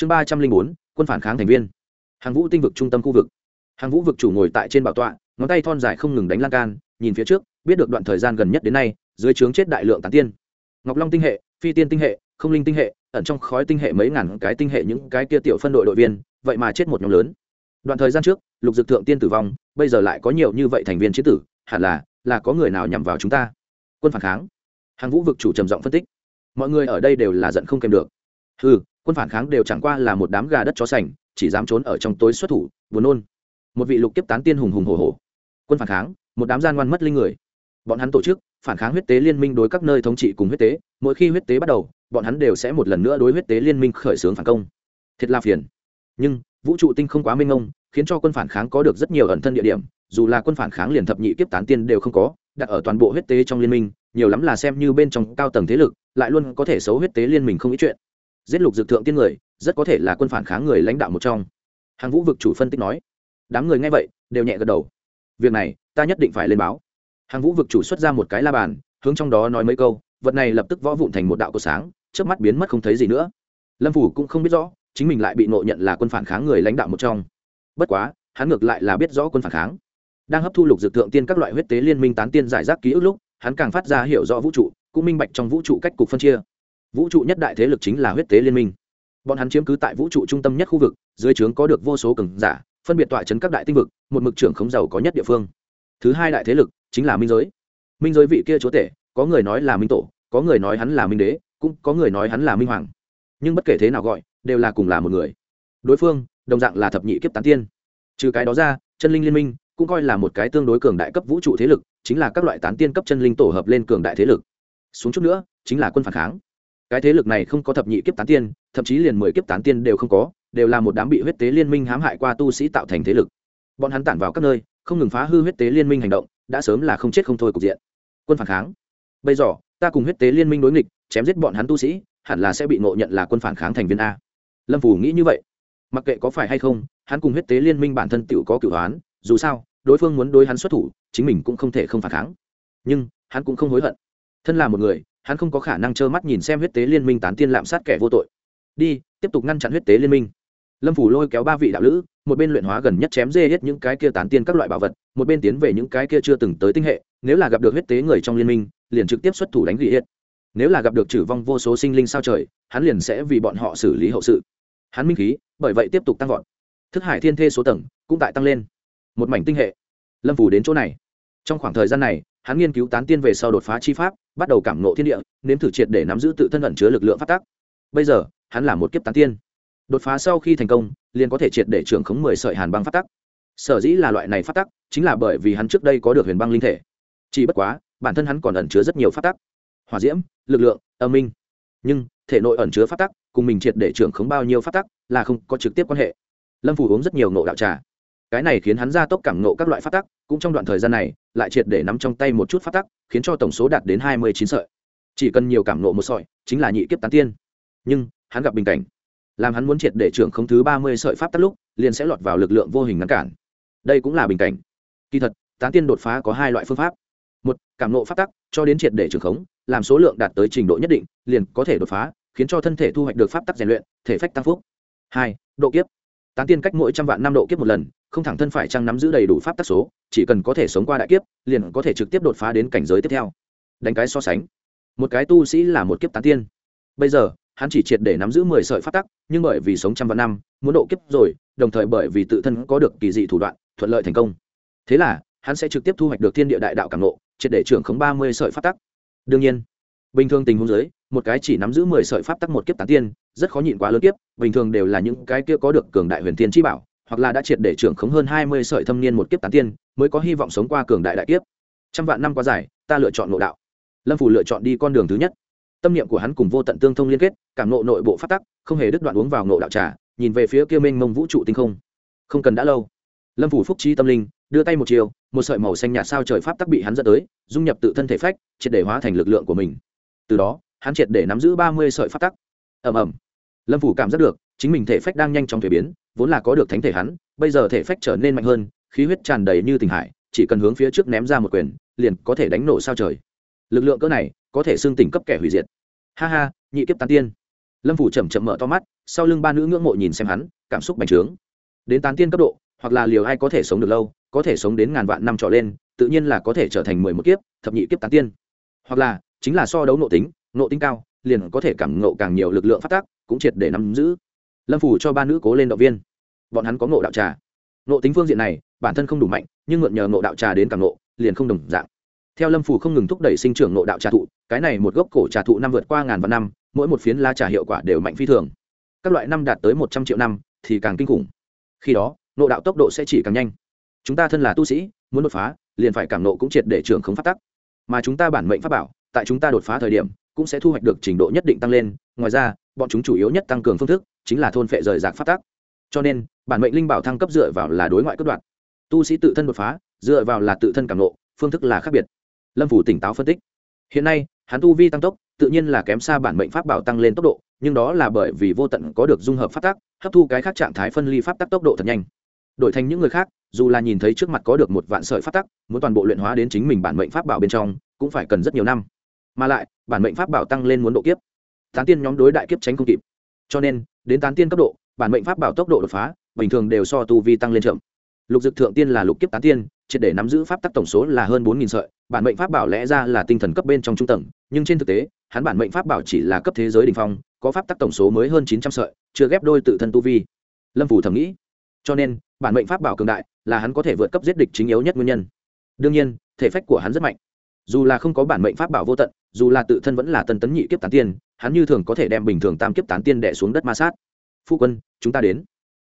chương ba trăm linh bốn, quân phản kháng thành viên. Hàng vũ tinh vực trung tâm khu vực. Hàng vũ vực chủ ngồi tại trên bảo tọa, ngón tay thon dài không ngừng đánh lan can, nhìn phía trước, biết được đoạn thời gian gần nhất đến nay, dưới trướng chết đại lượng tán tiên. Ngọc long tinh hệ, phi tiên tinh hệ, không linh tinh hệ, ẩn trong khói tinh hệ mấy ngàn cái tinh hệ những cái kia tiểu phân đội đội viên, vậy mà chết một nhóm lớn. Đoạn thời gian trước, lục dực thượng tiên tử vong, bây giờ lại có nhiều như vậy thành viên chế tử, hẳn là là có người nào nhằm vào chúng ta? Quân phản kháng. Hàng vũ vực chủ trầm giọng phân tích. Mọi người ở đây đều là giận không kèm được. Ừ quân phản kháng đều chẳng qua là một đám gà đất chó sành, chỉ dám trốn ở trong tối xuất thủ, buồn nôn. Một vị lục kiếp tán tiên hùng hùng hồ hồ quân phản kháng, một đám gian ngoan mất linh người. Bọn hắn tổ chức, phản kháng huyết tế liên minh đối các nơi thống trị cùng huyết tế, mỗi khi huyết tế bắt đầu, bọn hắn đều sẽ một lần nữa đối huyết tế liên minh khởi xướng phản công. Thiệt là phiền. Nhưng, vũ trụ tinh không quá minh ông khiến cho quân phản kháng có được rất nhiều ẩn thân địa điểm, dù là quân phản kháng liền thập nhị kiếp tán tiên đều không có, đặt ở toàn bộ huyết tế trong liên minh, nhiều lắm là xem như bên trong cao tầng thế lực, lại luôn có thể xấu huyết tế liên minh không ý chuyện giết lục dược thượng tiên người, rất có thể là quân phản kháng người lãnh đạo một trong. Hàng vũ vực chủ phân tích nói, đám người nghe vậy, đều nhẹ gật đầu. Việc này, ta nhất định phải lên báo. Hàng vũ vực chủ xuất ra một cái la bàn, hướng trong đó nói mấy câu, vật này lập tức võ vụn thành một đạo cầu sáng trước mắt biến mất không thấy gì nữa. Lâm phủ cũng không biết rõ, chính mình lại bị nộ nhận là quân phản kháng người lãnh đạo một trong. Bất quá, hắn ngược lại là biết rõ quân phản kháng. Đang hấp thu lục dược tượng tiên các loại huyết tế liên minh tán tiên giải rác ký ức lúc, hắn càng phát ra hiểu rõ vũ trụ, cũng minh bạch trong vũ trụ cách cục phân chia vũ trụ nhất đại thế lực chính là huyết tế liên minh. Bọn hắn chiếm cứ tại vũ trụ trung tâm nhất khu vực, dưới trướng có được vô số cường giả, phân biệt tọa chấn các đại tinh vực, một mực trưởng khống giàu có nhất địa phương. Thứ hai đại thế lực chính là minh giới. Minh giới vị kia chúa tể, có người nói là minh tổ, có người nói hắn là minh đế, cũng có người nói hắn là minh hoàng. Nhưng bất kể thế nào gọi, đều là cùng là một người. Đối phương, đồng dạng là thập nhị kiếp tán tiên. Trừ cái đó ra, chân linh liên minh cũng coi là một cái tương đối cường đại cấp vũ trụ thế lực, chính là các loại tán tiên cấp chân linh tổ hợp lên cường đại thế lực. Xuống chút nữa, chính là quân phản kháng cái thế lực này không có thập nhị kiếp tán tiên, thậm chí liền mười kiếp tán tiên đều không có, đều là một đám bị huyết tế liên minh hãm hại qua tu sĩ tạo thành thế lực. Bọn hắn tản vào các nơi, không ngừng phá hư huyết tế liên minh hành động, đã sớm là không chết không thôi cục diện. Quân phản kháng. Bây giờ, ta cùng huyết tế liên minh đối nghịch, chém giết bọn hắn tu sĩ, hẳn là sẽ bị ngộ nhận là quân phản kháng thành viên a. Lâm phủ nghĩ như vậy. Mặc kệ có phải hay không, hắn cùng huyết tế liên minh bản thân tự có cửu hoán, dù sao, đối phương muốn đối hắn xuất thủ, chính mình cũng không thể không phản kháng. Nhưng, hắn cũng không hối hận. Thân là một người hắn không có khả năng trơ mắt nhìn xem huyết tế liên minh tán tiên lạm sát kẻ vô tội. Đi, tiếp tục ngăn chặn huyết tế liên minh. Lâm phủ lôi kéo ba vị đạo lữ, một bên luyện hóa gần nhất chém dê hết những cái kia tán tiên các loại bảo vật, một bên tiến về những cái kia chưa từng tới tinh hệ, nếu là gặp được huyết tế người trong liên minh, liền trực tiếp xuất thủ đánh ghi hết. Nếu là gặp được trừ vong vô số sinh linh sao trời, hắn liền sẽ vì bọn họ xử lý hậu sự. Hắn minh khí, bởi vậy tiếp tục tăng vọt. Thức hải thiên thê số tầng cũng tại tăng lên. Một mảnh tinh hệ. Lâm phủ đến chỗ này. Trong khoảng thời gian này hắn nghiên cứu tán tiên về sau đột phá chi pháp, bắt đầu cảm nộ thiên địa, nếm thử triệt để nắm giữ tự thân ẩn chứa lực lượng phát tác bây giờ, hắn là một kiếp tán tiên. Đột phá sau khi thành công, liền có thể triệt để trưởng khống mười sợi hàn băng phát tắc. Sở dĩ là loại này phát tắc, chính là bởi vì hắn trước đây có được huyền băng linh thể. Chỉ bất quá, bản thân hắn còn ẩn chứa rất nhiều phát tắc. Hỏa diễm, lực lượng, âm minh. Nhưng, thể nội ẩn chứa phát tắc, cùng mình triệt để trưởng khống bao nhiêu phát tắc, là không có trực tiếp quan hệ. Lâm phủ uống rất nhiều nộ đạo trà cái này khiến hắn ra tốc cảm nộ các loại phát tắc, cũng trong đoạn thời gian này, lại triệt để nắm trong tay một chút phát tắc, khiến cho tổng số đạt đến hai mươi chín sợi. Chỉ cần nhiều cảm nộ một sợi, chính là nhị kiếp tán tiên. Nhưng, hắn gặp bình cảnh. Làm hắn muốn triệt để trưởng không thứ ba mươi sợi pháp tắc lúc, liền sẽ lọt vào lực lượng vô hình ngăn cản. Đây cũng là bình cảnh. Kỳ thật, tán tiên đột phá có hai loại phương pháp. Một, cảm nộ pháp tắc, cho đến triệt để trưởng khống, làm số lượng đạt tới trình độ nhất định, liền có thể đột phá, khiến cho thân thể thu hoạch được pháp tắc rèn luyện, thể phách tăng phúc. Hai, độ kiếp. Tán tiên cách mỗi trăm vạn năm độ kiếp một lần không thẳng thân phải chăng nắm giữ đầy đủ pháp tắc số, chỉ cần có thể sống qua đại kiếp, liền có thể trực tiếp đột phá đến cảnh giới tiếp theo. Đánh cái so sánh. Một cái tu sĩ là một kiếp tán tiên. Bây giờ, hắn chỉ triệt để nắm giữ mười sợi pháp tắc, nhưng bởi vì sống trăm vạn năm, muốn độ kiếp rồi, đồng thời bởi vì tự thân có được kỳ dị thủ đoạn, thuận lợi thành công. Thế là, hắn sẽ trực tiếp thu hoạch được thiên địa đại đạo cảm nộ triệt để trưởng khống ba mươi sợi pháp tắc. Đương nhiên, bình thường tình huống giới một cái chỉ nắm giữ mười sợi pháp tắc một kiếp tán tiên, rất khó nhịn quá lớn kiếp, bình thường đều là những cái kia có được cường đại huyền tiên chi bảo hoặc là đã triệt để trưởng khống hơn hai mươi sợi thâm niên một kiếp tán tiên, mới có hy vọng sống qua cường đại đại kiếp. Trăm vạn năm quá dài, ta lựa chọn nội đạo. Lâm phủ lựa chọn đi con đường thứ nhất. Tâm niệm của hắn cùng vô tận tương thông liên kết, cảm nộ nội bộ phát tắc, không hề đứt đoạn uống vào nộ đạo trà, nhìn về phía kia mênh mông vũ trụ tinh không. Không cần đã lâu. Lâm phủ phúc trí tâm linh, đưa tay một chiều, một sợi màu xanh nhạt sao trời pháp tắc bị hắn dẫn tới, dung nhập tự thân thể phách, triệt để hóa thành lực lượng của mình. Từ đó, hắn triệt để nắm giữ ba mươi sợi pháp tắc. Ầm ầm. Lâm phủ cảm giác được, chính mình thể phách đang nhanh chóng thay biến vốn là có được thánh thể hắn, bây giờ thể phách trở nên mạnh hơn, khí huyết tràn đầy như tình hải, chỉ cần hướng phía trước ném ra một quyền, liền có thể đánh nổ sao trời. Lực lượng cỡ này, có thể xương tỉnh cấp kẻ hủy diệt. Ha ha, nhị kiếp tán tiên. Lâm phủ chậm chậm mở to mắt, sau lưng ba nữ ngưỡng mộ nhìn xem hắn, cảm xúc bành trướng. Đến tán tiên cấp độ, hoặc là liều ai có thể sống được lâu, có thể sống đến ngàn vạn năm trở lên, tự nhiên là có thể trở thành mười một kiếp, thập nhị kiếp tán tiên. Hoặc là, chính là so đấu nộ tính nộ tính cao, liền có thể cảm ngộ càng nhiều lực lượng phát tác, cũng triệt để nắm giữ lâm phủ cho ba nữ cố lên động viên bọn hắn có ngộ đạo trà ngộ tính phương diện này bản thân không đủ mạnh nhưng mượn nhờ ngộ đạo trà đến càng ngộ liền không đồng dạng theo lâm phủ không ngừng thúc đẩy sinh trưởng ngộ đạo trà thụ cái này một gốc cổ trà thụ năm vượt qua ngàn vạn năm mỗi một phiến la trà hiệu quả đều mạnh phi thường các loại năm đạt tới một trăm triệu năm thì càng kinh khủng khi đó ngộ đạo tốc độ sẽ chỉ càng nhanh chúng ta thân là tu sĩ muốn đột phá liền phải cảm nộ cũng triệt để trường không phát tắc mà chúng ta bản mệnh pháp bảo tại chúng ta đột phá thời điểm cũng sẽ thu hoạch được trình độ nhất định tăng lên ngoài ra bọn chúng chủ yếu nhất tăng cường phương thức chính là thôn phệ rời rạc phát tác cho nên, bản mệnh linh bảo thăng cấp dựa vào là đối ngoại cấp đoạn. Tu sĩ tự thân đột phá, dựa vào là tự thân cảm nộ phương thức là khác biệt. Lâm phủ tỉnh táo phân tích. Hiện nay, hắn tu vi tăng tốc, tự nhiên là kém xa bản mệnh pháp bảo tăng lên tốc độ, nhưng đó là bởi vì vô tận có được dung hợp phát tác hấp thu cái khác trạng thái phân ly pháp tắc tốc độ thật nhanh. Đổi thành những người khác, dù là nhìn thấy trước mặt có được một vạn sợi pháp tắc, muốn toàn bộ luyện hóa đến chính mình bản mệnh pháp bảo bên trong, cũng phải cần rất nhiều năm. Mà lại, bản mệnh pháp bảo tăng lên muốn độ kiếp. Tán tiên nhóm đối đại kiếp tránh không kịp. Cho nên đến tán tiên cấp độ, bản mệnh pháp bảo tốc độ đột phá, bình thường đều so tu vi tăng lên chậm. Lục dực thượng tiên là lục kiếp tán tiên, triệt để nắm giữ pháp tắc tổng số là hơn bốn nghìn sợi, bản mệnh pháp bảo lẽ ra là tinh thần cấp bên trong trung tầng, nhưng trên thực tế, hắn bản mệnh pháp bảo chỉ là cấp thế giới đ ỉ n h phong, có pháp tắc tổng số mới hơn chín trăm sợi, chưa ghép đôi tự thân tu vi. Lâm phủ thầm nghĩ. Cho nên, bản mệnh pháp bảo cường đại là hắn có thể vượt cấp giết địch chính yếu nhất nguyên nhân. Đương nhiên, thể phách của hắn rất mạnh. Dù là không có bản mệnh pháp bảo vô tận dù là tự thân vẫn là tân tấn nhị kiếp tán tiên, hắn như thường có thể đem bình thường tam kiếp tán tiên đẻ xuống đất ma sát. Phu quân, chúng ta đến.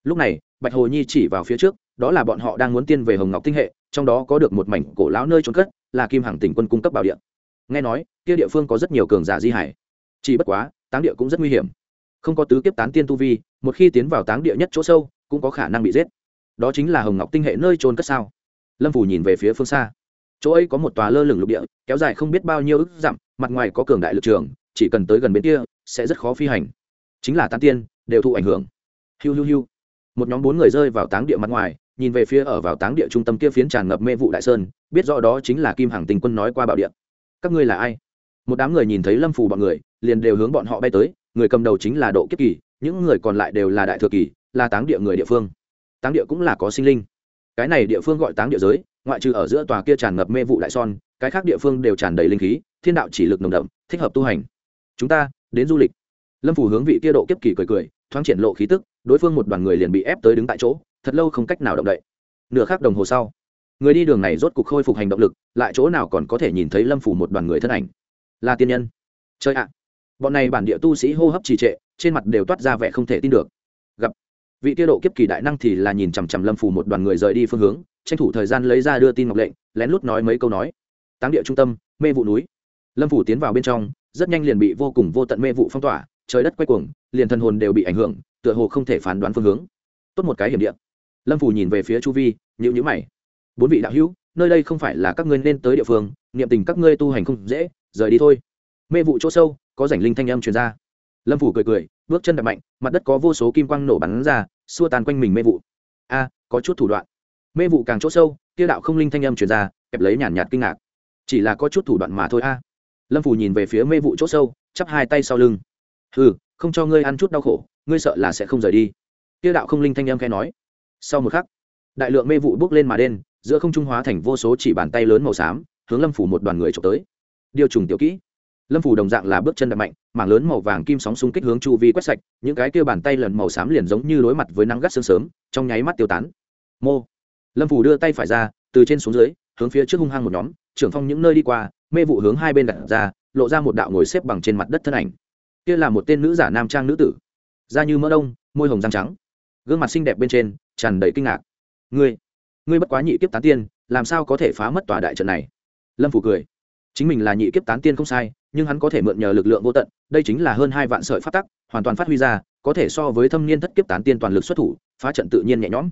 Lúc này, bạch hồ nhi chỉ vào phía trước, đó là bọn họ đang muốn tiên về hồng ngọc tinh hệ, trong đó có được một mảnh cổ lão nơi trốn cất, là kim hằng tỉnh quân cung cấp bảo địa. Nghe nói, kia địa phương có rất nhiều cường giả di hải. Chỉ bất quá, táng địa cũng rất nguy hiểm. Không có tứ kiếp tán tiên tu vi, một khi tiến vào táng địa nhất chỗ sâu, cũng có khả năng bị giết. Đó chính là hồng ngọc tinh hệ nơi trôn cất sao? Lâm phủ nhìn về phía phương xa. Chỗ ấy có một tòa lơ lửng lục địa, kéo dài không biết bao nhiêu ức dặm mặt ngoài có cường đại lực trường, chỉ cần tới gần bên kia, sẽ rất khó phi hành. Chính là tán tiên, đều thụ ảnh hưởng. Hiu hiu hiu. Một nhóm bốn người rơi vào táng địa mặt ngoài, nhìn về phía ở vào táng địa trung tâm kia phiến tràn ngập mê vụ đại sơn, biết rõ đó chính là kim hằng tình quân nói qua bảo địa. Các ngươi là ai? Một đám người nhìn thấy lâm phù bọn người, liền đều hướng bọn họ bay tới, người cầm đầu chính là độ kiếp kỳ, những người còn lại đều là đại thừa kỳ, là táng địa người địa phương. Táng địa cũng là có sinh linh. Cái này địa phương gọi táng địa giới, ngoại trừ ở giữa tòa kia tràn ngập mê vụ đại son cái khác địa phương đều tràn đầy linh khí thiên đạo chỉ lực nồng đậm, thích hợp tu hành. Chúng ta, đến du lịch. Lâm phủ hướng vị kia độ kiếp kỳ cười cười, thoáng triển lộ khí tức, đối phương một đoàn người liền bị ép tới đứng tại chỗ, thật lâu không cách nào động đậy. Nửa khắc đồng hồ sau, người đi đường này rốt cục khôi phục hành động lực, lại chỗ nào còn có thể nhìn thấy lâm phủ một đoàn người thân ảnh? Là tiên nhân. Chơi ạ! Bọn này bản địa tu sĩ hô hấp trì trệ, trên mặt đều toát ra vẻ không thể tin được. Gặp vị kia độ kiếp kỳ đại năng thì là nhìn chằm chằm lâm phủ một đoàn người rời đi phương hướng, tranh thủ thời gian lấy ra đưa tin ngọc lệnh, lén lút nói mấy câu nói. Táng địa trung tâm, mê vụ núi lâm phủ tiến vào bên trong, rất nhanh liền bị vô cùng vô tận mê vụ phong tỏa, trời đất quay cuồng, liền thần hồn đều bị ảnh hưởng, tựa hồ không thể phán đoán phương hướng. Tốt một cái hiểm địa. Lâm phủ nhìn về phía chu vi nhữ nhữ mày. Bốn vị đạo hữu, nơi đây không phải là các ngươi nên tới địa phương, niệm tình các ngươi tu hành không dễ, rời đi thôi. Mê vụ chỗ sâu, có rảnh linh thanh âm truyền ra. Lâm phủ cười cười, bước chân đập mạnh, mặt đất có vô số kim quang nổ bắn ra, xua tàn quanh mình mê vụ. A, có chút thủ đoạn. Mê vụ càng chỗ sâu, kia đạo không linh thanh âm truyền ra, kẹp lấy nhàn nhạt kinh ngạc. Chỉ là có chút thủ đoạn mà thôi a lâm phủ nhìn về phía mê vụ chỗ sâu, chắp hai tay sau lưng. Ừ không cho ngươi ăn chút đau khổ, ngươi sợ là sẽ không rời đi. Tiêu đạo không linh thanh em khai nói. Sau một khắc, đại lượng mê vụ bước lên mà đen, giữa không trung hóa thành vô số chỉ bàn tay lớn màu xám, hướng lâm phủ một đoàn người trộm tới. Điều trùng tiểu kỹ. Lâm phủ đồng dạng là bước chân đập mạnh, mảng lớn màu vàng kim sóng xung kích hướng chu vi quét sạch, những cái kia bàn tay lần màu xám liền giống như đối mặt với nắng gắt sương sớm, trong nháy mắt tiêu tán. Mô. Lâm phủ đưa tay phải ra, từ trên xuống dưới, hướng phía trước hung hăng một nhóm, trưởng phong những nơi đi qua mê vụ hướng hai bên đặt ra, lộ ra một đạo ngồi xếp bằng trên mặt đất thân ảnh. Kia là một tên nữ giả nam trang nữ tử. Da như mỡ đông, môi hồng răng trắng. Gương mặt xinh đẹp bên trên, tràn đầy kinh ngạc. Ngươi ngươi bất quá nhị kiếp tán tiên, làm sao có thể phá mất tòa đại trận này? Lâm phủ cười. Chính mình là nhị kiếp tán tiên không sai, nhưng hắn có thể mượn nhờ lực lượng vô tận, đây chính là hơn hai vạn sợi phát tắc, hoàn toàn phát huy ra, có thể so với thâm niên thất kiếp tán tiên toàn lực xuất thủ, phá trận tự nhiên nhẹ nhõm.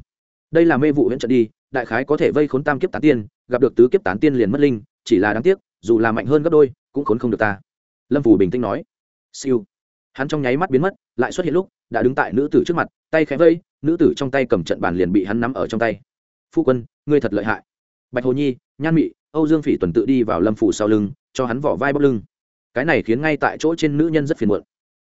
Đây là mê vụ huyện trận đi, đại khái có thể vây khốn tam kiếp tán tiên, gặp được tứ kiếp tán tiên liền mất linh, chỉ là đáng tiếc dù là mạnh hơn gấp đôi, cũng khốn không được ta. Lâm phủ bình tĩnh nói. Siêu. Hắn trong nháy mắt biến mất, lại xuất hiện lúc, đã đứng tại nữ tử trước mặt, tay khẽ vây nữ tử trong tay cầm trận bàn liền bị hắn nắm ở trong tay. Phu quân, ngươi thật lợi hại. Bạch hồ nhi, nhan mị, âu dương phỉ tuần tự đi vào lâm phủ sau lưng, cho hắn vỏ vai bóc lưng. Cái này khiến ngay tại chỗ trên nữ nhân rất phiền muộn.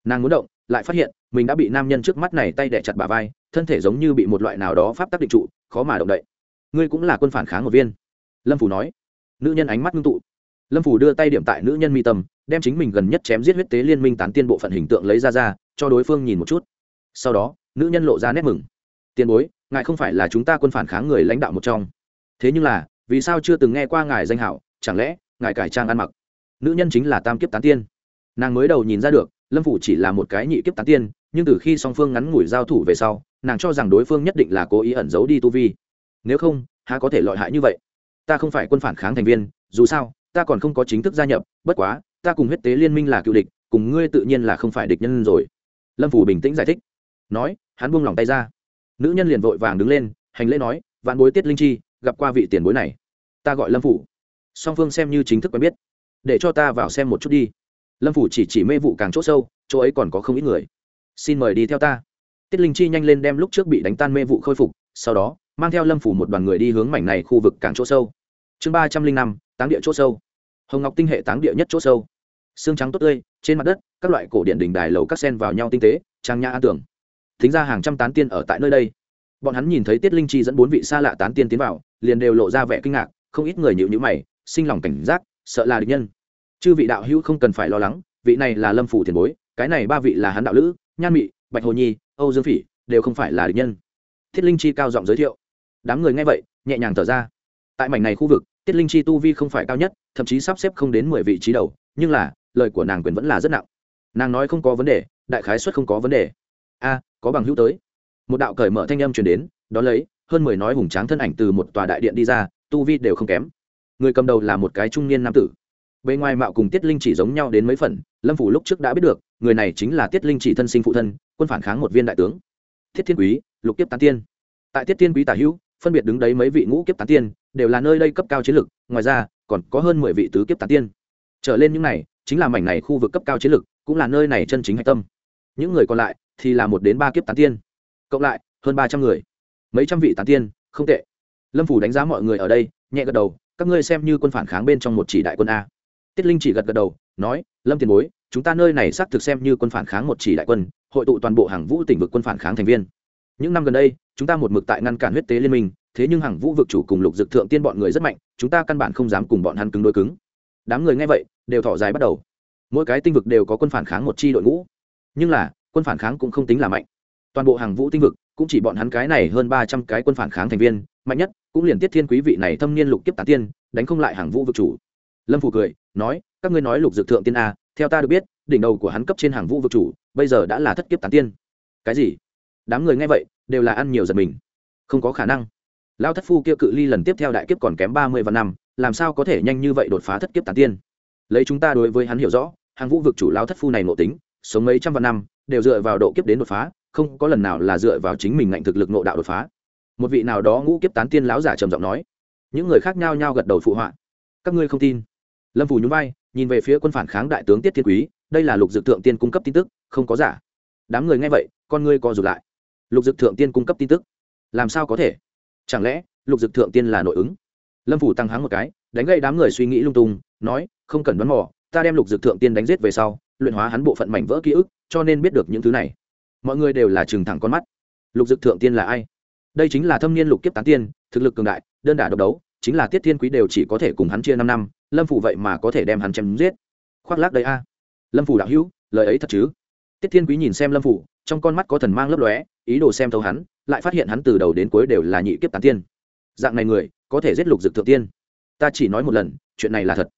Nàng muốn động, lại phát hiện, mình đã bị nam nhân trước mắt này tay đẻ chặt bà vai, thân thể giống như bị một loại nào đó pháp tắc định trụ, khó mà động đậy. Ngươi cũng là quân phản kháng một viên. Lâm phủ nói. Nữ nhân ánh mắt ngưng tụ lâm phủ đưa tay điểm tại nữ nhân mi tâm, đem chính mình gần nhất chém giết huyết tế liên minh tán tiên bộ phận hình tượng lấy ra ra, cho đối phương nhìn một chút. Sau đó, nữ nhân lộ ra nét mừng. Tiền bối, ngài không phải là chúng ta quân phản kháng người lãnh đạo một trong. Thế nhưng là, vì sao chưa từng nghe qua ngài danh hảo, chẳng lẽ ngài cải trang ăn mặc? Nữ nhân chính là tam kiếp tán tiên. Nàng mới đầu nhìn ra được, lâm phủ chỉ là một cái nhị kiếp tán tiên, nhưng từ khi song phương ngắn ngủi giao thủ về sau, nàng cho rằng đối phương nhất định là cố ý ẩn giấu đi tu vi. Nếu không, há có thể lợi hại như vậy? Ta không phải quân phản kháng thành viên, dù sao ta còn không có chính thức gia nhập, bất quá, ta cùng huyết tế liên minh là cựu địch, cùng ngươi tự nhiên là không phải địch nhân rồi. Lâm phủ bình tĩnh giải thích. Nói, hắn buông lỏng tay ra. Nữ nhân liền vội vàng đứng lên, hành lễ nói, vạn bối tiết linh chi, gặp qua vị tiền bối này. Ta gọi lâm phủ. Song phương xem như chính thức quen biết. Để cho ta vào xem một chút đi. Lâm phủ chỉ chỉ mê vụ càng chỗ sâu, chỗ ấy còn có không ít người. Xin mời đi theo ta. Tiết linh chi nhanh lên đem lúc trước bị đánh tan mê vụ khôi phục, sau đó, mang theo lâm phủ một đoàn người đi hướng mảnh này khu vực càng chỗ sâu. Chương ba trăm linh năm, táng địa chỗ sâu hồng ngọc tinh hệ táng địa nhất chỗ sâu xương trắng tốt tươi trên mặt đất các loại cổ điện đỉnh đài lầu các sen vào nhau tinh tế trang nhã an tưởng thính ra hàng trăm tán tiên ở tại nơi đây bọn hắn nhìn thấy tiết linh chi dẫn bốn vị xa lạ tán tiên tiến vào liền đều lộ ra vẻ kinh ngạc không ít người nhịu nhữ mày sinh lòng cảnh giác sợ là địch nhân chư vị đạo hữu không cần phải lo lắng vị này là lâm phủ tiền bối cái này ba vị là hắn đạo lữ nhan mị bạch hồ nhi âu dương phỉ đều không phải là địch nhân thiết linh chi cao giọng giới thiệu đám người nghe vậy nhẹ nhàng thở ra tại mảnh này khu vực tiết linh chi tu vi không phải cao nhất, thậm chí sắp xếp không đến mười vị trí đầu, nhưng là, lời của nàng quyền vẫn là rất nặng. Nàng nói không có vấn đề, đại khái xuất không có vấn đề. A, có bằng hữu tới. Một đạo cởi mở thanh âm truyền đến, đón lấy, hơn mười nói hùng tráng thân ảnh từ một tòa đại điện đi ra, tu vi đều không kém. Người cầm đầu là một cái trung niên nam tử. Bề ngoài mạo cùng tiết linh chỉ giống nhau đến mấy phần, lâm phủ lúc trước đã biết được, người này chính là tiết linh chỉ thân sinh phụ thân, quân phản kháng một viên đại tướng. Thiết thiên quý, lục kiếp tán tiên. Tại tiết thiên quý tả hữu, phân biệt đứng đấy mấy vị ngũ kiếp tán tiên đều là nơi đây cấp cao chiến lực ngoài ra, còn có hơn mười vị tứ kiếp tán tiên. Trở lên những này, chính là mảnh này khu vực cấp cao chiến lực cũng là nơi này chân chính hạch tâm. Những người còn lại thì là một đến ba kiếp tán tiên. Cộng lại, hơn ba trăm người. Mấy trăm vị tán tiên, không tệ. Lâm phủ đánh giá mọi người ở đây, nhẹ gật đầu, các ngươi xem như quân phản kháng bên trong một chỉ đại quân a. Tiết linh chỉ gật gật đầu, nói, lâm tiền bối, chúng ta nơi này xác thực xem như quân phản kháng một chỉ đại quân, hội tụ toàn bộ hàng vũ tỉnh vực quân phản kháng thành viên. Những năm gần đây, chúng ta một mực tại ngăn cản huyết tế liên minh thế nhưng hàng vũ vực chủ cùng lục dực thượng tiên bọn người rất mạnh, chúng ta căn bản không dám cùng bọn hắn cứng đối cứng. Đám người nghe vậy, đều thỏ dài bắt đầu. Mỗi cái tinh vực đều có quân phản kháng một chi đội ngũ. Nhưng là, quân phản kháng cũng không tính là mạnh. Toàn bộ hàng vũ tinh vực, cũng chỉ bọn hắn cái này hơn ba trăm cái quân phản kháng thành viên, mạnh nhất, cũng liền tiết thiên quý vị này thâm niên lục kiếp tán tiên, đánh không lại hàng vũ vực chủ. Lâm phủ cười, nói, các ngươi nói lục dược thượng tiên a, theo ta được biết, đỉnh đầu của hắn cấp trên hàng vũ vực chủ, bây giờ đã là thất kiếp tán tiên. Cái gì? Đám người nghe vậy, đều là ăn nhiều giật mình. Không có khả năng lao thất phu kia cự ly lần tiếp theo đại kiếp còn kém ba mươi vạn năm, làm sao có thể nhanh như vậy đột phá thất kiếp tán tiên? Lấy chúng ta đối với hắn hiểu rõ, hàng vũ vực chủ lao thất phu này nộ tính, sống mấy trăm vạn năm, đều dựa vào độ kiếp đến đột phá, không có lần nào là dựa vào chính mình ngạnh thực lực nộ đạo đột phá. Một vị nào đó ngũ kiếp tán tiên lão giả trầm giọng nói. Những người khác nhau nhau gật đầu phụ họa. Các ngươi không tin. Lâm phủ nhún vai, nhìn về phía quân phản kháng đại tướng tiết thiên quý, đây là lục dược thượng tiên cung cấp tin tức, không có giả. Đám người nghe vậy, con ngươi co rụt lại. Lục dược thượng tiên cung cấp tin tức. Làm sao có thể? Chẳng lẽ, lục dược thượng tiên là nội ứng? Lâm phủ tăng háng một cái, đánh gây đám người suy nghĩ lung tung, nói, không cần đoán mò, ta đem lục dược thượng tiên đánh giết về sau, luyện hóa hắn bộ phận mảnh vỡ ký ức, cho nên biết được những thứ này. Mọi người đều là trừng thẳng con mắt. Lục dược thượng tiên là ai? Đây chính là thâm niên lục kiếp tán tiên, thực lực cường đại, đơn đả độc đấu, chính là tiết thiên quý đều chỉ có thể cùng hắn chia năm năm, lâm phủ vậy mà có thể đem hắn chém giết. Khoác lác đấy a. Lâm phủ đạo hữu, lời ấy thật chứ? Tiết thiên quý nhìn xem lâm phủ, trong con mắt có thần mang lấp lóe, ý đồ xem thấu hắn, lại phát hiện hắn từ đầu đến cuối đều là nhị kiếp tán tiên. Dạng này người, có thể giết lục dực thượng tiên. Ta chỉ nói một lần, chuyện này là thật.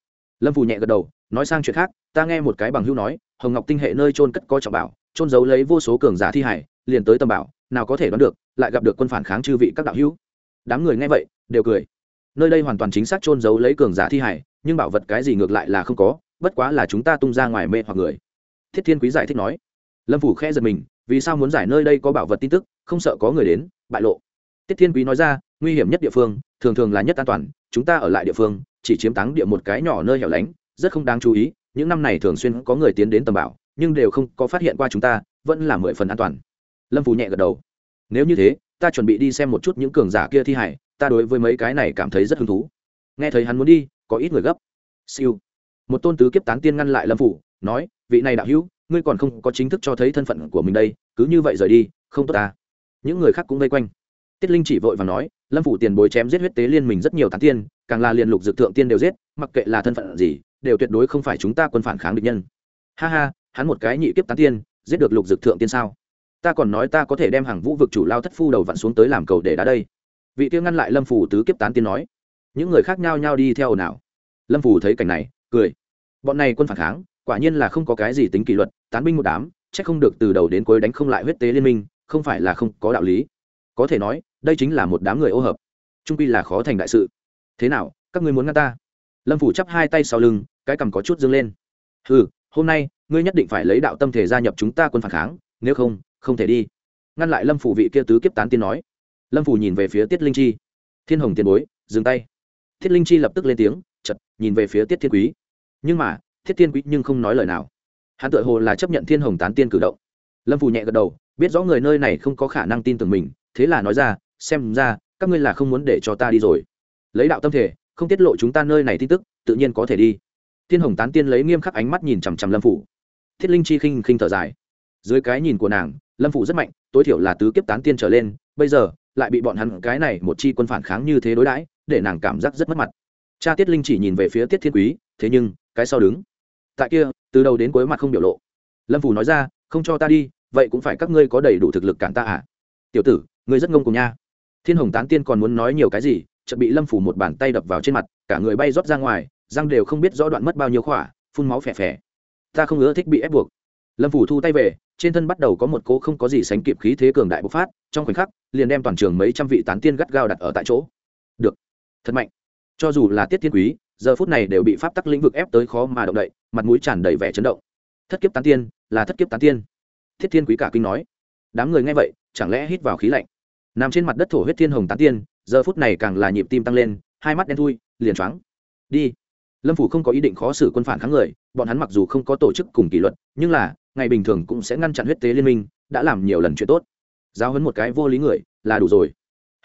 Lâm phủ nhẹ gật đầu, nói sang chuyện khác, ta nghe một cái bằng hữu nói, hồng ngọc tinh hệ nơi trôn cất có trọng bảo trôn giấu lấy vô số cường giả thi hải, liền tới tầm bảo, nào có thể đoán được, lại gặp được quân phản kháng chư vị các đạo hữu. Đám người nghe vậy, đều cười. Nơi đây hoàn toàn chính xác trôn giấu lấy cường giả thi hải, nhưng bảo vật cái gì ngược lại là không có, bất quá là chúng ta tung ra ngoài mê hoặc người. Thiết thiên quý giải thích nói lâm phủ khẽ giật mình, vì sao muốn giải nơi đây có bảo vật tin tức, không sợ có người đến, bại lộ. Tiết thiên quý nói ra, nguy hiểm nhất địa phương, thường thường là nhất an toàn, chúng ta ở lại địa phương, chỉ chiếm táng địa một cái nhỏ nơi hẻo lánh, rất không đáng chú ý, những năm này thường xuyên có người tiến đến tầm bảo, nhưng đều không có phát hiện qua chúng ta, vẫn là mười phần an toàn. Lâm phù nhẹ gật đầu. Nếu như thế, ta chuẩn bị đi xem một chút những cường giả kia thi hải, ta đối với mấy cái này cảm thấy rất hứng thú. Nghe thấy hắn muốn đi, có ít người gấp. Siêu. Một tôn tứ kiếp tán tiên ngăn lại lâm phủ, nói, vị này đạo hữu ngươi còn không có chính thức cho thấy thân phận của mình đây, cứ như vậy rời đi, không tốt ta. Những người khác cũng vây quanh. Tiết linh chỉ vội và nói, lâm phủ tiền bối chém giết huyết tế liên mình rất nhiều tán tiên, càng là liền lục dược thượng tiên đều giết, mặc kệ là thân phận gì, đều tuyệt đối không phải chúng ta quân phản kháng địch nhân. Ha ha, hắn một cái nhị kiếp tán tiên, giết được lục dược thượng tiên sao? Ta còn nói ta có thể đem hàng vũ vực chủ lao thất phu đầu vặn xuống tới làm cầu để đá đây. Vị tiêu ngăn lại lâm phủ tứ kiếp tán tiên nói. Những người khác nhau nhau đi theo nào. Lâm phủ thấy cảnh này, cười. Bọn này quân phản kháng quả nhiên là không có cái gì tính kỷ luật, tán binh một đám, chắc không được từ đầu đến cuối đánh không lại huyết tế liên minh, không phải là không có đạo lý. Có thể nói, đây chính là một đám người ô hợp. Trung pi là khó thành đại sự. Thế nào, các ngươi muốn ngăn ta? Lâm phủ chắp hai tay sau lưng, cái cằm có chút dâng lên. Ừ hôm nay, ngươi nhất định phải lấy đạo tâm thể gia nhập chúng ta quân phản kháng, nếu không không thể đi. Ngăn lại lâm phủ vị kia tứ kiếp tán tiên nói. Lâm phủ nhìn về phía tiết linh chi. Thiên hồng tiền bối, dừng tay. Thiết linh chi lập tức lên tiếng chật nhìn về phía tiết thiên quý. Nhưng mà thiết thiên quý nhưng không nói lời nào. Hắn tự hồ là chấp nhận thiên hồng tán tiên cử động. Lâm phù nhẹ gật đầu, biết rõ người nơi này không có khả năng tin tưởng mình, thế là nói ra, xem ra, các ngươi là không muốn để cho ta đi rồi. Lấy đạo tâm thể, không tiết lộ chúng ta nơi này tin tức, tự nhiên có thể đi. Thiên hồng tán tiên lấy nghiêm khắc ánh mắt nhìn chằm chằm lâm phủ thiết linh chi khinh khinh thở dài. Dưới cái nhìn của nàng, lâm phủ rất mạnh, tối thiểu là tứ kiếp tán tiên trở lên, bây giờ, lại bị bọn hắn cái này một chi quân phản kháng như thế đối đãi, để nàng cảm giác rất mất mặt. Cha tiết linh chỉ nhìn về phía tiết thiên quý, thế nhưng, cái sau đứng tại kia, từ đầu đến cuối mặt không biểu lộ. Lâm phủ nói ra, không cho ta đi, vậy cũng phải các ngươi có đầy đủ thực lực cản ta à? Tiểu tử, ngươi rất ngông cùng nha. Thiên hồng tán tiên còn muốn nói nhiều cái gì, chợt bị lâm phủ một bàn tay đập vào trên mặt, cả người bay rót ra ngoài, răng đều không biết rõ đoạn mất bao nhiêu khỏa, phun máu phè phè. Ta không ưa thích bị ép buộc. Lâm phủ thu tay về, trên thân bắt đầu có một cỗ không có gì sánh kịp khí thế cường đại bộc phát, trong khoảnh khắc, liền đem toàn trường mấy trăm vị tán tiên gắt gao đặt ở tại chỗ. Được, thật mạnh. Cho dù là tiết thiên quý giờ phút này đều bị pháp tắc lĩnh vực ép tới khó mà động đậy, mặt mũi tràn đầy vẻ chấn động. Thất kiếp tán tiên, là thất kiếp tán tiên. Thiết thiên quý cả kinh nói. Đám người nghe vậy, chẳng lẽ hít vào khí lạnh? Nằm trên mặt đất thổ huyết thiên hồng tán tiên, giờ phút này càng là nhịp tim tăng lên, hai mắt đen thui, liền choáng. Đi. Lâm phủ không có ý định khó xử quân phản kháng người, bọn hắn mặc dù không có tổ chức cùng kỷ luật, nhưng là, ngày bình thường cũng sẽ ngăn chặn huyết tế liên minh, đã làm nhiều lần chuyện tốt. Giáo hấn một cái vô lý người, là đủ rồi.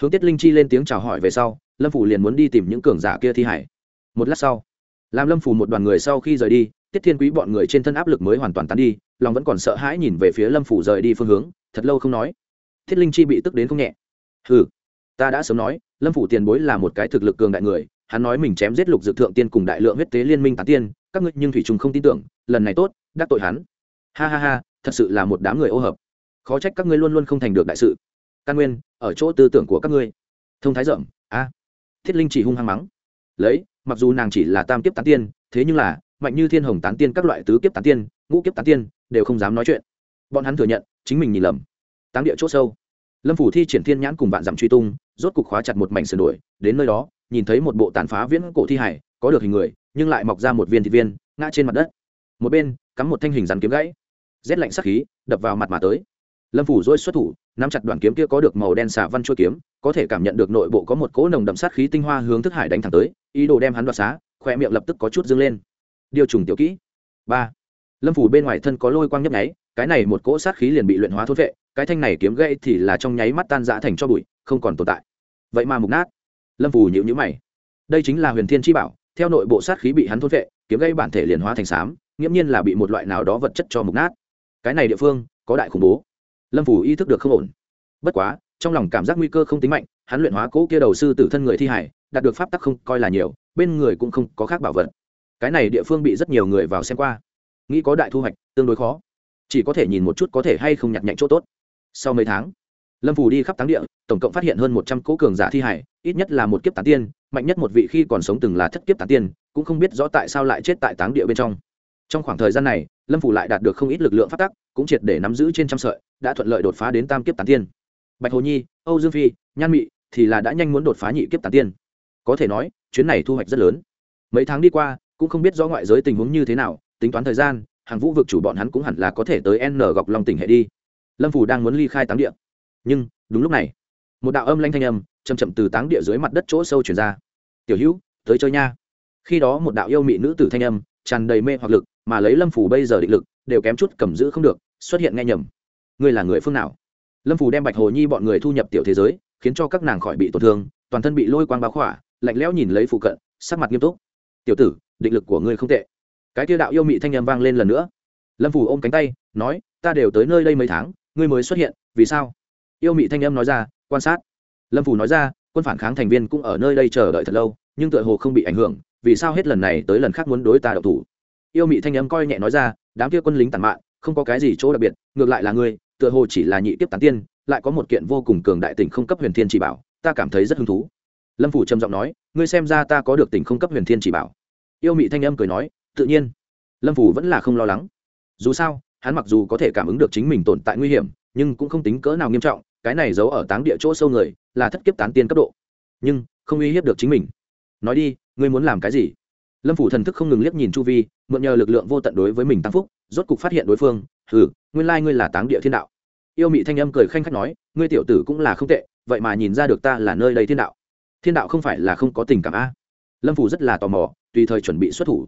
Hướng tiết linh chi lên tiếng chào hỏi về sau, lâm phủ liền muốn đi tìm những cường giả kia thi hải một lát sau làm lâm phủ một đoàn người sau khi rời đi, tiết thiên quý bọn người trên thân áp lực mới hoàn toàn tán đi, lòng vẫn còn sợ hãi nhìn về phía lâm phủ rời đi phương hướng, thật lâu không nói. Thiết linh chi bị tức đến không nhẹ. Ừ ta đã sớm nói, lâm phủ tiền bối là một cái thực lực cường đại người, hắn nói mình chém giết lục dự thượng tiên cùng đại lượng huyết tế liên minh tán tiên, các ngươi nhưng thủy trùng không tin tưởng, lần này tốt, đắc tội hắn. Ha ha ha, thật sự là một đám người ô hợp. Khó trách các ngươi luôn luôn không thành được đại sự. Căn nguyên, ở chỗ tư tưởng của các ngươi. Thông thái rộng, a. Thiết linh chỉ hung hăng mắng. Lấy mặc dù nàng chỉ là tam kiếp tán tiên, thế nhưng là, mạnh như thiên hồng tán tiên các loại tứ kiếp tán tiên, ngũ kiếp tán tiên, đều không dám nói chuyện. Bọn hắn thừa nhận, chính mình nhìn lầm. Táng địa c h ỗ sâu. Lâm phủ thi triển thiên nhãn cùng vạn dặm truy tung, rốt cục khóa chặt một mảnh sườn đuổi, đến nơi đó, nhìn thấy một bộ tàn phá viễn cổ thi hải có được hình người, nhưng lại mọc ra một viên thị viên, ngã trên mặt đất. Một bên, cắm một thanh hình rắn kiếm gãy. Rét lạnh sắc khí, đập vào mặt mà tới. Lâm phủ dôi xuất thủ, nắm chặt đoàn kiếm kia có được màu đen xả văn chua kiếm, có thể cảm nhận được nội bộ có một cỗ nồng đậm sát khí tinh hoa hướng thức hải đánh thẳng tới ý đồ đem hắn đoạt xá khoe miệng lập tức có chút dâng lên. Điều trùng tiểu kỹ. Ba. Lâm phủ bên ngoài thân có lôi quang nhấp nháy, cái này một cỗ sát khí liền bị luyện hóa thốt vệ, cái thanh này kiếm gây thì là trong nháy mắt tan rã thành cho bụi, không còn tồn tại. Vậy mà mục nát. Lâm phủ nhịu nhữ mày. Đây chính là huyền thiên chi bảo, theo nội bộ sát khí bị hắn thốt vệ, kiếm gây bản thể liền hóa thành xám, nghiễm nhiên là bị một loại nào đó vật chất cho mục nát. Cái này địa phương có đại khủng bố. Lâm phủ ý thức được không ổn. Bất quá trong lòng cảm giác nguy cơ không tính mạnh, hắn luyện hóa cỗ kia đầu sư tử thân người thi hải, đạt được pháp tắc không coi là nhiều, bên người cũng không có khác bảo vật. Cái này địa phương bị rất nhiều người vào xem qua. Nghĩ có đại thu hoạch, tương đối khó. Chỉ có thể nhìn một chút có thể hay không nhặt nhạnh chỗ tốt. Sau mấy tháng, lâm phủ đi khắp táng địa, tổng cộng phát hiện hơn một trăm cỗ cường giả thi hải, ít nhất là một kiếp tán tiên, mạnh nhất một vị khi còn sống từng là thất kiếp tán tiên, cũng không biết rõ tại sao lại chết tại táng địa bên trong. Trong khoảng thời gian này, lâm phủ lại đạt được không ít lực lượng phát tắc, cũng triệt để nắm giữ trên trăm sợi, đã thuận lợi đột phá đến tam kiếp tán tiên bạch hồ nhi, âu dương phi, nhan mị thì là đã nhanh muốn đột phá nhị kiếp tán tiên. Có thể nói, chuyến này thu hoạch rất lớn. Mấy tháng đi qua, cũng không biết rõ ngoại giới tình huống như thế nào, tính toán thời gian, hàng vũ vực chủ bọn hắn cũng hẳn là có thể tới n gọc long tỉnh hệ đi. Lâm phủ đang muốn ly khai táng địa. Nhưng, đúng lúc này, một đạo âm lanh thanh âm chầm chậm từ táng địa dưới mặt đất chỗ sâu chuyển ra. Tiểu hữu, tới chơi nha. Khi đó một đạo yêu mị nữ tử thanh âm tràn đầy mê hoặc lực, mà lấy lâm phủ bây giờ định lực, đều kém chút cầm giữ không được, xuất hiện nghe nhầm. Ngươi là người phương nào? Lâm Phù đem bạch hồ nhi bọn người thu nhập tiểu thế giới, khiến cho các nàng khỏi bị tổn thương, toàn thân bị lôi quang báo khỏa, lạnh lẽo nhìn lấy phụ cận, sắc mặt nghiêm túc. Tiểu tử, định lực của ngươi không tệ. Cái tiêu đạo yêu mị thanh â m vang lên lần nữa. Lâm Phù ôm cánh tay, nói, ta đều tới nơi đây mấy tháng, ngươi mới xuất hiện, vì sao? Yêu mị thanh âm nói ra, quan sát. Lâm Phù nói ra, quân phản kháng thành viên cũng ở nơi đây chờ đợi thật lâu, nhưng tựa hồ không bị ảnh hưởng, vì sao hết lần này tới lần khác muốn đối ta đậu thủ? Yêu mị thanh âm coi nhẹ nói ra, đám kia quân lính tàn mạn, không có cái gì chỗ đặc biệt, ngược lại là ngươi tựa hồ chỉ là nhị tiếp tán tiên, lại có một kiện vô cùng cường đại tỉnh không cấp huyền thiên chỉ bảo, ta cảm thấy rất hứng thú. Lâm phủ trầm giọng nói, ngươi xem ra ta có được tỉnh không cấp huyền thiên chỉ bảo. Yêu mị thanh âm cười nói, tự nhiên. Lâm phủ vẫn là không lo lắng. Dù sao, hắn mặc dù có thể cảm ứng được chính mình tồn tại nguy hiểm, nhưng cũng không tính cỡ nào nghiêm trọng, cái này giấu ở táng địa chỗ sâu người, là thất kiếp tán tiên cấp độ. Nhưng, không uy hiếp được chính mình. Nói đi, ngươi muốn làm cái gì? Lâm phủ thần thức không ngừng liếc nhìn chu vi, mượn nhờ lực lượng vô tận đối với mình tăng phúc, rốt cục phát hiện đối phương ừ nguyên lai ngươi là táng địa thiên đạo yêu mị thanh âm cười khanh khách nói, ngươi tiểu tử cũng là không tệ, vậy mà nhìn ra được ta là nơi đây thiên đạo. Thiên đạo không phải là không có tình cảm a. Lâm phủ rất là tò mò, tùy thời chuẩn bị xuất thủ.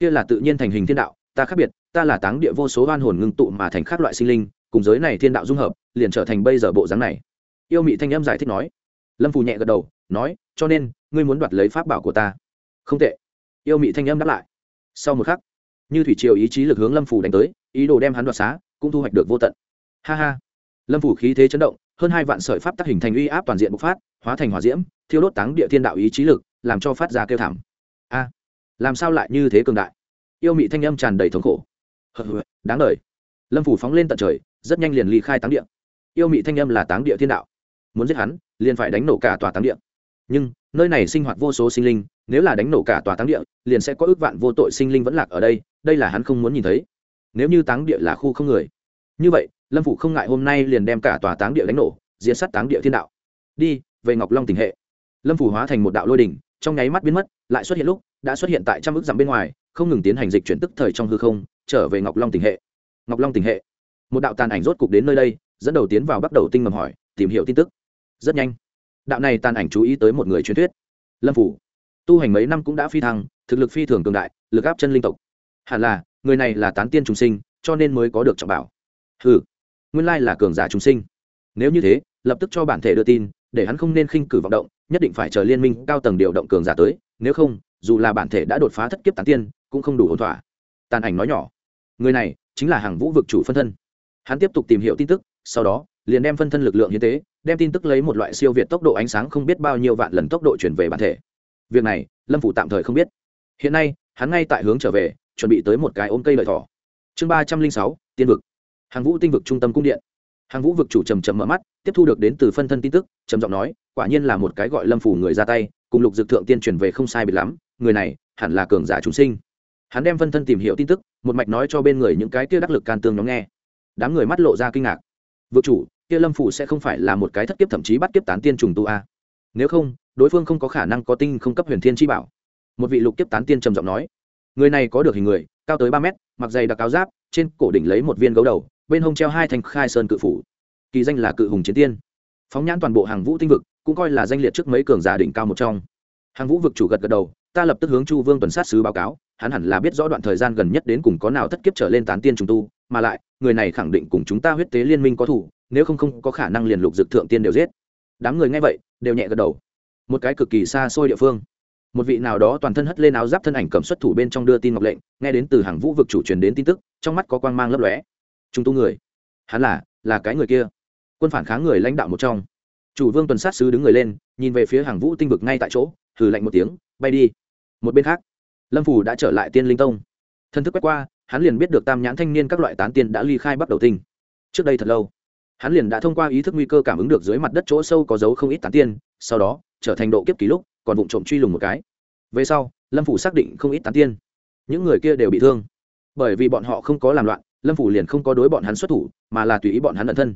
Kia là tự nhiên thành hình thiên đạo, ta khác biệt, ta là táng địa vô số oan hồn ngưng tụ mà thành các loại sinh linh, cùng giới này thiên đạo dung hợp, liền trở thành bây giờ bộ dáng này. Yêu mị thanh âm giải thích nói. Lâm phù nhẹ gật đầu, nói, cho nên, ngươi muốn đoạt lấy pháp bảo của ta. Không tệ. Yêu mị thanh âm đáp lại. Sau một khắc, như thủy triều ý chí lực hướng lâm phù đánh tới, ý đồ đem hắn đoạt xá, cũng thu hoạch được vô tận. Ha ha lâm phủ khí thế chấn động, hơn hai vạn sợi pháp tác hình thành uy áp toàn diện bộc phát, hóa thành hỏa diễm, thiêu đốt táng địa thiên đạo ý chí lực, làm cho phát ra kêu thảm. A, làm sao lại như thế cường đại? Yêu mị thanh âm tràn đầy thống khổ. Đáng đời. Lâm phủ phóng lên tận trời, rất nhanh liền ly khai táng địa. Yêu mị thanh âm là táng địa thiên đạo. Muốn giết hắn, liền phải đánh nổ cả tòa táng địa. Nhưng, nơi này sinh hoạt vô số sinh linh, nếu là đánh nổ cả tòa táng địa, liền sẽ có ước vạn vô tội sinh linh vẫn lạc ở đây đây là hắn không muốn nhìn thấy. Nếu như táng địa là khu không người. Như vậy lâm phủ không ngại hôm nay liền đem cả tòa táng địa đánh nổ diễn sát táng địa thiên đạo. Đi, về ngọc long tình hệ. Lâm phủ hóa thành một đạo lôi đỉnh, trong nháy mắt biến mất, lại xuất hiện lúc, đã xuất hiện tại trăm ước dặm bên ngoài, không ngừng tiến hành dịch chuyển tức thời trong hư không, trở về ngọc long tình hệ. Ngọc long tình hệ. Một đạo tàn ảnh rốt cục đến nơi đây, dẫn đầu tiến vào bắt đầu tinh ngầm hỏi, tìm hiểu tin tức. Rất nhanh. Đạo này tàn ảnh chú ý tới một người truyền thuyết. Lâm phủ tu hành mấy năm cũng đã phi thăng, thực lực phi thường cường đại, lực áp chân linh tộc. Hẳn là, người này là tán tiên trùng sinh, cho nên mới có được trọng bảo. Ừ nguyên lai là cường giả trung sinh. Nếu như thế, lập tức cho bản thể đưa tin, để hắn không nên khinh cử vọng động, nhất định phải chờ liên minh cao tầng điều động cường giả tới, nếu không, dù là bản thể đã đột phá thất kiếp tán tiên, cũng không đủ ổn thỏa. Tàn ảnh nói nhỏ. Người này chính là hàng vũ vực chủ phân thân. Hắn tiếp tục tìm hiểu tin tức, sau đó, liền đem phân thân lực lượng hiến tế, đem tin tức lấy một loại siêu việt tốc độ ánh sáng không biết bao nhiêu vạn lần tốc độ chuyển về bản thể. Việc này, lâm phủ tạm thời không biết. Hiện nay, hắn ngay tại hướng trở về, chuẩn bị tới một cái ôm cây lợi thỏ. Chương ba trăm linh sáu, tiên vực hàng vũ tinh vực trung tâm cung điện. Hàng vũ vực chủ trầm trầm mở mắt, tiếp thu được đến từ phân thân tin tức, trầm giọng nói, quả nhiên là một cái gọi lâm phủ người ra tay, cùng lục dực thượng tiên truyền về không sai biệt lắm, người này hẳn là cường giả chúng sinh. Hắn đem phân thân tìm hiểu tin tức, một mạch nói cho bên người những cái kia đắc lực can tương nhóm nghe. Đám người mắt lộ ra kinh ngạc. Vực chủ, kia lâm phủ sẽ không phải là một cái thất kiếp thậm chí bắt kiếp tán tiên trùng tu a? Nếu không, đối phương không có khả năng có tinh không cấp huyền thiên chi bảo. Một vị lục kiếp tán tiên trầm giọng nói, người này có được hình người, cao tới ba mét, mặc dày đặc áo giáp, trên cổ đỉnh lấy một viên gấu đầu bên hông treo hai thành khai sơn cự phủ. Kỳ danh là cự hùng chiến tiên. Phóng nhãn toàn bộ hàng vũ tinh vực, cũng coi là danh liệt trước mấy cường giả đỉnh cao một trong. Hàng vũ vực chủ gật gật đầu, ta lập tức hướng chu vương tuần sát sứ báo cáo, hắn hẳn là biết rõ đoạn thời gian gần nhất đến cùng có nào thất kiếp trở lên tán tiên trùng tu, mà lại, người này khẳng định cùng chúng ta huyết tế liên minh có thủ, nếu không không có khả năng liền lục dực thượng tiên đều giết. Đám người nghe vậy, đều nhẹ gật đầu. Một cái cực kỳ xa xôi địa phương. Một vị nào đó toàn thân hất lên áo giáp thân ảnh cầm xuất thủ bên trong đưa tin ngọc lệnh, nghe đến từ hàng vũ vực chủ truyền đến tin tức, trong mắt có quang mang lấp lóe trung tu người. Hắn là là cái người kia. Quân phản kháng người lãnh đạo một trong. Chủ vương tuần sát sứ đứng người lên, nhìn về phía hàng vũ tinh vực ngay tại chỗ thử lạnh một tiếng, bay đi. Một bên khác, lâm phủ đã trở lại tiên linh tông. Thân thức quét qua, hắn liền biết được tam nhãn thanh niên các loại tán tiên đã ly khai bắt đầu tinh. Trước đây thật lâu, hắn liền đã thông qua ý thức nguy cơ cảm ứng được dưới mặt đất chỗ sâu có dấu không ít tán tiên, sau đó, trở thành độ kiếp kỷ lúc, còn vụ trộm truy lùng một cái. Về sau, lâm phủ xác định không ít tán tiên. Những người kia đều bị thương. Bởi vì bọn họ không có làm loạn lâm phủ liền không có đối bọn hắn xuất thủ, mà là tùy ý bọn hắn ẩn thân.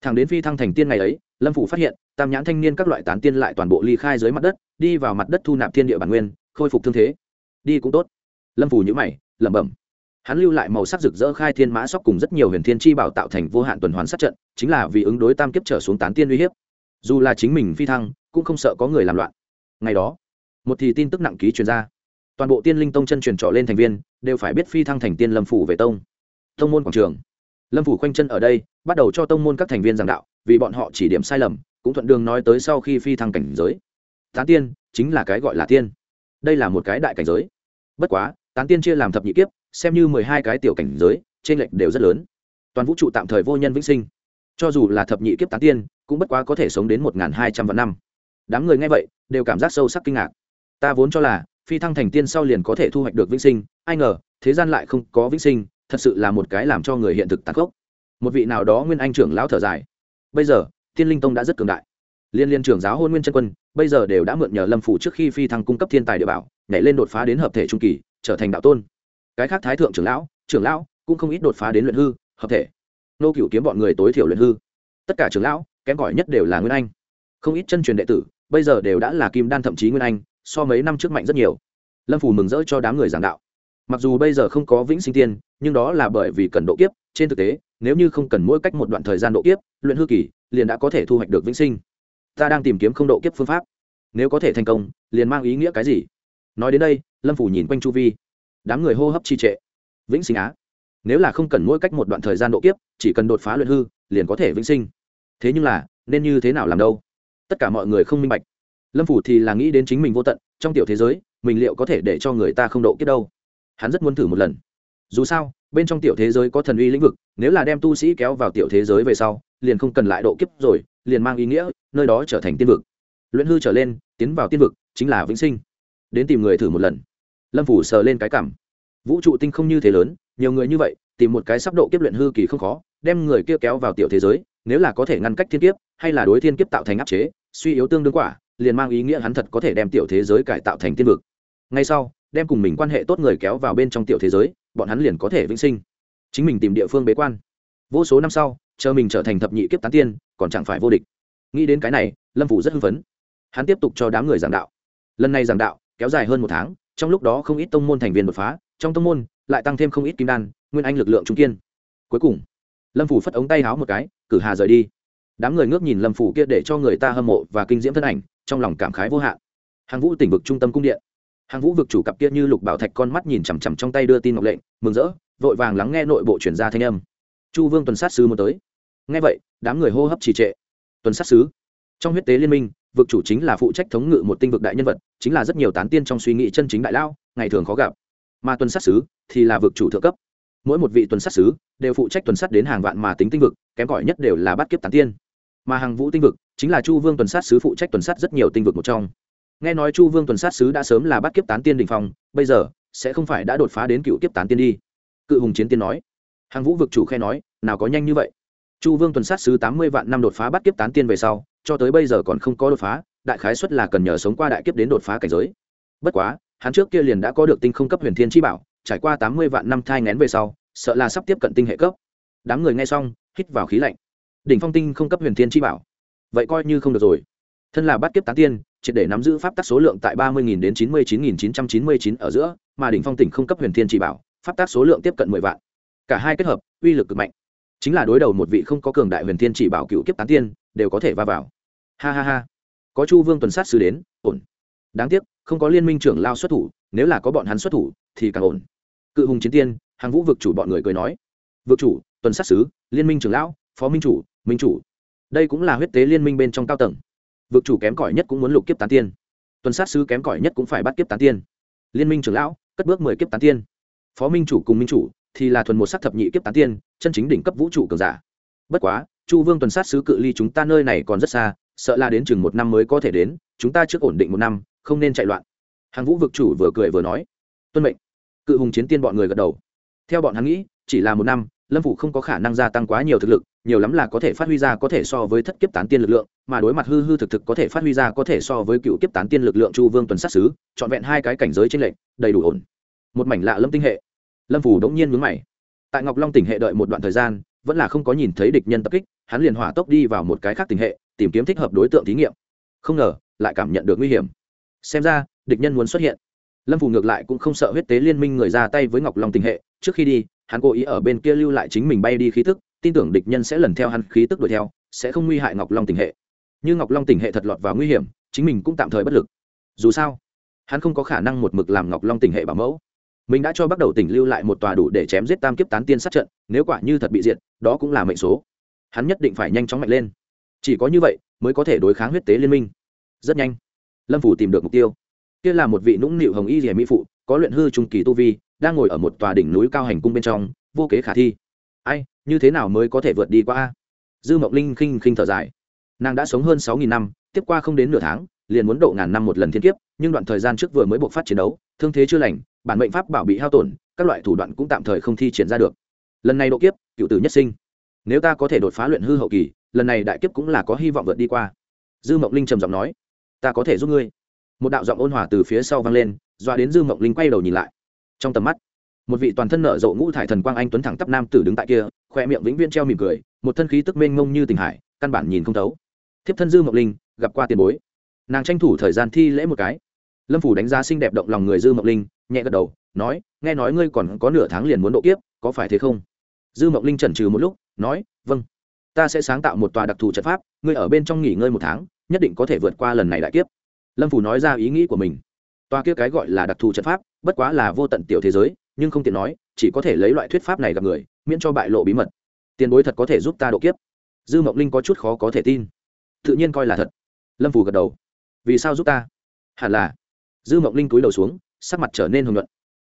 Thằng đến phi thăng thành tiên ngày ấy, lâm phủ phát hiện, tam nhãn thanh niên các loại tán tiên lại toàn bộ ly khai dưới mặt đất, đi vào mặt đất thu nạp thiên địa bản nguyên, khôi phục thương thế. Đi cũng tốt. Lâm phủ nhữ mày, lẩm bẩm. Hắn lưu lại màu sắc rực rỡ khai thiên mã sóc cùng rất nhiều huyền thiên chi bảo tạo thành vô hạn tuần hoàn sát trận, chính là vì ứng đối tam kiếp trở xuống tán tiên uy hiếp. Dù là chính mình phi thăng, cũng không sợ có người làm loạn. Ngày đó, một thì tin tức nặng ký truyền ra. Toàn bộ tiên linh tông chân truyền trọ lên thành viên, đều phải biết phi thăng thành tiên lâm phủ về tông tông môn quảng trường. Lâm phủ khoanh chân ở đây, bắt đầu cho tông môn các thành viên giảng đạo, vì bọn họ chỉ điểm sai lầm, cũng thuận đường nói tới sau khi phi thăng cảnh giới. Tán tiên, chính là cái gọi là tiên. Đây là một cái đại cảnh giới. Bất quá, tán tiên chia làm thập nhị kiếp, xem như mười hai cái tiểu cảnh giới trên lệch đều rất lớn. Toàn vũ trụ tạm thời vô nhân vĩnh sinh. Cho dù là thập nhị kiếp tán tiên, cũng bất quá có thể sống đến một hai trăm vạn năm. Đám người nghe vậy, đều cảm giác sâu sắc kinh ngạc. Ta vốn cho là, phi thăng thành tiên sau liền có thể thu hoạch được vĩnh sinh, ai ngờ, thế gian lại không có vĩnh sinh thật sự là một cái làm cho người hiện thực tàn khốc. Một vị nào đó nguyên anh trưởng lão thở dài. Bây giờ, thiên linh tông đã rất cường đại. Liên liên trưởng giáo hôn nguyên chân quân, bây giờ đều đã mượn nhờ lâm phủ trước khi phi thăng cung cấp thiên tài địa bảo, nhảy lên đột phá đến hợp thể trung kỳ, trở thành đạo tôn. Cái khác thái thượng trưởng lão trưởng lão cũng không ít đột phá đến luyện hư, hợp thể. Nô cựu kiếm bọn người tối thiểu luyện hư. Tất cả trưởng lão, kém cỏi nhất đều là nguyên anh. Không ít chân truyền đệ tử, bây giờ đều đã là kim đan thậm chí nguyên anh, so mấy năm trước mạnh rất nhiều. Lâm phủ mừng rỡ cho đám người giảng đạo mặc dù bây giờ không có vĩnh sinh tiên, nhưng đó là bởi vì cần độ kiếp, trên thực tế, nếu như không cần mỗi cách một đoạn thời gian độ kiếp, luyện hư kỳ, liền đã có thể thu hoạch được vĩnh sinh. Ta đang tìm kiếm không độ kiếp phương pháp. Nếu có thể thành công, liền mang ý nghĩa cái gì? Nói đến đây, lâm phủ nhìn quanh chu vi. Đám người hô hấp trì trệ. Vĩnh sinh á. Nếu là không cần mỗi cách một đoạn thời gian độ kiếp, chỉ cần đột phá luyện hư, liền có thể vĩnh sinh. Thế nhưng là, nên như thế nào làm đâu? Tất cả mọi người không minh bạch. Lâm phủ thì là nghĩ đến chính mình vô tận, trong tiểu thế giới, mình liệu có thể để cho người ta không độ kiếp đâu? Hắn rất muốn thử một lần. Dù sao, bên trong tiểu thế giới có thần uy lĩnh vực, nếu là đem tu sĩ kéo vào tiểu thế giới về sau, liền không cần lại độ kiếp rồi, liền mang ý nghĩa, nơi đó trở thành tiên vực. Luyện hư trở lên, tiến vào tiên vực, chính là vĩnh sinh. Đến tìm người thử một lần. Lâm phủ sờ lên cái cảm. Vũ trụ tinh không như thế lớn, nhiều người như vậy, tìm một cái sắp độ kiếp luyện hư kỳ không khó, đem người kia kéo vào tiểu thế giới, nếu là có thể ngăn cách thiên kiếp, hay là đối thiên kiếp tạo thành áp chế, suy yếu tương đương quả, liền mang ý nghĩa hắn thật có thể đem tiểu thế giới cải tạo thành tiên vực. Ngay sau đem cùng mình quan hệ tốt người kéo vào bên trong tiểu thế giới, bọn hắn liền có thể vĩnh sinh. Chính mình tìm địa phương bế quan. Vô số năm sau, chờ mình trở thành thập nhị kiếp tán tiên, còn chẳng phải vô địch. Nghĩ đến cái này, lâm phủ rất hưng phấn. Hắn tiếp tục cho đám người giảng đạo. Lần này giảng đạo, kéo dài hơn một tháng, trong lúc đó không ít tông môn thành viên đột phá, trong tông môn, lại tăng thêm không ít kim đan, nguyên anh lực lượng trung kiên. Cuối cùng, lâm phủ phất ống tay háo một cái, cử hà rời đi. Đám người ngước nhìn lâm phủ kia để cho người ta hâm mộ và kinh diễm thân ảnh, trong lòng cảm khái vô hạn. Hàng vũ tỉnh vực trung tâm cung điện hàng vũ vực chủ cặp kia như lục bảo thạch con mắt nhìn chằm chằm trong tay đưa tin ngọc lệnh, mừng rỡ, vội vàng lắng nghe nội bộ chuyển ra thanh âm. Chu vương tuần sát sứ muốn tới. Nghe vậy, đám người hô hấp trì trệ. Tuần sát sứ. Trong huyết tế liên minh, vực chủ chính là phụ trách thống ngự một tinh vực đại nhân vật, chính là rất nhiều tán tiên trong suy nghĩ chân chính đại lao ngày thường khó gặp. Mà tuần sát sứ thì là vực chủ thượng cấp. Mỗi một vị tuần sát sứ đều phụ trách tuần sát đến hàng vạn mà tính tinh vực, kém cỏi nhất đều là bắt kiếp tán tiên. Mà hàng vũ tinh vực chính là chu vương tuần sát sứ phụ trách tuần sát rất nhiều tinh vực một trong nghe nói chu vương tuần sát sứ đã sớm là bắt kiếp tán tiên đình phong, bây giờ sẽ không phải đã đột phá đến cựu kiếp tán tiên đi. Cự hùng chiến tiên nói. Hàng vũ vực chủ khe nói, nào có nhanh như vậy. Chu vương tuần sát sứ tám mươi vạn năm đột phá bắt kiếp tán tiên về sau, cho tới bây giờ còn không có đột phá, đại khái xuất là cần nhờ sống qua đại kiếp đến đột phá cảnh giới. Bất quá, hắn trước kia liền đã có được tinh không cấp huyền thiên chi bảo, trải qua tám mươi vạn năm thai ngén về sau, sợ là sắp tiếp cận tinh hệ cấp. Đám người nghe xong, hít vào khí lạnh. Đỉnh phong tinh không cấp huyền thiên chi bảo. Vậy coi như không được rồi. Thân là bắt kiếp tán tiên triệt để nắm giữ pháp tắc số lượng tại ba mươi đến chín mươi chín chín trăm chín mươi chín ở giữa, mà đỉnh phong tỉnh không cấp huyền thiên chỉ bảo, pháp tắc số lượng tiếp cận mười vạn. Cả hai kết hợp, uy lực cực mạnh. Chính là đối đầu một vị không có cường đại huyền thiên chỉ bảo cựu kiếp tán tiên, đều có thể va vào. Ha ha ha. Có chu vương tuần sát sư đến, ổn. Đáng tiếc, không có liên minh trưởng lao xuất thủ, nếu là có bọn hắn xuất thủ, thì càng ổn. Cự hùng chiến tiên, hàng vũ vực chủ bọn người cười nói. Vực chủ, tuần sát sứ, liên minh trưởng lão, phó minh chủ minh chủ. Đây cũng là huyết tế liên minh bên trong cao tầng vực chủ kém cỏi nhất cũng muốn lục kiếp tán tiên. Tuần sát sứ kém cỏi nhất cũng phải bắt kiếp tán tiên. Liên minh trưởng lão, cất bước mười kiếp tán tiên. Phó minh chủ cùng minh chủ thì là thuần một sắc thập nhị kiếp tán tiên, chân chính đỉnh cấp vũ trụ cường giả. Bất quá, chu vương tuần sát sứ cự ly chúng ta nơi này còn rất xa, sợ là đến chừng một năm mới có thể đến, chúng ta trước ổn định một năm, không nên chạy loạn. Hàng vũ vực chủ vừa cười vừa nói, tuân mệnh. Cự hùng chiến tiên bọn người gật đầu. Theo bọn hắn nghĩ, chỉ là một năm, lâm phủ không có khả năng gia tăng quá nhiều thực lực nhiều lắm là có thể phát huy ra có thể so với thất kiếp tán tiên lực lượng, mà đối mặt hư hư thực thực có thể phát huy ra có thể so với cựu kiếp tán tiên lực lượng chu vương tuần sát xứ, trọn vẹn hai cái cảnh giới trên lệnh đầy đủ ổn. Một mảnh lạ lâm tinh hệ. Lâm phủ đống nhiên mướn mày. Tại ngọc long tỉnh hệ đợi một đoạn thời gian, vẫn là không có nhìn thấy địch nhân tập kích, hắn liền hỏa tốc đi vào một cái khác tình hệ, tìm kiếm thích hợp đối tượng thí nghiệm. Không ngờ, lại cảm nhận được nguy hiểm. Xem ra, địch nhân muốn xuất hiện. Lâm phủ ngược lại cũng không sợ huyết tế liên minh người ra tay với ngọc long tình hệ, trước khi đi, hắn cố ý ở bên kia lưu lại chính mình bay đi khí tức tin tưởng địch nhân sẽ lần theo hắn khí tức đuổi theo, sẽ không nguy hại ngọc long tình hệ. Nhưng ngọc long tình hệ thật lọt vào nguy hiểm, chính mình cũng tạm thời bất lực. Dù sao, hắn không có khả năng một mực làm ngọc long tình hệ bảo mẫu. Mình đã cho bắt đầu tỉnh lưu lại một tòa đủ để chém giết tam kiếp tán tiên sát trận, nếu quả như thật bị diệt, đó cũng là mệnh số. Hắn nhất định phải nhanh chóng mạnh lên. Chỉ có như vậy, mới có thể đối kháng huyết tế liên minh. Rất nhanh, lâm phủ tìm được mục tiêu. Kia là một vị nũng nịu hồng y rìa mỹ phụ, có luyện hư trung kỳ tu vi, đang ngồi ở một tòa đỉnh núi cao hành cung bên trong, vô kế khả thi. Ai? Như thế nào mới có thể vượt đi qua a? Dư mộng linh khinh khinh thở dài. Nàng đã sống hơn sáu nghìn năm, tiếp qua không đến nửa tháng, liền muốn độ ngàn năm một lần thiên kiếp, nhưng đoạn thời gian trước vừa mới buộc phát chiến đấu, thương thế chưa lành, bản mệnh pháp bảo bị hao tổn, các loại thủ đoạn cũng tạm thời không thi triển ra được. Lần này độ kiếp, cựu tử nhất sinh. Nếu ta có thể đột phá luyện hư hậu kỳ, lần này đại kiếp cũng là có hy vọng vượt đi qua. Dư mộng linh trầm giọng nói, ta có thể giúp ngươi. Một đạo giọng ôn hòa từ phía sau vang lên doa đến dư mộng linh quay đầu nhìn lại. Trong tầm mắt một vị toàn thân nở rộ ngũ thải thần quang anh tuấn thẳng tắp nam tử đứng tại kia, khoe miệng vĩnh viễn treo mỉm cười, một thân khí tức mênh mông như tình hải, căn bản nhìn không thấu. Thiếp thân dư mộng linh, gặp qua tiền bối. Nàng tranh thủ thời gian thi lễ một cái. Lâm phủ đánh giá xinh đẹp động lòng người dư mộng linh, nhẹ gật đầu, nói, nghe nói ngươi còn có nửa tháng liền muốn độ kiếp, có phải thế không? Dư mộng linh chần trừ một lúc, nói vâng. Ta sẽ sáng tạo một tòa đặc thù trận pháp, ngươi ở bên trong nghỉ ngơi một tháng, nhất định có thể vượt qua lần này đại kiếp. Lâm phủ nói ra ý nghĩ của mình. Tòa kia cái gọi là đặc thù trận pháp, bất quá là vô tận tiểu thế giới nhưng không tiện nói, chỉ có thể lấy loại thuyết pháp này gặp người, miễn cho bại lộ bí mật. Tiền bối thật có thể giúp ta độ kiếp. Dư mộng linh có chút khó có thể tin. Tự nhiên coi là thật. Lâm Phù gật đầu. Vì sao giúp ta? Hẳn là. Dư mộng linh cúi đầu xuống, sắc mặt trở nên hồng luận.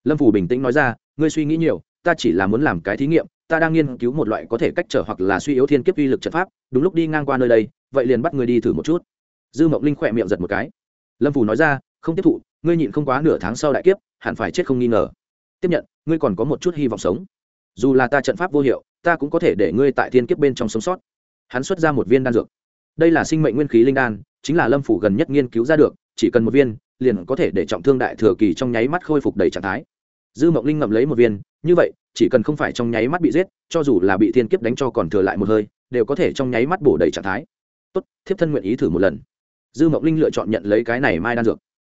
lâm Phù bình tĩnh nói ra, ngươi suy nghĩ nhiều, ta chỉ là muốn làm cái thí nghiệm, ta đang nghiên cứu một loại có thể cách trở hoặc là suy yếu thiên kiếp uy lực trận pháp, đúng lúc đi ngang qua nơi đây, vậy liền bắt ngươi đi thử một chút. Dư mộng linh khỏe miệng giật một cái. Lâm Phù nói ra, không tiếp thụ, ngươi nhịn không quá nửa tháng sau đại kiếp, hẳn phải chết không nghi ngờ tiếp nhận, ngươi còn có một chút hy vọng sống. Dù là ta trận pháp vô hiệu, ta cũng có thể để ngươi tại thiên kiếp bên trong sống sót. Hắn xuất ra một viên đan dược. Đây là sinh mệnh nguyên khí linh đan, chính là lâm phủ gần nhất nghiên cứu ra được, chỉ cần một viên, liền có thể để trọng thương đại thừa kỳ trong nháy mắt khôi phục đầy trạng thái. Dư mộng linh ngậm lấy một viên, như vậy, chỉ cần không phải trong nháy mắt bị giết, cho dù là bị thiên kiếp đánh cho còn thừa lại một hơi, đều có thể trong nháy mắt bổ đầy trạng thái. Tốt, thiếp thân nguyện ý thử một lần. Dư mộng linh lựa chọn nhận lấy cái này mai đan dược.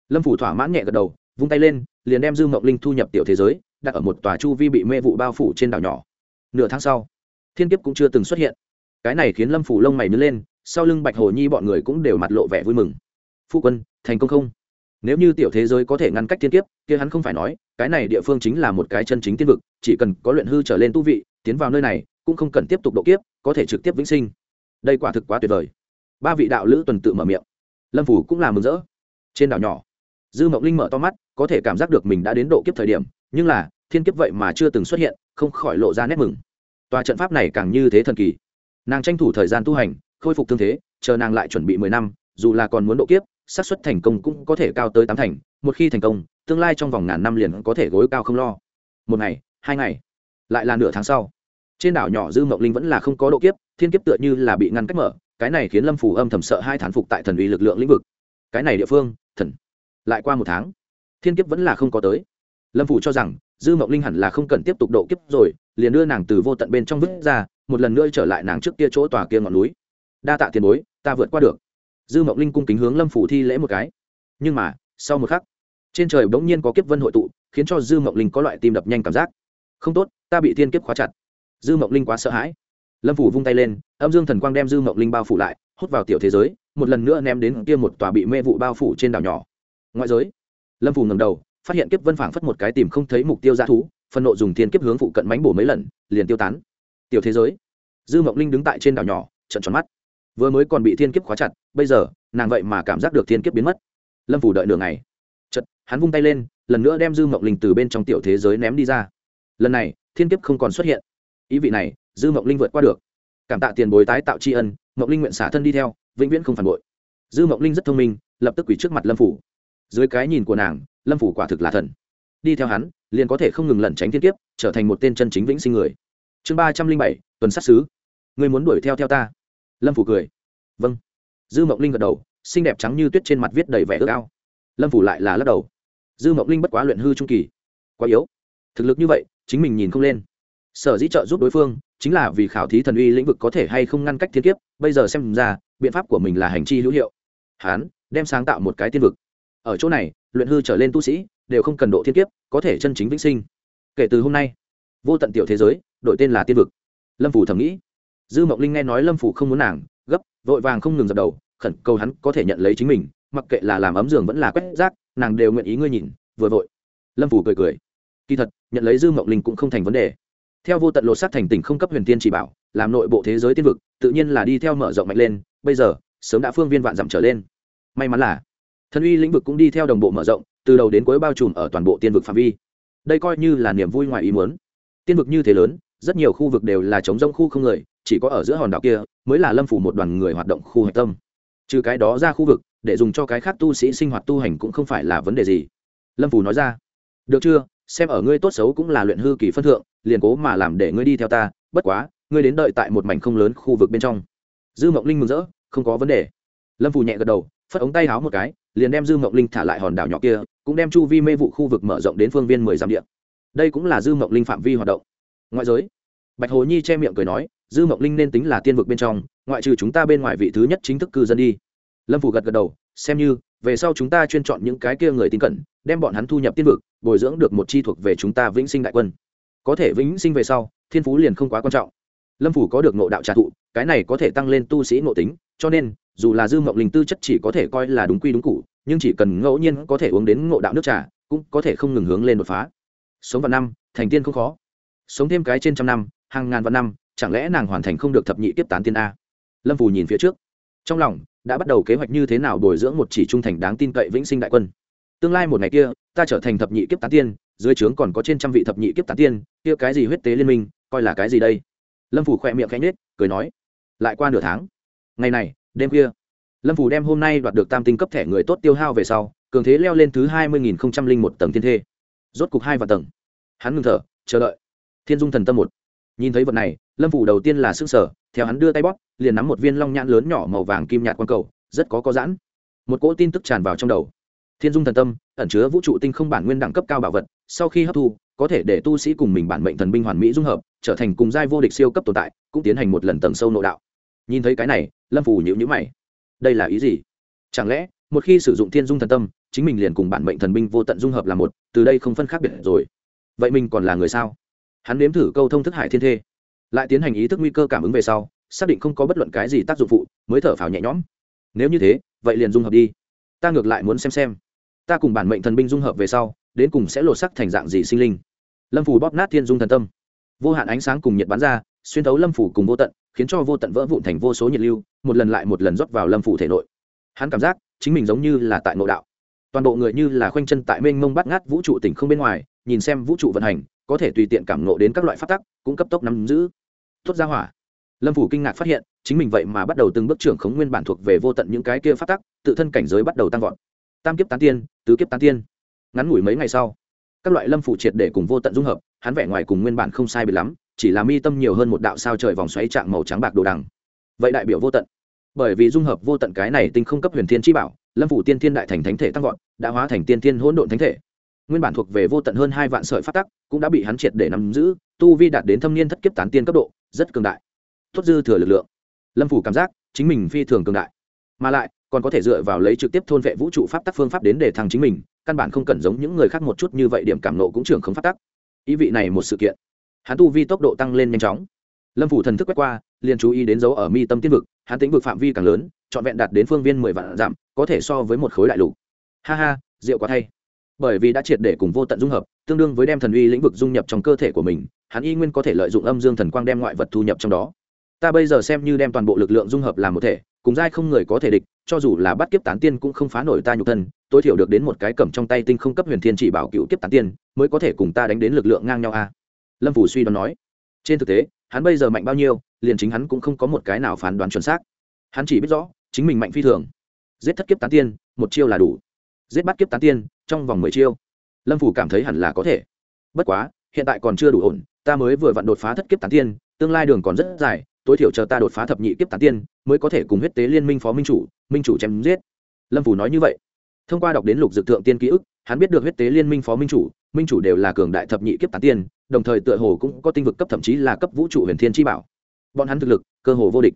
Lâm phủ thỏa mãn nhẹ gật đầu vung tay lên, liền đem dư mộng linh thu nhập tiểu thế giới, đặt ở một tòa chu vi bị mê vụ bao phủ trên đảo nhỏ. Nửa tháng sau, thiên kiếp cũng chưa từng xuất hiện. Cái này khiến lâm phủ lông mày nứt lên, sau lưng bạch hồ nhi bọn người cũng đều mặt lộ vẻ vui mừng. Phu quân, thành công không? Nếu như tiểu thế giới có thể ngăn cách thiên kiếp, kia hắn không phải nói, cái này địa phương chính là một cái chân chính tiên vực, chỉ cần có luyện hư trở lên tu vị, tiến vào nơi này, cũng không cần tiếp tục độ kiếp, có thể trực tiếp vĩnh sinh. Đây quả thực quá tuyệt vời. Ba vị đạo lữ tuần tự mở miệng. Lâm phủ cũng là mừng rỡ. Trên đảo nhỏ, dư mộng linh mở to mắt có thể cảm giác được mình đã đến độ kiếp thời điểm, nhưng là, thiên kiếp vậy mà chưa từng xuất hiện, không khỏi lộ ra nét mừng. Tòa trận pháp này càng như thế thần kỳ. Nàng tranh thủ thời gian tu hành, khôi phục thương thế, chờ nàng lại chuẩn bị mười năm, dù là còn muốn độ kiếp, xác suất thành công cũng có thể cao tới tám thành, một khi thành công, tương lai trong vòng ngàn năm liền có thể gối cao không lo. Một ngày, hai ngày, lại là nửa tháng sau. Trên đảo nhỏ dư mộng linh vẫn là không có độ kiếp, thiên kiếp tựa như là bị ngăn cách mở, cái này khiến lâm phủ âm thầm sợ hai thán phục tại thần uy lực lượng lĩnh vực. Cái này địa phương, thần, lại qua một tháng thiên kiếp vẫn là không có tới. Lâm phủ cho rằng, dư mộng linh hẳn là không cần tiếp tục độ kiếp rồi, liền đưa nàng từ vô tận bên trong vứt ra, một lần nữa trở lại nàng trước kia chỗ tòa kia ngọn núi. Đa tạ tiền bối, ta vượt qua được. Dư mộng linh cung kính hướng lâm phủ thi lễ một cái. Nhưng mà, sau một khắc, trên trời bỗng nhiên có kiếp vân hội tụ, khiến cho dư mộng linh có loại tim đập nhanh cảm giác. Không tốt, ta bị thiên kiếp khóa chặt. Dư mộng linh quá sợ hãi. Lâm phủ vung tay lên, âm dương thần quang đem dư mộng linh bao phủ lại, hút vào tiểu thế giới, một lần nữa ném đến kia một tòa bị mê vụ bao phủ trên đảo nhỏ. Ngoại giới lâm phù ngầm đầu, phát hiện kiếp vân phảng phất một cái tìm không thấy mục tiêu g thú phân nộ dùng thiên kiếp hướng phụ cận mánh bổ mấy lần, liền tiêu tán. Tiểu thế giới. Dư mộng linh đứng tại trên đảo nhỏ trận tròn mắt. Vừa mới còn bị thiên kiếp khóa chặt, bây giờ, nàng vậy mà cảm giác được thiên kiếp biến mất. Lâm phủ đợi nửa ngày. Chật hắn vung tay lên, lần nữa đem dư mộng linh từ bên trong tiểu thế giới ném đi ra. Lần này, thiên kiếp không còn xuất hiện. Ý vị này, dư mộng linh vượt qua được. Cảm tạ tiền bối tái tạo tri ân, mộng linh nguyện xả thân đi theo, vĩnh viễn không phản bội. Dư mộng linh rất thông minh, lập tức quỷ trước mặt lâm phủ dưới cái nhìn của nàng, lâm phủ quả thực là thần. Đi theo hắn, liền có thể không ngừng lẩn tránh thiên kiếp, trở thành một tên chân chính vĩnh sinh người. Chương ba trăm linh bảy, tuần sát xứ. Người muốn đuổi theo theo ta. Lâm phủ cười. Vâng. Dư mộng linh gật đầu, xinh đẹp trắng như tuyết trên mặt viết đầy vẻ ước ao. Lâm phủ lại là lắc đầu. Dư mộng linh bất quá luyện hư trung kỳ. Quá yếu. Thực lực như vậy, chính mình nhìn không lên. Sở dĩ trợ giúp đối phương, chính là vì khảo thí thần uy lĩnh vực có thể hay không ngăn cách thiên kiếp, bây giờ xem ra, biện pháp của mình là hành chi hữu hiệu. Hán đem sáng tạo một cái tiên vực ở chỗ này, luyện hư trở lên tu sĩ, đều không cần độ thiên kiếp, có thể chân chính vĩnh sinh. Kể từ hôm nay, vô tận tiểu thế giới, đổi tên là tiên vực. Lâm phủ thầm nghĩ. Dư mộng linh nghe nói lâm phủ không muốn nàng, gấp, vội vàng không ngừng dập đầu, khẩn cầu hắn có thể nhận lấy chính mình, mặc kệ là làm ấm giường vẫn là quét rác, nàng đều nguyện ý ngươi nhìn, vừa vội. Lâm phủ cười cười. Kỳ thật, nhận lấy dư mộng linh cũng không thành vấn đề. Theo vô tận lột xác thành tỉnh không cấp huyền tiên chỉ bảo, làm nội bộ thế giới tiên vực, tự nhiên là đi theo mở rộng mạnh lên, bây giờ, sớm đã phương viên vạn dặm trở lên. May mắn là thần uy lĩnh vực cũng đi theo đồng bộ mở rộng, từ đầu đến cuối bao trùm ở toàn bộ tiên vực phạm vi. Đây coi như là niềm vui ngoài ý muốn. Tiên vực như thế lớn, rất nhiều khu vực đều là chống rông khu không người, chỉ có ở giữa hòn đảo kia mới là lâm phủ một đoàn người hoạt động khu hạch tâm. Trừ cái đó ra khu vực, để dùng cho cái khác tu sĩ sinh hoạt tu hành cũng không phải là vấn đề gì. Lâm phủ nói ra, được chưa? Xem ở ngươi tốt xấu cũng là luyện hư kỳ phân thượng, liền cố mà làm để ngươi đi theo ta, bất quá, ngươi đến đợi tại một mảnh không lớn khu vực bên trong. Dư mộng linh mừng rỡ, không có vấn đề. Lâm phủ nhẹ gật đầu, phất ống tay háo một cái liền đem dư mộng linh thả lại hòn đảo nhỏ kia, cũng đem chu vi mê vụ khu vực mở rộng đến phương viên mười dặm địa. Đây cũng là dư mộng linh phạm vi hoạt động. Ngoại giới, bạch hồ nhi che miệng cười nói, dư mộng linh nên tính là tiên vực bên trong, ngoại trừ chúng ta bên ngoài vị thứ nhất chính thức cư dân đi. Lâm phủ gật gật đầu, xem như, về sau chúng ta chuyên chọn những cái kia người tin cẩn, đem bọn hắn thu nhập tiên vực, bồi dưỡng được một chi thuộc về chúng ta vĩnh sinh đại quân. Có thể vĩnh sinh về sau, thiên phú liền không quá quan trọng. Lâm phủ có được ngộ đạo trà thụ cái này có thể tăng lên tu sĩ ngộ tính cho nên, dù là dư mộng linh tư chất chỉ có thể coi là đúng quy đúng cụ, nhưng chỉ cần ngẫu nhiên có thể uống đến ngộ đạo nước trà, cũng có thể không ngừng hướng lên đột phá. Sống vào năm, thành tiên không khó. Sống thêm cái trên trăm năm, hàng ngàn vạn năm, chẳng lẽ nàng hoàn thành không được thập nhị tiếp tán tiên a? Lâm phù nhìn phía trước. Trong lòng, đã bắt đầu kế hoạch như thế nào bồi dưỡng một chỉ trung thành đáng tin cậy vĩnh sinh đại quân. Tương lai một ngày kia, ta trở thành thập nhị kiếp tán tiên, dưới trướng còn có trên trăm vị thập nhị kiếp tán tiên, kia cái gì huyết tế liên minh, coi là cái gì đây? Lâm phủ khỏe miệng khẽ nhết cười nói, lại qua nửa tháng ngày này, đêm kia lâm phủ đem hôm nay đoạt được tam tinh cấp thẻ người tốt tiêu hao về sau, cường thế leo lên thứ hai mươi nghìn một tầng thiên thê. Rốt cục hai và tầng. Hắn ngừng thở, chờ đợi. Thiên dung thần tâm một. Nhìn thấy vật này, lâm phủ đầu tiên là s ư n g sở theo hắn đưa tay bóp, liền nắm một viên long nhãn lớn nhỏ màu vàng kim nhạt q u a n cầu, rất có có giãn. Một cỗ tin tức tràn vào trong đầu. Thiên dung thần tâm, ẩn chứa vũ trụ tinh không bản nguyên đẳng cấp cao bảo vật, sau khi hấp thu, có thể để tu sĩ cùng mình bản mệnh thần binh hoàn mỹ dung hợp, trở thành cùng giai vô địch siêu cấp tồn tại, cũng tiến hành một lần tầng sâu nội đạo nhìn thấy cái này, lâm phủ nhịu nhữ mày. Đây là ý gì? Chẳng lẽ, một khi sử dụng thiên dung thần tâm, chính mình liền cùng bản mệnh thần binh vô tận dung hợp là một, từ đây không phân khác biệt rồi. Vậy mình còn là người sao? Hắn nếm thử câu thông thức hải thiên thê. Lại tiến hành ý thức nguy cơ cảm ứng về sau, xác định không có bất luận cái gì tác dụng phụ, mới thở phào nhẹ nhõm. Nếu như thế, vậy liền dung hợp đi. Ta ngược lại muốn xem xem. Ta cùng bản mệnh thần binh dung hợp về sau, đến cùng sẽ lột sắc thành dạng gì sinh linh? Lâm phủ bóp nát thiên dung thần tâm. Vô hạn ánh sáng cùng nhiệt bắn ra, xuyên thấu lâm phủ cùng vô tận khiến cho vô tận vỡ vụn thành vô số nhiệt lưu, một lần lại một lần rót vào lâm phủ thể nội. Hắn cảm giác, chính mình giống như là tại nội đạo. Toàn bộ người như là khoanh chân tại mênh mông bắt ngát vũ trụ tỉnh không bên ngoài, nhìn xem vũ trụ vận hành, có thể tùy tiện cảm nộ đến các loại phát tắc, cũng cấp tốc nắm giữ. Tốt ra hỏa. Lâm phủ kinh ngạc phát hiện, chính mình vậy mà bắt đầu từng bước trưởng khống nguyên bản thuộc về vô tận những cái kia phát tắc, tự thân cảnh giới bắt đầu tăng vọt. Tam kiếp tán tiên, tứ kiếp tán tiên. Ngắn ngủi mấy ngày sau, các loại lâm phủ triệt để cùng vô tận dung hợp, hắn vẻ ngoài cùng nguyên bản không sai bị lắm chỉ là mi tâm nhiều hơn một đạo sao trời vòng xoáy trạng màu trắng bạc đồ đằng. Vậy đại biểu vô tận. Bởi vì dung hợp vô tận cái này tinh không cấp huyền thiên chi bảo, lâm phủ tiên thiên đại thành thánh thể tăng vọt, đã hóa thành tiên thiên hỗn độn thánh thể. Nguyên bản thuộc về vô tận hơn hai vạn sợi phát tắc, cũng đã bị hắn triệt để nắm giữ, tu vi đạt đến thâm niên thất kiếp tán tiên cấp độ, rất cường đại. Tốt dư thừa lực lượng. Lâm phủ cảm giác, chính mình phi thường cường đại. Mà lại, còn có thể dựa vào lấy trực tiếp thôn vệ vũ trụ pháp tắc phương pháp đến để thăng chính mình, căn bản không cần giống những người khác một chút như vậy, điểm cảm nộ cũng trưởng không phát tắc. Ý vị này một sự kiện hắn tu vi tốc độ tăng lên nhanh chóng. Lâm phủ thần thức quét qua liền chú ý đến dấu ở mi tâm tiên vực hắn tính vực phạm vi càng lớn trọn vẹn đạt đến phương viên mười vạn dặm, có thể so với một khối đại lục. Ha ha rượu quá thay. Bởi vì đã triệt để cùng vô tận dung hợp tương đương với đem thần uy lĩnh vực dung nhập trong cơ thể của mình hắn y nguyên có thể lợi dụng âm dương thần quang đem ngoại vật thu nhập trong đó. Ta bây giờ xem như đem toàn bộ lực lượng dung hợp làm một thể cùng giai không người có thể địch cho dù là bắt kiếp tán tiên cũng không phá nổi ta nhục thân tối thiểu được đến một cái cầm trong tay tinh không cấp huyền thiên chỉ bảo cựu kiếp tán tiên mới có thể cùng ta đánh đến lực lượng ngang nhau a lâm phủ suy đoán nói, trên thực tế, hắn bây giờ mạnh bao nhiêu, liền chính hắn cũng không có một cái nào phán đoán chuẩn xác. Hắn chỉ biết rõ, chính mình mạnh phi thường. Giết thất kiếp tán tiên, một chiêu là đủ. Giết bắt kiếp tán tiên, trong vòng mười chiêu. Lâm phủ cảm thấy hẳn là có thể. Bất quá, hiện tại còn chưa đủ ổn, ta mới vừa vặn đột phá thất kiếp tán tiên, tương lai đường còn rất dài, tối thiểu chờ ta đột phá thập nhị kiếp tán tiên, mới có thể cùng huyết tế liên minh phó minh chủ minh chủ chém giết. Lâm phủ nói như vậy. Thông qua đọc đến lục dược thượng tiên ký ức, hắn biết được huyết tế liên minh phó minh chủ minh chủ đều là cường đại thập nhị kiếp tán tiên đồng thời tựa hồ cũng có tinh vực cấp thậm chí là cấp vũ trụ huyền thiên chi bảo. Bọn hắn thực lực, cơ hồ vô địch.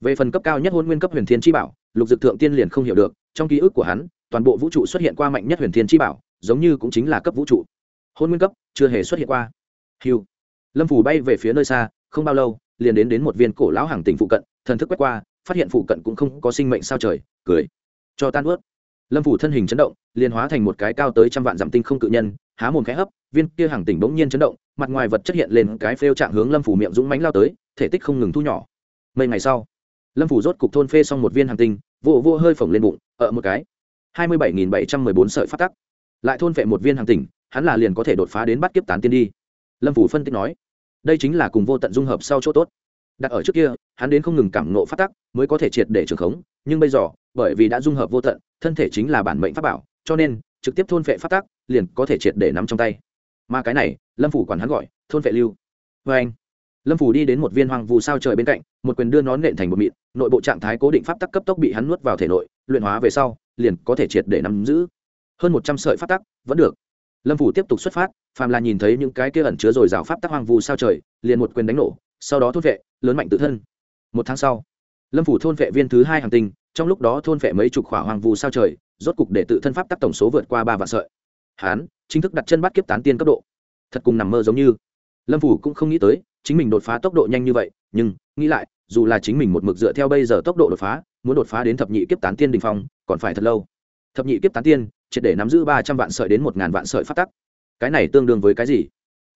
Về phần cấp cao nhất hôn nguyên cấp huyền thiên chi bảo, lục dược thượng tiên liền không hiểu được, trong ký ức của hắn, toàn bộ vũ trụ xuất hiện qua mạnh nhất huyền thiên chi bảo, giống như cũng chính là cấp vũ trụ. Hôn nguyên cấp, chưa hề xuất hiện qua. Hiu lâm phủ bay về phía nơi xa, không bao lâu, liền đến đến một viên cổ lão hàng tỉnh phụ cận, thần thức quét qua, phát hiện phụ cận cũng không có sinh mệnh sao trời, cười. Cho tan ướt. Lâm phủ thân hình chấn động, liền hóa thành một cái cao tới trăm vạn dặm tinh không cự nhân há mồm khẽ hấp, viên kia hàng tỉnh bỗng nhiên chấn động, mặt ngoài vật chất hiện lên cái phêu trạng hướng lâm phủ miệng dũng mánh lao tới, thể tích không ngừng thu nhỏ. Mấy ngày sau, lâm phủ rốt cục thôn phê xong một viên hàng tinh, vô vô hơi phồng lên bụng, ở một cái. Hai mươi bảy bảy trăm mười bốn sợi phát tắc. Lại thôn phệ một viên hàng tỉnh, hắn là liền có thể đột phá đến bắt kiếp tán tiên đi. Lâm phủ phân tích nói, đây chính là cùng vô tận dung hợp sau chỗ tốt. Đặt ở trước kia, hắn đến không ngừng cảm nộ phát tắc, mới có thể triệt để trường khống, nhưng bây giờ, bởi vì đã dung hợp vô tận, thân thể chính là bản mệnh pháp bảo, cho nên, trực tiếp thôn phệ phát tắc liền có thể triệt để nắm trong tay. Mà cái này, lâm phủ quản hắn gọi, thôn vệ lưu. Vê anh, lâm phủ đi đến một viên hoàng vù sao trời bên cạnh, một quyền đưa nón nện thành một mịn, nội bộ trạng thái cố định pháp tắc cấp tốc bị hắn nuốt vào thể nội, luyện hóa về sau, liền có thể triệt để nắm giữ. Hơn một trăm sợi pháp tắc, vẫn được. Lâm phủ tiếp tục xuất phát, phàm là nhìn thấy những cái kia ẩn chứa rồi rào pháp tắc hoàng vu sao trời, liền một quyền đánh nổ, sau đó thôn vệ, lớn mạnh tự thân. Một tháng sau, lâm phủ thôn vệ viên thứ hai hàng tinh, trong lúc đó thôn vệ mấy chục khỏa hoàng vu sao trời, rốt cục để tự thân pháp tắc tổng số vượt qua ba vạn sợi hán, chính thức đặt chân bắt kiếp tán tiên cấp độ. Thật cùng nằm mơ giống như. Lâm phủ cũng không nghĩ tới, chính mình đột phá tốc độ nhanh như vậy, nhưng, nghĩ lại, dù là chính mình một mực dựa theo bây giờ tốc độ đột phá, muốn đột phá đến thập nhị kiếp tán tiên đình phong, còn phải thật lâu. Thập nhị kiếp tán tiên, triệt để nắm giữ ba trăm vạn sợi đến một ngàn vạn sợi phát tắc. Cái này tương đương với cái gì?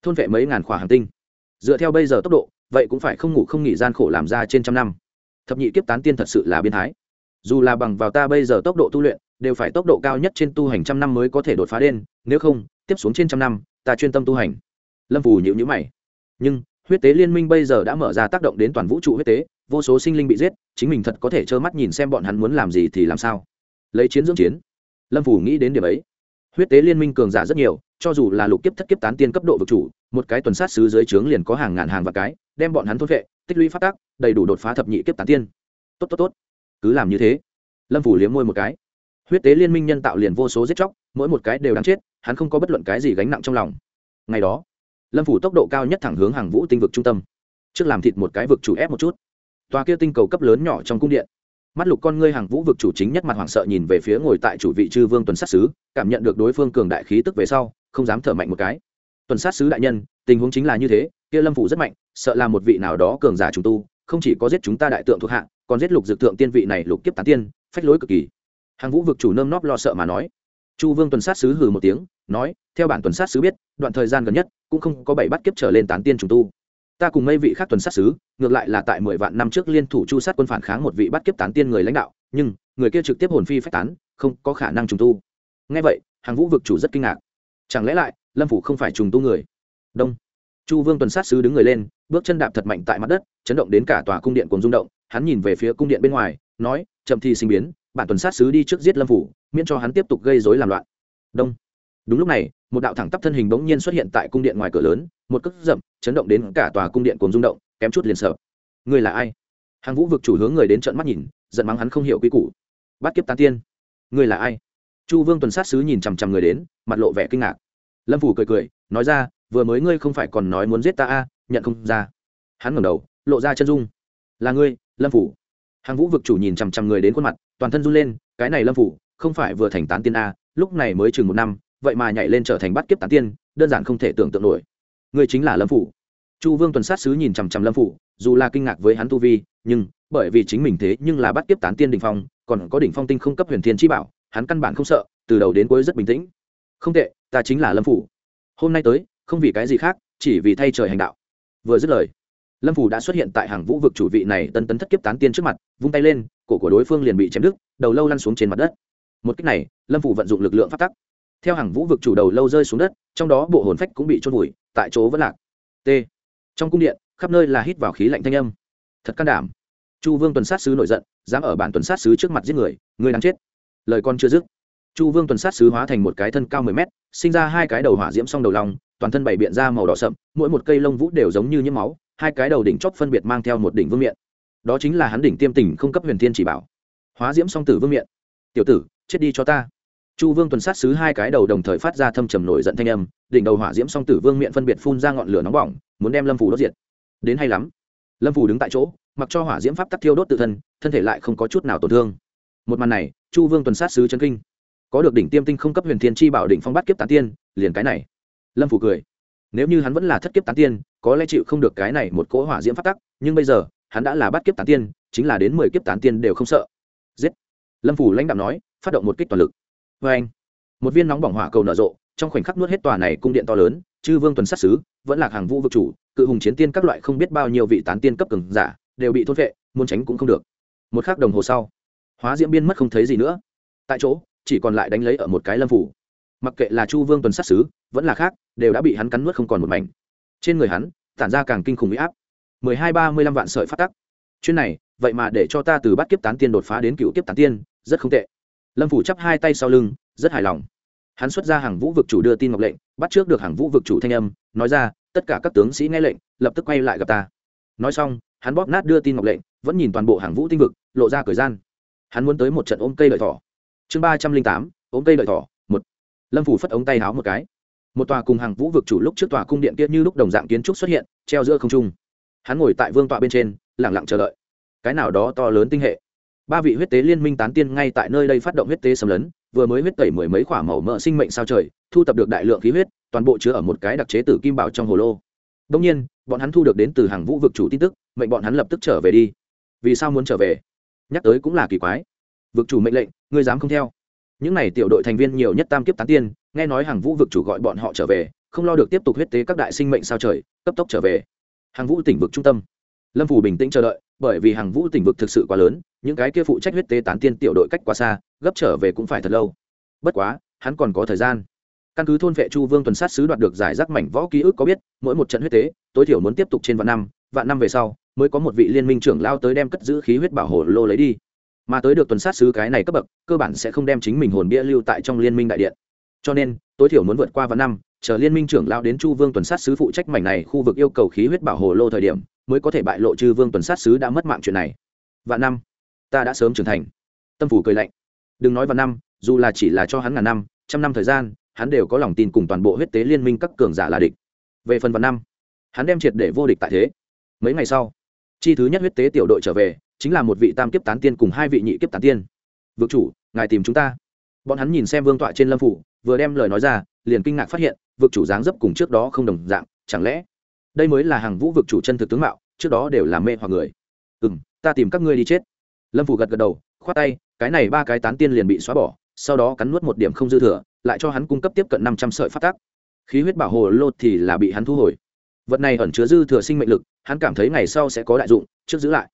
Thôn vệ mấy ngàn khỏa hàng tinh. Dựa theo bây giờ tốc độ, vậy cũng phải không ngủ không nghỉ gian khổ làm ra trên trăm năm. Thập nhị kiếp tán tiên thật sự là biên thái. Dù là bằng vào ta bây giờ tốc độ tu luyện đều phải tốc độ cao nhất trên tu hành trăm năm mới có thể đột phá đen nếu không, tiếp xuống trên trăm năm, ta chuyên tâm tu hành. Lâm phù nhịu nhữ mày. Nhưng, huyết tế liên minh bây giờ đã mở ra tác động đến toàn vũ trụ huyết tế, vô số sinh linh bị giết, chính mình thật có thể trơ mắt nhìn xem bọn hắn muốn làm gì thì làm sao. Lấy chiến dưỡng chiến. Lâm Vũ nghĩ đến điểm ấy. Huyết tế liên minh cường giả rất nhiều, cho dù là lục kiếp thất kiếp tán tiên cấp độ vực chủ, một cái tuần sát sứ dưới trướng liền có hàng ngàn hàng và cái, đem bọn hắn thốt vệ, tích lũy phát tác đầy đủ đột phá thập nhị kiếp tán tiên. Tốt tốt tốt. Cứ làm như thế. Lâm phủ liếm môi một cái huyết tế liên minh nhân tạo liền vô số giết chóc, mỗi một cái đều đáng chết, hắn không có bất luận cái gì gánh nặng trong lòng. Ngày đó, lâm phủ tốc độ cao nhất thẳng hướng hàng vũ tinh vực trung tâm. Trước làm thịt một cái vực chủ ép một chút. Tòa kia tinh cầu cấp lớn nhỏ trong cung điện. Mắt lục con ngươi hàng vũ vực chủ chính nhất mặt hoảng sợ nhìn về phía ngồi tại chủ vị chư vương tuần sát sứ, cảm nhận được đối phương cường đại khí tức về sau, không dám thở mạnh một cái. Tuần sát sứ đại nhân, tình huống chính là như thế, kia lâm phủ rất mạnh, sợ là một vị nào đó cường giả trùng tu, không chỉ có giết chúng ta đại tượng thuộc hạ, còn giết lục dược tượng tiên vị này lục kiếp tán tiên, phách lối cực kỳ hàng vũ vực chủ nơm nóp lo sợ mà nói. Chu vương tuần sát sứ hừ một tiếng, nói, theo bản tuần sát sứ biết, đoạn thời gian gần nhất, cũng không có bảy bắt kiếp trở lên tán tiên trùng tu. Ta cùng mấy vị khác tuần sát sứ, ngược lại là tại mười vạn năm trước liên thủ chu sát quân phản kháng một vị bắt kiếp tán tiên người lãnh đạo, nhưng, người kia trực tiếp hồn phi phách tán, không có khả năng trùng tu. Ngay vậy, hàng vũ vực chủ rất kinh ngạc. Chẳng lẽ lại, lâm phủ không phải trùng tu người? Đông. Chu vương tuần sát sứ đứng người lên, bước chân đạp thật mạnh tại mặt đất, chấn động đến cả tòa cung điện cùng rung động, hắn nhìn về phía cung điện bên ngoài, nói, chậm thi sinh biến bản tuần sát sứ đi trước giết lâm phủ, miễn cho hắn tiếp tục gây dối làm loạn. Đông. Đúng lúc này, một đạo thẳng tắp thân hình bỗng nhiên xuất hiện tại cung điện ngoài cửa lớn, một cước rậm chấn động đến cả tòa cung điện cùng rung động, kém chút liền sợ. Người là ai? Hàng vũ vực chủ hướng người đến trận mắt nhìn, giận mắng hắn không hiểu quy củ. Bắt kiếp tán tiên. Người là ai? Chu vương tuần sát sứ nhìn chằm chằm người đến, mặt lộ vẻ kinh ngạc. Lâm phủ cười cười, nói ra, vừa mới ngươi không phải còn nói muốn giết ta a, nhận không ra. Hắn ngẩng đầu, lộ ra chân dung. Là ngươi, lâm phủ. Hàng vũ vực chủ nhìn chằm chằm người đến khuôn mặt toàn thân run lên, cái này lâm phủ, không phải vừa thành tán tiên a, lúc này mới chừng một năm, vậy mà nhảy lên trở thành bắt kiếp tán tiên, đơn giản không thể tưởng tượng nổi. Người chính là lâm phủ. Chu vương tuần sát sứ nhìn chằm chằm lâm phủ, dù là kinh ngạc với hắn tu vi, nhưng bởi vì chính mình thế nhưng là bắt kiếp tán tiên đỉnh phong, còn có đỉnh phong tinh không cấp huyền thiên chi bảo, hắn căn bản không sợ, từ đầu đến cuối rất bình tĩnh. Không tệ, ta chính là lâm phủ. Hôm nay tới, không vì cái gì khác, chỉ vì thay trời hành đạo. Vừa dứt lời lâm phủ đã xuất hiện tại hàng vũ vực chủ vị này, tân tấn thất kiếp tán tiên trước mặt, vung tay lên, cổ của đối phương liền bị chém đứt, đầu lâu lăn xuống trên mặt đất. Một cách này, lâm phủ vận dụng lực lượng phát tắc. Theo hàng vũ vực chủ đầu lâu rơi xuống đất, trong đó bộ hồn phách cũng bị trôn vùi, tại chỗ vẫn lạc. T. Trong cung điện, khắp nơi là hít vào khí lạnh thanh âm. Thật can đảm. Chu vương tuần sát sứ nổi giận, dám ở bản tuần sát sứ trước mặt giết người người đáng chết. Lời con chưa dứt, chu vương tuần sát sứ hóa thành một cái thân cao mười mét, sinh ra hai cái đầu hỏa diễm song đầu lòng toàn thân bày biện ra màu đỏ sậm, mỗi một cây lông vũ đều giống như nhiễm máu hai cái đầu đỉnh chóp phân biệt mang theo một đỉnh vương miện. Đó chính là hắn đỉnh tiêm tình không cấp huyền thiên chỉ bảo. Hóa diễm song tử vương miện. Tiểu tử, chết đi cho ta. Chu vương tuần sát sứ hai cái đầu đồng thời phát ra thâm trầm nổi giận thanh âm, đỉnh đầu hỏa diễm song tử vương miện phân biệt phun ra ngọn lửa nóng bỏng, muốn đem lâm phủ đốt diệt. Đến hay lắm. Lâm phủ đứng tại chỗ, mặc cho hỏa diễm pháp tắc thiêu đốt tự thân thân thể lại không có chút nào tổn thương. Một màn này, chu vương tuần sát sứ chân kinh. Có được đỉnh tiêm tinh không cấp huyền thiên chi bảo đỉnh phong bắt kiếp tán tiên, liền cái này. Lâm phủ cười. Nếu như hắn vẫn là thất kiếp tán tiên có lẽ chịu không được cái này một cỗ hỏa diễm phát tắc, nhưng bây giờ, hắn đã là bắt kiếp tán tiên, chính là đến mười kiếp tán tiên đều không sợ. Giết! Lâm phủ lãnh đạo nói, phát động một kích toàn lực. Vê anh, một viên nóng bỏng hỏa cầu nở rộ, trong khoảnh khắc nuốt hết tòa này cung điện to lớn, chư vương tuần sát xứ vẫn là hàng vũ vực chủ, cự hùng chiến tiên các loại không biết bao nhiêu vị tán tiên cấp cường giả, đều bị thôn vệ, muốn tránh cũng không được. Một khắc đồng hồ sau, hóa diễm biên mất không thấy gì nữa. Tại chỗ, chỉ còn lại đánh lấy ở một cái lâm phủ. Mặc kệ là chu vương tuần sát xứ vẫn là khác, đều đã bị hắn cắn nuốt không còn một mảnh trên người hắn, tản ra càng kinh khủng huy áp. mười hai ba mươi lăm vạn sợi phát tắc. Chuyên này, vậy mà để cho ta từ bắt kiếp tán tiên đột phá đến cựu kiếp tán tiên, rất không tệ. Lâm phủ chắp hai tay sau lưng, rất hài lòng. Hắn xuất ra hàng vũ vực chủ đưa tin ngọc lệnh, bắt trước được hàng vũ vực chủ thanh âm, nói ra, tất cả các tướng sĩ nghe lệnh, lập tức quay lại gặp ta. Nói xong, hắn bóp nát đưa tin ngọc lệnh, vẫn nhìn toàn bộ hàng vũ tinh vực, lộ ra thời gian. Hắn muốn tới một trận ôm cây lợi thỏ. Chương ba trăm linh tám, ôm cây lợi thỏ, một. Lâm phủ phất ống tay háo một cái một tòa cùng hàng vũ vực chủ lúc trước tòa cung điện kia như lúc đồng dạng kiến trúc xuất hiện, treo giữa không trung. Hắn ngồi tại vương tọa bên trên lẳng lặng chờ đợi. Cái nào đó to lớn tinh hệ. Ba vị huyết tế liên minh tán tiên ngay tại nơi đây phát động huyết tế xâm lấn, vừa mới huyết tẩy mười mấy k h ỏ a màu mỡ sinh mệnh sao trời, thu tập được đại lượng khí huyết, toàn bộ chứa ở một cái đặc chế tử kim bảo trong hồ lô. Đông nhiên, bọn hắn thu được đến từ hàng vũ vực chủ tin tức, mệnh bọn hắn lập tức trở về đi. Vì sao muốn trở về? Nhắc tới cũng là kỳ quái. Vực chủ mệnh lệnh, ngươi dám không theo. Những n à y tiểu đội thành viên nhiều nhất tam kiếp tán tiên nghe nói hàng vũ vực chủ gọi bọn họ trở về, không lo được tiếp tục huyết tế các đại sinh mệnh sao trời, cấp tốc trở về. Hàng vũ tỉnh vực trung tâm. Lâm phủ bình tĩnh chờ đợi, bởi vì hàng vũ tỉnh vực thực sự quá lớn, những cái kia phụ trách huyết tế tán tiên tiểu đội cách quá xa, gấp trở về cũng phải thật lâu. Bất quá, hắn còn có thời gian. Căn cứ thôn vệ chu vương tuần sát sứ đoạt được giải rác mảnh võ ký ức có biết, mỗi một trận huyết tế, tối thiểu muốn tiếp tục trên vạn năm vạn năm về sau, mới có một vị liên minh trưởng lao tới đem cất giữ khí huyết bảo hộ lô lấy đi. Mà tới được tuần sát sứ cái này cấp bậc, cơ bản sẽ không đem chính mình hồn bia lưu tại trong liên minh đại điện cho nên, tối thiểu muốn vượt qua vạn năm, chờ liên minh trưởng lao đến chu vương tuần sát sứ phụ trách mảnh này khu vực yêu cầu khí huyết bảo hộ lô thời điểm, mới có thể bại lộ chư vương tuần sát sứ đã mất mạng chuyện này. Vạn năm? Ta đã sớm trưởng thành. Tâm phủ cười lạnh. Đừng nói vạn năm, dù là chỉ là cho hắn ngàn năm, trăm năm thời gian, hắn đều có lòng tin cùng toàn bộ huyết tế liên minh các cường giả là địch. Về phần vạn năm, hắn đem triệt để vô địch tại thế. Mấy ngày sau, chi thứ nhất huyết tế tiểu đội trở về, chính là một vị tam kiếp tán tiên cùng hai vị nhị kiếp tán tiên. Vượt chủ, ngài tìm chúng ta. Bọn hắn nhìn xem vương tọa trên lâm phủ vừa đem lời nói ra, liền kinh ngạc phát hiện, vực chủ dáng dấp cùng trước đó không đồng dạng, chẳng lẽ đây mới là hàng vũ vực chủ chân thực tướng mạo, trước đó đều là mê hoặc người. Ừ m ta tìm các ngươi đi chết. Lâm phủ gật gật đầu, khoát tay, cái này ba cái tán tiên liền bị xóa bỏ, sau đó cắn nuốt một điểm không dư thừa, lại cho hắn cung cấp tiếp cận năm trăm sợi phát tác khí huyết bảo hồ lô thì là bị hắn thu hồi. Vật này ẩn chứa dư thừa sinh mệnh lực, hắn cảm thấy ngày sau sẽ có đại dụng, trước giữ lại.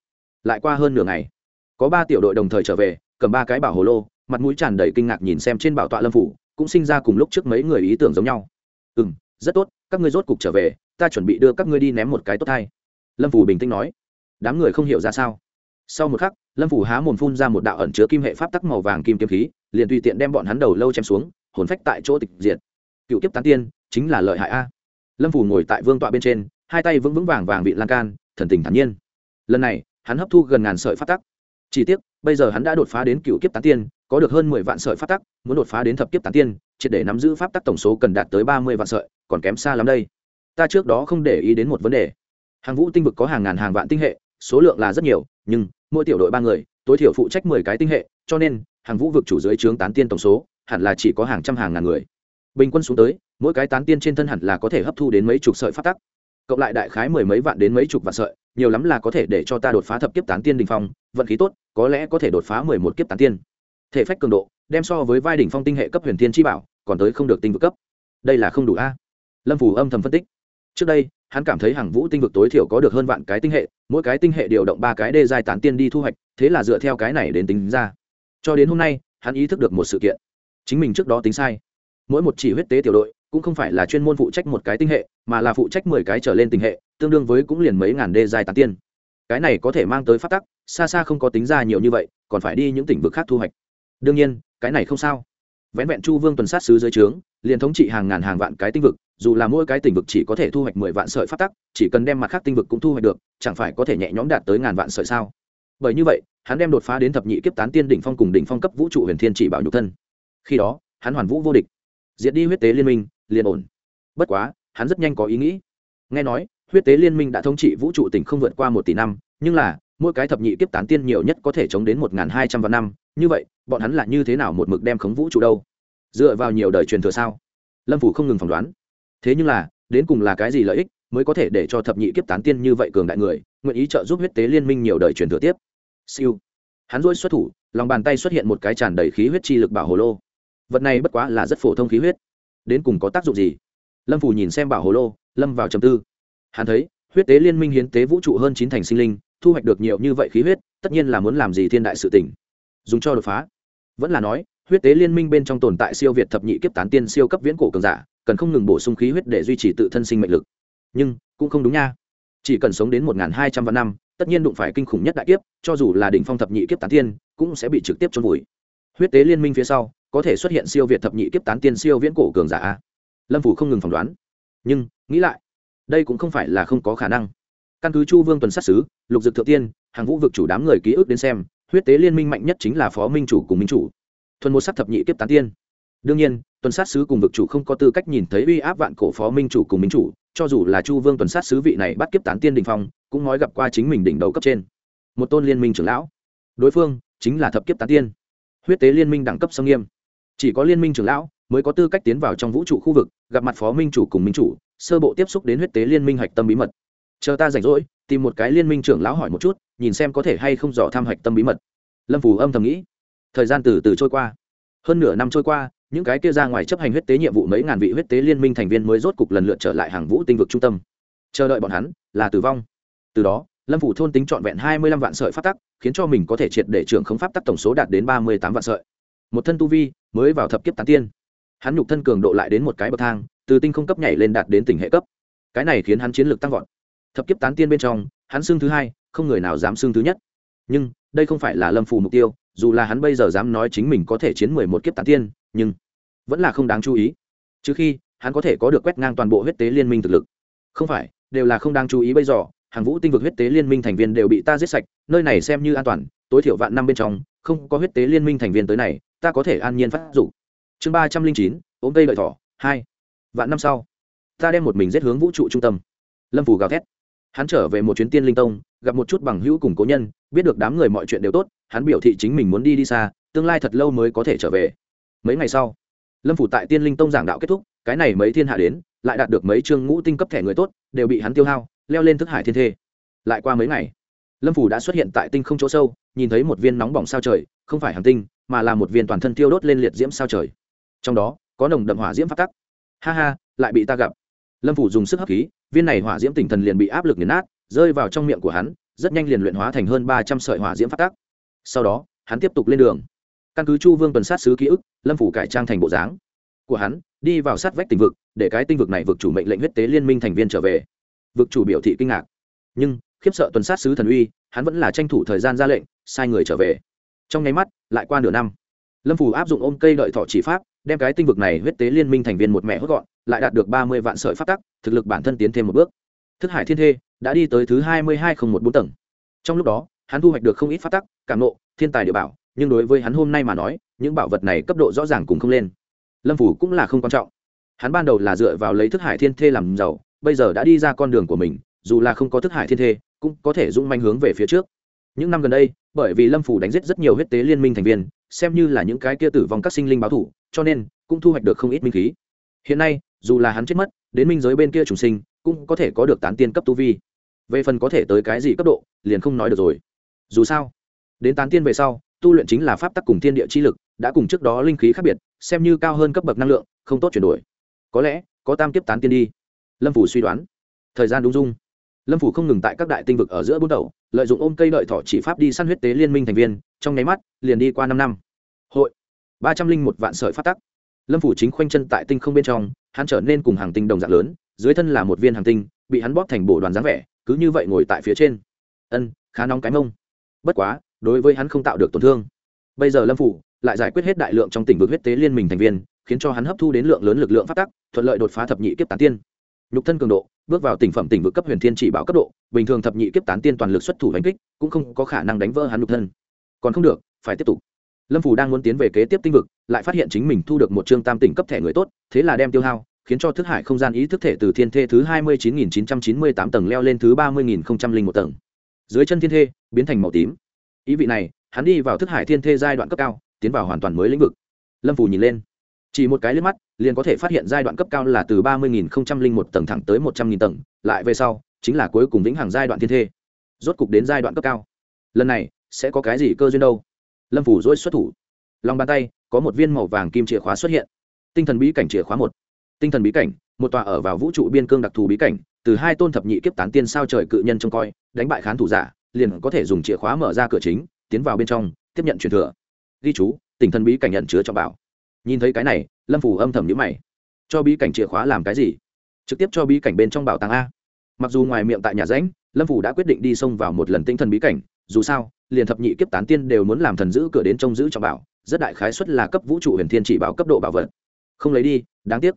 Lại qua hơn nửa ngày, có ba tiểu đội đồng thời trở về, cầm ba cái bảo hồ lô, mặt mũi tràn đầy kinh ngạc nhìn xem trên bảo tọa lâm phủ cũng sinh ra cùng lúc trước mấy người ý tưởng giống nhau. Ừ m rất tốt, các ngươi rốt cục trở về, ta chuẩn bị đưa các ngươi đi ném một cái tốt thai lâm phủ bình tĩnh nói. Đám người không hiểu ra sao. Sau một khắc, lâm phủ há mồm phun ra một đạo ẩn chứa kim hệ pháp tắc màu vàng kim kiếm khí, liền tùy tiện đem bọn hắn đầu lâu chém xuống, hồn phách tại chỗ tịch diệt. Cựu kiếp tán tiên, chính là lợi hại a. Lâm phủ ngồi tại vương tọa bên trên, hai tay vững vững vàng vàng bị lan can, thần tình thản nhiên. Lần này, hắn hấp thu gần ngàn sợi pháp tắc. Chỉ tiếc, bây giờ hắn đã đột phá đến cựu kiếp tán tiên có được hơn mười vạn sợi pháp tắc, muốn đột phá đến thập kiếp tán tiên, triệt để nắm giữ pháp tắc tổng số cần đạt tới ba mươi vạn sợi, còn kém xa lắm đây. Ta trước đó không để ý đến một vấn đề. Hàng vũ tinh vực có hàng ngàn hàng vạn tinh hệ, số lượng là rất nhiều, nhưng mỗi tiểu đội ba người, tối thiểu phụ trách mười cái tinh hệ, cho nên, hàng vũ vực chủ dưới trướng tán tiên tổng số, hẳn là chỉ có hàng trăm hàng ngàn người. Bình quân xuống tới, mỗi cái tán tiên trên thân hẳn là có thể hấp thu đến mấy chục sợi phát tắc. Cộng lại đại khái mười mấy vạn đến mấy chục vạn sợi, nhiều lắm là có thể để cho ta đột phá thập kiếp tán tiên đình phong, vận khí tốt, có lẽ có thể đột phá mười một kiếp tán tiên thể phách cường độ, đem so với vai đỉnh phong tinh hệ cấp huyền thiên chi bảo, còn tới không được tinh vực cấp. Đây là không đủ a. Lâm phủ âm thầm phân tích. Trước đây, hắn cảm thấy hàng vũ tinh vực tối thiểu có được hơn vạn cái tinh hệ, mỗi cái tinh hệ điều động ba cái đê dài tán tiên đi thu hoạch, thế là dựa theo cái này đến tính ra. Cho đến hôm nay, hắn ý thức được một sự kiện. Chính mình trước đó tính sai. Mỗi một chỉ huyết tế tiểu đội, cũng không phải là chuyên môn phụ trách một cái tinh hệ, mà là phụ trách mười cái trở lên tinh hệ, tương đương với cũng liền mấy ngàn đê dài tán tiên. Cái này có thể mang tới phát tắc, xa xa không có tính ra nhiều như vậy, còn phải đi những tỉnh vực khác thu hoạch đương nhiên, cái này không sao. Vén vẹn chu vương tuần sát sứ dưới trướng, liền thống trị hàng ngàn hàng vạn cái tinh vực, dù là mỗi cái tinh vực chỉ có thể thu hoạch mười vạn sợi phát tắc, chỉ cần đem mặt khác tinh vực cũng thu hoạch được, chẳng phải có thể nhẹ nhõm đạt tới ngàn vạn sợi sao? Bởi như vậy, hắn đem đột phá đến thập nhị kiếp tán tiên đỉnh phong cùng đỉnh phong cấp vũ trụ huyền thiên chỉ bảo nhục thân. Khi đó, hắn hoàn vũ vô địch. Diệt đi huyết tế liên minh, liền ổn. Bất quá, hắn rất nhanh có ý nghĩ. Nghe nói, huyết tế liên minh đã thống trị vũ trụ tỉnh không vượt qua một tỷ năm, nhưng là, mỗi cái thập nhị kiếp tán tiên nhiều nhất có thể chống đến một hai trăm vạn năm như vậy, bọn hắn là như thế nào một mực đem khống vũ trụ đâu? Dựa vào nhiều đời truyền thừa sao? Lâm phủ không ngừng phỏng đoán. Thế nhưng là, đến cùng là cái gì lợi ích mới có thể để cho thập nhị kiếp tán tiên như vậy cường đại người, nguyện ý trợ giúp huyết tế liên minh nhiều đời truyền thừa tiếp? Siêu. Hắn dỗi xuất thủ, lòng bàn tay xuất hiện một cái tràn đầy khí huyết chi lực bảo hồ lô. Vật này bất quá là rất phổ thông khí huyết. Đến cùng có tác dụng gì? Lâm phủ nhìn xem bảo hồ lô, lâm vào trầm tư. Hắn thấy, huyết tế liên minh hiến tế vũ trụ hơn chín thành sinh linh, thu hoạch được nhiều như vậy khí huyết, tất nhiên là muốn làm gì thiên đại sự tỉnh dùng cho đột phá. Vẫn là nói, huyết tế liên minh bên trong tồn tại siêu việt thập nhị kiếp tán tiên siêu cấp viễn cổ cường giả, cần không ngừng bổ sung khí huyết để duy trì tự thân sinh mệnh lực. Nhưng, cũng không đúng nha. Chỉ cần sống đến một hai trăm vạn năm, tất nhiên đụng phải kinh khủng nhất đại kiếp, cho dù là đỉnh phong thập nhị kiếp tán tiên, cũng sẽ bị trực tiếp trôn vùi. Huyết tế liên minh phía sau, có thể xuất hiện siêu việt thập nhị kiếp tán tiên siêu viễn cổ cường giả lâm phủ không ngừng phỏng đoán. Nhưng, nghĩ lại, đây cũng không phải là không có khả năng. Căn cứ chu vương tuần sát xứ, lục dực thượng tiên, hàng vũ vực chủ đám người ký ức đến xem huyết tế liên minh mạnh nhất chính là phó minh chủ cùng minh chủ. Thuần một sắc thập nhị kiếp tán tiên. Đương nhiên, tuần sát sứ cùng vực chủ không có tư cách nhìn thấy uy áp vạn cổ phó minh chủ cùng minh chủ, cho dù là chu vương tuần sát sứ vị này bắt kiếp tán tiên đình phong, cũng nói gặp qua chính mình đỉnh đầu cấp trên. Một tôn liên minh trưởng lão. Đối phương chính là thập kiếp tán tiên. Huyết tế liên minh đẳng cấp sông nghiêm. Chỉ có liên minh trưởng lão mới có tư cách tiến vào trong vũ trụ khu vực, gặp mặt phó minh chủ cùng minh chủ, sơ bộ tiếp xúc đến huyết tế liên minh hạch tâm bí mật. Chờ ta rảnh rỗi tìm một cái liên minh trưởng lão hỏi một chút, nhìn xem có thể hay không dò tham hạch tâm bí mật. Lâm phù âm thầm nghĩ. Thời gian từ từ trôi qua. Hơn nửa năm trôi qua, những cái kia ra ngoài chấp hành huyết tế nhiệm vụ mấy ngàn vị huyết tế liên minh thành viên mới rốt cục lần lượt trở lại hàng vũ tinh vực trung tâm. Chờ đợi bọn hắn, là tử vong. Từ đó, lâm phủ thôn tính trọn vẹn hai mươi lăm vạn sợi phát tắc, khiến cho mình có thể triệt để trưởng không pháp tắc tổng số đạt đến ba mươi tám vạn sợi. Một thân tu vi, mới vào thập kiếp tán tiên. Hắn nhục thân cường độ lại đến một cái bậc thang, từ tinh không cấp nhảy lên đạt đến tỉnh hệ cấp. Cái này khiến hắn chiến lược tăng vọt thập kiếp tán tiên bên trong, hắn xưng thứ hai, không người nào dám xưng thứ nhất. Nhưng, đây không phải là lâm phù mục tiêu, dù là hắn bây giờ dám nói chính mình có thể chiến mười một kiếp tán tiên, nhưng vẫn là không đáng chú ý. Trừ khi, hắn có thể có được quét ngang toàn bộ huyết tế liên minh thực lực. Không phải, đều là không đáng chú ý bây giờ, hàng vũ tinh vực huyết tế liên minh thành viên đều bị ta giết sạch, nơi này xem như an toàn, tối thiểu vạn năm bên trong, không có huyết tế liên minh thành viên tới này, ta có thể an nhiên phát rủ. chương ba trăm linh chín, ốm cây lợi thỏ, hai. Vạn năm sau, ta đem một mình giết hướng vũ trụ trung tâm. Lâm phù gào thét hắn trở về một chuyến tiên linh tông, gặp một chút bằng hữu cùng cố nhân, biết được đám người mọi chuyện đều tốt, hắn biểu thị chính mình muốn đi đi xa, tương lai thật lâu mới có thể trở về. Mấy ngày sau, lâm phủ tại tiên linh tông giảng đạo kết thúc, cái này mấy thiên hạ đến, lại đạt được mấy chương ngũ tinh cấp thẻ người tốt, đều bị hắn tiêu hao, leo lên thức hải thiên thê. Lại qua mấy ngày, lâm phủ đã xuất hiện tại tinh không chỗ sâu, nhìn thấy một viên nóng bỏng sao trời, không phải hàng tinh, mà là một viên toàn thân tiêu đốt lên liệt diễm sao trời. Trong đó, có nồng đậm hỏa diễm phát tắc. Ha ha, lại bị ta gặp. Lâm phủ dùng sức hấp khí viên này hỏa diễm tỉnh thần liền bị áp lực nghiền nát, rơi vào trong miệng của hắn, rất nhanh liền luyện hóa thành hơn ba trăm sợi hỏa diễm phát tắc. Sau đó, hắn tiếp tục lên đường. Căn cứ chu vương tuần sát sứ ký ức, lâm phủ cải trang thành bộ dáng của hắn, đi vào sát vách tinh vực, để cái tinh vực này vực chủ mệnh lệnh huyết tế liên minh thành viên trở về. Vực chủ biểu thị kinh ngạc. Nhưng, khiếp sợ tuần sát sứ thần uy, hắn vẫn là tranh thủ thời gian ra lệnh, sai người trở về. Trong nháy mắt, lại qua nửa năm, lâm phủ áp dụng ôm cây đợi thọ chỉ pháp đem cái tinh vực này huyết tế liên minh thành viên một mẹ hốt gọn, lại đạt được ba mươi vạn sợi phát tắc, thực lực bản thân tiến thêm một bước. Thức hải thiên thê đã đi tới thứ hai mươi hai không một bốn tầng. Trong lúc đó, hắn thu hoạch được không ít phát tắc, cảm nộ, thiên tài địa bảo, nhưng đối với hắn hôm nay mà nói, những bảo vật này cấp độ rõ ràng cùng không lên. Lâm phủ cũng là không quan trọng. Hắn ban đầu là dựa vào lấy thức hải thiên thê làm giàu, bây giờ đã đi ra con đường của mình, dù là không có thức hải thiên thê, cũng có thể dũng manh hướng về phía trước. Những năm gần đây, bởi vì lâm phủ đánh giết rất nhiều huyết tế liên minh thành viên, xem như là những cái kia tử vong các sinh linh báo thủ cho nên cũng thu hoạch được không ít minh khí. Hiện nay, dù là hắn chết mất, đến minh giới bên kia trùng sinh, cũng có thể có được tán tiên cấp tu vi. Về phần có thể tới cái gì cấp độ, liền không nói được rồi. Dù sao, đến tán tiên về sau, tu luyện chính là pháp tắc cùng thiên địa chi lực, đã cùng trước đó linh khí khác biệt, xem như cao hơn cấp bậc năng lượng, không tốt chuyển đổi. Có lẽ, có tam kiếp tán tiên đi. Lâm phủ suy đoán. Thời gian đúng dung. Lâm phủ không ngừng tại các đại tinh vực ở giữa bốn đầu, lợi dụng ôm cây đợi thọ chỉ pháp đi săn huyết tế liên minh thành viên, trong nháy mắt, liền đi qua năm năm. Hội ba trăm linh một vạn sợi phát tắc. Lâm phủ chính khoanh chân tại tinh không bên trong, hắn trở nên cùng hàng tinh đồng dạng lớn, dưới thân là một viên hàng tinh, bị hắn bóp thành bộ đoàn dáng vẻ, cứ như vậy ngồi tại phía trên. Ân, khá nóng cái mông. Bất quá, đối với hắn không tạo được tổn thương. Bây giờ lâm phủ lại giải quyết hết đại lượng trong tỉnh vực huyết tế liên minh thành viên, khiến cho hắn hấp thu đến lượng lớn lực lượng phát tắc, thuận lợi đột phá thập nhị kiếp tán tiên. Nhục thân cường độ, bước vào tỉnh phẩm tỉnh vực cấp huyền thiên chỉ bảo cấp độ, bình thường thập nhị kiếp tán tiên toàn lực xuất thủ đánh kích, cũng không có khả năng đánh vỡ hắn nhục thân. Còn không được, phải tiếp tục lâm phù đang muốn tiến về kế tiếp tinh vực, lại phát hiện chính mình thu được một chương tam tỉnh cấp thẻ người tốt, thế là đem tiêu hao, khiến cho thức hải không gian ý thức thể từ thiên thê thứ hai mươi chín nghìn chín trăm chín mươi tám tầng leo lên thứ ba mươi nghìn không trăm linh một tầng. Dưới chân thiên thê, biến thành màu tím. Ý vị này, hắn đi vào thức hải thiên thê giai đoạn cấp cao, tiến vào hoàn toàn mới lĩnh vực. Lâm phù nhìn lên, chỉ một cái liếc mắt, liền có thể phát hiện giai đoạn cấp cao là từ ba mươi nghìn không trăm linh một tầng thẳng tới một trăm nghìn tầng, lại về sau, chính là cuối cùng vĩnh hằng giai đoạn thiên thê. Rốt cục đến giai đoạn cấp cao. Lần này, sẽ có cái gì cơ duyên đâu? Lâm phủ dỗi xuất thủ lòng bàn tay có một viên màu vàng kim chìa khóa xuất hiện tinh thần bí cảnh chìa khóa một tinh thần bí cảnh một tòa ở vào vũ trụ biên cương đặc thù bí cảnh từ hai tôn thập nhị kiếp tán tiên sao trời cự nhân trông coi đánh bại khán thủ giả liền có thể dùng chìa khóa mở ra cửa chính tiến vào bên trong tiếp nhận truyền thừa ghi chú tinh thần bí cảnh nhận chứa trọng bảo nhìn thấy cái này lâm phủ âm thầm nhữ mày cho bí cảnh chìa khóa làm cái gì trực tiếp cho bí cảnh bên trong bảo tàng a mặc dù ngoài miệng tại nhà rãnh lâm phủ đã quyết định đi xông vào một lần tinh thần bí cảnh dù sao liền thập nhị kiếp tán tiên đều muốn làm thần giữ cửa đến trông giữ trọng bảo, rất đại khái suất là cấp vũ trụ huyền thiên chỉ bảo cấp độ bảo vật. Không lấy đi, đáng tiếc.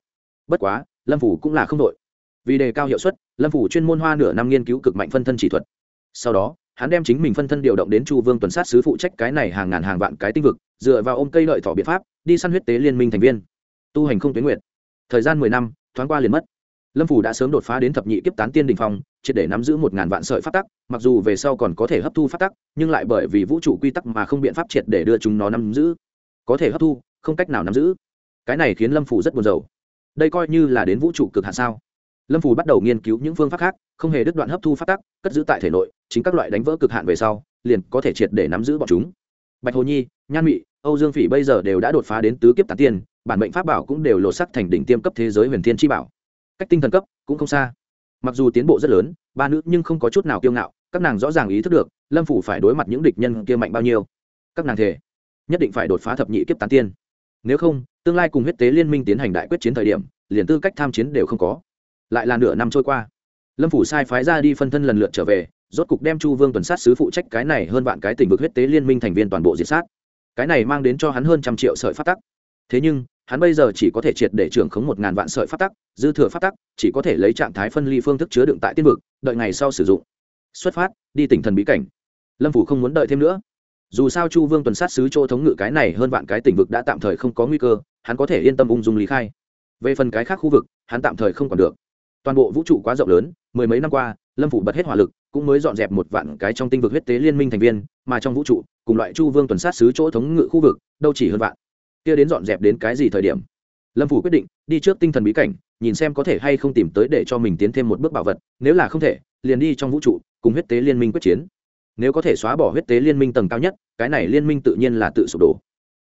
Bất quá, lâm phủ cũng là không đội vì đề cao hiệu suất, lâm phủ chuyên môn hoa nửa năm nghiên cứu cực mạnh phân thân chỉ thuật. Sau đó, hắn đem chính mình phân thân điều động đến chu vương tuần sát sứ phụ trách cái này hàng ngàn hàng vạn cái tinh vực, dựa vào ôm cây lợi thỏ biện pháp, đi săn huyết tế liên minh thành viên. Tu hành không tuyến nguyện thời gian mười năm, thoáng qua liền mất. Lâm phủ đã sớm đột phá đến thập nhị kiếp tán tiên đình phong triệt để nắm giữ một ngàn vạn sợi pháp tắc, mặc dù về sau còn có thể hấp thu pháp tắc, nhưng lại bởi vì vũ trụ quy tắc mà không biện pháp triệt để đưa chúng nó nắm giữ. Có thể hấp thu, không cách nào nắm giữ. Cái này khiến lâm phủ rất buồn rầu. Đây coi như là đến vũ trụ cực hạn sao? Lâm phủ bắt đầu nghiên cứu những phương pháp khác, không hề đứt đoạn hấp thu phát tắc, cất giữ tại thể nội, chính các loại đánh vỡ cực hạn về sau, liền có thể triệt để nắm giữ bọn chúng. Bạch hồ nhi, nhan mị, âu dương phỉ bây giờ đều đã đột phá đến tứ kiếp tán tiên, bản mệnh pháp bảo cũng đều lột sắc thành đỉnh tiêm cấp thế giới huyền thiên chi bảo. Cách tinh thần cấp cũng không xa mặc dù tiến bộ rất lớn, ba nữ nhưng không có chút nào kiêu ngạo, các nàng rõ ràng ý thức được, lâm phủ phải đối mặt những địch nhân kia mạnh bao nhiêu. Các nàng thể nhất định phải đột phá thập nhị kiếp tán tiên. Nếu không, tương lai cùng huyết tế liên minh tiến hành đại quyết chiến thời điểm, liền tư cách tham chiến đều không có. Lại là nửa năm trôi qua. Lâm phủ sai phái ra đi phân thân lần lượt trở về, rốt cục đem chu vương tuần sát sứ phụ trách cái này hơn vạn cái tình vực huyết tế liên minh thành viên toàn bộ diệt sát. Cái này mang đến cho hắn hơn trăm triệu sợi phát tắc thế nhưng, hắn bây giờ chỉ có thể triệt để trưởng khống một ngàn vạn sợi phát tắc, dư thừa phát tắc, chỉ có thể lấy trạng thái phân ly phương thức chứa đựng tại tiên vực, đợi ngày sau sử dụng. Xuất phát, đi tỉnh thần bí cảnh. Lâm phủ không muốn đợi thêm nữa. Dù sao chu vương tuần sát sứ chỗ thống ngự cái này hơn vạn cái tỉnh vực đã tạm thời không có nguy cơ, hắn có thể yên tâm ung dung lý khai. Về phần cái khác khu vực, hắn tạm thời không còn được. Toàn bộ vũ trụ quá rộng lớn, mười mấy năm qua, lâm phủ bật hết hỏa lực, cũng mới dọn dẹp một vạn cái trong tinh vực huyết tế liên minh thành viên, mà trong vũ trụ, cùng loại chu vương tuần sát sứ chỗ thống ngự khu vực, đâu chỉ hơn vạn kia đến dọn dẹp đến cái gì thời điểm. Lâm phủ quyết định, đi trước tinh thần bí cảnh, nhìn xem có thể hay không tìm tới để cho mình tiến thêm một bước bảo vật, nếu là không thể, liền đi trong vũ trụ, cùng huyết tế liên minh quyết chiến. Nếu có thể xóa bỏ huyết tế liên minh tầng cao nhất, cái này liên minh tự nhiên là tự sụp đổ.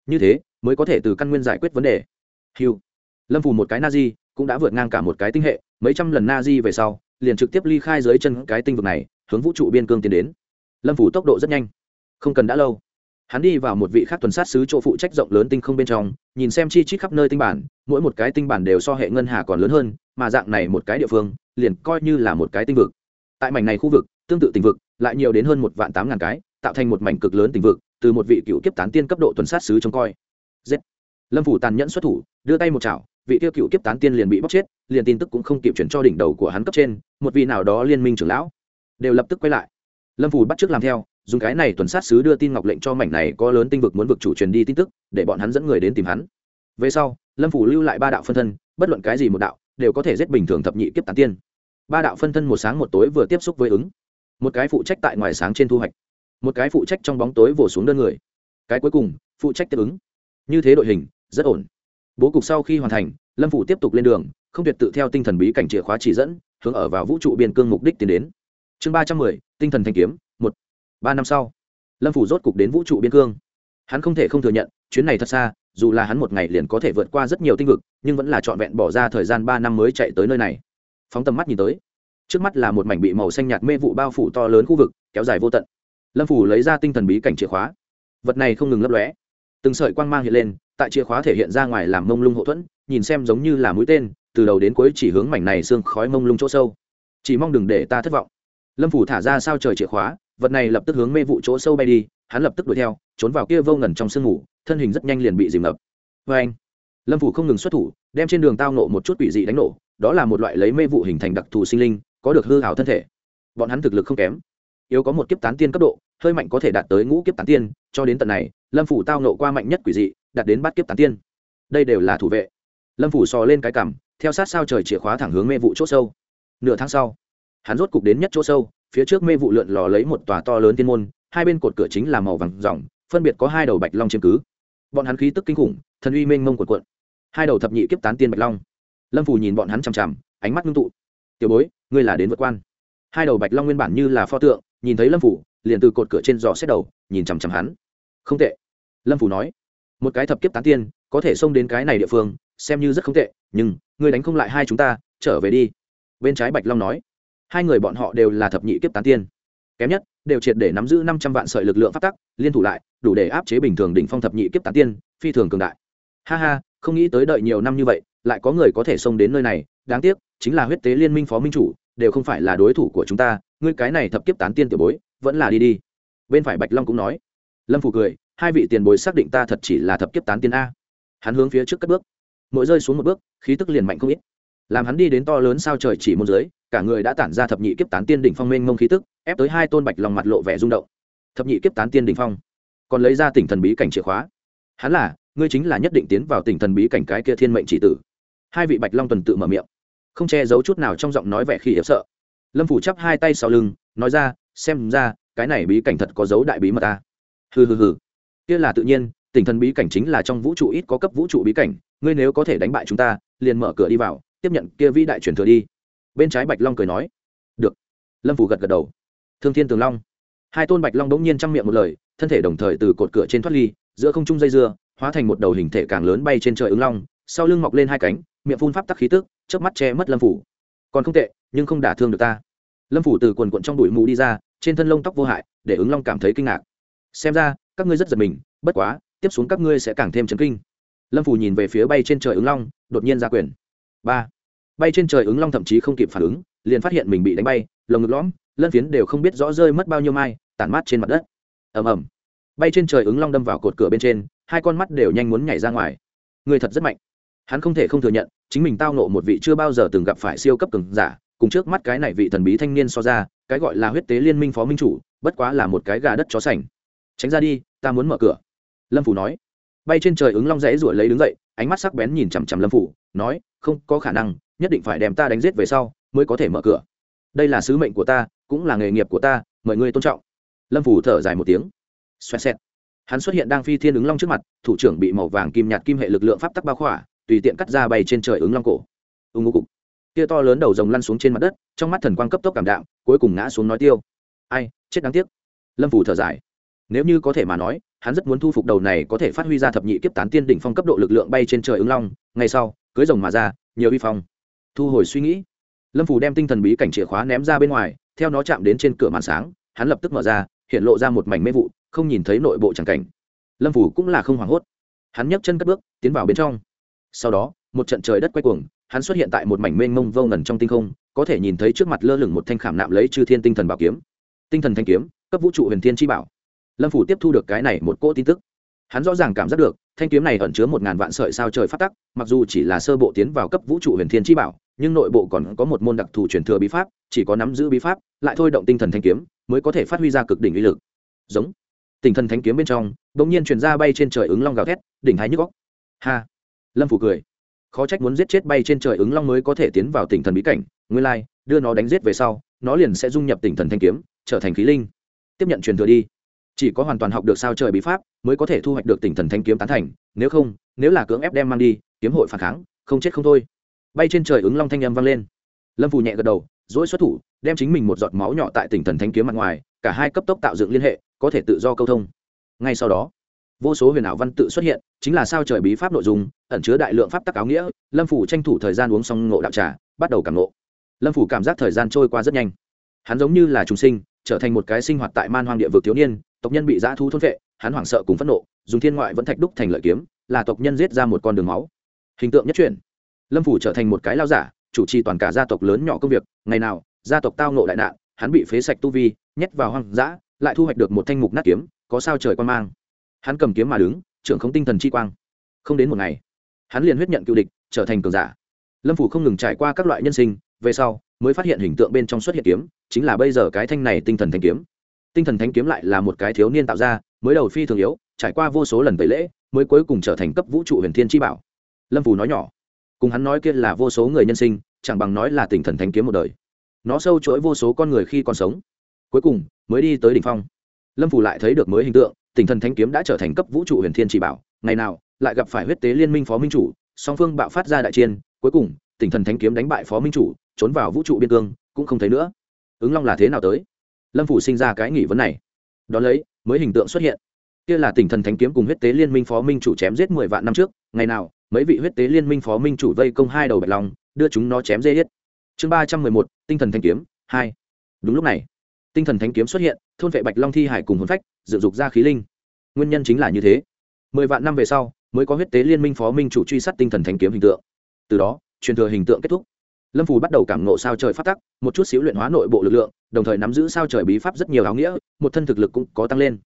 Như thế, mới có thể từ căn nguyên giải quyết vấn đề. Hiu lâm phủ một cái na di, cũng đã vượt ngang cả một cái tinh hệ, mấy trăm lần na di về sau, liền trực tiếp ly khai dưới chân cái tinh vực này, hướng vũ trụ biên cương tiến đến. Lâm phủ tốc độ rất nhanh. Không cần đã lâu hắn đi vào một vị khác tuần sát sứ chỗ phụ trách rộng lớn tinh không bên trong, nhìn xem chi chít khắp nơi tinh bản, mỗi một cái tinh bản đều so hệ ngân hà còn lớn hơn, mà dạng này một cái địa phương, liền coi như là một cái tinh vực. Tại mảnh này khu vực, tương tự tinh vực, lại nhiều đến hơn một vạn tám ngàn cái, tạo thành một mảnh cực lớn tinh vực, từ một vị cựu kiếp tán tiên cấp độ tuần sát sứ trông coi. Giết. Lâm phủ tàn nhẫn xuất thủ, đưa tay một chảo, vị tiêu cựu kiếp tán tiên liền bị bóc chết, liền tin tức cũng không kịp chuyển cho đỉnh đầu của hắn cấp trên, một vị nào đó liên minh trưởng lão, đều lập tức quay lại. Lâm phủ bắt t làm theo dùng cái này tuần sát sứ đưa tin ngọc lệnh cho mảnh này có lớn tinh vực muốn vực chủ truyền đi tin tức, để bọn hắn dẫn người đến tìm hắn. Về sau, lâm phủ lưu lại ba đạo phân thân, bất luận cái gì một đạo, đều có thể giết bình thường thập nhị kiếp tán tiên. Ba đạo phân thân một sáng một tối vừa tiếp xúc với ứng. Một cái phụ trách tại ngoài sáng trên thu hoạch. Một cái phụ trách trong bóng tối vồ xuống đơn người. Cái cuối cùng, phụ trách tiếp ứng. Như thế đội hình, rất ổn. Bố cục sau khi hoàn thành, lâm phủ tiếp tục lên đường, không tuyệt tự theo tinh thần bí cảnh chìa khóa chỉ dẫn, hướng ở vào vũ trụ biên cương mục đích tiến đến. Chương ba trăm mười, tinh thần thanh kiếm, một ba năm sau, lâm phủ rốt cục đến vũ trụ biên cương. Hắn không thể không thừa nhận, chuyến này thật xa, dù là hắn một ngày liền có thể vượt qua rất nhiều tinh vực, nhưng vẫn là trọn vẹn bỏ ra thời gian ba năm mới chạy tới nơi này. Phóng tầm mắt nhìn tới, trước mắt là một mảnh bị màu xanh nhạt mê vụ bao phủ to lớn khu vực, kéo dài vô tận. Lâm phủ lấy ra tinh thần bí cảnh chìa khóa. Vật này không ngừng lấp lóe. Từng sợi quang mang hiện lên, tại chìa khóa thể hiện ra ngoài làm mông lung hậu thuẫn, nhìn xem giống như là mũi tên, từ đầu đến cuối chỉ hướng mảnh này xương khói mông lung chỗ sâu. Chỉ mong đừng để ta thất vọng. Lâm phủ thả ra sao trời chìa khóa vật này lập tức hướng mê vụ chỗ sâu bay đi, hắn lập tức đuổi theo, trốn vào kia vô ngẩn trong sương ngủ thân hình rất nhanh liền bị dìm ngập. Vê anh, lâm phủ không ngừng xuất thủ, đem trên đường tao nộ một chút quỷ dị đánh nổ, đó là một loại lấy mê vụ hình thành đặc thù sinh linh, có được hư hảo thân thể. Bọn hắn thực lực không kém, yếu có một kiếp tán tiên cấp độ, hơi mạnh có thể đạt tới ngũ kiếp tán tiên, cho đến tận này, lâm phủ tao nộ qua mạnh nhất quỷ dị, đạt đến bát kiếp tán tiên. Đây đều là thủ vệ. Lâm phủ sò lên cái cằm, theo sát sao trời chìa khóa thẳng hướng mê vụ chỗ sâu. Nửa tháng sau, hắn rốt cục đến nhất chỗ sâu phía trước mê vụ lượn lò lấy một tòa to lớn tiên môn, hai bên cột cửa chính là màu vàng ròng, phân biệt có hai đầu bạch long chiếm cứ. Bọn hắn khí tức kinh khủng, thần uy mênh mông cuộn cuộn. Hai đầu thập nhị kiếp tán tiên bạch long. Lâm phủ nhìn bọn hắn chằm chằm, ánh mắt ngưng tụ. Tiểu bối, ngươi là đến vượt quan. Hai đầu bạch long nguyên bản như là pho tượng, nhìn thấy lâm phủ liền từ cột cửa trên giò xét đầu, nhìn chằm chằm hắn. Không tệ. Lâm phủ nói, một cái thập kiếp tán tiên, có thể xông đến cái này địa phương, xem như rất không tệ, nhưng ngươi đánh không lại hai chúng ta, trở về đi. Bên trái bạch long nói hai người bọn họ đều là thập nhị kiếp tán tiên. Kém nhất, đều triệt để nắm giữ năm trăm vạn sợi lực lượng phát tắc, liên thủ lại, đủ để áp chế bình thường đỉnh phong thập nhị kiếp tán tiên, phi thường cường đại. Ha ha, không nghĩ tới đợi nhiều năm như vậy, lại có người có thể xông đến nơi này. Đáng tiếc, chính là huyết tế liên minh phó minh chủ, đều không phải là đối thủ của chúng ta, ngươi cái này thập kiếp tán tiên tiểu bối, vẫn là đi đi. Bên phải bạch long cũng nói. Lâm phủ cười, hai vị tiền bối xác định ta thật chỉ là thập kiếp tán tiên a. Hắn hướng phía trước cất bước. Mỗi rơi xuống một bước, khí tức liền mạnh không ít làm hắn đi đến to lớn sao trời chỉ môn dưới, cả người đã tản ra thập nhị kiếp tán tiên đỉnh phong mênh mông khí tức, ép tới hai tôn bạch lòng mặt lộ vẻ rung động. Thập nhị kiếp tán tiên đỉnh phong. Còn lấy ra tỉnh thần bí cảnh chìa khóa. Hắn là, ngươi chính là nhất định tiến vào tỉnh thần bí cảnh cái kia thiên mệnh chỉ tử. Hai vị bạch long tuần tự mở miệng. Không che giấu chút nào trong giọng nói vẻ khi hiếp sợ. Lâm phủ chắp hai tay sau lưng, nói ra, xem ra, cái này bí cảnh thật có dấu đại bí mật ta. Hừ hừ hừ. Kia là tự nhiên, tỉnh thần bí cảnh chính là trong vũ trụ ít có cấp vũ trụ bí cảnh, ngươi nếu có thể đánh bại chúng ta, liền mở cửa đi vào tiếp nhận kia vĩ đại truyền thừa đi. Bên trái bạch long cười nói, được. Lâm phủ gật gật đầu. Thương thiên tường long. Hai tôn bạch long đống nhiên chăm miệng một lời, thân thể đồng thời từ cột cửa trên thoát ly, giữa không trung dây dưa, hóa thành một đầu hình thể càng lớn bay trên trời ứng long, sau lưng mọc lên hai cánh, miệng phun pháp tắc khí tức, chớp mắt che mất lâm phủ còn không tệ, nhưng không đả thương được ta. Lâm phủ từ quần quận trong đùi mù đi ra, trên thân lông tóc vô hại, để ứng long cảm thấy kinh ngạc. Xem ra, các ngươi rất giật mình, bất quá, tiếp xuống các ngươi sẽ càng thêm chấn kinh. Lâm phủ nhìn về phía bay trên trời ứng long, đột nhiên ra quyền. Ba bay trên trời ứng long thậm chí không kịp phản ứng, liền phát hiện mình bị đánh bay, lồng ngực lõm, lân phiến đều không biết rõ rơi mất bao nhiêu mai, tản mát trên mặt đất. Ầm ầm. Bay trên trời ứng long đâm vào cột cửa bên trên, hai con mắt đều nhanh muốn nhảy ra ngoài. Người thật rất mạnh. Hắn không thể không thừa nhận, chính mình tao nộ một vị chưa bao giờ từng gặp phải siêu cấp cường giả, cùng trước mắt cái này vị thần bí thanh niên so ra, cái gọi là huyết tế liên minh phó minh chủ, bất quá là một cái gà đất chó sành. Tránh ra đi, ta muốn mở cửa. Lâm phủ nói. Bay trên trời ứng long rẽ ruổi lấy đứng dậy, ánh mắt sắc bén nhìn chằm chằm lâm phủ, nói, không có khả năng nhất định phải đem ta đánh giết về sau mới có thể mở cửa. Đây là sứ mệnh của ta, cũng là nghề nghiệp của ta, mời ngươi tôn trọng. Lâm phủ thở dài một tiếng. Xoẹt xẹt. Hắn xuất hiện đang phi thiên ứng long trước mặt, thủ trưởng bị màu vàng kim nhạt kim hệ lực lượng pháp tắc bao khỏa, tùy tiện cắt ra bay trên trời ứng long cổ. Ưng ngô cục. Kia to lớn đầu rồng lăn xuống trên mặt đất, trong mắt thần quang cấp tốc cảm đạm, cuối cùng ngã xuống nói tiêu. Ai, chết đáng tiếc. Lâm phủ thở dài. Nếu như có thể mà nói, hắn rất muốn thu phục đầu này có thể phát huy ra thập nhị kiếp tán tiên đỉnh phong cấp độ lực lượng bay trên trời ứng long ngay sau, cưới rồng mà ra, nhiều vi phong thu hồi suy nghĩ. Lâm phủ đem tinh thần bí cảnh chìa khóa ném ra bên ngoài, theo nó chạm đến trên cửa màn sáng, hắn lập tức mở ra, hiện lộ ra một mảnh mê vụ, không nhìn thấy nội bộ tràng cảnh. Lâm phủ cũng là không hoảng hốt. Hắn nhấc chân cất bước, tiến vào bên trong. Sau đó, một trận trời đất quay cuồng, hắn xuất hiện tại một mảnh mênh mông vô ngần trong tinh không, có thể nhìn thấy trước mặt lơ lửng một thanh khảm nạm lấy chư thiên tinh thần bảo kiếm. Tinh thần thanh kiếm, cấp vũ trụ huyền thiên chi bảo. Lâm phủ tiếp thu được cái này một cỗ tin tức hắn rõ ràng cảm giác được thanh kiếm này ẩn chứa một ngàn vạn sợi sao trời phát tắc mặc dù chỉ là sơ bộ tiến vào cấp vũ trụ huyền thiên chi bảo nhưng nội bộ còn có một môn đặc thù truyền thừa bí pháp chỉ có nắm giữ bí pháp lại thôi động tinh thần thanh kiếm mới có thể phát huy ra cực đỉnh uy lực. Giống. Tinh thần thanh kiếm bên trong bỗng nhiên truyền ra bay trên trời ứng long gào thét đỉnh hai nhức góc ha. Lâm phủ cười. Khó trách muốn giết chết bay trên trời ứng long mới có thể tiến vào tinh thần bí cảnh nguyên lai、like, đưa nó đánh giết về sau nó liền sẽ dung nhập tinh thần thanh kiếm trở thành khí linh. Tiếp nhận truyền thừa đi chỉ có hoàn toàn học được sao trời bí pháp mới có thể thu hoạch được tinh thần thanh kiếm tán thành, nếu không, nếu là cưỡng ép đem mang đi, kiếm hội phản kháng, không chết không thôi. Bay trên trời ứng long thanh âm vang lên. Lâm phù nhẹ gật đầu, dỗi xuất thủ, đem chính mình một giọt máu nhỏ tại tỉnh thần thanh kiếm mặt ngoài, cả hai cấp tốc tạo dựng liên hệ, có thể tự do câu thông. Ngay sau đó, vô số huyền ảo văn tự xuất hiện, chính là sao trời bí pháp nội dung, ẩn chứa đại lượng pháp tắc áo nghĩa, lâm phủ tranh thủ thời gian uống xong ngộ đạo trà, bắt đầu cảm ngộ. Lâm phủ cảm giác thời gian trôi qua rất nhanh. Hắn giống như là trùng sinh trở thành một cái sinh hoạt tại man hoang địa vực thiếu niên, tộc nhân bị dã thu thôn vệ hắn hoảng sợ cùng phẫn nộ, dùng thiên ngoại vẫn thạch đúc thành lợi kiếm, là tộc nhân giết ra một con đường máu. Hình tượng nhất truyền lâm phủ trở thành một cái lao giả, chủ trì toàn cả gia tộc lớn nhỏ công việc, ngày nào, gia tộc tao nộ đại nạn, hắn bị phế sạch tu vi, nhét vào hoang dã, lại thu hoạch được một thanh mục nát kiếm, có sao trời quan mang. Hắn cầm kiếm mà đứng, trưởng không tinh thần chi quang. Không đến một ngày, hắn liền huyết nhận cựu địch, trở thành cường giả. Lâm phủ không ngừng trải qua các loại nhân sinh, về sau mới phát hiện hình tượng bên trong xuất hiện kiếm, chính là bây giờ cái thanh này tinh thần thanh kiếm. Tinh thần thanh kiếm lại là một cái thiếu niên tạo ra, mới đầu phi thường yếu, trải qua vô số lần tẩy lễ, mới cuối cùng trở thành cấp vũ trụ huyền thiên chi bảo. Lâm phù nói nhỏ, cùng hắn nói kia là vô số người nhân sinh, chẳng bằng nói là tinh thần thanh kiếm một đời. Nó sâu chuỗi vô số con người khi còn sống. Cuối cùng, mới đi tới đỉnh phong. Lâm phù lại thấy được mới hình tượng, tinh thần thanh kiếm đã trở thành cấp vũ trụ huyền thiên chỉ bảo. Ngày nào, lại gặp phải huyết tế liên minh phó minh chủ, song phương bạo phát ra đại chiến, cuối cùng, tinh thần thanh kiếm đánh bại phó minh chủ trốn vào vũ trụ biên cương, cũng không thấy nữa. Ứng long là thế nào tới? Lâm phủ sinh ra cái nghỉ vấn này. Đón lấy, mới hình tượng xuất hiện. Kia là tỉnh thần thánh kiếm cùng huyết tế liên minh phó minh chủ chém giết mười vạn năm trước. Ngày nào, mấy vị huyết tế liên minh phó minh chủ vây công hai đầu bạch long, đưa chúng nó chém dê hết. Chương ba trăm mười một, tinh thần thanh kiếm, hai. Đúng lúc này, tinh thần thánh kiếm xuất hiện, thôn vệ bạch long thi hải cùng hồn phách, dựng dục ra khí linh. Nguyên nhân chính là như thế. Mười vạn năm về sau, mới có huyết tế liên minh phó minh chủ truy sát tinh thần thánh kiếm hình tượng. Từ đó, truyền thừa hình tượng kết thúc lâm phù bắt đầu cảm nộ sao trời phát tắc, một chút xíu luyện hóa nội bộ lực lượng, đồng thời nắm giữ sao trời bí pháp rất nhiều áo nghĩa, một thân thực lực cũng có tăng lên.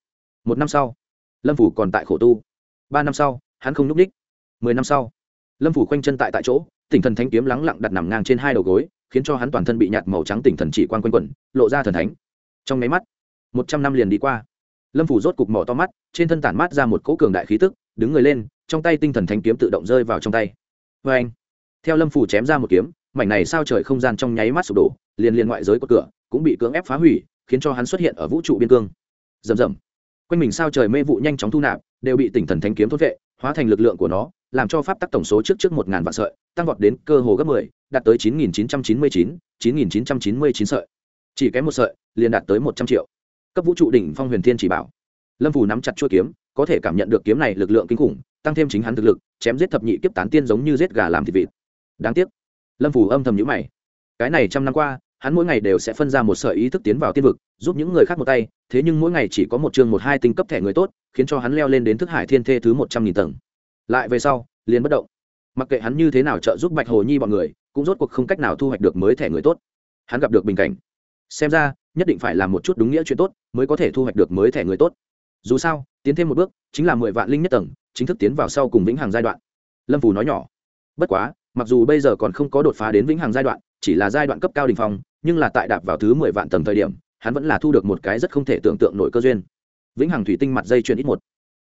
Một năm sau, lâm phủ còn tại khổ tu. Ba năm sau, hắn không n ú c ních mười năm sau, lâm phủ khoanh chân tại tại chỗ, tỉnh thần thánh kiếm lắng lặng đặt nằm ngang trên hai đầu gối, khiến cho hắn toàn thân bị nhạt màu trắng tỉnh thần chỉ quan quanh quẩn, lộ ra thần thánh. Trong máy mắt, một trăm năm liền đi qua. Lâm phủ rốt cục mỏ to mắt, trên thân tản mát ra một cỗ cường đại khí tức, đứng người lên, trong tay tinh thần thánh kiếm tự động rơi vào trong tay. Vê anh theo lâm phủ chém ra một kiếm mảnh này sao trời không gian trong nháy mắt sụp đổ, liền liền ngoại giới của cửa cũng bị cưỡng ép phá hủy, khiến cho hắn xuất hiện ở vũ trụ biên cương. Rầm rầm. Quanh mình sao trời mê vụ nhanh chóng thu nạp, đều bị tỉnh thần thánh kiếm thốt vệ, hóa thành lực lượng của nó, làm cho pháp tắc tổng số trước trước một ngàn vạn sợi, tăng vọt đến cơ hồ gấp mười, đạt tới chín nghìn chín trăm chín mươi chín chín nghìn chín trăm chín mươi chín sợi. Chỉ kém một sợi, liền đạt tới một trăm triệu. Cấp vũ trụ đỉnh phong huyền thiên chỉ bảo. Lâm phù nắm chặt chuôi kiếm, có thể cảm nhận được kiếm này lực lượng kinh khủng, tăng thêm chính hắn thực lực, chém giết thập nhị kiếp tán tiên giống như giết gà làm thịt vịt. Đáng tiếc lâm phủ âm thầm nhữ mày. Cái này trăm năm qua, hắn mỗi ngày đều sẽ phân ra một sợi ý thức tiến vào tiên vực, giúp những người khác một tay, thế nhưng mỗi ngày chỉ có một chương một hai tinh cấp thẻ người tốt, khiến cho hắn leo lên đến thức hải thiên thê thứ một trăm nghìn tầng. Lại về sau, liền bất động. Mặc kệ hắn như thế nào trợ giúp bạch hồ nhi bọn người, cũng rốt cuộc không cách nào thu hoạch được mới thẻ người tốt. Hắn gặp được bình cảnh. Xem ra, nhất định phải làm một chút đúng nghĩa chuyện tốt mới có thể thu hoạch được mới thẻ người tốt. Dù sao, tiến thêm một bước, chính là mười vạn linh nhất tầng, chính thức tiến vào sau cùng vĩnh hằng giai đoạn. Lâm phù nói nhỏ. Bất quá mặc dù bây giờ còn không có đột phá đến vĩnh hằng giai đoạn, chỉ là giai đoạn cấp cao đình phong, nhưng là tại đạp vào thứ mười vạn tầng thời điểm, hắn vẫn là thu được một cái rất không thể tưởng tượng nổi cơ duyên. Vĩnh hằng thủy tinh mặt dây chuyền ít một.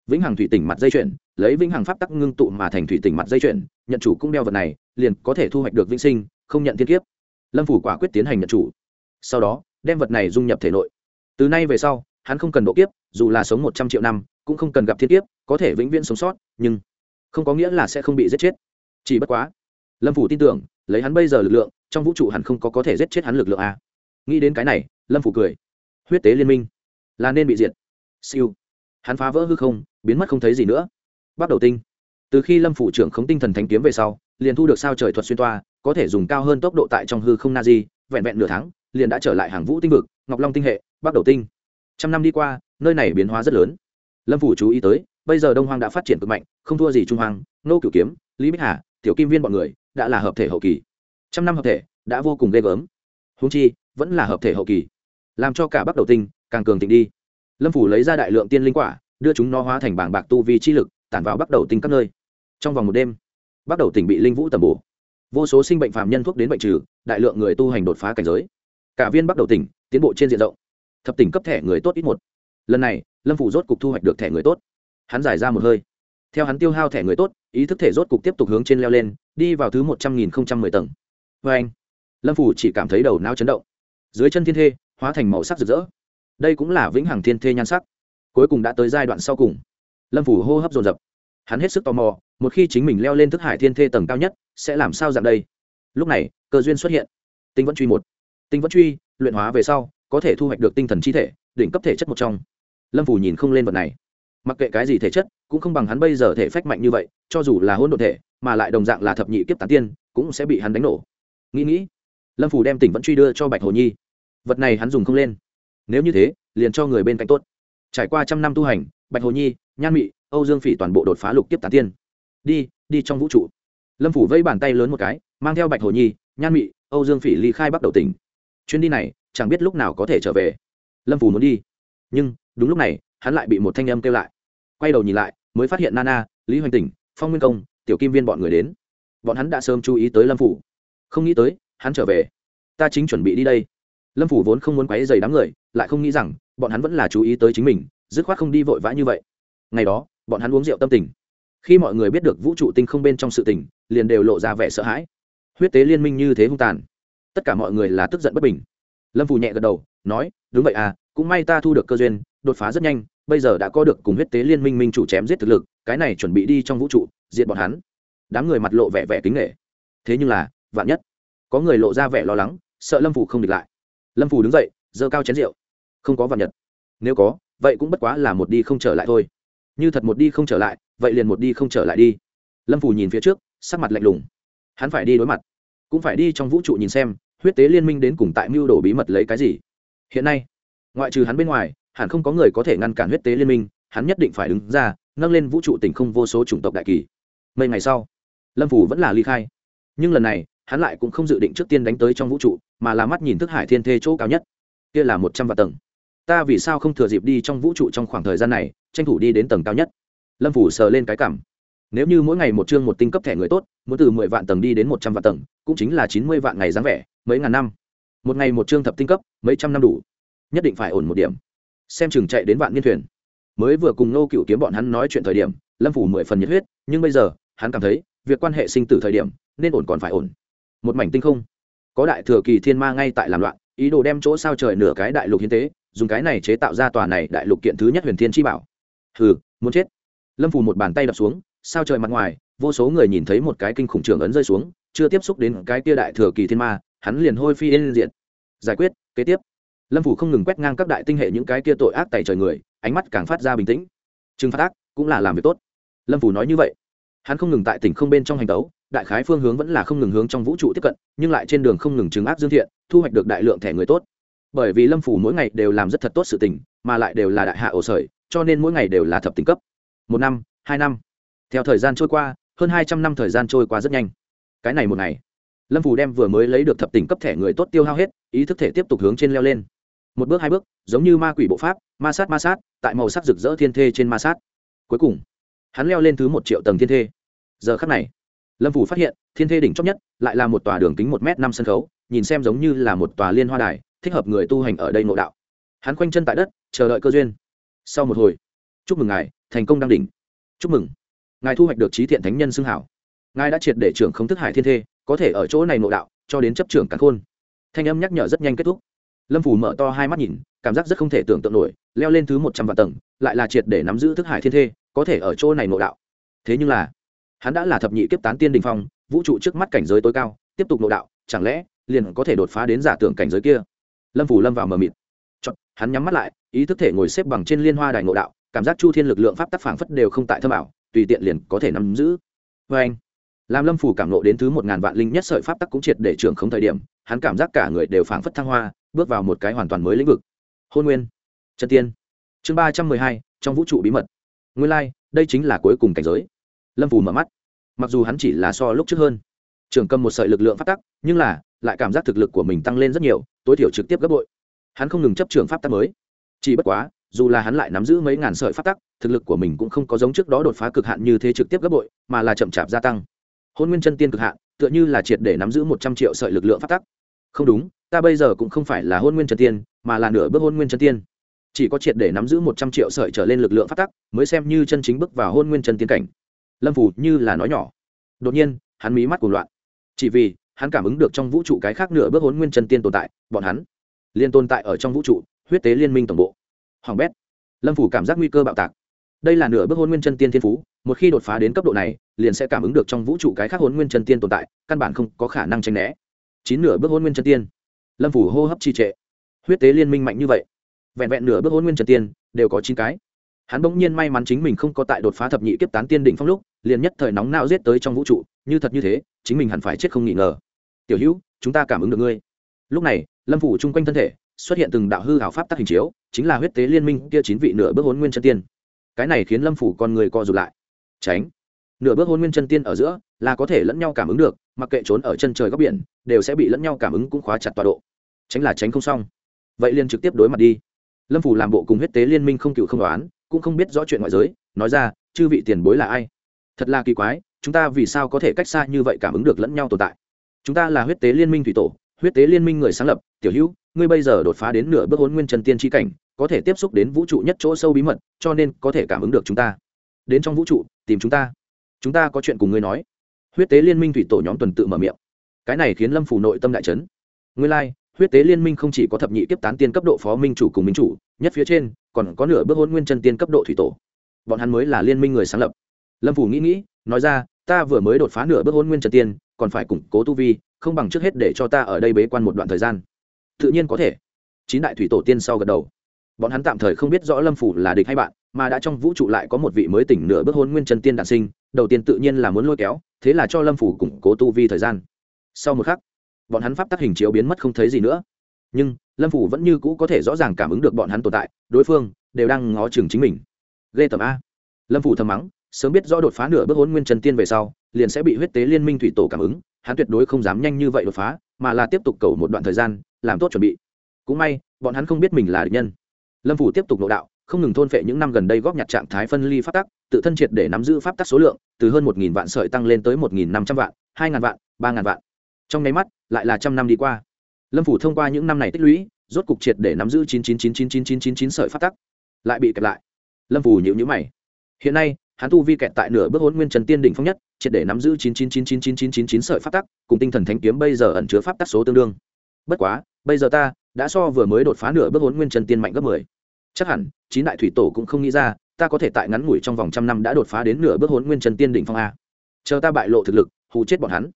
Vĩnh hằng thủy tinh mặt dây chuyền, lấy vĩnh hằng pháp tắc ngưng tụ mà thành thủy tinh mặt dây chuyền, nhận chủ cũng đeo vật này, liền có thể thu hoạch được vĩnh sinh, không nhận thiên kiếp. Lâm phủ quả quyết tiến hành nhận chủ. Sau đó, đem vật này dung nhập thể nội. Từ nay về sau, hắn không cần độ kiếp, dù là sống một trăm triệu năm, cũng không cần gặp thiên kiếp, có thể vĩnh viễn sống sót, nhưng không có nghĩa là sẽ không bị giết chết. Chỉ bất quá lâm phủ tin tưởng, lấy hắn bây giờ lực lượng, trong vũ trụ hẳn không có có thể giết chết hắn lực lượng a. Nghĩ đến cái này, lâm phủ cười. Huyết tế liên minh. Là nên bị diệt. Siêu. Hắn phá vỡ hư không, biến mất không thấy gì nữa. Bắt đầu tinh. Từ khi lâm phủ trưởng khống tinh thần thánh kiếm về sau, liền thu được sao trời thuật xuyên toa, có thể dùng cao hơn tốc độ tại trong hư không na di vẹn vẹn nửa tháng, liền đã trở lại hàng vũ tinh vực, ngọc long tinh hệ, bắt đầu tinh. Trăm năm đi qua, nơi này biến hóa rất lớn. Lâm phủ chú ý tới, bây giờ đông hoàng đã phát triển cực mạnh, không thua gì trung hoàng nô cửu kiếm, lý bích hà, tiểu kim viên b ọ n người đã là hợp thể hậu kỳ. Trăm năm hợp thể, đã vô cùng ghê gớm. Húng chi, vẫn là hợp thể hậu kỳ. Làm cho cả bắc đầu tinh càng cường thịnh đi. Lâm phủ lấy ra đại lượng tiên linh quả, đưa chúng nó hóa thành bảng bạc tu vi chi lực, tản vào bắc đầu tinh các nơi. Trong vòng một đêm, bắc đầu tỉnh bị linh vũ tầm bổ. Vô số sinh bệnh phạm nhân thuốc đến bệnh trừ, đại lượng người tu hành đột phá cảnh giới. Cả viên bắc đầu tỉnh tiến bộ trên diện rộng. Thập tỉnh cấp thẻ người tốt ít một. Lần này, lâm phủ rốt cục thu hoạch được thẻ người tốt. Hắn giải ra một hơi theo hắn tiêu hao thẻ người tốt, ý thức thể rốt cục tiếp tục hướng trên leo lên, đi vào thứ một trăm nghìn không trăm mười tầng. Vê anh, lâm phủ chỉ cảm thấy đầu nao chấn động. Dưới chân thiên thê, hóa thành màu sắc rực rỡ. Đây cũng là vĩnh hằng thiên thê nhan sắc. Cuối cùng đã tới giai đoạn sau cùng. Lâm phủ hô hấp dồn dập. Hắn hết sức tò mò, một khi chính mình leo lên thức hải thiên thê tầng cao nhất, sẽ làm sao dạng đây? Lúc này, cơ duyên xuất hiện. Tinh vẫn truy một. Tinh vẫn truy, luyện hóa về sau, có thể thu hoạch được tinh thần chi thể, đỉnh cấp thể chất một trong. Lâm phủ nhìn không lên vật này mặc kệ cái gì thể chất, cũng không bằng hắn bây giờ thể phách mạnh như vậy, cho dù là hôn đ ộ thể, mà lại đồng dạng là thập nhị kiếp tán tiên, cũng sẽ bị hắn đánh nổ. Nghĩ nghĩ, lâm phủ đem tỉnh vẫn truy đưa cho bạch hồ nhi. Vật này hắn dùng không lên. Nếu như thế, liền cho người bên cạnh tốt. Trải qua trăm năm tu hành, bạch hồ nhi, nhan mị, âu dương phỉ toàn bộ đột phá lục kiếp tán tiên. Đi đi trong vũ trụ. Lâm phủ vây bàn tay lớn một cái, mang theo bạch hồ nhi, nhan mị, âu dương phỉ ly khai bắt đầu tỉnh. Chuyến đi này, chẳng biết lúc nào có thể trở về. Lâm phủ muốn đi. Nhưng, đúng lúc này, hắn lại bị một thanh âm kêu lại quay đầu nhìn lại, mới phát hiện nana, lý hoành tỉnh, phong nguyên công, tiểu kim viên bọn người đến. Bọn hắn đã sớm chú ý tới lâm phủ. Không nghĩ tới, hắn trở về. Ta chính chuẩn bị đi đây. Lâm phủ vốn không muốn quáy dày đám người, lại không nghĩ rằng, bọn hắn vẫn là chú ý tới chính mình, dứt khoát không đi vội vã như vậy. Ngày đó, bọn hắn uống rượu tâm tình. Khi mọi người biết được vũ trụ tinh không bên trong sự tình, liền đều lộ ra vẻ sợ hãi. Huyết tế liên minh như thế hung tàn. Tất cả mọi người là tức giận bất bình lâm phù nhẹ gật đầu, nói, đúng vậy à cũng may ta thu được cơ duyên, đột phá rất nhanh, bây giờ đã có được cùng huyết tế liên minh minh chủ chém giết thực lực, cái này chuẩn bị đi trong vũ trụ, diệt bọn hắn. Đám người mặt lộ vẻ vẻ kính nghệ thế nhưng là, vạn nhất, có người lộ ra vẻ lo lắng, sợ lâm phù không địch lại. Lâm phù đứng dậy, giơ cao chén rượu. Không có vạn nhật nếu có, vậy cũng bất quá là một đi không trở lại thôi. Như thật một đi không trở lại, vậy liền một đi không trở lại đi. Lâm phù nhìn phía trước, sắc mặt lạnh lùng. Hắn phải đi đối mặt, cũng phải đi trong vũ trụ nhìn xem huyết tế liên minh đến cùng tại mưu đồ bí mật lấy cái gì? Hiện nay, ngoại trừ hắn bên ngoài, hẳn không có người có thể ngăn cản huyết tế liên minh, hắn nhất định phải đứng ra, nâng lên vũ trụ tình không vô số chủng tộc đại kỳ. Mấy ngày sau, lâm phủ vẫn là ly khai. Nhưng lần này, hắn lại cũng không dự định trước tiên đánh tới trong vũ trụ, mà là mắt nhìn thức hải thiên thê chỗ cao nhất. Kia là một trăm vạn tầng. Ta vì sao không thừa dịp đi trong vũ trụ trong khoảng thời gian này, tranh thủ đi đến tầng cao nhất? Lâm phủ sờ lên cái cảm nếu như mỗi ngày một chương một tinh cấp thẻ người tốt, muốn từ mười vạn tầng đi đến một trăm vạn tầng, cũng chính là chín mươi vạn ngày dáng vẻ, mấy ngàn năm. Một ngày một chương thập tinh cấp, mấy trăm năm đủ. Nhất định phải ổn một điểm. Xem chừng chạy đến vạn niên thuyền. Mới vừa cùng nô cựu kiếm bọn hắn nói chuyện thời điểm, lâm phủ mười phần nhiệt huyết, nhưng bây giờ, hắn cảm thấy, việc quan hệ sinh tử thời điểm, nên ổn còn phải ổn. Một mảnh tinh không. Có đại thừa kỳ thiên ma ngay tại làm loạn, ý đồ đem chỗ sao trời nửa cái đại lục hiến tế, dùng cái này chế tạo ra tòa này đại lục kiện thứ nhất huyền thiên chi bảo. Hừ, muốn chết. Lâm phủ một bàn tay đập xuống sao trời mặt ngoài, vô số người nhìn thấy một cái kinh khủng trường ấn rơi xuống, chưa tiếp xúc đến cái kia đại thừa kỳ thiên ma, hắn liền hôi phi lên diện giải quyết, kế tiếp. Lâm phủ không ngừng quét ngang các đại tinh hệ những cái kia tội ác tại trời người, ánh mắt càng phát ra bình tĩnh. Trừng phạt ác, cũng là làm việc tốt. Lâm phủ nói như vậy. Hắn không ngừng tại tỉnh không bên trong hành tấu, đại khái phương hướng vẫn là không ngừng hướng trong vũ trụ tiếp cận, nhưng lại trên đường không ngừng chứng áp dương thiện, thu hoạch được đại lượng thẻ người tốt. Bởi vì lâm phủ mỗi ngày đều làm rất thật tốt sự tình, mà lại đều là đại hạ ổ sởi, cho nên mỗi ngày đều là thập tính cấp. Một năm, hai năm theo thời gian trôi qua, hơn hai trăm năm thời gian trôi qua rất nhanh. Cái này một ngày, lâm phủ đem vừa mới lấy được thập tỉnh cấp thẻ người tốt tiêu hao hết, ý thức thể tiếp tục hướng trên leo lên. Một bước hai bước, giống như ma quỷ bộ pháp, ma sát ma sát, tại màu sắc rực rỡ thiên thê trên ma sát. Cuối cùng, hắn leo lên thứ một triệu tầng thiên thê. Giờ khắc này, lâm phủ phát hiện, thiên thê đỉnh chót nhất lại là một tòa đường kính một m năm sân khấu, nhìn xem giống như là một tòa liên hoa đài, thích hợp người tu hành ở đây nội đạo. Hắn khoanh chân tại đất, chờ đợi cơ duyên. Sau một hồi, chúc mừng ngài, thành công đăng đỉnh. Chúc mừng ngài thu hoạch được trí thiện thánh nhân xưng hảo. Ngài đã triệt để trưởng không thức hải thiên thê có thể ở chỗ này nội đạo cho đến chấp trưởng cắn khôn. Thanh âm nhắc nhở rất nhanh kết thúc. Lâm phủ mở to hai mắt nhìn cảm giác rất không thể tưởng tượng nổi leo lên thứ một trăm vạn tầng lại là triệt để nắm giữ thức hải thiên thê có thể ở chỗ này nội đạo. Thế nhưng là hắn đã là thập nhị kiếp tán tiên đình phong vũ trụ trước mắt cảnh giới tối cao tiếp tục nội đạo chẳng lẽ liền có thể đột phá đến giả tưởng cảnh giới kia? Lâm phủ lâm vào mờ mịt. Chọn, hắn nhắm mắt lại ý thức thể ngồi xếp bằng trên liên hoa đài nội đạo cảm giác chu thiên lực lượng pháp tác phảng phất đều không tại thâm ảo tùy tiện liền có thể nắm giữ. Vê anh làm lâm phủ cảm nộ đến thứ một ngàn vạn linh nhất sợi pháp tắc cũng triệt để trưởng không thời điểm hắn cảm giác cả người đều phảng phất thăng hoa bước vào một cái hoàn toàn mới lĩnh vực. Hôn nguyên chân tiên. Chương ba trăm mười hai trong vũ trụ bí mật. Nguyên lai、like, đây chính là cuối cùng cảnh giới. Lâm phủ mở mắt. Mặc dù hắn chỉ là so lúc trước hơn trường cầm một sợi lực lượng pháp tắc nhưng là lại cảm giác thực lực của mình tăng lên rất nhiều tối thiểu trực tiếp gấp bội. Hắn không ngừng chấp trường pháp tắc mới. Chỉ bất quá dù là hắn lại nắm giữ mấy ngàn sợi pháp tắc, thực lực của mình cũng không có giống trước đó đột phá cực hạn như thế trực tiếp gấp bội, mà là chậm chạp gia tăng. Hôn nguyên chân tiên cực hạn, tựa như là triệt để nắm giữ một trăm triệu sợi lực lượng pháp tắc. Không đúng, ta bây giờ cũng không phải là hôn nguyên chân tiên, mà là nửa bước hôn nguyên chân tiên. Chỉ có triệt để nắm giữ một trăm triệu sợi trở lên lực lượng pháp tắc, mới xem như chân chính bước vào hôn nguyên chân tiên cảnh. Lâm phủ như là nói nhỏ. Đột nhiên, hắn mí mắt cuồng loạn. Chỉ vì, hắn cảm ứng được trong vũ trụ cái khác nửa bước hôn nguyên chân tiên tồn tại, bọn hắn liên tồn tại ở trong vũ trụ, huyết tế liên minh tổng bộ hỏng bét. Lâm phủ cảm giác nguy cơ bạo tạc. Đây là nửa bước hôn nguyên chân tiên thiên phú, một khi đột phá đến cấp độ này, liền sẽ cảm ứng được trong vũ trụ cái khác hôn nguyên chân tiên tồn tại, căn bản không có khả năng tranh né. Chín nửa bước hôn nguyên chân tiên. Lâm phủ hô hấp trì trệ. Huyết tế liên minh mạnh như vậy. Vẹn vẹn nửa bước hôn nguyên chân tiên, đều có chín cái. Hắn bỗng nhiên may mắn chính mình không có tại đột phá thập nhị kiếp tán tiên đỉnh phong lúc, liền nhất thời nóng nao giết tới trong vũ trụ, như thật như thế, chính mình hẳn phải chết không nghi ngờ. Tiểu hữu, chúng ta cảm ứng được ngươi. Lúc này, lâm phủ chung quanh thân thể xuất hiện từng đạo hư hảo pháp tác hình chiếu, chính là huyết tế liên minh kia chín vị nửa bước hôn nguyên chân tiên. Cái này khiến lâm phủ con người co rụt lại. Tránh. Nửa bước hôn nguyên chân tiên ở giữa là có thể lẫn nhau cảm ứng được, mặc kệ trốn ở chân trời góc biển, đều sẽ bị lẫn nhau cảm ứng cũng khóa chặt tọa độ. Tránh là tránh không xong. Vậy liền trực tiếp đối mặt đi. Lâm phủ làm bộ cùng huyết tế liên minh không cựu không đoán, cũng không biết rõ chuyện ngoại giới, nói ra, chư vị tiền bối là ai? Thật là kỳ quái, chúng ta vì sao có thể cách xa như vậy cảm ứng được lẫn nhau tồn tại? Chúng ta là huyết tế liên minh thủy tổ, huyết tế liên minh người sáng lập tiểu hữu ngươi bây giờ đột phá đến nửa bước hôn nguyên chân tiên tri cảnh có thể tiếp xúc đến vũ trụ nhất chỗ sâu bí mật cho nên có thể cảm ứng được chúng ta. Đến trong vũ trụ tìm chúng ta. Chúng ta có chuyện cùng ngươi nói. Huyết tế liên minh thủy tổ nhóm tuần tự mở miệng. Cái này khiến lâm phủ nội tâm đại trấn ngươi lai、like, huyết tế liên minh không chỉ có thập nhị tiếp tán tiên cấp độ phó minh chủ cùng minh chủ nhất phía trên còn có nửa bước hôn nguyên chân tiên cấp độ thủy tổ. Bọn hắn mới là liên minh người sáng lập. Lâm phủ nghĩ nghĩ nói ra ta vừa mới đột phá nửa bước hôn nguyên chân tiên còn phải củng cố tu vi không bằng trước hết để cho ta ở đây bế quan một đoạn thời gian tự nhiên có thể. Chín đại thủy tổ tiên sau gật đầu. Bọn hắn tạm thời không biết rõ lâm phủ là địch hay bạn, mà đã trong vũ trụ lại có một vị mới tỉnh nửa bước hôn nguyên chân tiên đạn sinh, đầu tiên tự nhiên là muốn lôi kéo, thế là cho lâm phủ củng cố tu vi thời gian. Sau một khắc, bọn hắn pháp tác hình chiếu biến mất không thấy gì nữa. Nhưng, lâm phủ vẫn như cũ có thể rõ ràng cảm ứng được bọn hắn tồn tại, đối phương đều đang ngó chừng chính mình. Ghê tầm a. Lâm phủ thầm mắng, sớm biết rõ đột phá nửa bước hôn nguyên chân tiên về sau, liền sẽ bị huyết tế liên minh thủy tổ cảm ứng, hắn tuyệt đối không dám nhanh như vậy đột phá, mà là tiếp tục cầu một đoạn thời gian làm tốt chuẩn bị cũng may bọn hắn không biết mình là địch nhân lâm phủ tiếp tục nội đạo không ngừng thôn phệ những năm gần đây góp nhặt trạng thái phân ly pháp tắc tự thân triệt để nắm giữ pháp tắc số lượng từ hơn một vạn sợi tăng lên tới một năm trăm vạn hai ngàn vạn ba ngàn vạn trong nháy mắt lại là trăm năm đi qua lâm phủ thông qua những năm này tích lũy rốt cục triệt để nắm giữ chín chín chín chín chín chín chín chín sợi pháp tắc lại bị kẹt lại lâm phủ nhịu nhữ mày hiện nay hắn tu vi kẹt tại nửa bước hôn nguyên trần tiên đỉnh phong nhất triệt để nắm giữ chín chín chín chín chín chín chín chín sợi pháp tắc cùng tinh thần thánh kiếm bây giờ ẩn chứa pháp tắc số tương đương bất quá bây giờ ta đã so vừa mới đột phá nửa bước hốn nguyên trần tiên mạnh gấp mười. Chắc hẳn, chín đại thủy tổ cũng không nghĩ ra, ta có thể tại ngắn ngủi trong vòng trăm năm đã đột phá đến nửa bước hốn nguyên trần tiên đỉnh phong a. Chờ ta bại lộ thực lực, hù chết bọn hắn.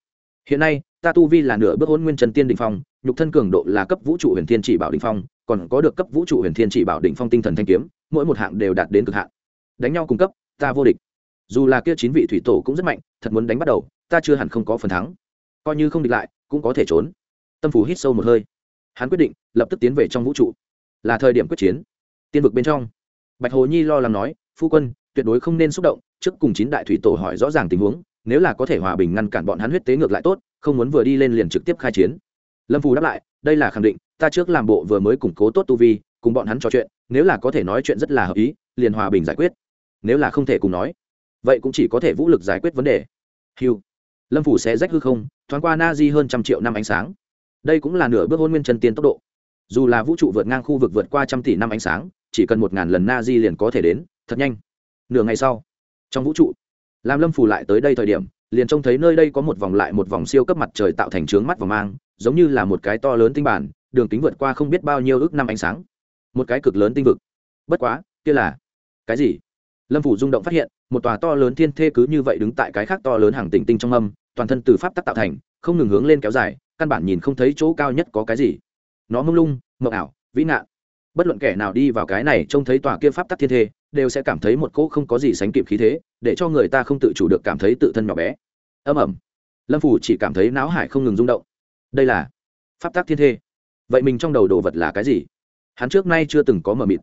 Hiện nay, ta tu vi là nửa bước hốn nguyên trần tiên đỉnh phong, nhục thân cường độ là cấp vũ trụ huyền thiên chỉ bảo đỉnh phong, còn có được cấp vũ trụ huyền thiên chỉ bảo đỉnh phong tinh thần thanh kiếm, mỗi một hạng đều đạt đến cực hạn. Đánh nhau cung cấp, ta vô địch. Dù là kia chín vị thủy tổ cũng rất mạnh, thật muốn đánh bắt đầu, ta chưa hẳn không có phần thắng. Coi như không địch lại, cũng có thể trốn. Tâm phủ hít sâu một hơi hắn quyết định lập tức tiến về trong vũ trụ. Là thời điểm quyết chiến. Tiên vực bên trong. Bạch hồ nhi lo lắng nói, phu quân, tuyệt đối không nên xúc động, trước cùng chín đại thủy tổ hỏi rõ ràng tình huống, nếu là có thể hòa bình ngăn cản bọn hắn huyết tế ngược lại tốt, không muốn vừa đi lên liền trực tiếp khai chiến. Lâm phù đáp lại, đây là khẳng định, ta trước làm bộ vừa mới củng cố tốt tu vi, cùng bọn hắn trò chuyện, nếu là có thể nói chuyện rất là hợp ý, liền hòa bình giải quyết. Nếu là không thể cùng nói, vậy cũng chỉ có thể vũ lực giải quyết vấn đề. Hiu lâm phủ sẽ rách hư không, thoáng qua na di hơn trăm triệu năm ánh sáng đây cũng là nửa bước hôn nguyên chân tiên tốc độ. Dù là vũ trụ vượt ngang khu vực vượt qua trăm tỷ năm ánh sáng, chỉ cần một ngàn lần na di liền có thể đến, thật nhanh. Nửa ngày sau, trong vũ trụ làm lâm Phù lại tới đây thời điểm, liền trông thấy nơi đây có một vòng lại một vòng siêu cấp mặt trời tạo thành trướng mắt và mang, giống như là một cái to lớn tinh bản, đường kính vượt qua không biết bao nhiêu ước năm ánh sáng. Một cái cực lớn tinh vực. Bất quá, kia là cái gì? Lâm phủ rung động phát hiện, một tòa to lớn thiên thê cứ như vậy đứng tại cái khác to lớn hàng tỉnh tinh trong âm, toàn thân từ pháp tắc tạo thành, không ngừng hướng lên kéo dài căn bản nhìn không thấy chỗ cao nhất có cái gì. Nó mông lung, mộng ảo, vĩ nạn. Bất luận kẻ nào đi vào cái này trông thấy tòa kia pháp tắc thiên thê, đều sẽ cảm thấy một cỗ không có gì sánh kịp khí thế, để cho người ta không tự chủ được cảm thấy tự thân nhỏ bé. Âm ẩm lâm phủ chỉ cảm thấy não hải không ngừng rung động. Đây là pháp tắc thiên thê. Vậy mình trong đầu đồ vật là cái gì? Hắn trước nay chưa từng có mờ mịt.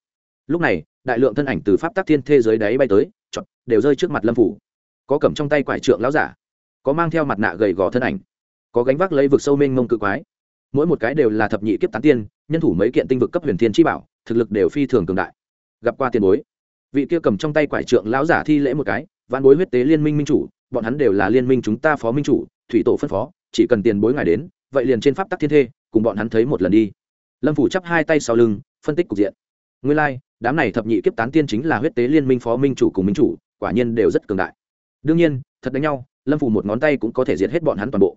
Lúc này, đại lượng thân ảnh từ pháp tắc thiên thê dưới đáy bay tới chọn đều rơi trước mặt lâm phủ có cầm trong tay quải trượng lão giả, có mang theo mặt nạ gầy gò thân ảnh có gánh vác lấy vực sâu mênh mông cự quái. Mỗi một cái đều là thập nhị kiếp tán tiên nhân thủ mấy kiện tinh vực cấp huyền thiên chi bảo thực lực đều phi thường cường đại. Gặp qua tiền bối. Vị kia cầm trong tay quải trượng lão giả thi lễ một cái văn bối huyết tế liên minh minh chủ bọn hắn đều là liên minh chúng ta phó minh chủ thủy tổ phân phó chỉ cần tiền bối ngài đến vậy liền trên pháp tắc thiên thê cùng bọn hắn thấy một lần đi. Lâm phủ chắp hai tay sau lưng phân tích cục diện. Nguyên lai、like, đám này thập nhị kiếp tán tiên chính là huyết tế liên minh phó minh chủ cùng minh chủ quả nhiên đều rất cường đại. Đương nhiên thật đánh nhau lâm phủ một ngón tay cũng có thể diệt hết bọn hắn toàn bộ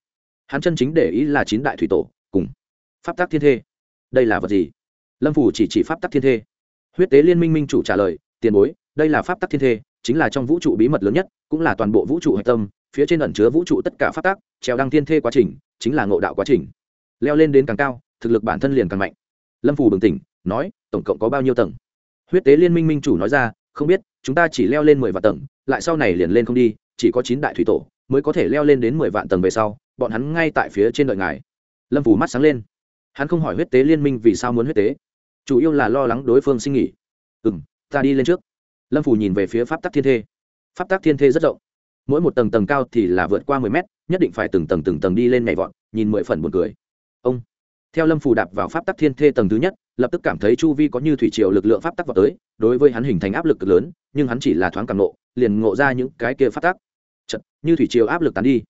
hắn chân chính để ý là chín đại thủy tổ, cùng pháp tắc thiên thê. Đây là vật gì? Lâm phủ chỉ chỉ pháp tắc thiên thê. Huyết tế liên minh minh chủ trả lời, tiền bối, đây là pháp tắc thiên thê, chính là trong vũ trụ bí mật lớn nhất, cũng là toàn bộ vũ trụ hạch tâm, phía trên ẩn chứa vũ trụ tất cả pháp tắc, treo đăng thiên thê quá trình, chính là ngộ đạo quá trình. Leo lên đến càng cao, thực lực bản thân liền càng mạnh. Lâm phủ bừng tỉnh, nói, tổng cộng có bao nhiêu tầng? Huyết tế liên minh minh chủ nói ra, không biết, chúng ta chỉ leo lên mười vạn tầng, lại sau này liền lên không đi, chỉ có chín đại thủy tổ, mới có thể leo lên đến mười vạn tầng về sau bọn hắn ngay tại phía trên đợi ngài. Lâm phủ mắt sáng lên. Hắn không hỏi huyết tế liên minh vì sao muốn huyết tế. Chủ yếu là lo lắng đối phương sinh nghỉ. Ừ m ta đi lên trước. Lâm phủ nhìn về phía pháp tắc thiên thê. Pháp tắc thiên thê rất rộng. Mỗi một tầng tầng cao thì là vượt qua mười mét nhất định phải từng tầng từng tầng đi lên nhảy vọt nhìn mười phần buồn cười. Ông. Theo lâm phủ đạp vào pháp tắc thiên thê tầng thứ nhất lập tức cảm thấy chu vi có như thủy triều lực lượng pháp tắc vào tới đối với hắn hình thành áp lực cực lớn nhưng hắn chỉ là thoáng cảm nộ liền ngộ ra những cái kia pháp tắc. Chật, như thủy triều áp lực tán đi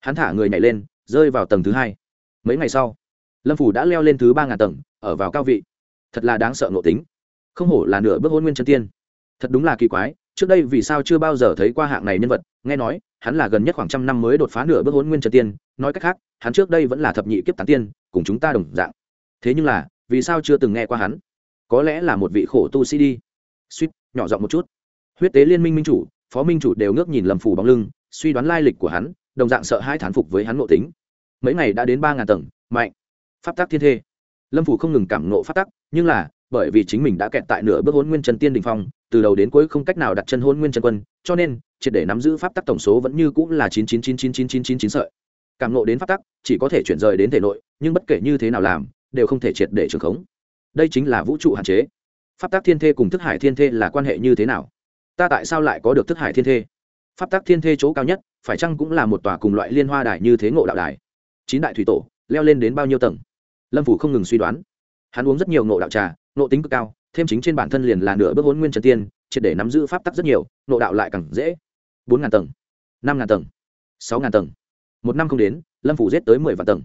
hắn thả người nhảy lên, rơi vào tầng thứ hai. Mấy ngày sau, lâm phủ đã leo lên thứ ba ngàn tầng, ở vào cao vị. Thật là đáng sợ ngộ tính. Không hổ là nửa bước hôn nguyên chân tiên. Thật đúng là kỳ quái, trước đây vì sao chưa bao giờ thấy qua hạng này nhân vật? Nghe nói, hắn là gần nhất khoảng trăm năm mới đột phá nửa bước hôn nguyên chân tiên. Nói cách khác, hắn trước đây vẫn là thập nhị kiếp tán tiên, cùng chúng ta đồng dạng. Thế nhưng là, vì sao chưa từng nghe qua hắn? Có lẽ là một vị khổ tu sĩ đi. Suýt, nhỏ giọng một chút. Huyết tế liên minh minh chủ, phó minh chủ đều ngước nhìn lầm phủ bóng lưng, suy đoán lai lịch của hắn đồng dạng sợ hai thán phục với hắn ngộ tính. Mấy ngày đã đến ba ngàn tầng, mạnh. Pháp tắc thiên thê. Lâm phủ không ngừng cảm nộ pháp tắc, nhưng là, bởi vì chính mình đã kẹt tại nửa bước hôn nguyên trần tiên đình phong, từ đầu đến cuối không cách nào đặt chân hôn nguyên trần quân, cho nên, triệt để nắm giữ pháp tắc tổng số vẫn như cũng là chín chín chín chín chín chín chín chín sợi. Cảm nộ đến pháp tắc, chỉ có thể chuyển rời đến thể nội, nhưng bất kể như thế nào làm, đều không thể triệt để trường khống. Đây chính là vũ trụ hạn chế. Pháp tắc thiên thê cùng thức hải thiên thê là quan hệ như thế nào? Ta tại sao lại có được thức hải thiên thê? Pháp tắc thiên thê chỗ cao nhất phải chăng cũng là một tòa cùng loại liên hoa đài như thế ngộ đạo đài? Chín đại thủy tổ, leo lên đến bao nhiêu tầng? Lâm phủ không ngừng suy đoán. Hắn uống rất nhiều ngộ đạo trà, ngộ tính cực cao, thêm chính trên bản thân liền là nửa bước hôn nguyên trần tiên, triệt để nắm giữ pháp tắc rất nhiều, ngộ đạo lại càng dễ. Bốn ngàn tầng, năm ngàn tầng, sáu ngàn tầng. Một năm không đến, lâm phủ giết tới mười vạn tầng.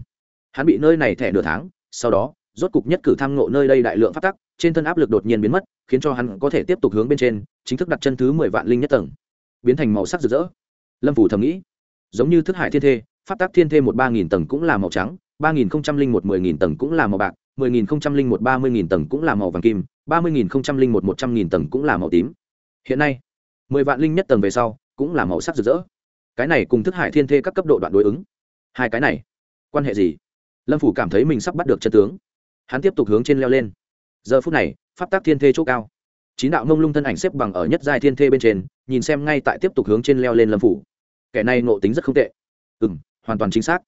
Hắn bị nơi này thẻ nửa tháng, sau đó, rốt cục nhất cử tham ngộ nơi đây đại lượng pháp tắc, trên thân áp lực đột nhiên biến mất, khiến cho hắn có thể tiếp tục hướng bên trên, chính thức đặt chân thứ mười vạn linh nhất tầng. Biến thành màu sắc rực rỡ lâm phủ thầm nghĩ. Giống như thức hải thiên thê, pháp Tác thiên thê một ba nghìn tầng cũng là màu trắng, ba nghìn không trăm linh một mười nghìn tầng cũng là màu bạc, mười nghìn không trăm linh một ba mươi nghìn tầng cũng là màu vàng kim, ba mươi nghìn không trăm linh một một trăm nghìn tầng cũng là màu tím. Hiện nay, mười vạn linh nhất tầng về sau cũng là màu sắc rực rỡ. Cái này cùng thức hải thiên thê các cấp độ đoạn đối ứng. Hai cái này, quan hệ gì? Lâm phủ cảm thấy mình sắp bắt được chân tướng. Hắn tiếp tục hướng trên leo lên. Giờ phút này, pháp tác thiên thê chỗ cao. Chín đạo mông lung thân ảnh xếp bằng ở nhất giai thiên thê bên trên, nhìn xem ngay tại tiếp tục hướng trên leo lên lâm phủ kẻ này ngộ tính rất không tệ. Ừ m hoàn toàn chính xác.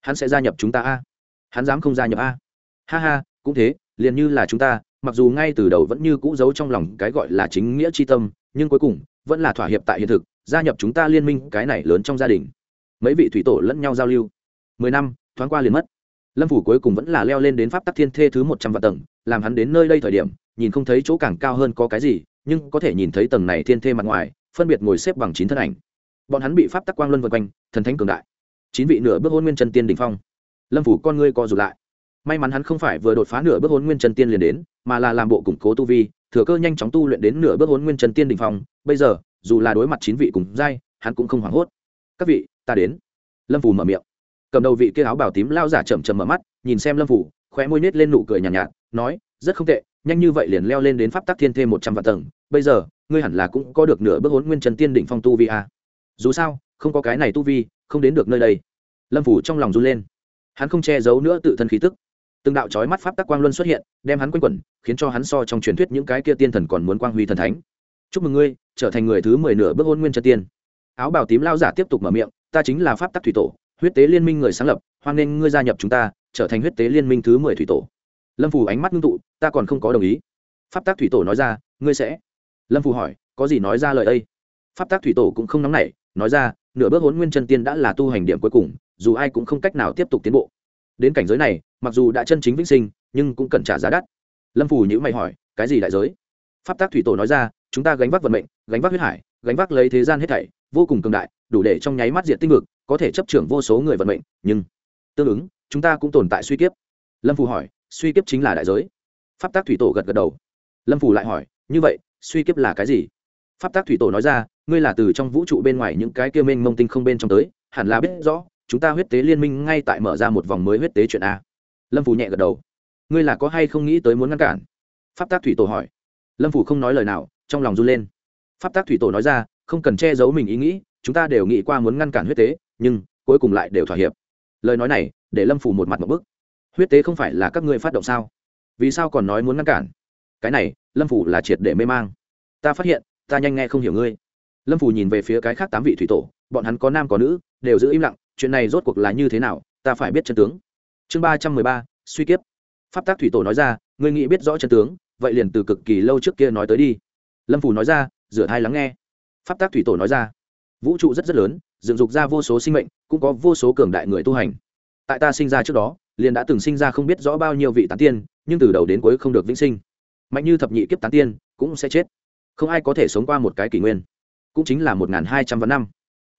Hắn sẽ gia nhập chúng ta a. Hắn dám không gia nhập a. Ha ha, cũng thế, liền như là chúng ta, mặc dù ngay từ đầu vẫn như cũ giấu trong lòng cái gọi là chính nghĩa c h i tâm, nhưng cuối cùng, vẫn là thỏa hiệp tại hiện thực, gia nhập chúng ta liên minh cái này lớn trong gia đình. Mấy vị thủy tổ lẫn nhau giao lưu. Mười năm, thoáng qua liền mất. Lâm phủ cuối cùng vẫn là leo lên đến pháp tắc thiên thê thứ một trăm vạn tầng, làm hắn đến nơi đây thời điểm, nhìn không thấy chỗ càng cao hơn có cái gì, nhưng có thể nhìn thấy tầng này thiên thê mặt ngoài, phân biệt ngồi xếp bằng chín thân ảnh bọn hắn bị pháp tắc quang luân vân quanh thần thánh cường đại. Chín vị nửa bước hôn nguyên chân tiên đỉnh phong. Lâm phủ con ngươi co rụt lại. May mắn hắn không phải vừa đột phá nửa bước hôn nguyên chân tiên liền đến mà là làm bộ củng cố tu vi thừa cơ nhanh chóng tu luyện đến nửa bước hôn nguyên chân tiên đỉnh phong. Bây giờ dù là đối mặt chín vị cùng giai hắn cũng không hoảng hốt. Các vị ta đến. Lâm phủ mở miệng. Cầm đầu vị kia áo bảo tím lao giả chậm chậm mở mắt nhìn xem lâm phủ khóe môi nết lên nụ cười nhàn nhạt, nhạt nói rất không tệ nhanh như vậy liền leo lên đến pháp tắc thiên thêm một trăm vạn tầng. Bây giờ ngươi hẳn là cũng có được nửa bước hốn nguyên trần tiên đỉnh phong tu vi a dù sao, không có cái này tu vi, không đến được nơi đây. Lâm phủ trong lòng run lên. Hắn không che giấu nữa tự thân khí tức. Từng đạo trói mắt pháp tắc quang luân xuất hiện, đem hắn quanh quẩn, khiến cho hắn so trong truyền thuyết những cái kia tiên thần còn muốn quang huy thần thánh. Chúc mừng ngươi, trở thành người thứ mười nửa bước hôn nguyên chân tiên. Áo bào tím lao giả tiếp tục mở miệng, ta chính là pháp tắc thủy tổ, huyết tế liên minh người sáng lập, hoan nghênh ngươi gia nhập chúng ta, trở thành huyết tế liên minh thứ mười thủy tổ. Lâm phù ánh mắt ngưng tụ, ta còn không có đồng ý. Pháp tác thủy tổ nói ra, ngươi sẽ. Lâm phù hỏi, có gì nói ra lời đây. pháp tác thủy tổ cũng không nóng nảy nói ra, nửa bước hốn nguyên chân tiên đã là tu hành điểm cuối cùng, dù ai cũng không cách nào tiếp tục tiến bộ. Đến cảnh giới này, mặc dù đã chân chính vĩnh sinh, nhưng cũng cần trả giá đắt. Lâm phù nhữ mày hỏi, cái gì đại giới? Pháp tác thủy tổ nói ra, chúng ta gánh vác vận mệnh, gánh vác huyết hải, gánh vác lấy thế gian hết thảy, vô cùng cường đại, đủ để trong nháy mắt diện tinh vực, có thể chấp trưởng vô số người vận mệnh, nhưng tương ứng, chúng ta cũng tồn tại suy kiếp. Lâm phù hỏi, suy kiếp chính là đại giới? Pháp tác thủy tổ gật gật đầu. Lâm phù lại hỏi, như vậy, suy kiếp là cái gì? Pháp tác thủy tổ nói ra ngươi là từ trong vũ trụ bên ngoài những cái kia mênh mông tinh không bên trong tới, hẳn là biết rõ, chúng ta huyết tế liên minh ngay tại mở ra một vòng mới huyết tế chuyện a. Lâm Phủ nhẹ gật đầu. Ngươi là có hay không nghĩ tới muốn ngăn cản? Pháp tác thủy tổ hỏi. Lâm Phủ không nói lời nào, trong lòng run lên. Pháp tác thủy tổ nói ra, không cần che giấu mình ý nghĩ, chúng ta đều nghĩ qua muốn ngăn cản huyết tế, nhưng cuối cùng lại đều thỏa hiệp. Lời nói này, để lâm phủ một mặt một bức. Huyết tế không phải là các ngươi phát động sao? Vì sao còn nói muốn ngăn cản? Cái này, lâm phủ là triệt để mê mang. Ta phát hiện, ta nhanh nghe không hiểu ngươi lâm Phù nhìn về phía cái khác tám vị thủy tổ, bọn hắn có nam có nữ, đều giữ im lặng, chuyện này rốt cuộc là như thế nào, ta phải biết chân tướng. Chương ba trăm mười ba, suy kiếp. Pháp tác thủy tổ nói ra, ngươi nghĩ biết rõ chân tướng, vậy liền từ cực kỳ lâu trước kia nói tới đi. Lâm Phù nói ra, rửa thai lắng nghe. Pháp tác thủy tổ nói ra, vũ trụ rất rất lớn, dựng dục ra vô số sinh mệnh, cũng có vô số cường đại người tu hành. Tại ta sinh ra trước đó, liền đã từng sinh ra không biết rõ bao nhiêu vị tán tiên, nhưng từ đầu đến cuối không được vĩnh sinh. Mạnh như thập nhị kiếp tán tiên, cũng sẽ chết. Không ai có thể sống qua một cái kỷ nguyên cũng chính là một n g h n hai trăm vạn năm.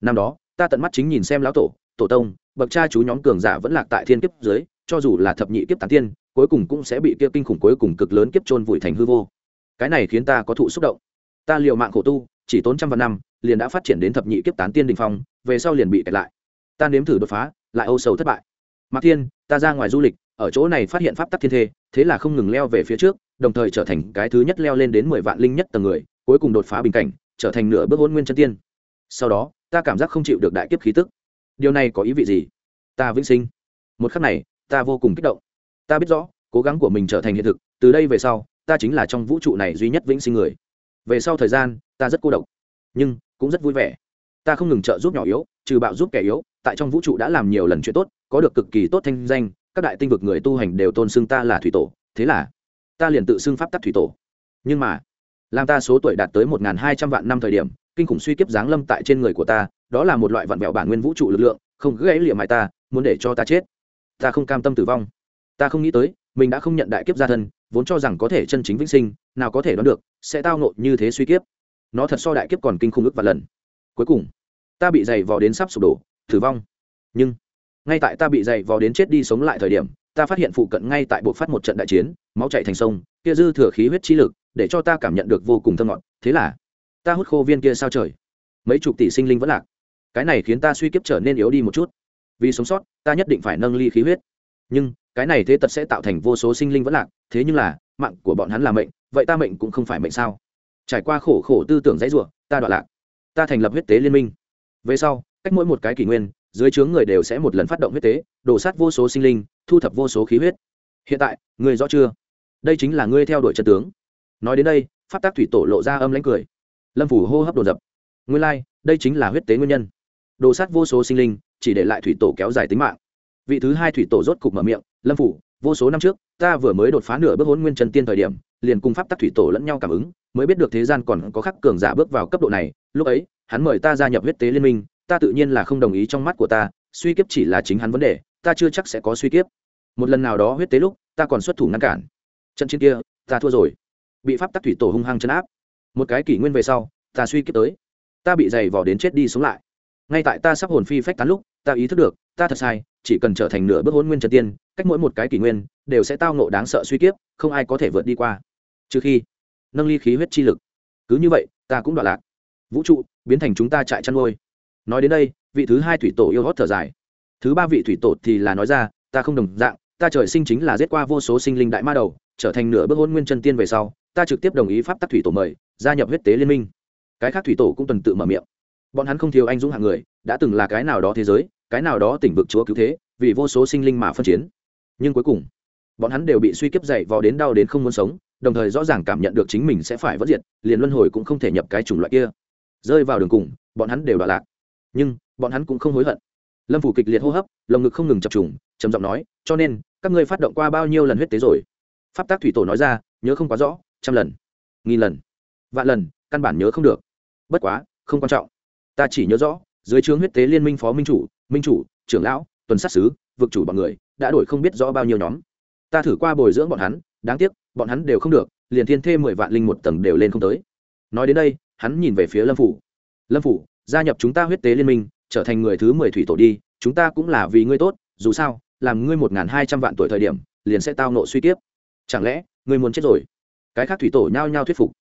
Năm đó, ta tận mắt chính nhìn xem lão tổ tổ tông, bậc cha chú nhóm cường giả vẫn lạc tại thiên kiếp dưới, cho dù là thập nhị kiếp tán tiên, cuối cùng cũng sẽ bị kia kinh khủng cuối cùng cực lớn kiếp trôn vùi thành hư vô. Cái này khiến ta có thụ xúc động. Ta l i ề u mạng khổ tu, chỉ tốn trăm vạn năm, liền đã phát triển đến thập nhị kiếp tán tiên đình phong, về sau liền bị kẹt lại. Ta nếm thử đột phá, lại âu sầu thất bại. Mạc thiên, ta ra ngoài du lịch, ở chỗ này phát hiện pháp tắc thiên thê, thế là không ngừng leo về phía trước, đồng thời trở thành cái thứ nhất leo lên đến mười vạn linh nhất tầng người, cuối cùng đột phá bình cảnh trở thành nửa bước hôn nguyên chân tiên. Sau đó, ta cảm giác không chịu được đại kiếp khí tức. Điều này có ý vị gì? Ta vĩnh sinh. Một khắc này, ta vô cùng kích động. Ta biết rõ, cố gắng của mình trở thành hiện thực, từ đây về sau, ta chính là trong vũ trụ này duy nhất vĩnh sinh người. Về sau thời gian, ta rất cô độc, nhưng cũng rất vui vẻ. Ta không ngừng trợ giúp nhỏ yếu, trừ bạo giúp kẻ yếu, tại trong vũ trụ đã làm nhiều lần chuyện tốt, có được cực kỳ tốt thanh danh, các đại tinh vực người tu hành đều tôn xưng ta là thủy tổ, thế là ta liền tự xưng pháp tắc thủy tổ. Nhưng mà làm ta số tuổi đạt tới một hai trăm vạn năm thời điểm, kinh khủng suy kiếp giáng lâm tại trên người của ta, đó là một loại vạn vẹo bản nguyên vũ trụ lực lượng, không gãy liệm mại ta, muốn để cho ta chết. Ta không cam tâm tử vong. Ta không nghĩ tới, mình đã không nhận đại kiếp gia thân, vốn cho rằng có thể chân chính vĩnh sinh, nào có thể đoán được, sẽ tao nộ như thế suy kiếp. Nó thật so đại kiếp còn kinh khủng ức và lần. Cuối cùng, ta bị dày vò đến sắp sụp đổ, tử vong. Nhưng, ngay tại ta bị dày vò đến chết đi sống lại thời điểm, ta phát hiện phụ cận ngay tại bộ phát một trận đại chiến, máu chạy thành sông kia dư thừa khí huyết chi lực, để cho ta cảm nhận được vô cùng thơ ngọt, thế là, ta hút khô viên kia sao trời. Mấy chục tỷ sinh linh vẫn lạc. Cái này khiến ta suy kiếp trở nên yếu đi một chút. Vì sống sót, ta nhất định phải nâng ly khí huyết. Nhưng, cái này thế tật sẽ tạo thành vô số sinh linh vẫn lạc, thế nhưng là, mạng của bọn hắn là mệnh, vậy ta mệnh cũng không phải mệnh sao? Trải qua khổ khổ tư tưởng dãy ruộng ta đoạn lạc. Ta thành lập huyết tế liên minh. Về sau, cách mỗi một cái kỷ nguyên, dưới trướng người đều sẽ một lần phát động huyết tế, đổ sát vô số sinh linh, thu thập vô số khí huyết. Hiện tại, người rõ chưa? Đây chính là ngươi theo đuổi chân tướng. Nói đến đây pháp tác thủy tổ lộ ra âm lãnh cười. Lâm phủ hô hấp đồn dập. Nguyên lai、like, đây chính là huyết tế nguyên nhân. Đồ sát vô số sinh linh chỉ để lại thủy tổ kéo dài tính mạng. Vị thứ hai thủy tổ rốt cục mở miệng lâm phủ vô số năm trước ta vừa mới đột phá nửa bước hôn nguyên chân tiên thời điểm liền cùng pháp tắc thủy tổ lẫn nhau cảm ứng mới biết được thế gian còn có khắc cường giả bước vào cấp độ này. Lúc ấy hắn mời ta gia nhập huyết tế liên minh ta tự nhiên là không đồng ý trong mắt của ta suy kiếp chỉ là chính hắn vấn đề ta chưa chắc sẽ có suy kiếp. Một lần nào đó huyết tế lúc ta còn xuất thủ ngăn cản trận chiến kia, ta thua rồi. Bị pháp tắc thủy tổ hung hăng chấn áp. Một cái kỷ nguyên về sau, ta suy kiếp tới. Ta bị dày vò đến chết đi sống lại. Ngay tại ta sắp hồn phi phách tán lúc, ta ý thức được, ta thật sai, chỉ cần trở thành nửa bước hôn nguyên trần tiên, cách mỗi một cái kỷ nguyên, đều sẽ tao nộ đáng sợ suy kiếp, không ai có thể vượt đi qua. Trừ khi, nâng ly khí huyết chi lực. Cứ như vậy, ta cũng đoạn lạc. Vũ trụ, biến thành chúng ta chạy chăn nuôi. Nói đến đây, vị thứ hai thủy tổ yêu hót thở dài. Thứ ba vị thủy tổ thì là nói ra, ta không đồng dạng ta trời sinh chính là giết qua vô số sinh linh đại ma đầu, trở thành nửa bước hôn nguyên chân tiên về sau, ta trực tiếp đồng ý pháp tắc thủy tổ mời, gia nhập huyết tế liên minh. Cái khác thủy tổ cũng tuần tự mở miệng. Bọn hắn không thiếu anh dũng hạng người, đã từng là cái nào đó thế giới, cái nào đó tỉnh vực chúa cứu thế, vì vô số sinh linh mà phân chiến. Nhưng cuối cùng, bọn hắn đều bị suy kiếp dậy vò đến đau đến không muốn sống, đồng thời rõ ràng cảm nhận được chính mình sẽ phải vất diệt, liền luân hồi cũng không thể nhập cái chủng loại kia. Rơi vào đường cùng, bọn hắn đều đọa lạc. Nhưng, bọn hắn cũng không hối hận. Lâm phủ kịch liệt hô hấp, lồng ngực không ngừng chập trùng trầm giọng nói, cho nên, các ngươi phát động qua bao nhiêu lần huyết tế rồi? Pháp tác thủy tổ nói ra, nhớ không quá rõ, trăm lần, nghìn lần, vạn lần, căn bản nhớ không được. Bất quá, không quan trọng. Ta chỉ nhớ rõ, dưới trướng huyết tế liên minh phó minh chủ minh chủ, trưởng lão, tuần sát sứ, vực chủ bọn người, đã đổi không biết rõ bao nhiêu nhóm. Ta thử qua bồi dưỡng bọn hắn, đáng tiếc, bọn hắn đều không được, liền thiên thêm mười vạn linh một tầng đều lên không tới. Nói đến đây, hắn nhìn về phía lâm phủ. Lâm phủ, gia nhập chúng ta huyết tế liên minh, trở thành người thứ mười thủy tổ đi, chúng ta cũng là vì ngươi tốt, dù sao làm ngươi một n g h n hai trăm vạn tuổi thời điểm, liền sẽ tao nộ suy tiếp chẳng lẽ, ngươi muốn chết rồi? Cái khác thủy tổ nhao nhao thuyết phục.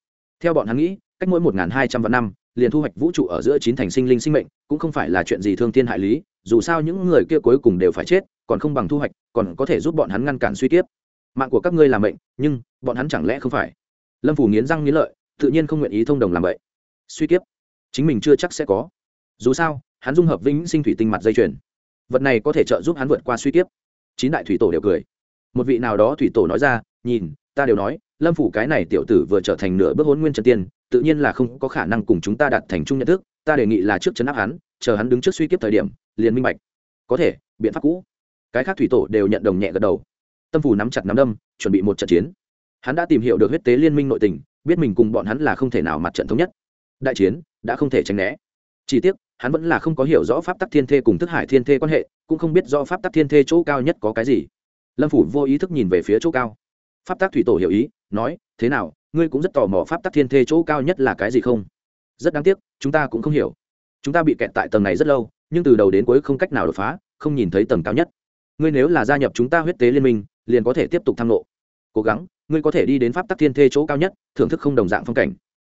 Theo bọn hắn nghĩ, cách mỗi một n g h n hai trăm vạn năm, liền thu hoạch vũ trụ ở giữa chín thành sinh linh sinh mệnh, cũng không phải là chuyện gì thương thiên hại lý, dù sao những người kia cuối cùng đều phải chết, còn không bằng thu hoạch, còn có thể giúp bọn hắn ngăn cản suy tiếp mạng của các ngươi là mệnh, nhưng bọn hắn chẳng lẽ không phải? Lâm phủ nghiến răng nghiến lợi, tự nhiên không nguyện ý thông đồng làm vậy. Suy kiếp, chính mình chưa chắc sẽ có. Dù sao, hắn dung hợp vĩnh sinh thủy tinh mặt dây chuyền vật này có thể trợ giúp hắn vượt qua suy kiếp. Chín đại thủy tổ đều cười. Một vị nào đó thủy tổ nói ra, nhìn, ta đều nói, lâm phủ cái này tiểu tử vừa trở thành nửa bước hôn nguyên trần tiên, tự nhiên là không có khả năng cùng chúng ta đạt thành chung nhận thức, ta đề nghị là trước chấn áp hắn, chờ hắn đứng trước suy kiếp thời điểm, liền minh bạch. Có thể, biện pháp cũ. Cái khác thủy tổ đều nhận đồng nhẹ gật đầu. Tâm phủ nắm chặt nắm đâm, chuẩn bị một trận chiến. Hắn đã tìm hiểu được huyết tế liên minh nội tình, biết mình cùng bọn hắn là không thể nào mặt trận thống nhất. Đại chiến đã không thể tránh né. Chỉ tiếc hắn vẫn là không có hiểu rõ pháp tắc thiên thê cùng thức hải thiên thê quan hệ, cũng không biết rõ pháp tắc thiên thê chỗ cao nhất có cái gì. Lâm phủ vô ý thức nhìn về phía chỗ cao. Pháp tắc thủy tổ hiểu ý, nói, thế nào, ngươi cũng rất tò mò pháp tắc thiên thê chỗ cao nhất là cái gì không? Rất đáng tiếc, chúng ta cũng không hiểu. Chúng ta bị kẹt tại tầng này rất lâu, nhưng từ đầu đến cuối không cách nào đột phá, không nhìn thấy tầng cao nhất. Ngươi nếu là gia nhập chúng ta huyết tế liên minh, liền có thể tiếp tục tham lộ. Cố gắng, ngươi có thể đi đến pháp tắc thiên thê chỗ cao nhất, thưởng thức không đồng dạng phong cảnh.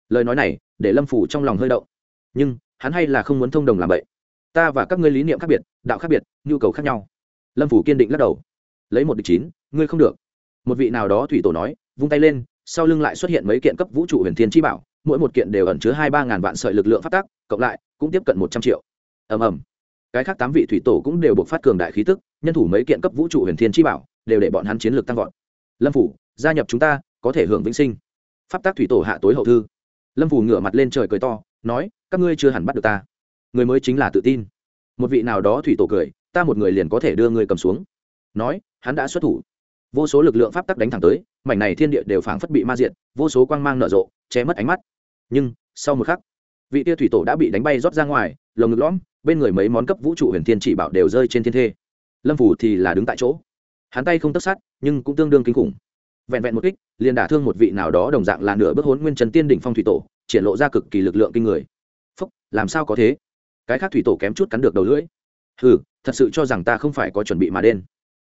Lời nói này, để lâm phủ trong lòng hơi động. Nhưng hắn hay là không muốn thông đồng làm vậy. Ta và các ngươi lý niệm khác biệt, đạo khác biệt, nhu cầu khác nhau. Lâm phủ kiên định lắc đầu. Lấy một địch chín, ngươi không được. Một vị nào đó thủy tổ nói, vung tay lên, sau lưng lại xuất hiện mấy kiện cấp vũ trụ huyền thiên chi bảo, mỗi một kiện đều ẩn chứa hai ba ngàn vạn sợi lực lượng phát tác cộng lại, cũng tiếp cận một trăm triệu. Ầm ầm. Cái khác tám vị thủy tổ cũng đều buộc phát cường đại khí tức, nhân thủ mấy kiện cấp vũ trụ huyền thiên chi bảo, đều để bọn hắn chiến lược tăng vọt. Lâm phủ, gia nhập chúng ta, có thể hưởng vĩnh sinh. Pháp tác thủy tổ hạ tối hậu thư. Lâm phủ ngửa mặt lên trời cười to nói, các ngươi chưa hẳn bắt được ta. Người mới chính là tự tin. Một vị nào đó thủy tổ cười, ta một người liền có thể đưa ngươi cầm xuống. Nói, hắn đã xuất thủ. Vô số lực lượng pháp tắc đánh thẳng tới, mảnh này thiên địa đều phảng phất bị ma diệt, vô số quang mang nở rộ, che mất ánh mắt. Nhưng, sau một khắc, vị tia thủy tổ đã bị đánh bay rót ra ngoài, lồng ngực lõm, bên người mấy món cấp vũ trụ huyền thiên chỉ bảo đều rơi trên thiên thê. Lâm phủ thì là đứng tại chỗ. Hắn tay không tất sát, nhưng cũng tương đương kinh khủng vẹn vẹn một kích, liền đả thương một vị nào đó đồng dạng là nửa bước hốn nguyên trần tiên đỉnh phong thủy tổ, triển lộ ra cực kỳ lực lượng kinh người. Phúc, làm sao có thế? Cái khác thủy tổ kém chút cắn được đầu lưỡi. Hừ, thật sự cho rằng ta không phải có chuẩn bị mà đen.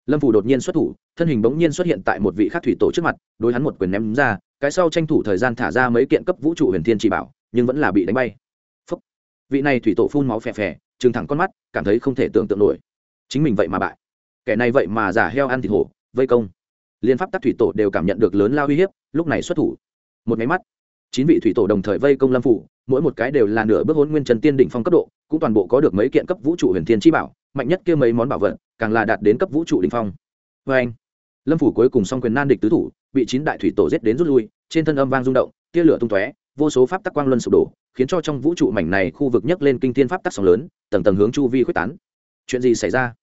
Lâm phủ đột nhiên xuất thủ, thân hình bỗng nhiên xuất hiện tại một vị khác thủy tổ trước mặt, đối hắn một quyền ném ra, cái sau tranh thủ thời gian thả ra mấy kiện cấp vũ trụ huyền thiên chỉ bảo, nhưng vẫn là bị đánh bay. Phúc. vị này thủy tổ phun máu phè phè, trừng thẳng con mắt, cảm thấy không thể tưởng tượng nổi. Chính mình vậy mà bại. Kẻ này vậy mà giả heo ăn thịt hổ, vây công liên pháp tắc thủy tổ đều cảm nhận được lớn lao uy hiếp, lúc này xuất thủ. Một máy mắt. Chín vị thủy tổ đồng thời vây công lâm phủ, mỗi một cái đều là nửa bước hôn nguyên trần tiên đỉnh phong cấp độ, cũng toàn bộ có được mấy kiện cấp vũ trụ huyền thiên chi bảo, mạnh nhất kia mấy món bảo vật, càng là đạt đến cấp vũ trụ đỉnh phong. Vê anh, lâm phủ cuối cùng xong quyền nan địch tứ thủ, bị chín đại thủy tổ giết đến rút lui, trên thân âm vang rung động, tia lửa tung tóe, vô số pháp tắc quang luân sụp đổ, khiến cho trong vũ trụ mảnh này khu vực nhấc lên kinh thiên pháp tắc sóng lớn, tầng tầng hướng chu vi quyết tán. Chuyện gì xảy ra?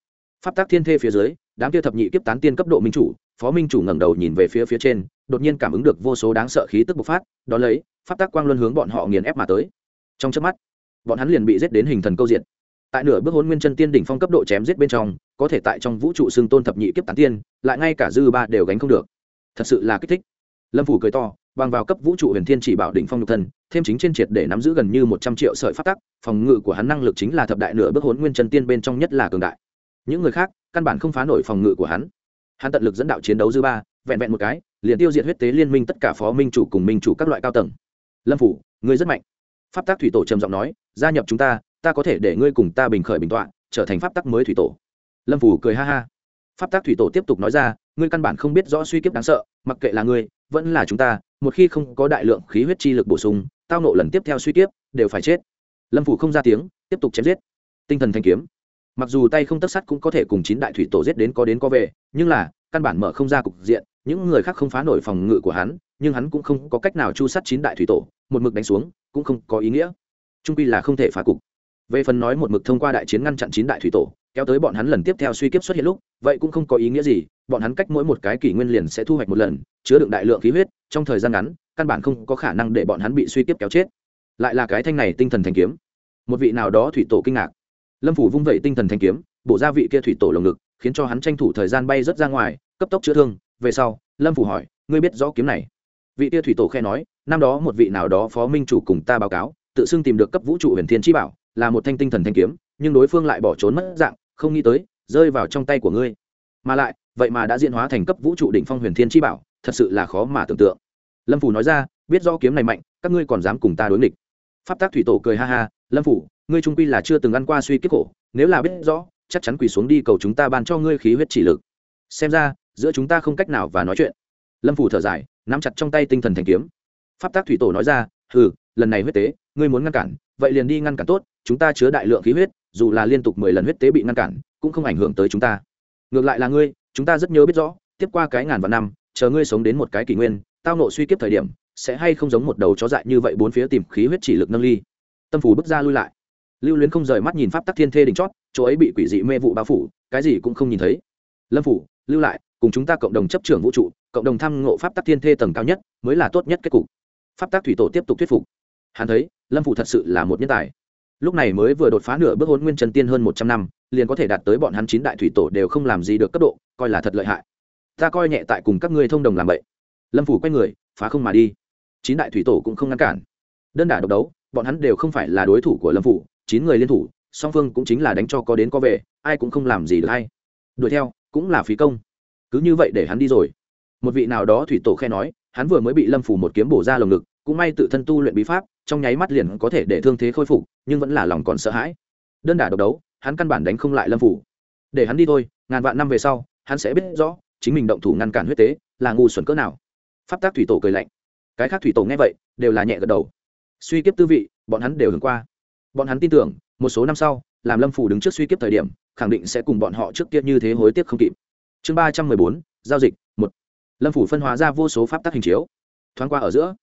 Pháp tắc thiên thê phía dưới, đám kia thập nhị kiếp tán tiên cấp độ minh chủ phó minh chủ ngẩng đầu nhìn về phía phía trên, đột nhiên cảm ứng được vô số đáng sợ khí tức bộc phát đón lấy, pháp tắc quang luân hướng bọn họ nghiền ép mà tới. Trong chớp mắt, bọn hắn liền bị giết đến hình thần câu diện tại nửa bước hôn nguyên chân tiên đỉnh phong cấp độ chém giết bên trong, có thể tại trong vũ trụ xương tôn thập nhị kiếp tán tiên, lại ngay cả dư ba đều gánh không được. Thật sự là kích thích. Lâm phủ cười to, bằng vào cấp vũ trụ huyền thiên chỉ bảo đỉnh phong nhục thân, thêm chính trên triệt để nắm giữ gần như một trăm triệu sợi phát tắc, phòng ngự của hắn năng lực chính là thập đại nửa bước hốn nguyên chân tiên bên trong nhất là cường đại. Những người khác, căn bản không phá nổi phòng ngự của hắn hắn tận lực dẫn đạo chiến đấu dư ba, vẹn vẹn một cái, liền tiêu diệt huyết tế liên minh tất cả phó minh chủ cùng minh chủ các loại cao tầng. Lâm phủ, ngươi rất mạnh. Pháp tác thủy tổ trầm giọng nói, gia nhập chúng ta ta có thể để ngươi cùng ta bình khởi bình tọa, trở thành pháp tắc mới thủy tổ. Lâm phủ cười ha ha. Pháp tác thủy tổ tiếp tục nói ra, ngươi căn bản không biết rõ suy kiếp đáng sợ, mặc kệ là ngươi, vẫn là chúng ta, một khi không có đại lượng khí huyết chi lực bổ sung, tao nộ lần tiếp theo suy kiếp, đều phải chết. Lâm phủ không ra tiếng, tiếp tục chém giết. Tinh thần thanh kiếm mặc dù tay không tất sắt cũng có thể cùng chín đại thủy tổ giết đến có đến có về, nhưng là, căn bản mở không ra cục diện, những người khác không phá nổi phòng ngự của hắn, nhưng hắn cũng không có cách nào chu sát chín đại thủy tổ, một mực đánh xuống, cũng không có ý nghĩa. Trung pi là không thể phá cục. Về phần nói một mực thông qua đại chiến ngăn chặn chín đại thủy tổ, kéo tới bọn hắn lần tiếp theo suy kiếp xuất hiện lúc, vậy cũng không có ý nghĩa gì, bọn hắn cách mỗi một cái kỷ nguyên liền sẽ thu hoạch một lần, chứa đựng đại lượng khí huyết, trong thời gian ngắn, căn bản không có khả năng để bọn hắn bị suy kiếp kéo chết. Lại là cái thanh này tinh thần thành kiếm. Một vị nào đó thủy tổ kinh ngạc lâm phủ vung vẩy tinh thần thanh kiếm bộ gia vị kia thủy tổ lồng ngực, khiến cho hắn tranh thủ thời gian bay rớt ra ngoài, cấp tốc chữa thương. Về sau, lâm phủ hỏi, ngươi biết rõ kiếm này? Vị kia thủy tổ khe nói, năm đó một vị nào đó phó minh chủ cùng ta báo cáo, tự xưng tìm được cấp vũ trụ huyền thiên chi bảo, là một thanh tinh thần thanh kiếm, nhưng đối phương lại bỏ trốn mất dạng, không nghĩ tới, rơi vào trong tay của ngươi. Mà lại, vậy mà đã diễn hóa thành cấp vũ trụ đỉnh phong huyền thiên chi bảo, thật sự là khó mà tưởng tượng. Lâm phủ nói ra, biết do kiếm này mạnh, các ngươi còn dám cùng ta đối nghịch. Pháp tác thủy tổ cười ha ha lâm phủ ngươi trung quy là chưa từng ăn qua suy kiếp khổ nếu là biết rõ chắc chắn quỳ xuống đi cầu chúng ta ban cho ngươi khí huyết chỉ lực. Xem ra giữa chúng ta không cách nào và nói chuyện. Lâm phủ thở dài nắm chặt trong tay tinh thần thành kiếm. Pháp tác thủy tổ nói ra ừ lần này huyết tế ngươi muốn ngăn cản vậy liền đi ngăn cản tốt chúng ta chứa đại lượng khí huyết dù là liên tục mười lần huyết tế bị ngăn cản cũng không ảnh hưởng tới chúng ta. Ngược lại là ngươi chúng ta rất nhớ biết rõ tiếp qua cái ngàn vạn năm chờ ngươi sống đến một cái kỷ nguyên tao nộ suy kiếp thời điểm sẽ hay không giống một đầu chó dại như vậy bốn phía tìm khí huyết chỉ lực nâng ly tâm phủ bước ra lui lại. Lưu luyến không rời mắt nhìn pháp tắc thiên thê đỉnh chót, chỗ ấy bị quỷ dị mê vụ bao phủ, cái gì cũng không nhìn thấy. Lâm phủ, lưu lại, cùng chúng ta cộng đồng chấp trưởng vũ trụ, cộng đồng tham ngộ pháp tắc thiên thê tầng cao nhất, mới là tốt nhất kết cục. Pháp tắc thủy tổ tiếp tục thuyết phục. Hắn thấy, lâm phủ thật sự là một nhân tài. Lúc này mới vừa đột phá nửa bước hôn nguyên trần tiên hơn một trăm năm, liền có thể đạt tới bọn hắn chín đại thủy tổ đều không làm gì được cấp độ, coi là thật lợi hại. Ta coi nhẹ tại cùng các ngươi thông đồng làm vậy. Lâm phủ quay người, phá không mà đi. Chín đại thủy tổ cũng không ngăn cản. Đơn đả độc đấu bọn hắn đều không phải là đối thủ của lâm phủ, chín người liên thủ, song phương cũng chính là đánh cho có đến có về, ai cũng không làm gì được hay. Đuổi theo, cũng là phí công. Cứ như vậy để hắn đi rồi. Một vị nào đó thủy tổ khe nói, hắn vừa mới bị lâm phủ một kiếm bổ ra lồng ngực, cũng may tự thân tu luyện bí pháp, trong nháy mắt liền có thể để thương thế khôi phục, nhưng vẫn là lòng còn sợ hãi. Đơn đả độc đấu, hắn căn bản đánh không lại lâm phủ. Để hắn đi thôi, ngàn vạn năm về sau, hắn sẽ biết rõ, chính mình động thủ ngăn cản huyết tế, là ngu xuẩn cỡ nào. Pháp tác thủy tổ cười lạnh. Cái khác thủy tổ nghe vậy, đều là nhẹ gật đầu suy kiếp tư vị, bọn hắn đều hưởng qua. Bọn hắn tin tưởng, một số năm sau, làm lâm phủ đứng trước suy kiếp thời điểm, khẳng định sẽ cùng bọn họ trước kia như thế hối tiếc không kịp. Chương ba trăm mười bốn, giao dịch, một. Lâm phủ phân hóa ra vô số pháp tắc hình chiếu. Thoáng qua ở giữa,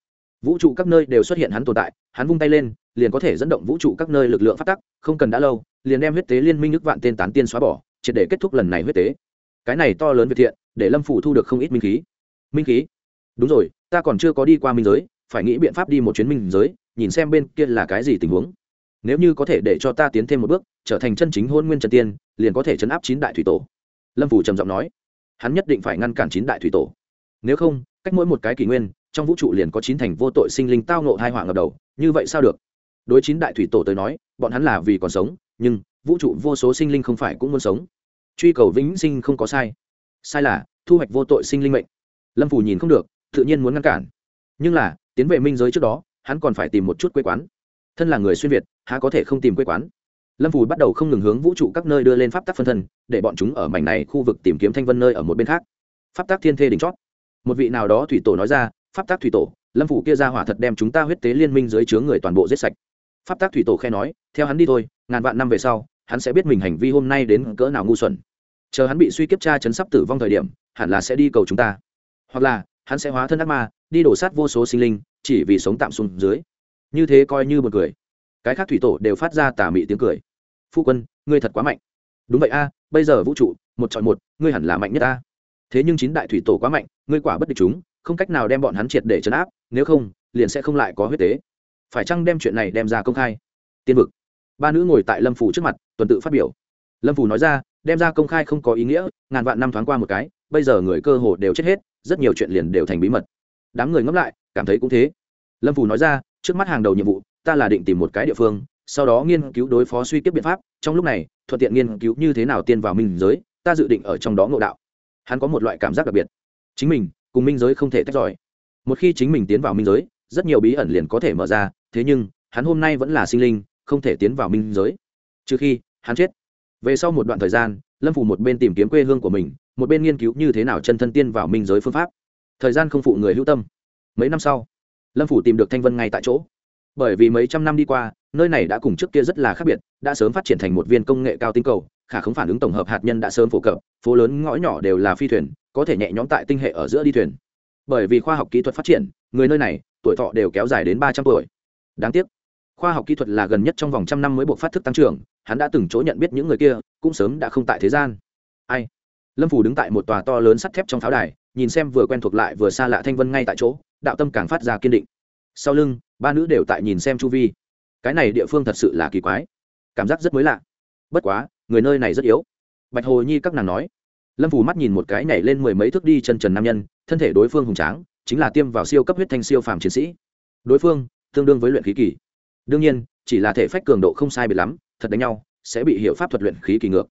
vũ trụ các nơi đều xuất hiện hắn tồn tại, hắn vung tay lên, liền có thể dẫn động vũ trụ các nơi lực lượng phát tắc, không cần đã lâu, liền đem huyết tế liên minh nước vạn tên tán tiên xóa bỏ, triệt để kết thúc lần này huyết tế. Cái này to lớn về thiện, để lâm phủ thu được không ít minh khí. Minh khí? Đúng rồi, ta còn chưa có đi qua minh giới, phải nghĩ biện pháp đi một chuyến minh giới nhìn xem bên kia là cái gì tình huống. Nếu như có thể để cho ta tiến thêm một bước, trở thành chân chính hôn nguyên trần tiên, liền có thể chấn áp chín đại thủy tổ. Lâm phủ trầm giọng nói. Hắn nhất định phải ngăn cản chín đại thủy tổ. Nếu không, cách mỗi một cái kỷ nguyên, trong vũ trụ liền có chín thành vô tội sinh linh tao nộ hai họa ngập đầu, như vậy sao được? Đối chín đại thủy tổ tới nói, bọn hắn là vì còn sống, nhưng vũ trụ vô số sinh linh không phải cũng muốn sống. Truy cầu vĩnh sinh không có sai. Sai là, thu hoạch vô tội sinh linh mệnh. Lâm phủ nhìn không được, tự nhiên muốn ngăn cản. Nhưng là, tiến về minh giới trước đó hắn còn phải tìm một chút quê quán. Thân là người xuyên việt, há có thể không tìm quê quán? Lâm phù bắt đầu không ngừng hướng vũ trụ các nơi đưa lên pháp tắc phân thân, để bọn chúng ở mảnh này khu vực tìm kiếm thanh vân nơi ở một bên khác. Pháp tắc thiên thê đỉnh chót. Một vị nào đó thủy tổ nói ra, pháp tắc thủy tổ, lâm phủ kia ra hỏa thật đem chúng ta huyết tế liên minh dưới chướng người toàn bộ giết sạch. Pháp tắc thủy tổ khe nói, theo hắn đi thôi, ngàn vạn năm về sau, hắn sẽ biết mình hành vi hôm nay đến cỡ nào ngu xuẩn. Chờ hắn bị suy kiếp tra chấn sắp tử vong thời điểm, hẳn là sẽ đi cầu chúng ta. Hoặc là, hắn sẽ hóa thân ác ma đi đổ sát vô số sinh linh, chỉ vì sống tạm xuống dưới. Như thế coi như một cười. Cái khác thủy tổ đều phát ra tà mị tiếng cười. Phu quân, ngươi thật quá mạnh. Đúng vậy a, bây giờ vũ trụ, một chọn một, ngươi hẳn là mạnh nhất a. Thế nhưng chín đại thủy tổ quá mạnh, ngươi quả bất địch chúng, không cách nào đem bọn hắn triệt để chấn áp, nếu không, liền sẽ không lại có huyết tế. Phải chăng đem chuyện này đem ra công khai? Tiên vực. Ba nữ ngồi tại lâm phủ trước mặt, tuần tự phát biểu. Lâm phủ nói ra, đem ra công khai không có ý nghĩa, ngàn vạn năm thoáng qua một cái, bây giờ người cơ hồ đều chết hết, rất nhiều chuyện liền đều thành bí mật đám người ngẫm lại, cảm thấy cũng thế. Lâm phù nói ra, trước mắt hàng đầu nhiệm vụ, ta là định tìm một cái địa phương, sau đó nghiên cứu đối phó suy kiếp biện pháp, trong lúc này, thuận tiện nghiên cứu như thế nào tiên vào minh giới, ta dự định ở trong đó ngộ đạo. Hắn có một loại cảm giác đặc biệt. Chính mình, cùng minh giới không thể tách rời. Một khi chính mình tiến vào minh giới, rất nhiều bí ẩn liền có thể mở ra, thế nhưng, hắn hôm nay vẫn là sinh linh, không thể tiến vào minh giới. Trừ khi, hắn chết. Về sau một đoạn thời gian, lâm phủ một bên tìm kiếm quê hương của mình, một bên nghiên cứu như thế nào chân thân tiên vào minh giới phương pháp thời gian không phụ người hữu tâm. Mấy năm sau, lâm phủ tìm được thanh vân ngay tại chỗ. Bởi vì mấy trăm năm đi qua, nơi này đã cùng trước kia rất là khác biệt, đã sớm phát triển thành một viên công nghệ cao tinh cầu, khả không phản ứng tổng hợp hạt nhân đã sớm phổ cập, phố lớn ngõ nhỏ đều là phi thuyền, có thể nhẹ nhõm tại tinh hệ ở giữa đi thuyền. Bởi vì khoa học kỹ thuật phát triển, người nơi này, tuổi thọ đều kéo dài đến ba trăm tuổi. Đáng tiếc, khoa học kỹ thuật là gần nhất trong vòng trăm năm mới buộc phát thức tăng trưởng, hắn đã từng chỗ nhận biết những người kia, cũng sớm đã không tại thế gian. Ai? Lâm phủ đứng tại một tòa to lớn sắt thép trong pháo đài nhìn xem vừa quen thuộc lại vừa xa lạ thanh vân ngay tại chỗ, đạo tâm càng phát ra kiên định. Sau lưng, ba nữ đều tại nhìn xem chu vi. Cái này địa phương thật sự là kỳ quái. Cảm giác rất mới lạ. Bất quá, người nơi này rất yếu. Bạch hồ nhi các nàng nói. Lâm phù mắt nhìn một cái nhảy lên mười mấy thước đi chân trần nam nhân, thân thể đối phương hùng tráng, chính là tiêm vào siêu cấp huyết thanh siêu phàm chiến sĩ. Đối phương, tương đương với luyện khí kỳ. Đương nhiên, chỉ là thể phách cường độ không sai biệt lắm, thật đánh nhau, sẽ bị hiệu pháp thuật luyện khí kỳ ngược.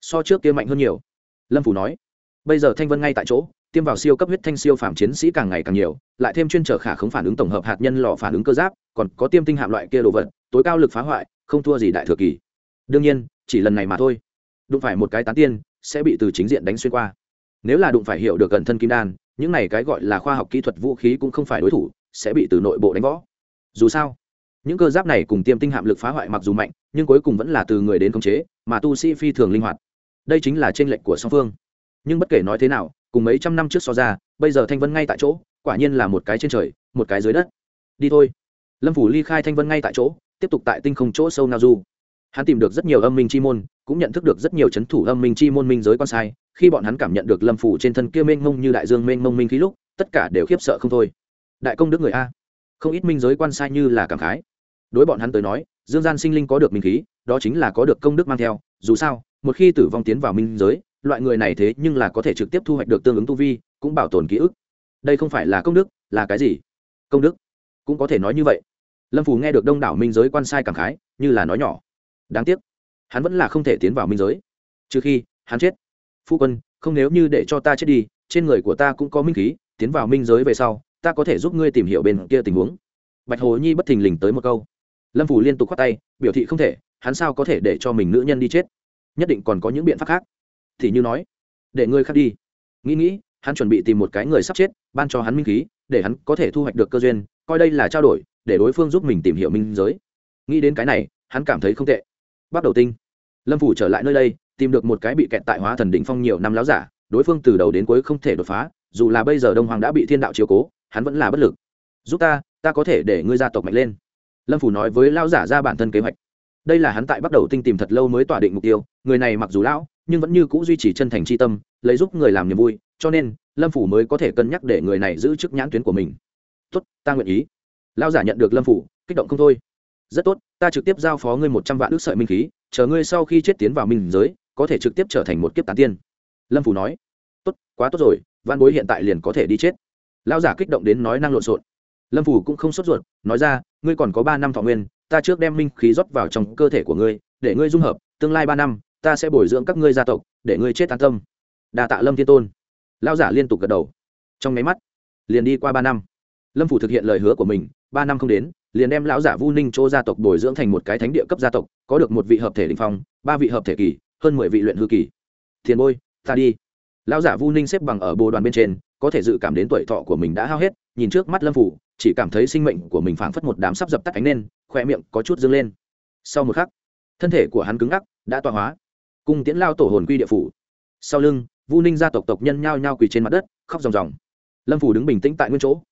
So trước kia mạnh hơn nhiều. Lâm phù nói. Bây giờ thanh vân ngay tại chỗ tiêm vào siêu cấp huyết thanh siêu phàm chiến sĩ càng ngày càng nhiều, lại thêm chuyên trở khả không phản ứng tổng hợp hạt nhân lò phản ứng cơ giáp, còn có tiêm tinh hạm loại kia đồ vật, tối cao lực phá hoại, không thua gì đại thừa kỳ. Đương nhiên, chỉ lần này mà thôi. Đụng phải một cái tán tiên, sẽ bị từ chính diện đánh xuyên qua. Nếu là đụng phải hiểu được gần thân kim đan, những này cái gọi là khoa học kỹ thuật vũ khí cũng không phải đối thủ, sẽ bị từ nội bộ đánh võ dù sao, những cơ giáp này cùng tiêm tinh hạm lực phá hoại mặc dù mạnh, nhưng cuối cùng vẫn là từ người đến khống chế, mà tu sĩ phi thường linh hoạt. Đây chính là tranh lệch của song phương. Nhưng bất kể nói thế nào cùng mấy trăm năm trước so ra, bây giờ thanh vân ngay tại chỗ, quả nhiên là một cái trên trời, một cái dưới đất. Đi thôi. Lâm phủ ly khai thanh vân ngay tại chỗ, tiếp tục tại tinh không chỗ sâu na du. Hắn tìm được rất nhiều âm minh chi môn, cũng nhận thức được rất nhiều c h ấ n thủ âm minh chi môn minh giới quan sai. Khi bọn hắn cảm nhận được lâm phủ trên thân kia mênh mông như đại dương mênh mông minh khí lúc, tất cả đều khiếp sợ không thôi. Đại công đức người a. Không ít minh giới quan sai như là cảm khái. Đối bọn hắn tới nói, dương gian sinh linh có được minh khí, đó chính là có được công đức mang theo. Dù sao, một khi tử vong tiến vào minh giới loại người này thế nhưng là có thể trực tiếp thu hoạch được tương ứng tu vi, cũng bảo tồn ký ức. Đây không phải là công đức, là cái gì? Công đức? Cũng có thể nói như vậy. Lâm phù nghe được đông đảo minh giới quan sai cảm khái, như là nói nhỏ. Đáng tiếc, hắn vẫn là không thể tiến vào minh giới. Trừ khi, hắn chết. Phu quân, không nếu như để cho ta chết đi, trên người của ta cũng có minh khí, tiến vào minh giới về sau, ta có thể giúp ngươi tìm hiểu bên kia tình huống. Bạch hồ nhi bất thình lình tới một câu. Lâm Phù liên tục khoát tay, biểu thị không thể, hắn sao có thể để cho mình nữ nhân đi chết? Nhất định còn có những biện pháp khác thì như nói, để ngươi khác đi. Nghĩ nghĩ, hắn chuẩn bị tìm một cái người sắp chết, ban cho hắn minh khí, để hắn có thể thu hoạch được cơ duyên, coi đây là trao đổi, để đối phương giúp mình tìm hiểu minh giới. Nghĩ đến cái này, hắn cảm thấy không tệ. Bắt đầu tinh. Lâm phủ trở lại nơi đây, tìm được một cái bị kẹt tại hóa thần đỉnh phong nhiều năm láo giả, đối phương từ đầu đến cuối không thể đột phá, dù là bây giờ đông hoàng đã bị thiên đạo chiếu cố, hắn vẫn là bất lực. Giúp ta ta có thể để ngươi gia tộc mạnh lên. Lâm phủ nói với lao giả ra bản thân kế hoạch. Đây là hắn tại bắt đầu tinh tìm thật lâu mới tỏa định mục tiêu, người này mặc dù lão nhưng vẫn như cũ duy trì chân thành c h i tâm, lấy giúp người làm niềm vui, cho nên, lâm phủ mới có thể cân nhắc để người này giữ chức nhãn tuyến của mình. Tốt, ta nguyện ý. Lao giả nhận được lâm phủ, kích động không thôi. Rất tốt, ta trực tiếp giao phó ngươi một trăm vạn ước sợi minh khí, chờ ngươi sau khi chết tiến vào minh giới, có thể trực tiếp trở thành một kiếp tán tiên. Lâm phủ nói. Tốt, quá tốt rồi văn bối hiện tại liền có thể đi chết. Lao giả kích động đến nói năng lộn xộn. Lâm phủ cũng không sốt ruột, nói ra, ngươi còn có ba năm thọ nguyên, ta trước đem minh khí rót vào trong cơ thể của ngươi, để ngươi dung hợp, tương lai ba năm ta sẽ bồi dưỡng các ngươi gia tộc, để ngươi chết an tâm. Đa tạ lâm thiên tôn. Lao giả liên tục gật đầu. Trong máy mắt, liền đi qua ba năm. Lâm phủ thực hiện lời hứa của mình, ba năm không đến, liền đem lão giả vu ninh chỗ gia tộc bồi dưỡng thành một cái thánh địa cấp gia tộc, có được một vị hợp thể đình phong, ba vị hợp thể kỳ, hơn mười vị luyện hư kỳ. Thiền bôi, ta đi. Lão giả vu ninh xếp bằng ở bồ đoàn bên trên, có thể dự cảm đến tuổi thọ của mình đã hao hết, nhìn trước mắt lâm phủ, chỉ cảm thấy sinh mệnh của mình phảng phất một đám sắp dập tắt ánh lên khoe miệng có chút dâng lên. Sau một khắc, thân thể của hắn cứng ngắc, đã tọa hóa cung tiễn lao tổ hồn quy địa phủ. Sau lưng, vu ninh gia tộc tộc nhân nhao nhao quỳ trên mặt đất, khóc ròng ròng. Lâm phủ đứng bình tĩnh tại nguyên chỗ.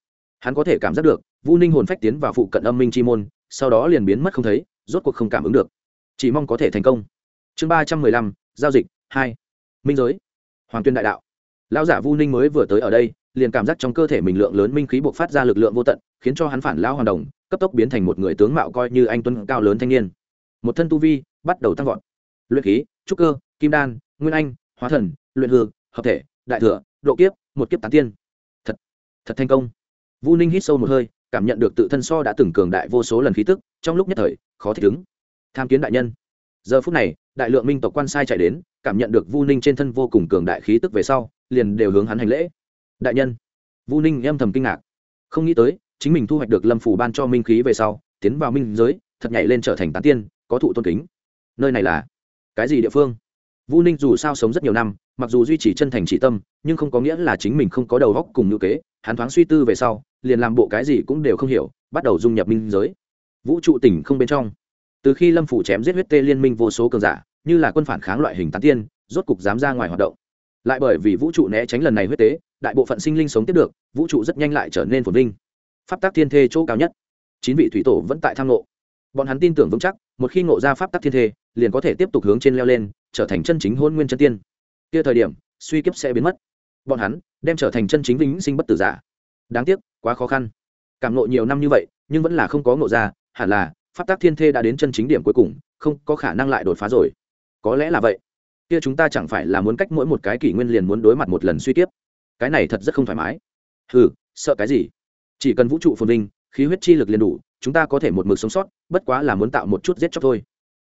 Hắn có thể cảm giác được, vu ninh hồn phách tiến vào phụ cận âm minh chi môn, sau đó liền biến mất không thấy, rốt cuộc không cảm ứng được. Chỉ mong có thể thành công. Chương ba trăm mười lăm, giao dịch, hai. Minh giới. Hoàng tuyên đại đạo. Lão giả vu ninh mới vừa tới ở đây, liền cảm giác trong cơ thể mình lượng lớn minh khí buộc phát ra lực lượng vô tận, khiến cho hắn phản lão hoàn đồng, cấp tốc biến thành một người tướng mạo coi như anh tuấn cao lớn thanh niên. Một thân tu vi bắt đầu tăng vọt luyện khí, trúc cơ, kim đan, nguyên anh, hóa thần, luyện hư, hợp thể, đại thừa, độ kiếp, một kiếp tán tiên. Thật thật thành công. Vu ninh hít sâu một hơi, cảm nhận được tự thân so đã từng cường đại vô số lần khí tức, trong lúc nhất thời, khó thích ứng. Tham kiến đại nhân. Giờ phút này, đại lượng minh tộc quan sai chạy đến, cảm nhận được vu ninh trên thân vô cùng cường đại khí tức về sau, liền đều hướng hắn hành lễ. Đại nhân. Vu ninh em thầm kinh ngạc. Không nghĩ tới, chính mình thu hoạch được lâm phủ ban cho minh khí về sau, tiến vào minh giới, thật nhảy lên trở thành tán tiên, có thụ tôn kính. Nơi này là cái gì địa phương? Vũ ninh dù sao sống rất nhiều năm, mặc dù duy trì chân thành trị tâm, nhưng không có nghĩa là chính mình không có đầu góc cùng ngữ kế. Hắn thoáng suy tư về sau, liền làm bộ cái gì cũng đều không hiểu, bắt đầu dung nhập minh giới. Vũ trụ tỉnh không bên trong. Từ khi lâm phủ chém giết huyết tê liên minh vô số cường giả, như là quân phản kháng loại hình tán tiên, rốt cục dám ra ngoài hoạt động. Lại bởi vì vũ trụ né tránh lần này huyết tế, đại bộ phận sinh linh sống tiếp được, vũ trụ rất nhanh lại trở nên phồn vinh. Pháp tác thiên thê chỗ cao nhất. Chín vị thủy tổ vẫn tại tham ngộ. Bọn hắn tin tưởng vững chắc, một khi ngộ ra pháp tắc thiên thê liền có thể tiếp tục hướng trên leo lên, trở thành chân chính hôn nguyên chân tiên. Kia thời điểm, suy kiếp sẽ biến mất. Bọn hắn đem trở thành chân chính vĩnh sinh bất tử giả. Đáng tiếc, quá khó khăn. Cảm ngộ nhiều năm như vậy, nhưng vẫn là không có ngộ ra, hẳn là, pháp tắc thiên thê đã đến chân chính điểm cuối cùng, không có khả năng lại đột phá rồi. Có lẽ là vậy. Kia chúng ta chẳng phải là muốn cách mỗi một cái kỷ nguyên liền muốn đối mặt một lần suy kiếp. Cái này thật rất không thoải mái. Ừ sợ cái gì? Chỉ cần vũ trụ phồn vinh, khí huyết chi lực liền đủ, chúng ta có thể một mực sống sót, bất quá là muốn tạo một chút giết chóc thôi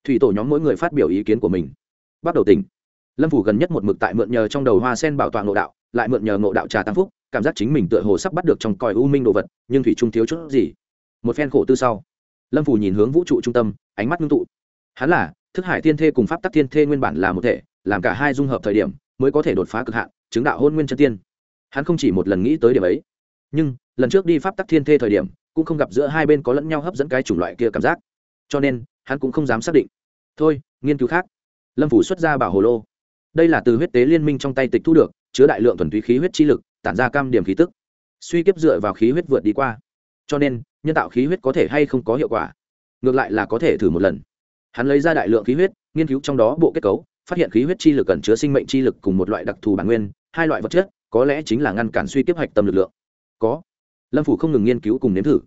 thủy tổ nhóm mỗi người phát biểu ý kiến của mình. Bắt đầu tỉnh. Lâm phủ gần nhất một mực tại mượn nhờ trong đầu hoa sen bảo toàn ngộ đạo, lại mượn nhờ ngộ đạo trà tăng phúc, cảm giác chính mình tựa hồ sắp bắt được trong còi u minh đồ vật, nhưng thủy trung thiếu chút gì. Một phen khổ tư sau, lâm phủ nhìn hướng vũ trụ trung tâm, ánh mắt ngưng tụ. Hắn là, thức hải thiên thê cùng pháp tắc thiên thê nguyên bản là một thể, làm cả hai dung hợp thời điểm, mới có thể đột phá cực hạn, chứng đạo hôn nguyên chân tiên. Hắn không chỉ một lần nghĩ tới điểm ấy, nhưng, lần trước đi pháp tắc thiên thê thời điểm, cũng không gặp giữa hai bên có lẫn nhau hấp dẫn cái chủng loại kia cảm giác. Cho nên, hắn cũng không dám xác định thôi, nghiên cứu khác. Lâm phủ xuất ra bảo hồ lô. Đây là từ huyết tế liên minh trong tay tịch thu được, chứa đại lượng thuần túy khí huyết chi lực, tản ra cam điểm khí tức. Suy kiếp dựa vào khí huyết vượt đi qua. Cho nên, nhân tạo khí huyết có thể hay không có hiệu quả? Ngược lại là có thể thử một lần. Hắn lấy ra đại lượng khí huyết, nghiên cứu trong đó bộ kết cấu, phát hiện khí huyết chi lực cần chứa sinh mệnh chi lực cùng một loại đặc thù bản nguyên, hai loại vật chất, có lẽ chính là ngăn cản suy kiếp hạch tâm lực lượng. Có. Lâm phủ không ngừng nghiên cứu cùng nếm thử.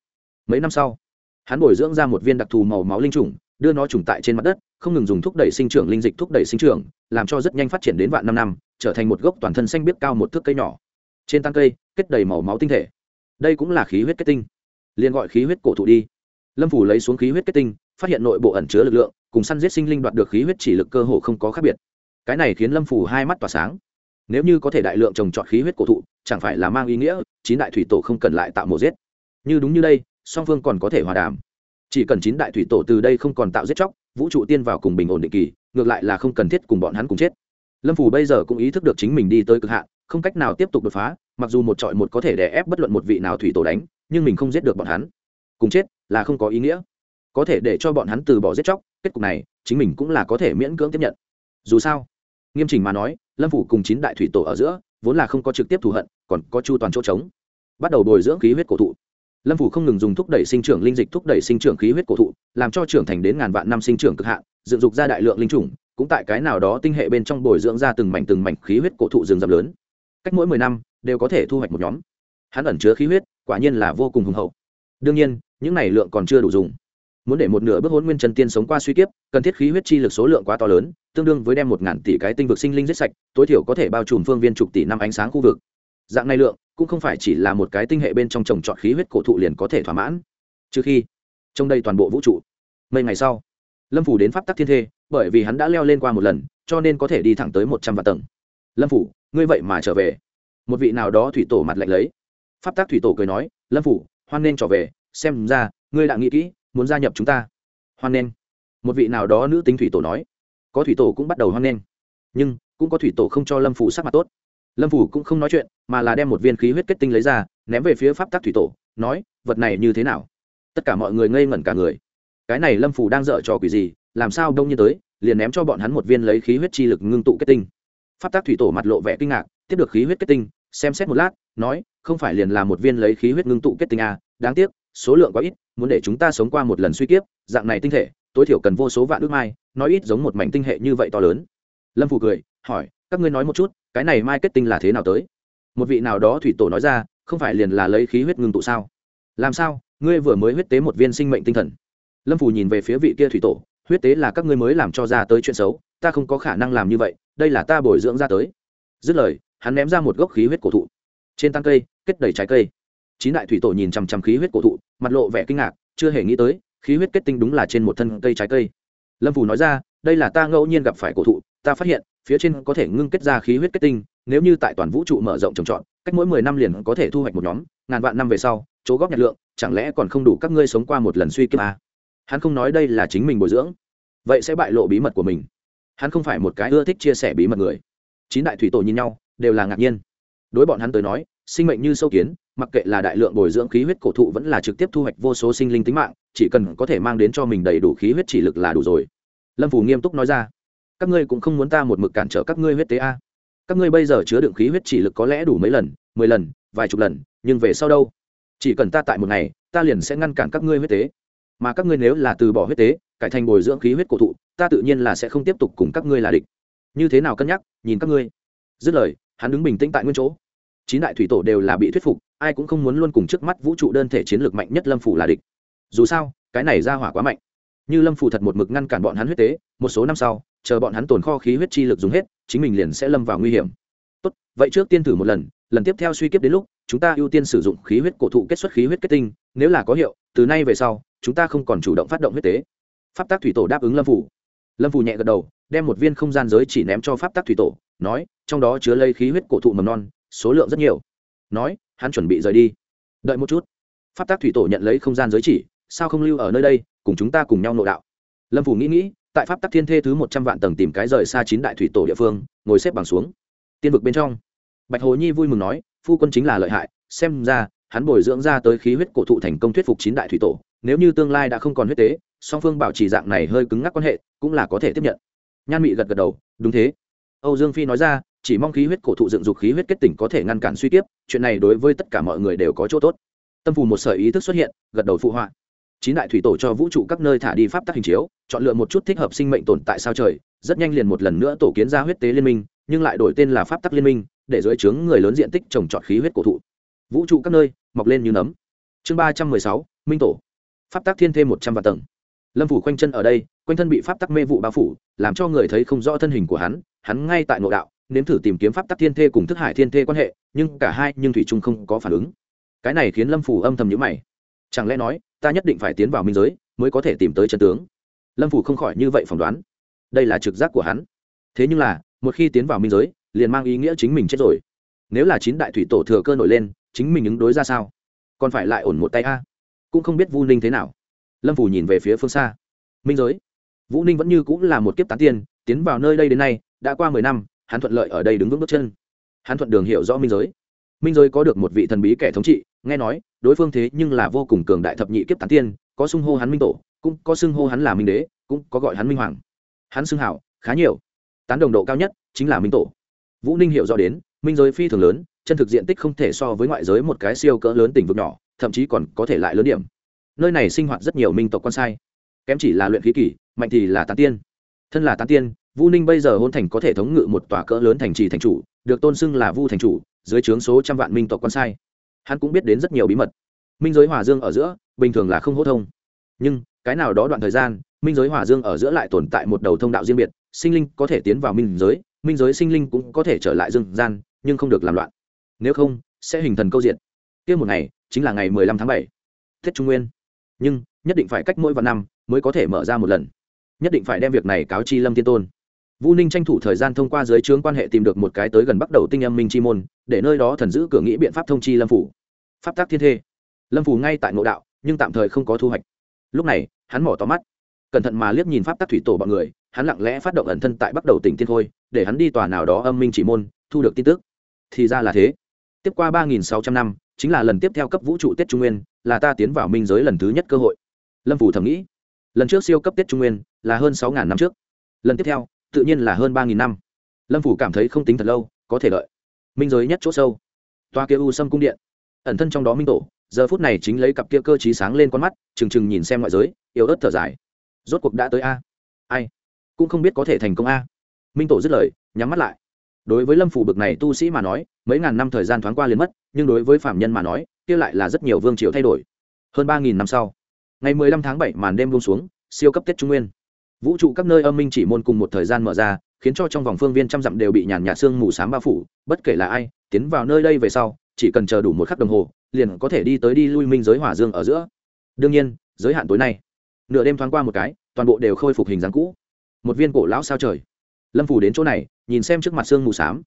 Mấy năm sau, hắn bồi dưỡng ra một viên đặc thù màu máu linh trùng đưa nó trùng tại trên mặt đất, không ngừng dùng thúc đẩy sinh trưởng linh dịch thúc đẩy sinh trưởng, làm cho rất nhanh phát triển đến vạn năm năm, trở thành một gốc toàn thân xanh biết cao một thước cây nhỏ. Trên tăng cây, kết đầy màu máu tinh thể. Đây cũng là khí huyết kết tinh. Liền gọi khí huyết cổ thụ đi. Lâm phủ lấy xuống khí huyết kết tinh, phát hiện nội bộ ẩn chứa lực lượng, cùng săn giết sinh linh đoạt được khí huyết chỉ lực cơ hồ không có khác biệt. Cái này khiến lâm phủ hai mắt tỏa sáng. Nếu như có thể đại lượng trồng trọt khí huyết cổ thụ, chẳng phải là mang ý nghĩa, chín đại thủy tổ không cần lại tạo mổ giết. Như đúng như đây, song phương còn có thể hòa đàm chỉ cần chín đại thủy tổ từ đây không còn tạo giết chóc, vũ trụ tiên vào cùng bình ổn định kỳ, ngược lại là không cần thiết cùng bọn hắn cùng chết. Lâm phủ bây giờ cũng ý thức được chính mình đi tới cực hạn, không cách nào tiếp tục đột phá, mặc dù một trọi một có thể đè ép bất luận một vị nào thủy tổ đánh, nhưng mình không giết được bọn hắn. Cùng chết là không có ý nghĩa. Có thể để cho bọn hắn từ bỏ giết chóc, kết cục này, chính mình cũng là có thể miễn cưỡng tiếp nhận. Dù sao, nghiêm chỉnh mà nói, lâm phủ cùng chín đại thủy tổ ở giữa, vốn là không có trực tiếp thù hận, còn có chu toàn chỗ trống. Bắt đầu bồi dưỡng khí huyết cổ thụ lâm phủ không ngừng dùng thúc đẩy sinh trưởng linh dịch, thúc đẩy sinh trưởng khí huyết cổ thụ, làm cho trưởng thành đến ngàn vạn năm sinh trưởng cực hạn, dựng dục ra đại lượng linh chủng, cũng tại cái nào đó tinh hệ bên trong bồi dưỡng ra từng mảnh từng mảnh khí huyết cổ thụ rừng rậm lớn. Cách mỗi mười năm, đều có thể thu hoạch một nhóm. Hắn ẩn chứa khí huyết, quả nhiên là vô cùng hùng hậu. Đương nhiên, những này lượng còn chưa đủ dùng. Muốn để một nửa bước hôn nguyên chân tiên sống qua suy kiếp, cần thiết khí huyết chi lực số lượng quá to lớn, tương đương với đem một ngàn tỷ cái tinh vực sinh linh giết sạch, tối thiểu có thể bao trùm phương viên chục tỷ năm ánh sáng khu vực dạng này lượng, cũng không phải chỉ là một cái tinh hệ bên trong trồng trọt khí huyết cổ thụ liền có thể thỏa mãn. Trừ khi, trong đây toàn bộ vũ trụ. Mấy ngày sau, lâm phủ đến pháp tắc thiên thê, bởi vì hắn đã leo lên qua một lần, cho nên có thể đi thẳng tới một trăm vạn tầng. Lâm phủ, ngươi vậy mà trở về. Một vị nào đó thủy tổ mặt lạnh lấy. Pháp tắc thủy tổ cười nói, lâm phủ, hoan nên trở về, xem ra, ngươi đã nghĩ kỹ, muốn gia nhập chúng ta. Hoan nên một vị nào đó nữ tính thủy tổ nói. Có thủy tổ cũng bắt đầu hoan nên nhưng, cũng có thủy tổ không cho lâm phủ sắc mặt tốt lâm phủ cũng không nói chuyện mà là đem một viên khí huyết kết tinh lấy ra ném về phía pháp tắc thủy tổ nói vật này như thế nào? Tất cả mọi người ngây ngẩn cả người. Cái này lâm phủ đang dở trò quỷ gì làm sao đông như tới liền ném cho bọn hắn một viên lấy khí huyết chi lực ngưng tụ kết tinh. Pháp tác thủy tổ mặt lộ vẻ kinh ngạc tiếp được khí huyết kết tinh xem xét một lát nói không phải liền là một viên lấy khí huyết ngưng tụ kết tinh à, đáng tiếc số lượng quá ít muốn để chúng ta sống qua một lần suy kiếp dạng này tinh thể tối thiểu cần vô số vạn ước mai nói ít giống một mảnh tinh hệ như vậy to lớn. Lâm phủ cười hỏi các ngươi nói một chút cái này mai kết tinh là thế nào tới? Một vị nào đó thủy tổ nói ra, không phải liền là lấy khí huyết ngưng tụ sao? Làm sao? Ngươi vừa mới huyết tế một viên sinh mệnh tinh thần. Lâm phủ nhìn về phía vị kia thủy tổ, huyết tế là các ngươi mới làm cho ra tới chuyện xấu, ta không có khả năng làm như vậy, đây là ta bồi dưỡng ra tới. Dứt lời, hắn ném ra một gốc khí huyết cổ thụ. Trên tăng cây, kết đầy trái cây. Chín đại thủy tổ nhìn chằm chằm khí huyết cổ thụ, mặt lộ vẻ kinh ngạc, chưa hề nghĩ tới, khí huyết kết tinh đúng là trên một thân cây trái cây. Lâm phủ nói ra, đây là ta ngẫu nhiên gặp phải cổ thụ, ta phát hiện phía trên có thể ngưng kết ra khí huyết kết tinh, nếu như tại toàn vũ trụ mở rộng trồng trọt, cách mỗi mười năm liền có thể thu hoạch một nhóm, ngàn vạn năm về sau, chỗ góp nhặt lượng, chẳng lẽ còn không đủ các ngươi sống qua một lần suy kiếp à? hắn không nói đây là chính mình bồi dưỡng, vậy sẽ bại lộ bí mật của mình. Hắn không phải một cái ưa thích chia sẻ bí mật người. Chín đại thủy tổ nhìn nhau, đều là ngạc nhiên. Đối bọn hắn tới nói, sinh mệnh như sâu kiến, mặc kệ là đại lượng bồi dưỡng khí huyết cổ thụ vẫn là trực tiếp thu hoạch vô số sinh linh tính mạng, chỉ cần có thể mang đến cho mình đầy đủ khí huyết chỉ lực là đủ rồi. Lâm phủ nghiêm túc nói ra các ngươi cũng không muốn ta một mực cản trở các ngươi huyết tế a. Các ngươi bây giờ chứa đựng khí huyết chỉ lực có lẽ đủ mấy lần, mười lần, vài chục lần, nhưng về sau đâu? Chỉ cần ta tại một ngày, ta liền sẽ ngăn cản các ngươi huyết tế. Mà các ngươi nếu là từ bỏ huyết tế, cải thành bồi dưỡng khí huyết cổ thụ, ta tự nhiên là sẽ không tiếp tục cùng các ngươi là địch. Như thế nào cân nhắc, nhìn các ngươi. Dứt lời, hắn đứng bình tĩnh tại nguyên chỗ. Chín đại thủy tổ đều là bị thuyết phục, ai cũng không muốn luôn cùng trước mắt vũ trụ đơn thể chiến lược mạnh nhất lâm phủ là địch. Dù sao, cái này ra hỏa quá mạnh. Như lâm phủ thật một mực ngăn cản bọn hắn huyết tế, một số năm sau chờ bọn hắn tồn kho khí huyết chi lực dùng hết, chính mình liền sẽ lâm vào nguy hiểm. Tốt, vậy trước tiên thử một lần lần tiếp theo suy kiếp đến lúc, chúng ta ưu tiên sử dụng khí huyết cổ thụ kết xuất khí huyết kết tinh, nếu là có hiệu, từ nay về sau, chúng ta không còn chủ động phát động huyết tế. Pháp tác thủy tổ đáp ứng lâm phủ. Lâm phủ nhẹ gật đầu, đem một viên không gian giới chỉ ném cho pháp tác thủy tổ, nói, trong đó chứa lây khí huyết cổ thụ mầm non, số lượng rất nhiều. Nói, hắn chuẩn bị rời đi. Đợi một chút. Pháp tác thủy tổ nhận lấy không gian giới chỉ, sao không lưu ở nơi đây, cùng chúng ta cùng nhau nội đạo. Lâm phủ nghĩ nghĩ tại pháp tắc thiên thê thứ một trăm vạn tầng tìm cái rời xa chín đại thủy tổ địa phương, ngồi xếp bằng xuống. Tiên vực bên trong. Bạch hồ nhi vui mừng nói, phu quân chính là lợi hại, xem ra, hắn bồi dưỡng ra tới khí huyết cổ thụ thành công thuyết phục chín đại thủy tổ, nếu như tương lai đã không còn huyết tế, song phương bảo trì dạng này hơi cứng ngắc quan hệ, cũng là có thể tiếp nhận. Nhan mị gật gật đầu, đúng thế. Âu dương phi nói ra, chỉ mong khí huyết cổ thụ dựng dục khí huyết kết tỉnh có thể ngăn cản suy tiếp chuyện này đối với tất cả mọi người đều có chỗ tốt. Tâm phù một sở ý thức xuất hiện, gật đầu phụ họa chín đại thủy tổ cho vũ trụ các nơi thả đi pháp tắc hình chiếu, chọn lựa một chút thích hợp sinh mệnh tồn tại sao trời, rất nhanh liền một lần nữa tổ kiến ra huyết tế liên minh, nhưng lại đổi tên là pháp tắc liên minh, để dưới trướng người lớn diện tích trồng trọt khí huyết cổ thụ. Vũ trụ các nơi, mọc lên như nấm. Chương ba trăm mười sáu, minh tổ. Pháp tắc thiên thêm một trăm vạn tầng. Lâm phủ khoanh chân ở đây, quanh thân bị pháp tắc mê vụ bao phủ, làm cho người thấy không rõ thân hình của hắn hắn ngay tại nội đạo, nếm thử tìm kiếm pháp tắc thiên thê cùng thức hải thiên thê quan hệ, nhưng cả hai nhưng thủy trung không có phản ứng. Cái này khiến lâm phủ âm thầm nhữ mày. Chẳng lẽ nói ta nhất định phải tiến vào minh giới, mới có thể tìm tới chân tướng. Lâm phủ không khỏi như vậy phỏng đoán. Đây là trực giác của hắn. Thế nhưng là, một khi tiến vào minh giới, liền mang ý nghĩa chính mình chết rồi. Nếu là chín đại thủy tổ thừa cơ nổi lên, chính mình ứng đối ra sao? Còn phải lại ổn một tay a. Cũng không biết vu ninh thế nào. Lâm phủ nhìn về phía phương xa. Minh giới. Vũ ninh vẫn như cũng là một kiếp tán tiên, tiến vào nơi đây đến nay, đã qua mười năm, hắn thuận lợi ở đây đứng vững bước chân. Hắn thuận đường hiểu rõ minh giới. Minh giới có được một vị thần bí kẻ thống trị nghe nói, đối phương thế nhưng là vô cùng cường đại thập nhị kiếp tán tiên, có xưng hô hắn minh tổ, cũng có xưng hô hắn là minh đế, cũng có gọi hắn minh hoàng. Hắn xưng hảo, khá nhiều. Tán đồng độ cao nhất chính là minh tổ. Vũ ninh hiểu rõ đến, minh giới phi thường lớn, chân thực diện tích không thể so với ngoại giới một cái siêu cỡ lớn tỉnh vực nhỏ, thậm chí còn có thể lại lớn điểm. Nơi này sinh hoạt rất nhiều minh tộc quan sai. Kém chỉ là luyện khí kỷ mạnh thì là tán tiên. Thân là tán tiên, vũ ninh bây giờ hôn thành có thể thống ngự một tòa cỡ lớn thành trì thành chủ, được tôn xưng là vu thành chủ, dưới trướng số trăm vạn minh tộc quan sai hắn cũng biết đến rất nhiều bí mật. Minh giới hòa dương ở giữa, bình thường là không hô thông. Nhưng, cái nào đó đoạn thời gian, minh giới hòa dương ở giữa lại tồn tại một đầu thông đạo riêng biệt, sinh linh có thể tiến vào minh giới minh giới sinh linh cũng có thể trở lại dương gian, nhưng không được làm loạn. Nếu không, sẽ hình thần câu diện kia một ngày, chính là ngày mười lăm tháng bảy. Tết trung nguyên. Nhưng, nhất định phải cách mỗi vạn năm mới có thể mở ra một lần. Nhất định phải đem việc này cáo chi lâm tiên tôn. Vũ ninh tranh thủ thời gian thông qua dưới trướng quan hệ tìm được một cái tới gần bắt đầu tinh âm minh chi môn, để nơi đó thần giữ cửa nghĩ biện pháp thông chi lâm phủ pháp tác thiên thê. Lâm phủ ngay tại ngộ đạo, nhưng tạm thời không có thu hoạch. Lúc này, hắn mỏ tóm mắt, cẩn thận mà liếc nhìn pháp tác thủy tổ bọn người, hắn lặng lẽ phát động ẩn thân tại bắt đầu tỉnh thiên thôi để hắn đi tòa nào đó âm minh chỉ môn, thu được tin tức. Thì ra là thế. Tiếp qua ba nghìn sáu trăm năm, chính là lần tiếp theo cấp vũ trụ tết trung nguyên, là ta tiến vào minh giới lần thứ nhất cơ hội. Lâm phủ thầm nghĩ, lần trước siêu cấp tết trung nguyên là hơn sáu ngàn năm trước. Lần tiếp theo, tự nhiên là hơn ba nghìn năm. Lâm phủ cảm thấy không tính thật lâu, có thể lợi minh giới nhất chỗ sâu. Toa kia u sâm cung điện ẩn thân trong đó minh tổ, giờ phút này chính lấy cặp kia cơ trí sáng lên con mắt, trừng trừng nhìn xem ngoại giới, yếu ớt thở dài. Rốt cuộc đã tới a. Ai? Cũng không biết có thể thành công a. Minh tổ dứt lời, nhắm mắt lại. Đối với lâm phủ bực này tu sĩ mà nói, mấy ngàn năm thời gian thoáng qua liền mất, nhưng đối với phạm nhân mà nói, kia lại là rất nhiều vương triều thay đổi. Hơn ba nghìn năm sau, ngày mười lăm tháng bảy màn đêm buông xuống, siêu cấp tết trung nguyên. Vũ trụ các nơi âm minh chỉ môn cùng một thời gian mở ra, khiến cho trong vòng phương viên trăm dặm đều bị nhàn nhạt sương mù s á m bao phủ, bất kể là ai, tiến vào nơi đây về sau chỉ cần chờ đủ một khắc đồng hồ, liền có thể đi tới đi lui minh giới hỏa dương ở giữa. Đương nhiên, giới hạn tối nay. Nửa đêm thoáng qua một cái, toàn bộ đều khôi phục hình dáng cũ. Một viên cổ lão sao trời. Lâm phủ đến chỗ này, nhìn xem trước mặt sương mù s á m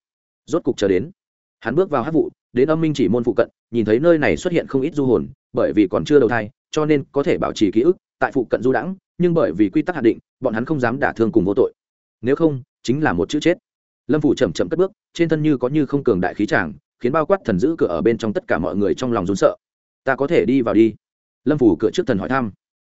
rốt cục chờ đến. Hắn bước vào hát vụ, đến âm minh chỉ môn phụ cận, nhìn thấy nơi này xuất hiện không ít du hồn, bởi vì còn chưa đầu thai, cho nên có thể bảo trì ký ức, tại phụ cận du đãng, nhưng bởi vì quy tắc hạn định, bọn hắn không dám đả thương cùng vô tội. Nếu không, chính là một chữ chết. Lâm phủ chầm chậm cất bước, trên thân như có như không cường đại khí tràng khiến bao quát thần giữ cửa ở bên trong tất cả mọi người trong lòng rốn sợ. Ta có thể đi vào đi. Lâm phủ cửa trước thần hỏi thăm.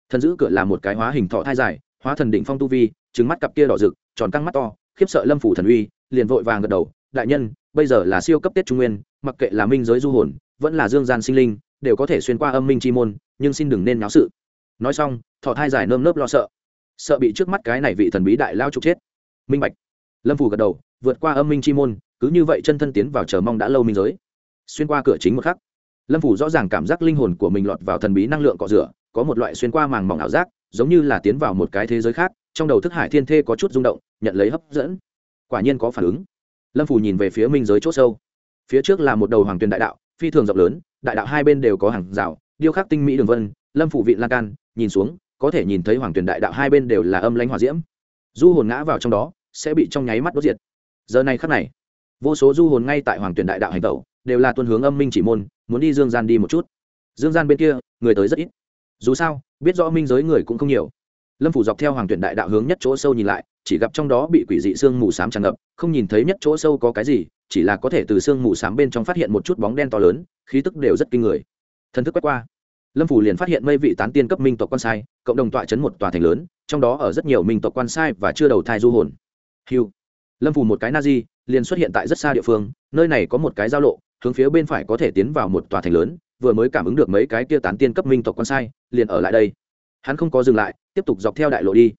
Thần giữ cửa là một cái hóa hình thọ thai dài, hóa thần định phong tu vi trứng mắt cặp kia đỏ rực, tròn căng mắt to, khiếp sợ lâm phủ thần uy, liền vội vàng gật đầu, đại nhân, bây giờ là siêu cấp tết trung nguyên, mặc kệ là minh giới du hồn, vẫn là dương gian sinh linh, đều có thể xuyên qua âm minh chi môn, nhưng xin đừng nên náo sự. Nói xong, thọ thai dài nơm nớp lo sợ. Sợ bị trước mắt cái này vị thần bí đại lao trục chết. Minh bạch. Lâm phủ gật đầu, vượt qua âm minh chi môn cứ như vậy chân thân tiến vào chờ mong đã lâu minh giới. Xuyên qua cửa chính một khắc, lâm phủ rõ ràng cảm giác linh hồn của mình lọt vào thần bí năng lượng cọ rửa, có một loại xuyên qua màng mỏng ảo giác, giống như là tiến vào một cái thế giới khác, trong đầu thức hải thiên thê có chút rung động, nhận lấy hấp dẫn. Quả nhiên có phản ứng. Lâm phủ nhìn về phía minh giới c h ỗ sâu. Phía trước là một đầu hoàng tuyền đại đạo, phi thường rộng lớn, đại đạo hai bên đều có hàng rào, điêu khắc tinh mỹ đường vân, lâm phủ vị lan can, nhìn xuống, có thể nhìn thấy hoàng tuyền đại đạo hai bên đều là âm lãnh hòa diễm. Du hồn ngã vào trong đó, sẽ bị trong nháy mắt đốt diệt. Giờ này khắc này vô số du hồn ngay tại hoàng tuyển đại đạo hành tẩu, đều là tuân hướng âm minh chỉ môn, muốn đi dương gian đi một chút. Dương gian bên kia, người tới rất ít. Dù sao, biết rõ minh giới người cũng không nhiều. Lâm phủ dọc theo hoàng tuyển đại đạo hướng nhất chỗ sâu nhìn lại, chỉ gặp trong đó bị quỷ dị sương mù s á m tràn ngập, không nhìn thấy nhất chỗ sâu có cái gì, chỉ là có thể từ sương mù s á m bên trong phát hiện một chút bóng đen to lớn, khí tức đều rất kinh người. Thân thức quét qua, lâm phủ liền phát hiện mây vị tán tiên cấp minh tộc quan sai, cộng đồng tọa chấn một tòa thành lớn, trong đó ở rất nhiều minh tộc quan sai và chưa đầu thai du hồn. Hiu lâm phủ một cái na di liền xuất hiện tại rất xa địa phương, nơi này có một cái giao lộ, hướng phía bên phải có thể tiến vào một tòa thành lớn, vừa mới cảm ứng được mấy cái kia tán tiên cấp minh tộc quan sai, liền ở lại đây. Hắn không có dừng lại, tiếp tục dọc theo đại lộ đi.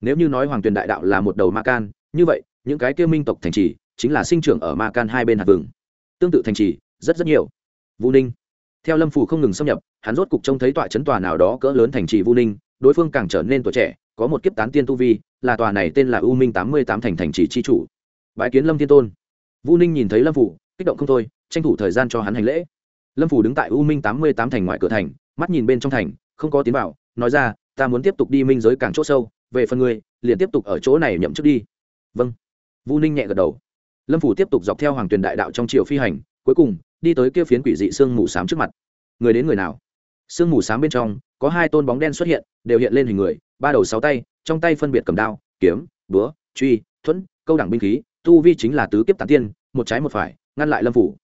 Nếu như nói hoàng tuyền đại đạo là một đầu ma can, như vậy, những cái kia minh tộc thành trì chính là sinh trưởng ở ma can hai bên hạt vừng. Tương tự thành trì, rất rất nhiều. Vũ ninh. Theo lâm phủ không ngừng xâm nhập, hắn rốt cục trông thấy tọa chấn tòa nào đó cỡ lớn thành trì vũ ninh, đối phương càng trở nên tuổi trẻ, có một kiếp tán tiên tu vi, là tòa này tên là u minh tám mươi tám thành thành trì chi chủ bái kiến lâm thiên tôn. Vũ ninh nhìn thấy lâm phủ, kích động không thôi, tranh thủ thời gian cho hắn hành lễ. Lâm phủ đứng tại u minh tám mươi tám thành ngoại cửa thành, mắt nhìn bên trong thành, không có tiến vào, nói ra, ta muốn tiếp tục đi minh giới càng chỗ sâu, về phần ngươi, liền tiếp tục ở chỗ này nhậm chức đi. Vâng. Vũ ninh nhẹ gật đầu. Lâm phủ tiếp tục dọc theo hoàng tuyền đại đạo trong triều phi hành, cuối cùng, đi tới kia phiến quỷ dị sương mù s á m trước mặt. Người đến người nào? Sương mù s á m bên trong, có hai tôn bóng đen xuất hiện, đều hiện lên hình người, ba đầu sáu tay, trong tay phân biệt cầm đao, kiếm, búa, truy, thuẫn, câu đẳng binh khí tu vi chính là tứ kiếp tán tiên, một trái một phải, ngăn lại lâm phủ.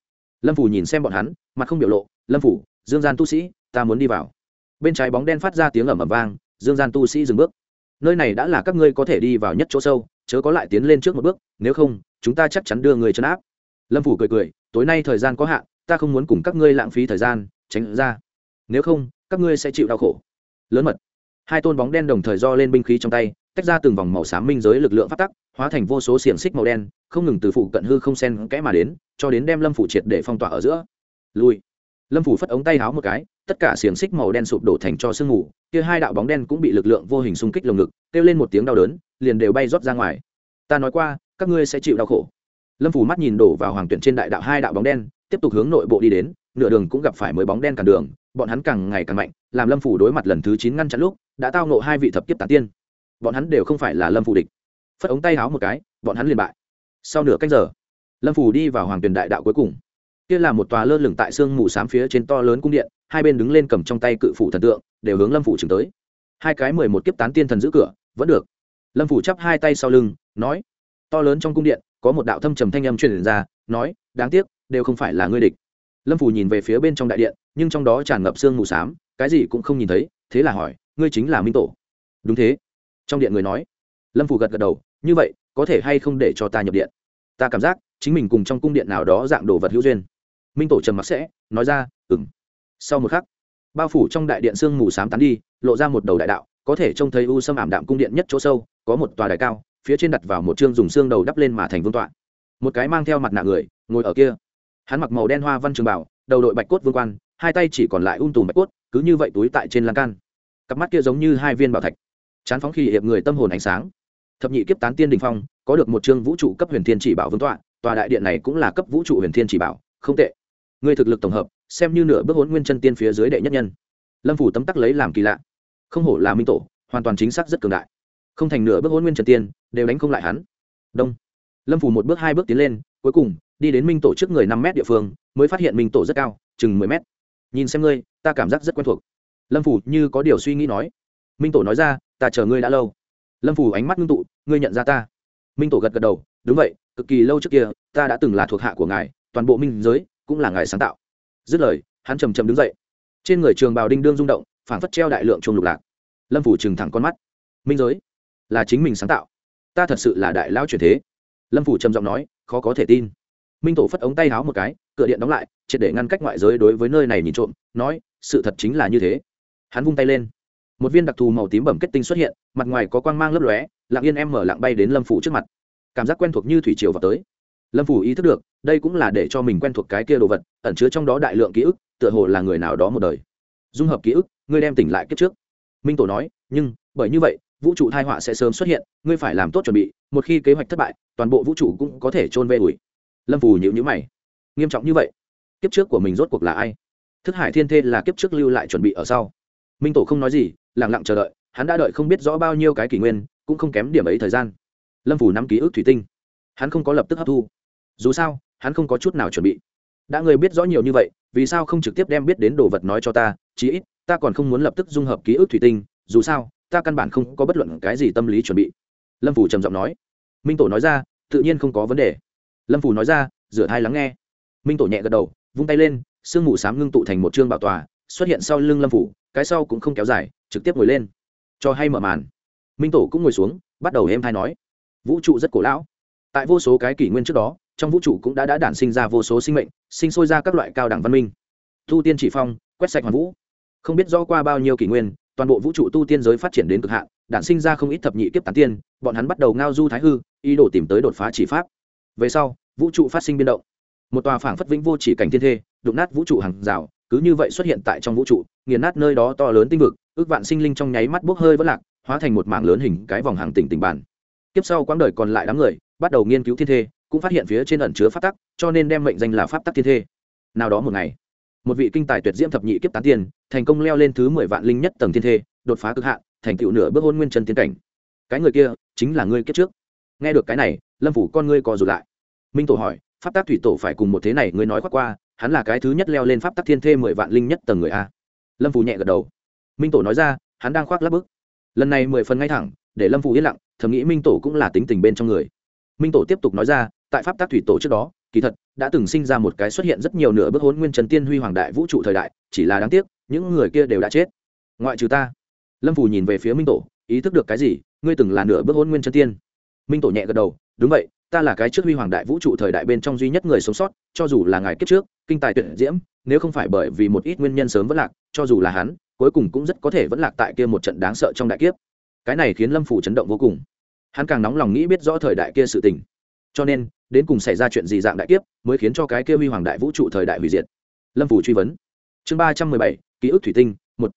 Lâm phủ nhìn xem bọn hắn, mặt không biểu lộ, lâm phủ, dương gian tu sĩ, ta muốn đi vào. Bên trái bóng đen phát ra tiếng ẩm ẩm vang, dương gian tu sĩ dừng bước. Nơi này đã là các ngươi có thể đi vào nhất chỗ sâu, chớ có lại tiến lên trước một bước, nếu không, chúng ta chắc chắn đưa người chấn áp. Lâm phủ cười cười, tối nay thời gian có hạn, ta không muốn cùng các ngươi lãng phí thời gian, tránh ra. Nếu không, các ngươi sẽ chịu đau khổ. Lớn mật. Hai tôn bóng đen đồng thời do lên binh khí trong tay tách ra từng vòng màu xám minh giới lực lượng phát tắc, hóa thành vô số xiềng xích màu đen, không ngừng từ phụ cận hư không sen kẽ mà đến, cho đến đem lâm phủ triệt để phong tỏa ở giữa. Lui. Lâm phủ phất ống tay háo một cái, tất cả xiềng xích màu đen sụp đổ thành cho sương mù, kia hai đạo bóng đen cũng bị lực lượng vô hình xung kích lồng ngực, kêu lên một tiếng đau đớn, liền đều bay rót ra ngoài. Ta nói qua, các ngươi sẽ chịu đau khổ. Lâm phủ mắt nhìn đổ vào hoàng tuyển trên đại đạo hai đạo bóng đen, tiếp tục hướng nội bộ đi đến, nửa đường cũng gặp phải mới bóng đen cản đường, bọn hắn càng ngày càng mạnh, làm lâm phủ đối mặt lần thứ chín ngăn chặn lúc, đã tao nộ hai vị thập kiếp tán tiên bọn hắn đều không phải là lâm phủ địch. Phất ống tay háo một cái, bọn hắn liền bại. Sau nửa cách giờ, lâm phủ đi vào hoàng tuyền đại đạo cuối cùng. Kia là một tòa lơ lửng tại sương mù xám phía trên to lớn cung điện, hai bên đứng lên cầm trong tay cự phủ thần tượng, đều hướng lâm phủ chừng tới. Hai cái mười một kiếp tán tiên thần giữ cửa, vẫn được. Lâm phủ chắp hai tay sau lưng, nói, to lớn trong cung điện, có một đạo thâm trầm thanh âm truyền ra, nói, đáng tiếc, đều không phải là ngươi địch. Lâm phủ nhìn về phía bên trong đại điện, nhưng trong đó tràn ngập sương mù s á m cái gì cũng không nhìn thấy, thế là hỏi, ngươi chính là minh tổ. Đúng thế trong điện người nói. Lâm phủ gật gật đầu, như vậy, có thể hay không để cho ta nhập điện? Ta cảm giác, chính mình cùng trong cung điện nào đó dạng đồ vật hữu duyên. Minh tổ trầm mặc sẽ, nói ra ừng sau một khắc, bao phủ trong đại điện sương mù s á m tán đi, lộ ra một đầu đại đạo, có thể trông thấy u sâm ảm đạm cung điện nhất chỗ sâu, có một tòa đại cao, phía trên đặt vào một chương dùng xương đầu đắp lên mà thành vương tọa. Một cái mang theo mặt nạ người, ngồi ở kia. Hắn mặc màu đen hoa văn trường bảo, đầu đội bạch cốt vương quan, hai tay chỉ còn lại ung tùm bạch cốt, cứ như vậy túi tại trên lan can. Cặp mắt kia giống như hai viên bảo thạch chán phóng khi hiệp người tâm hồn ánh sáng. Thập nhị kiếp tán tiên đình phong, có được một chương vũ trụ cấp huyền thiên chỉ bảo vương tọa, tòa đại điện này cũng là cấp vũ trụ huyền thiên chỉ bảo, không tệ. Người thực lực tổng hợp, xem như nửa bước hốn nguyên chân tiên phía dưới đệ nhất nhân. Lâm phủ tấm tắc lấy làm kỳ lạ. Không hổ là minh tổ, hoàn toàn chính xác rất cường đại. Không thành nửa bước hôn nguyên trần tiên, đều đánh không lại hắn. Đông. Lâm phủ một bước hai bước tiến lên, cuối cùng, đi đến minh tổ trước người năm mét địa phương, mới phát hiện minh tổ rất cao, chừng mười mét. Nhìn xem ngươi, ta cảm giác rất quen thuộc. Lâm phủ như có điều suy nghĩ nói. Minh tổ nói ra ta chờ ngươi đã lâu. Lâm phủ ánh mắt ngưng tụ, ngươi nhận ra ta. Minh tổ gật gật đầu, đúng vậy, cực kỳ lâu trước kia, ta đã từng là thuộc hạ của ngài, toàn bộ minh giới cũng là ngài sáng tạo. Dứt lời, hắn chầm chầm đứng dậy. Trên người trường bào đinh đương rung động, phảng phất treo đại lượng chuông lục lạc. Lâm phủ trừng thẳng con mắt. Minh giới là chính mình sáng tạo. Ta thật sự là đại lão truyền thế. Lâm phủ trầm giọng nói, khó có thể tin. Minh tổ phất ống tay háo một cái, cửa điện đóng lại, triệt để ngăn cách ngoại giới đối với nơi này nhìn trộm, nói, sự thật chính là như thế. Hắn vung tay lên một viên đặc thù màu tím bẩm kết tinh xuất hiện, mặt ngoài có quang mang lấp lóe, lặng yên em mở lặng bay đến lâm phủ trước mặt. Cảm giác quen thuộc như thủy triều vào tới. Lâm phủ ý thức được, đây cũng là để cho mình quen thuộc cái kia đồ vật, ẩn chứa trong đó đại lượng ký ức, tựa hồ là người nào đó một đời. Dung hợp ký ức, ngươi đem tỉnh lại kiếp trước. Minh tổ nói, nhưng, bởi như vậy, vũ trụ thai họa sẽ sớm xuất hiện, ngươi phải làm tốt chuẩn bị, một khi kế hoạch thất bại, toàn bộ vũ trụ cũng có thể trôn vê ủi. Lâm phủ nhịu nhữ mày. Nghiêm trọng như vậy? Kiếp trước của mình rốt cuộc là ai? Thức hải thiên thê là kiếp trước lưu lại chuẩn bị ở sau. Minh tổ không nói gì lẳng lặng chờ đợi, hắn đã đợi không biết rõ bao nhiêu cái kỷ nguyên, cũng không kém điểm ấy thời gian. Lâm phủ nắm ký ức thủy tinh. Hắn không có lập tức hấp thu. Dù sao, hắn không có chút nào chuẩn bị. Đã người biết rõ nhiều như vậy, vì sao không trực tiếp đem biết đến đồ vật nói cho ta, chí ít, ta còn không muốn lập tức dung hợp ký ức thủy tinh, dù sao, ta căn bản không có bất luận cái gì tâm lý chuẩn bị. Lâm phủ trầm giọng nói. Minh tổ nói ra, tự nhiên không có vấn đề. Lâm phủ nói ra, rửa thai lắng nghe. Minh tổ nhẹ gật đầu, vung tay lên, sương mù s á m ngưng tụ thành một chương bảo tòa xuất hiện sau lưng lâm phủ, cái sau cũng không kéo dài, trực tiếp ngồi lên. Cho hay mở màn. Minh tổ cũng ngồi xuống, bắt đầu êm thai nói. Vũ trụ rất cổ lão. Tại vô số cái kỷ nguyên trước đó, trong vũ trụ cũng đã đã đản sinh ra vô số sinh mệnh, sinh sôi ra các loại cao đẳng văn minh. Tu tiên chỉ phong, quét sạch hoàn vũ. Không biết do qua bao nhiêu kỷ nguyên, toàn bộ vũ trụ tu tiên giới phát triển đến cực hạn, đản sinh ra không ít thập nhị kiếp tán tiên, bọn hắn bắt đầu ngao du thái hư, ý đồ tìm tới đột phá chỉ pháp. Về sau, vũ trụ phát sinh biên động. Một tòa phảng phất vĩnh vô chỉ cảnh thiên thê, đụng nát vũ trụ hàng rào cứ như vậy xuất hiện tại trong vũ trụ, nghiền nát nơi đó to lớn tinh vực, ước vạn sinh linh trong nháy mắt bốc hơi vỡ lạc, hóa thành một mảng lớn hình cái vòng hàng tỉnh tỉnh bản. Tiếp sau quãng đời còn lại đám người, bắt đầu nghiên cứu thiên thê, cũng phát hiện phía trên ẩn chứa pháp tắc, cho nên đem mệnh danh là pháp tắc thiên thê. Nào đó một ngày, một vị kinh tài tuyệt diễm thập nhị kiếp tán tiền thành công leo lên thứ mười vạn linh nhất tầng thiên thê, đột phá cực hạn, thành tựu nửa bước hôn nguyên chân tiến cảnh. Cái người kia chính là ngươi kiếp trước. Nghe được cái này, lâm phủ con ngươi co rụt lại. Minh tổ hỏi, pháp tác thủy tổ phải cùng một thế này, ngươi nói khoác qua hắn là cái thứ nhất leo lên pháp tắc thiên thê mười vạn linh nhất tầng người a. Lâm phù nhẹ gật đầu. Minh tổ nói ra, hắn đang khoác lắp bức. Lần này mười phần ngay thẳng, để lâm phù yên lặng, thầm nghĩ minh tổ cũng là tính tình bên trong người. Minh tổ tiếp tục nói ra, tại pháp tác thủy tổ trước đó, kỳ thật, đã từng sinh ra một cái xuất hiện rất nhiều nửa bước hôn nguyên trần tiên huy hoàng đại vũ trụ thời đại, chỉ là đáng tiếc, những người kia đều đã chết. Ngoại trừ ta. Lâm phù nhìn về phía minh tổ, ý thức được cái gì? Ngươi từng là nửa bước hôn nguyên trần tiên. Minh tổ nhẹ gật đầu, đúng vậy, ta là cái trước huy hoàng đại vũ trụ thời đại bên trong duy nhất người sống sót, cho dù là ngài kết trước kinh tài tuyển diễm, nếu không phải bởi vì một ít nguyên nhân sớm vẫn lạc, cho dù là hắn, cuối cùng cũng rất có thể vẫn lạc tại kia một trận đáng sợ trong đại kiếp. Cái này khiến lâm phủ chấn động vô cùng. Hắn càng nóng lòng nghĩ biết rõ thời đại kia sự tình. Cho nên, đến cùng xảy ra chuyện gì dạng đại kiếp, mới khiến cho cái kia huy hoàng đại vũ trụ thời đại hủy diệt. Lâm phủ truy vấn. Chương ba trăm mười bảy, ký ức thủy tinh, một.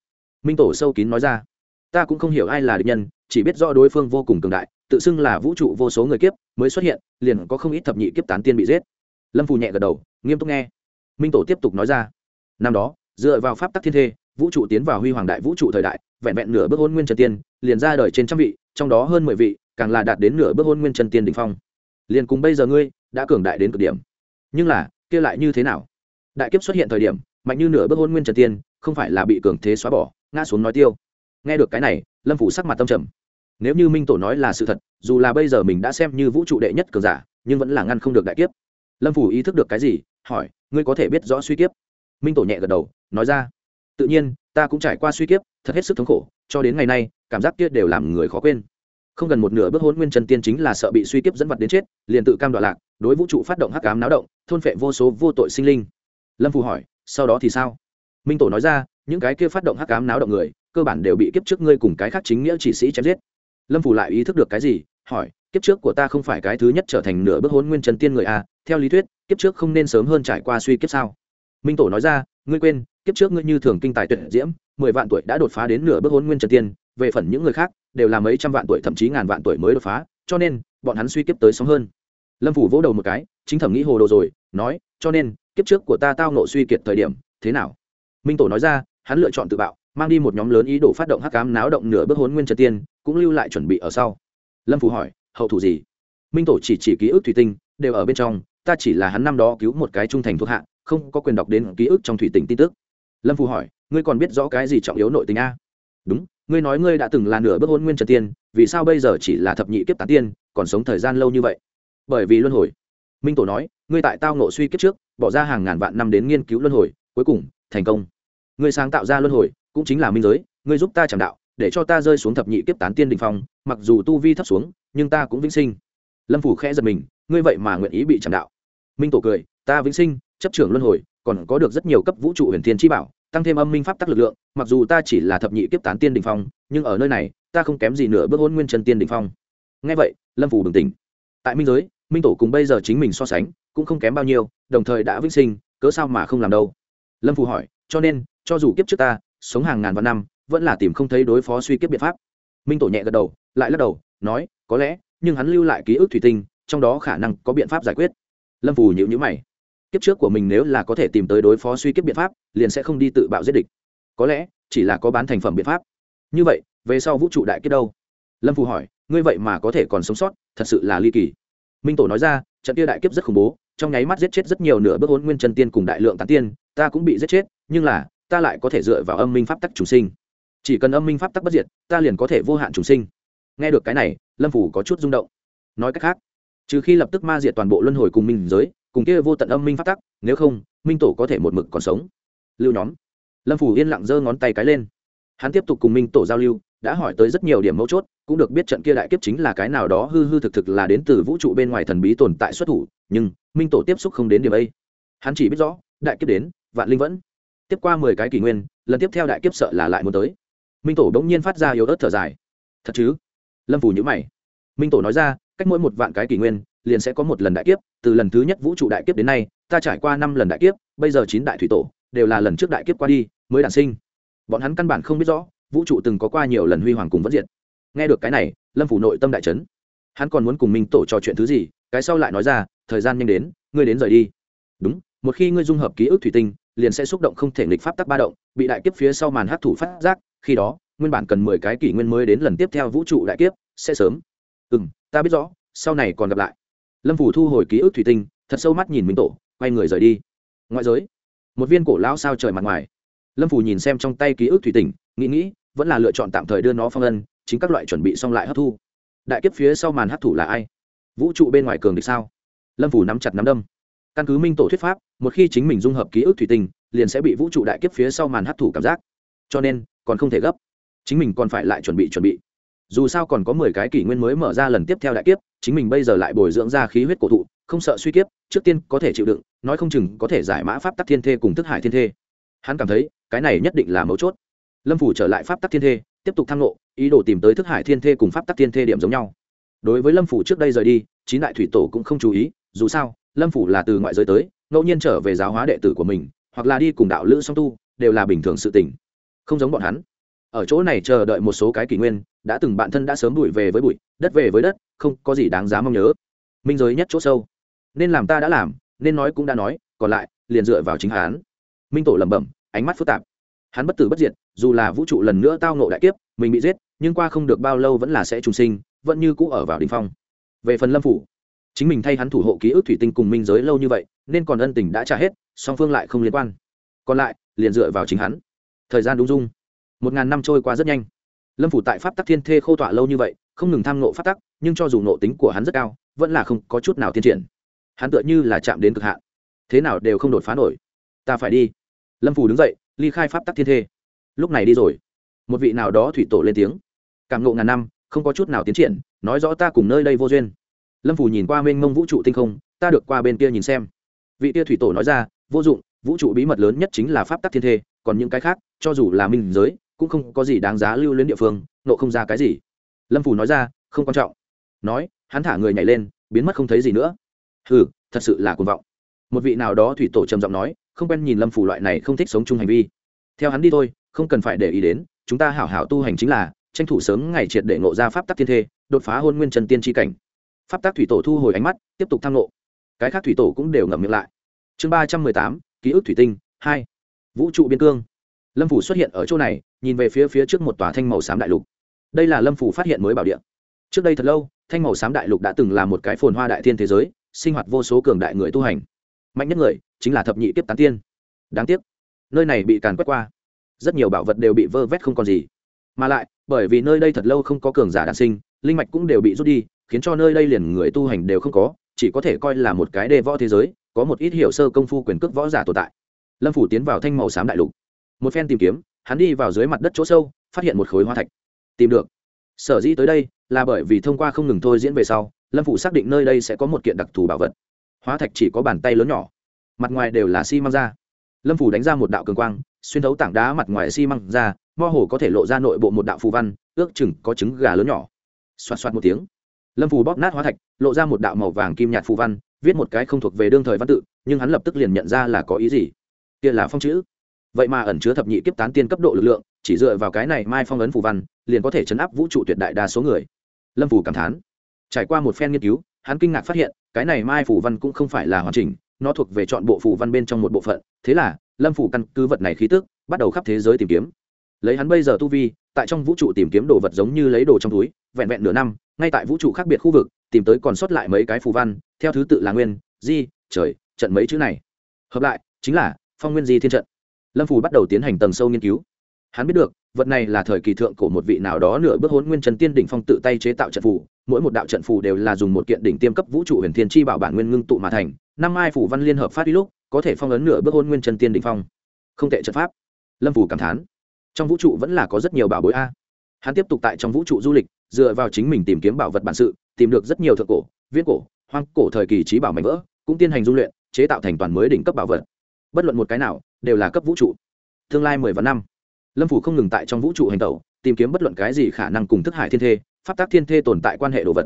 Minh tổ sâu kín nói ra. Ta cũng không hiểu ai là địch nhân, chỉ biết rõ đối phương vô cùng cường đại, tự xưng là vũ trụ vô số người kiếp, mới xuất hiện, liền có không ít thập nhị kiếp tán tiên bị giết. Lâm phù nhẹ gật đầu, nghiêm túc nghe minh tổ tiếp tục nói ra. Năm đó, dựa vào pháp tắc thiên thê, vũ trụ tiến vào huy hoàng đại vũ trụ thời đại, vẹn vẹn nửa bước hôn nguyên trần tiên, liền ra đời trên trăm vị, trong đó hơn mười vị, càng là đạt đến nửa bước hôn nguyên trần tiên đình phong. Liền cùng bây giờ ngươi, đã cường đại đến cực điểm. Nhưng là, kia lại như thế nào? Đại kiếp xuất hiện thời điểm, mạnh như nửa bước hôn nguyên trần tiên, không phải là bị cường thế xóa bỏ, ngã xuống nói tiêu. Nghe được cái này, lâm phủ sắc mặt tâm trầm. Nếu như minh tổ nói là sự thật, dù là bây giờ mình đã xem như vũ trụ đệ nhất cường giả, nhưng vẫn là ngăn không được đại kiếp. Lâm phủ ý thức được cái gì, hỏi ngươi có thể biết rõ suy kiếp. Minh tổ nhẹ gật đầu, nói ra. Tự nhiên, ta cũng trải qua suy kiếp, thật hết sức thống khổ, cho đến ngày nay, cảm giác kia đều làm người khó quên. Không gần một nửa bước hôn nguyên chân tiên chính là sợ bị suy kiếp dẫn vật đến chết, liền tự cam đoạn lạc, đối vũ trụ phát động hắc ám náo động, thôn phệ vô số vô tội sinh linh. Lâm phù hỏi, sau đó thì sao? Minh tổ nói ra, những cái kia phát động hắc ám náo động người, cơ bản đều bị kiếp trước ngươi cùng cái khác chính nghĩa chỉ sĩ chém giết. Lâm phù lại ý thức được cái gì, hỏi, kiếp trước của ta không phải cái thứ nhất trở thành nửa bước hôn nguyên chân tiên người a à? Theo lý thuyết, kiếp trước không nên sớm hơn trải qua suy kiếp sao. Minh tổ nói ra, ngươi quên, kiếp trước ngươi như thường kinh tài tuyệt diễm, mười vạn tuổi đã đột phá đến nửa bước hôn nguyên trần tiên, về phần những người khác, đều là mấy trăm vạn tuổi, thậm chí ngàn vạn tuổi mới đột phá, cho nên, bọn hắn suy kiếp tới sớm hơn. Lâm phủ vỗ đầu một cái, chính thẩm nghĩ hồ đồ rồi, nói, cho nên, kiếp trước của ta tao nộ suy kiệt thời điểm, thế nào? Minh tổ nói ra, hắn lựa chọn tự bạo, mang đi một nhóm lớn ý đồ phát động hắc cám náo động nửa bước hôn nguyên trần tiên, cũng lưu lại chuẩn bị ở sau. Lâm phủ hỏi, hậu thủ gì? Minh tổ chỉ chỉ ký ức thủy tinh, đều ở bên trong ta chỉ là hắn năm đó cứu một cái trung thành thuộc hạ, không có quyền đọc đến ký ức trong thủy tinh tin tức. Lâm phủ hỏi, ngươi còn biết rõ cái gì trọng yếu nội tình a? Đúng, ngươi nói ngươi đã từng là nửa bước hôn nguyên trần tiên, vì sao bây giờ chỉ là thập nhị kiếp tán tiên, còn sống thời gian lâu như vậy? Bởi vì luân hồi. Minh tổ nói, ngươi tại tao nộ suy kiếp trước, bỏ ra hàng ngàn vạn năm đến nghiên cứu luân hồi, cuối cùng, thành công. Ngươi sáng tạo ra luân hồi, cũng chính là minh giới, ngươi giúp ta chẳng đạo, để cho ta rơi xuống thập nhị kiếp tán tiên đình phong, mặc dù tu vi thấp xuống, nhưng ta cũng vĩnh sinh. Lâm phủ khẽ giật mình, ngươi vậy mà nguyện ý bị chẳng đạo minh tổ cười, ta vĩnh sinh, chấp trưởng luân hồi, còn có được rất nhiều cấp vũ trụ huyền thiên chi bảo, tăng thêm âm minh pháp tắc lực lượng, mặc dù ta chỉ là thập nhị kiếp tán tiên đình phong, nhưng ở nơi này, ta không kém gì nữa bước hôn nguyên chân tiên đình phong. Ngay vậy, lâm phủ bừng tỉnh. Tại minh giới, minh tổ cùng bây giờ chính mình so sánh, cũng không kém bao nhiêu, đồng thời đã vĩnh sinh, cớ sao mà không làm đâu? Lâm phù hỏi, cho nên, cho dù kiếp trước ta, sống hàng ngàn vạn năm, vẫn là tìm không thấy đối phó suy kiếp biện pháp. Minh tổ nhẹ gật đầu, lại lắc đầu, nói, có lẽ, nhưng hắn lưu lại ký ức thủy tinh, trong đó khả năng có biện pháp giải quyết lâm phù nhịu nhữ mày. Kiếp trước của mình nếu là có thể tìm tới đối phó suy kiếp biện pháp, liền sẽ không đi tự bạo giết địch. Có lẽ, chỉ là có bán thành phẩm biện pháp. Như vậy, về sau vũ trụ đại kiếp đâu? Lâm phù hỏi, ngươi vậy mà có thể còn sống sót, thật sự là ly kỳ. Minh tổ nói ra, trận kia đại kiếp rất khủng bố, trong nháy mắt giết chết rất nhiều nửa bước hôn nguyên chân tiên cùng đại lượng tán tiên, ta cũng bị giết chết, nhưng là, ta lại có thể dựa vào âm minh pháp tắc trùng sinh. Chỉ cần âm minh pháp tắc bất diệt, ta liền có thể vô hạn trùng sinh. Nghe được cái này, lâm phủ có chút rung động. Nói cách khác trừ khi lập tức ma diệt toàn bộ luân hồi cùng minh giới, cùng kia vô tận âm minh phát tắc, nếu không, minh tổ có thể một mực còn sống. Lưu nhóm. Lâm phủ yên lặng giơ ngón tay cái lên. Hắn tiếp tục cùng minh tổ giao lưu, đã hỏi tới rất nhiều điểm mấu chốt, cũng được biết trận kia đại kiếp chính là cái nào đó hư hư thực thực là đến từ vũ trụ bên ngoài thần bí tồn tại xuất thủ, nhưng minh tổ tiếp xúc không đến điểm ấy. Hắn chỉ biết rõ, đại kiếp đến, vạn linh vẫn. Tiếp qua mười cái kỷ nguyên, lần tiếp theo đại kiếp sợ là lại muốn tới. Minh tổ bỗng nhiên phát ra yếu ớt thở dài. Thật chứ? Lâm phủ nhữ mày. Minh tổ nói ra cách mỗi một vạn cái kỷ nguyên, liền sẽ có một lần đại kiếp, từ lần thứ nhất vũ trụ đại kiếp đến nay, ta trải qua năm lần đại kiếp, bây giờ chín đại thủy tổ, đều là lần trước đại kiếp qua đi, mới đản sinh. Bọn hắn căn bản không biết rõ, vũ trụ từng có qua nhiều lần huy hoàng cùng vẫn diện. nghe được cái này, lâm phủ nội tâm đại trấn hắn còn muốn cùng minh tổ trò chuyện thứ gì, cái sau lại nói ra, thời gian nhanh đến, ngươi đến rời đi. Đúng, một khi ngươi dung hợp ký ức thủy tinh, liền sẽ xúc động không thể nghịch pháp tắc ba động, bị đại kiếp phía sau màn hát thủ phát giác, khi đó, nguyên bản cần mười cái kỷ nguyên mới đến lần tiếp theo vũ trụ đại kiếp, sẽ sớm ừ m ta biết rõ, sau này còn gặp lại. Lâm phủ thu hồi ký ức thủy tinh, thật sâu mắt nhìn minh tổ, quay người rời đi. Ngoại giới, một viên cổ lão sao trời mặt ngoài. Lâm phủ nhìn xem trong tay ký ức thủy tinh, nghĩ nghĩ, vẫn là lựa chọn tạm thời đưa nó phong ân chính các loại chuẩn bị xong lại hấp thu. Đại kiếp phía sau màn hấp thủ là ai? Vũ trụ bên ngoài cường địch sao? Lâm phủ nắm chặt nắm đâm. Căn cứ minh tổ thuyết pháp, một khi chính mình dung hợp ký ức thủy tinh, liền sẽ bị vũ trụ đại kiếp phía sau màn hấp thủ cảm giác. Cho nên, còn không thể gấp. Chính mình còn phải lại chuẩn bị chuẩn bị dù sao còn có mười cái kỷ nguyên mới mở ra lần tiếp theo đại kiếp, chính mình bây giờ lại bồi dưỡng ra khí huyết cổ thụ, không sợ suy kiếp, trước tiên có thể chịu đựng, nói không chừng có thể giải mã pháp tắc thiên thê cùng thức hải thiên thê. Hắn cảm thấy, cái này nhất định là mấu chốt. Lâm phủ trở lại pháp tắc thiên thê, tiếp tục thăng lộ, ý đồ tìm tới thức hải thiên thê cùng pháp tắc thiên thê điểm giống nhau. Đối với lâm phủ trước đây rời đi, chín đại thủy tổ cũng không chú ý, dù sao, lâm phủ là từ ngoại giới tới, ngẫu nhiên trở về giáo hóa đệ tử của mình, hoặc là đi cùng đạo lữ song tu, đều là bình thường sự tình. Không giống bọn hắn. Ở chỗ này chờ đợi một số cái kỷ nguyên đã từng bạn thân đã sớm bụi về với bụi, đất về với đất, không có gì đáng giá mong nhớ. Minh giới nhất chỗ sâu. Nên làm ta đã làm, nên nói cũng đã nói, còn lại, liền dựa vào chính hắn. Minh tổ lẩm bẩm, ánh mắt phức tạp. Hắn bất tử bất diệt, dù là vũ trụ lần nữa tao nộ đại kiếp, mình bị giết, nhưng qua không được bao lâu vẫn là sẽ trùng sinh, vẫn như cũ ở vào đ ỉ n h phong. Về phần lâm phủ, chính mình thay hắn thủ hộ ký ức thủy tinh cùng minh giới lâu như vậy, nên còn ân tình đã trả hết, song phương lại không liên quan. Còn lại, liền dựa vào chính hắn. Thời gian đúng dung. Một ngàn năm trôi qua rất nhanh lâm phủ tại pháp tắc thiên thê khô tọa lâu như vậy, không ngừng tham nộ pháp tắc, nhưng cho dù nộ tính của hắn rất cao, vẫn là không có chút nào tiến triển. Hắn tựa như là chạm đến cực hạn. Thế nào đều không đột phá nổi. Ta phải đi. Lâm phủ đứng dậy, ly khai pháp tắc thiên thê. Lúc này đi rồi. Một vị nào đó thủy tổ lên tiếng. Cảm ngộ ngàn năm, không có chút nào tiến triển, nói rõ ta cùng nơi đây vô duyên. Lâm phủ nhìn qua mênh mông vũ trụ tinh không, ta được qua bên kia nhìn xem. Vị tia thủy tổ nói ra, vô dụng, vũ trụ bí mật lớn nhất chính là pháp tắc thiên thê, còn những cái khác, cho dù là minh giới cũng không có gì đáng giá lưu luyến địa phương, nộ không ra cái gì. Lâm phủ nói ra, không quan trọng. Nói, hắn thả người nhảy lên, biến mất không thấy gì nữa. Hừ, thật sự là cuồng vọng. Một vị nào đó thủy tổ trầm giọng nói, không quen nhìn lâm phủ loại này không thích sống chung hành vi. Theo hắn đi thôi, không cần phải để ý đến, chúng ta hảo hảo tu hành chính là, tranh thủ sớm ngày triệt để ngộ ra pháp tắc thiên thê, đột phá hôn nguyên trần tiên tri cảnh. Pháp tắc thủy tổ thu hồi ánh mắt, tiếp tục tham ngộ. Cái khác thủy tổ cũng đều ngậm miệng lại. Chương ba trăm mười tám, ký ức thủy tinh, hai. Vũ trụ biên cương lâm phủ xuất hiện ở chỗ này, nhìn về phía phía trước một tòa thanh màu xám đại lục. Đây là lâm phủ phát hiện mới bảo địa. Trước đây thật lâu, thanh màu xám đại lục đã từng là một cái phồn hoa đại thiên thế giới, sinh hoạt vô số cường đại người tu hành. Mạnh nhất người chính là thập nhị tiếp tán tiên. Đáng tiếc, nơi này bị càn quét qua. Rất nhiều bảo vật đều bị vơ vét không còn gì. Mà lại, bởi vì nơi đây thật lâu không có cường giả đản sinh, linh mạch cũng đều bị rút đi, khiến cho nơi đây liền người tu hành đều không có, chỉ có thể coi là một cái đề võ thế giới, có một ít hiểu sơ công phu quyền cước võ giả tồn tại. Lâm phủ tiến vào thanh màu xám đại lục một phen tìm kiếm, hắn đi vào dưới mặt đất chỗ sâu, phát hiện một khối hoa thạch. Tìm được. Sở dĩ tới đây, là bởi vì thông qua không ngừng thôi diễn về sau, lâm phụ xác định nơi đây sẽ có một kiện đặc thù bảo vật. Hóa thạch chỉ có bàn tay lớn nhỏ. Mặt ngoài đều là xi măng ra lâm phủ đánh ra một đạo cường quang, xuyên thấu tảng đá mặt ngoài xi măng ra mo hồ có thể lộ ra nội bộ một đạo phù văn, ước chừng có trứng gà lớn nhỏ. Xoạt xoạt một tiếng, lâm phủ bóp nát hóa thạch, lộ ra một đạo màu vàng kim nhạt phù văn, viết một cái không thuộc về đương thời văn tự, nhưng hắn lập tức liền nhận ra là có ý gì. Kia là phong chữ vậy mà ẩn chứa thập nhị kiếp tán tiên cấp độ lực lượng, chỉ dựa vào cái này mai phong ấn phù văn, liền có thể chấn áp vũ trụ tuyệt đại đa số người. Lâm phù cảm thán. Trải qua một phen nghiên cứu, hắn kinh ngạc phát hiện, cái này mai phù văn cũng không phải là hoàn chỉnh, nó thuộc về chọn bộ phù văn bên trong một bộ phận. Thế là, lâm phủ căn cứ vật này khí tức, bắt đầu khắp thế giới tìm kiếm. Lấy hắn bây giờ tu vi, tại trong vũ trụ tìm kiếm đồ vật giống như lấy đồ trong túi, vẹn vẹn nửa năm, ngay tại vũ trụ khác biệt khu vực, tìm tới còn sót lại mấy cái phù văn, theo thứ tự là nguyên, di, trời, trận mấy chữ này. Hợp lại, chính là, phong nguyên di thiên trận lâm phù bắt đầu tiến hành tầng sâu nghiên cứu. Hắn biết được, vật này là thời kỳ thượng của một vị nào đó nửa bước hốn nguyên trần tiên đỉnh phong tự tay chế tạo trận phù. Mỗi một đạo trận phù đều là dùng một kiện đỉnh tiêm cấp vũ trụ huyền thiên chi bảo bản nguyên ngưng tụ mà thành. Năm mai phủ văn liên hợp phát đi lúc, có thể phong ấn nửa bước hôn nguyên chân tiên đỉnh phong. Không tệ trận pháp. Lâm phủ cảm thán. Trong vũ trụ vẫn là có rất nhiều bảo bối a. Hắn tiếp tục tại trong vũ trụ du lịch, dựa vào chính mình tìm kiếm bảo vật bản sự, tìm được rất nhiều thượng cổ viết cổ, hoang cổ thời kỳ trí bảo mạnh vỡ, cũng tiến hành du luyện, chế tạo thành toàn mới đỉnh cấp bảo vật. Bất luận một cái nào đều là cấp vũ trụ. Tương lai mười vạn năm. Lâm phủ không ngừng tại trong vũ trụ hành tẩu, tìm kiếm bất luận cái gì khả năng cùng thức hải thiên thê, pháp tác thiên thê tồn tại quan hệ đồ vật.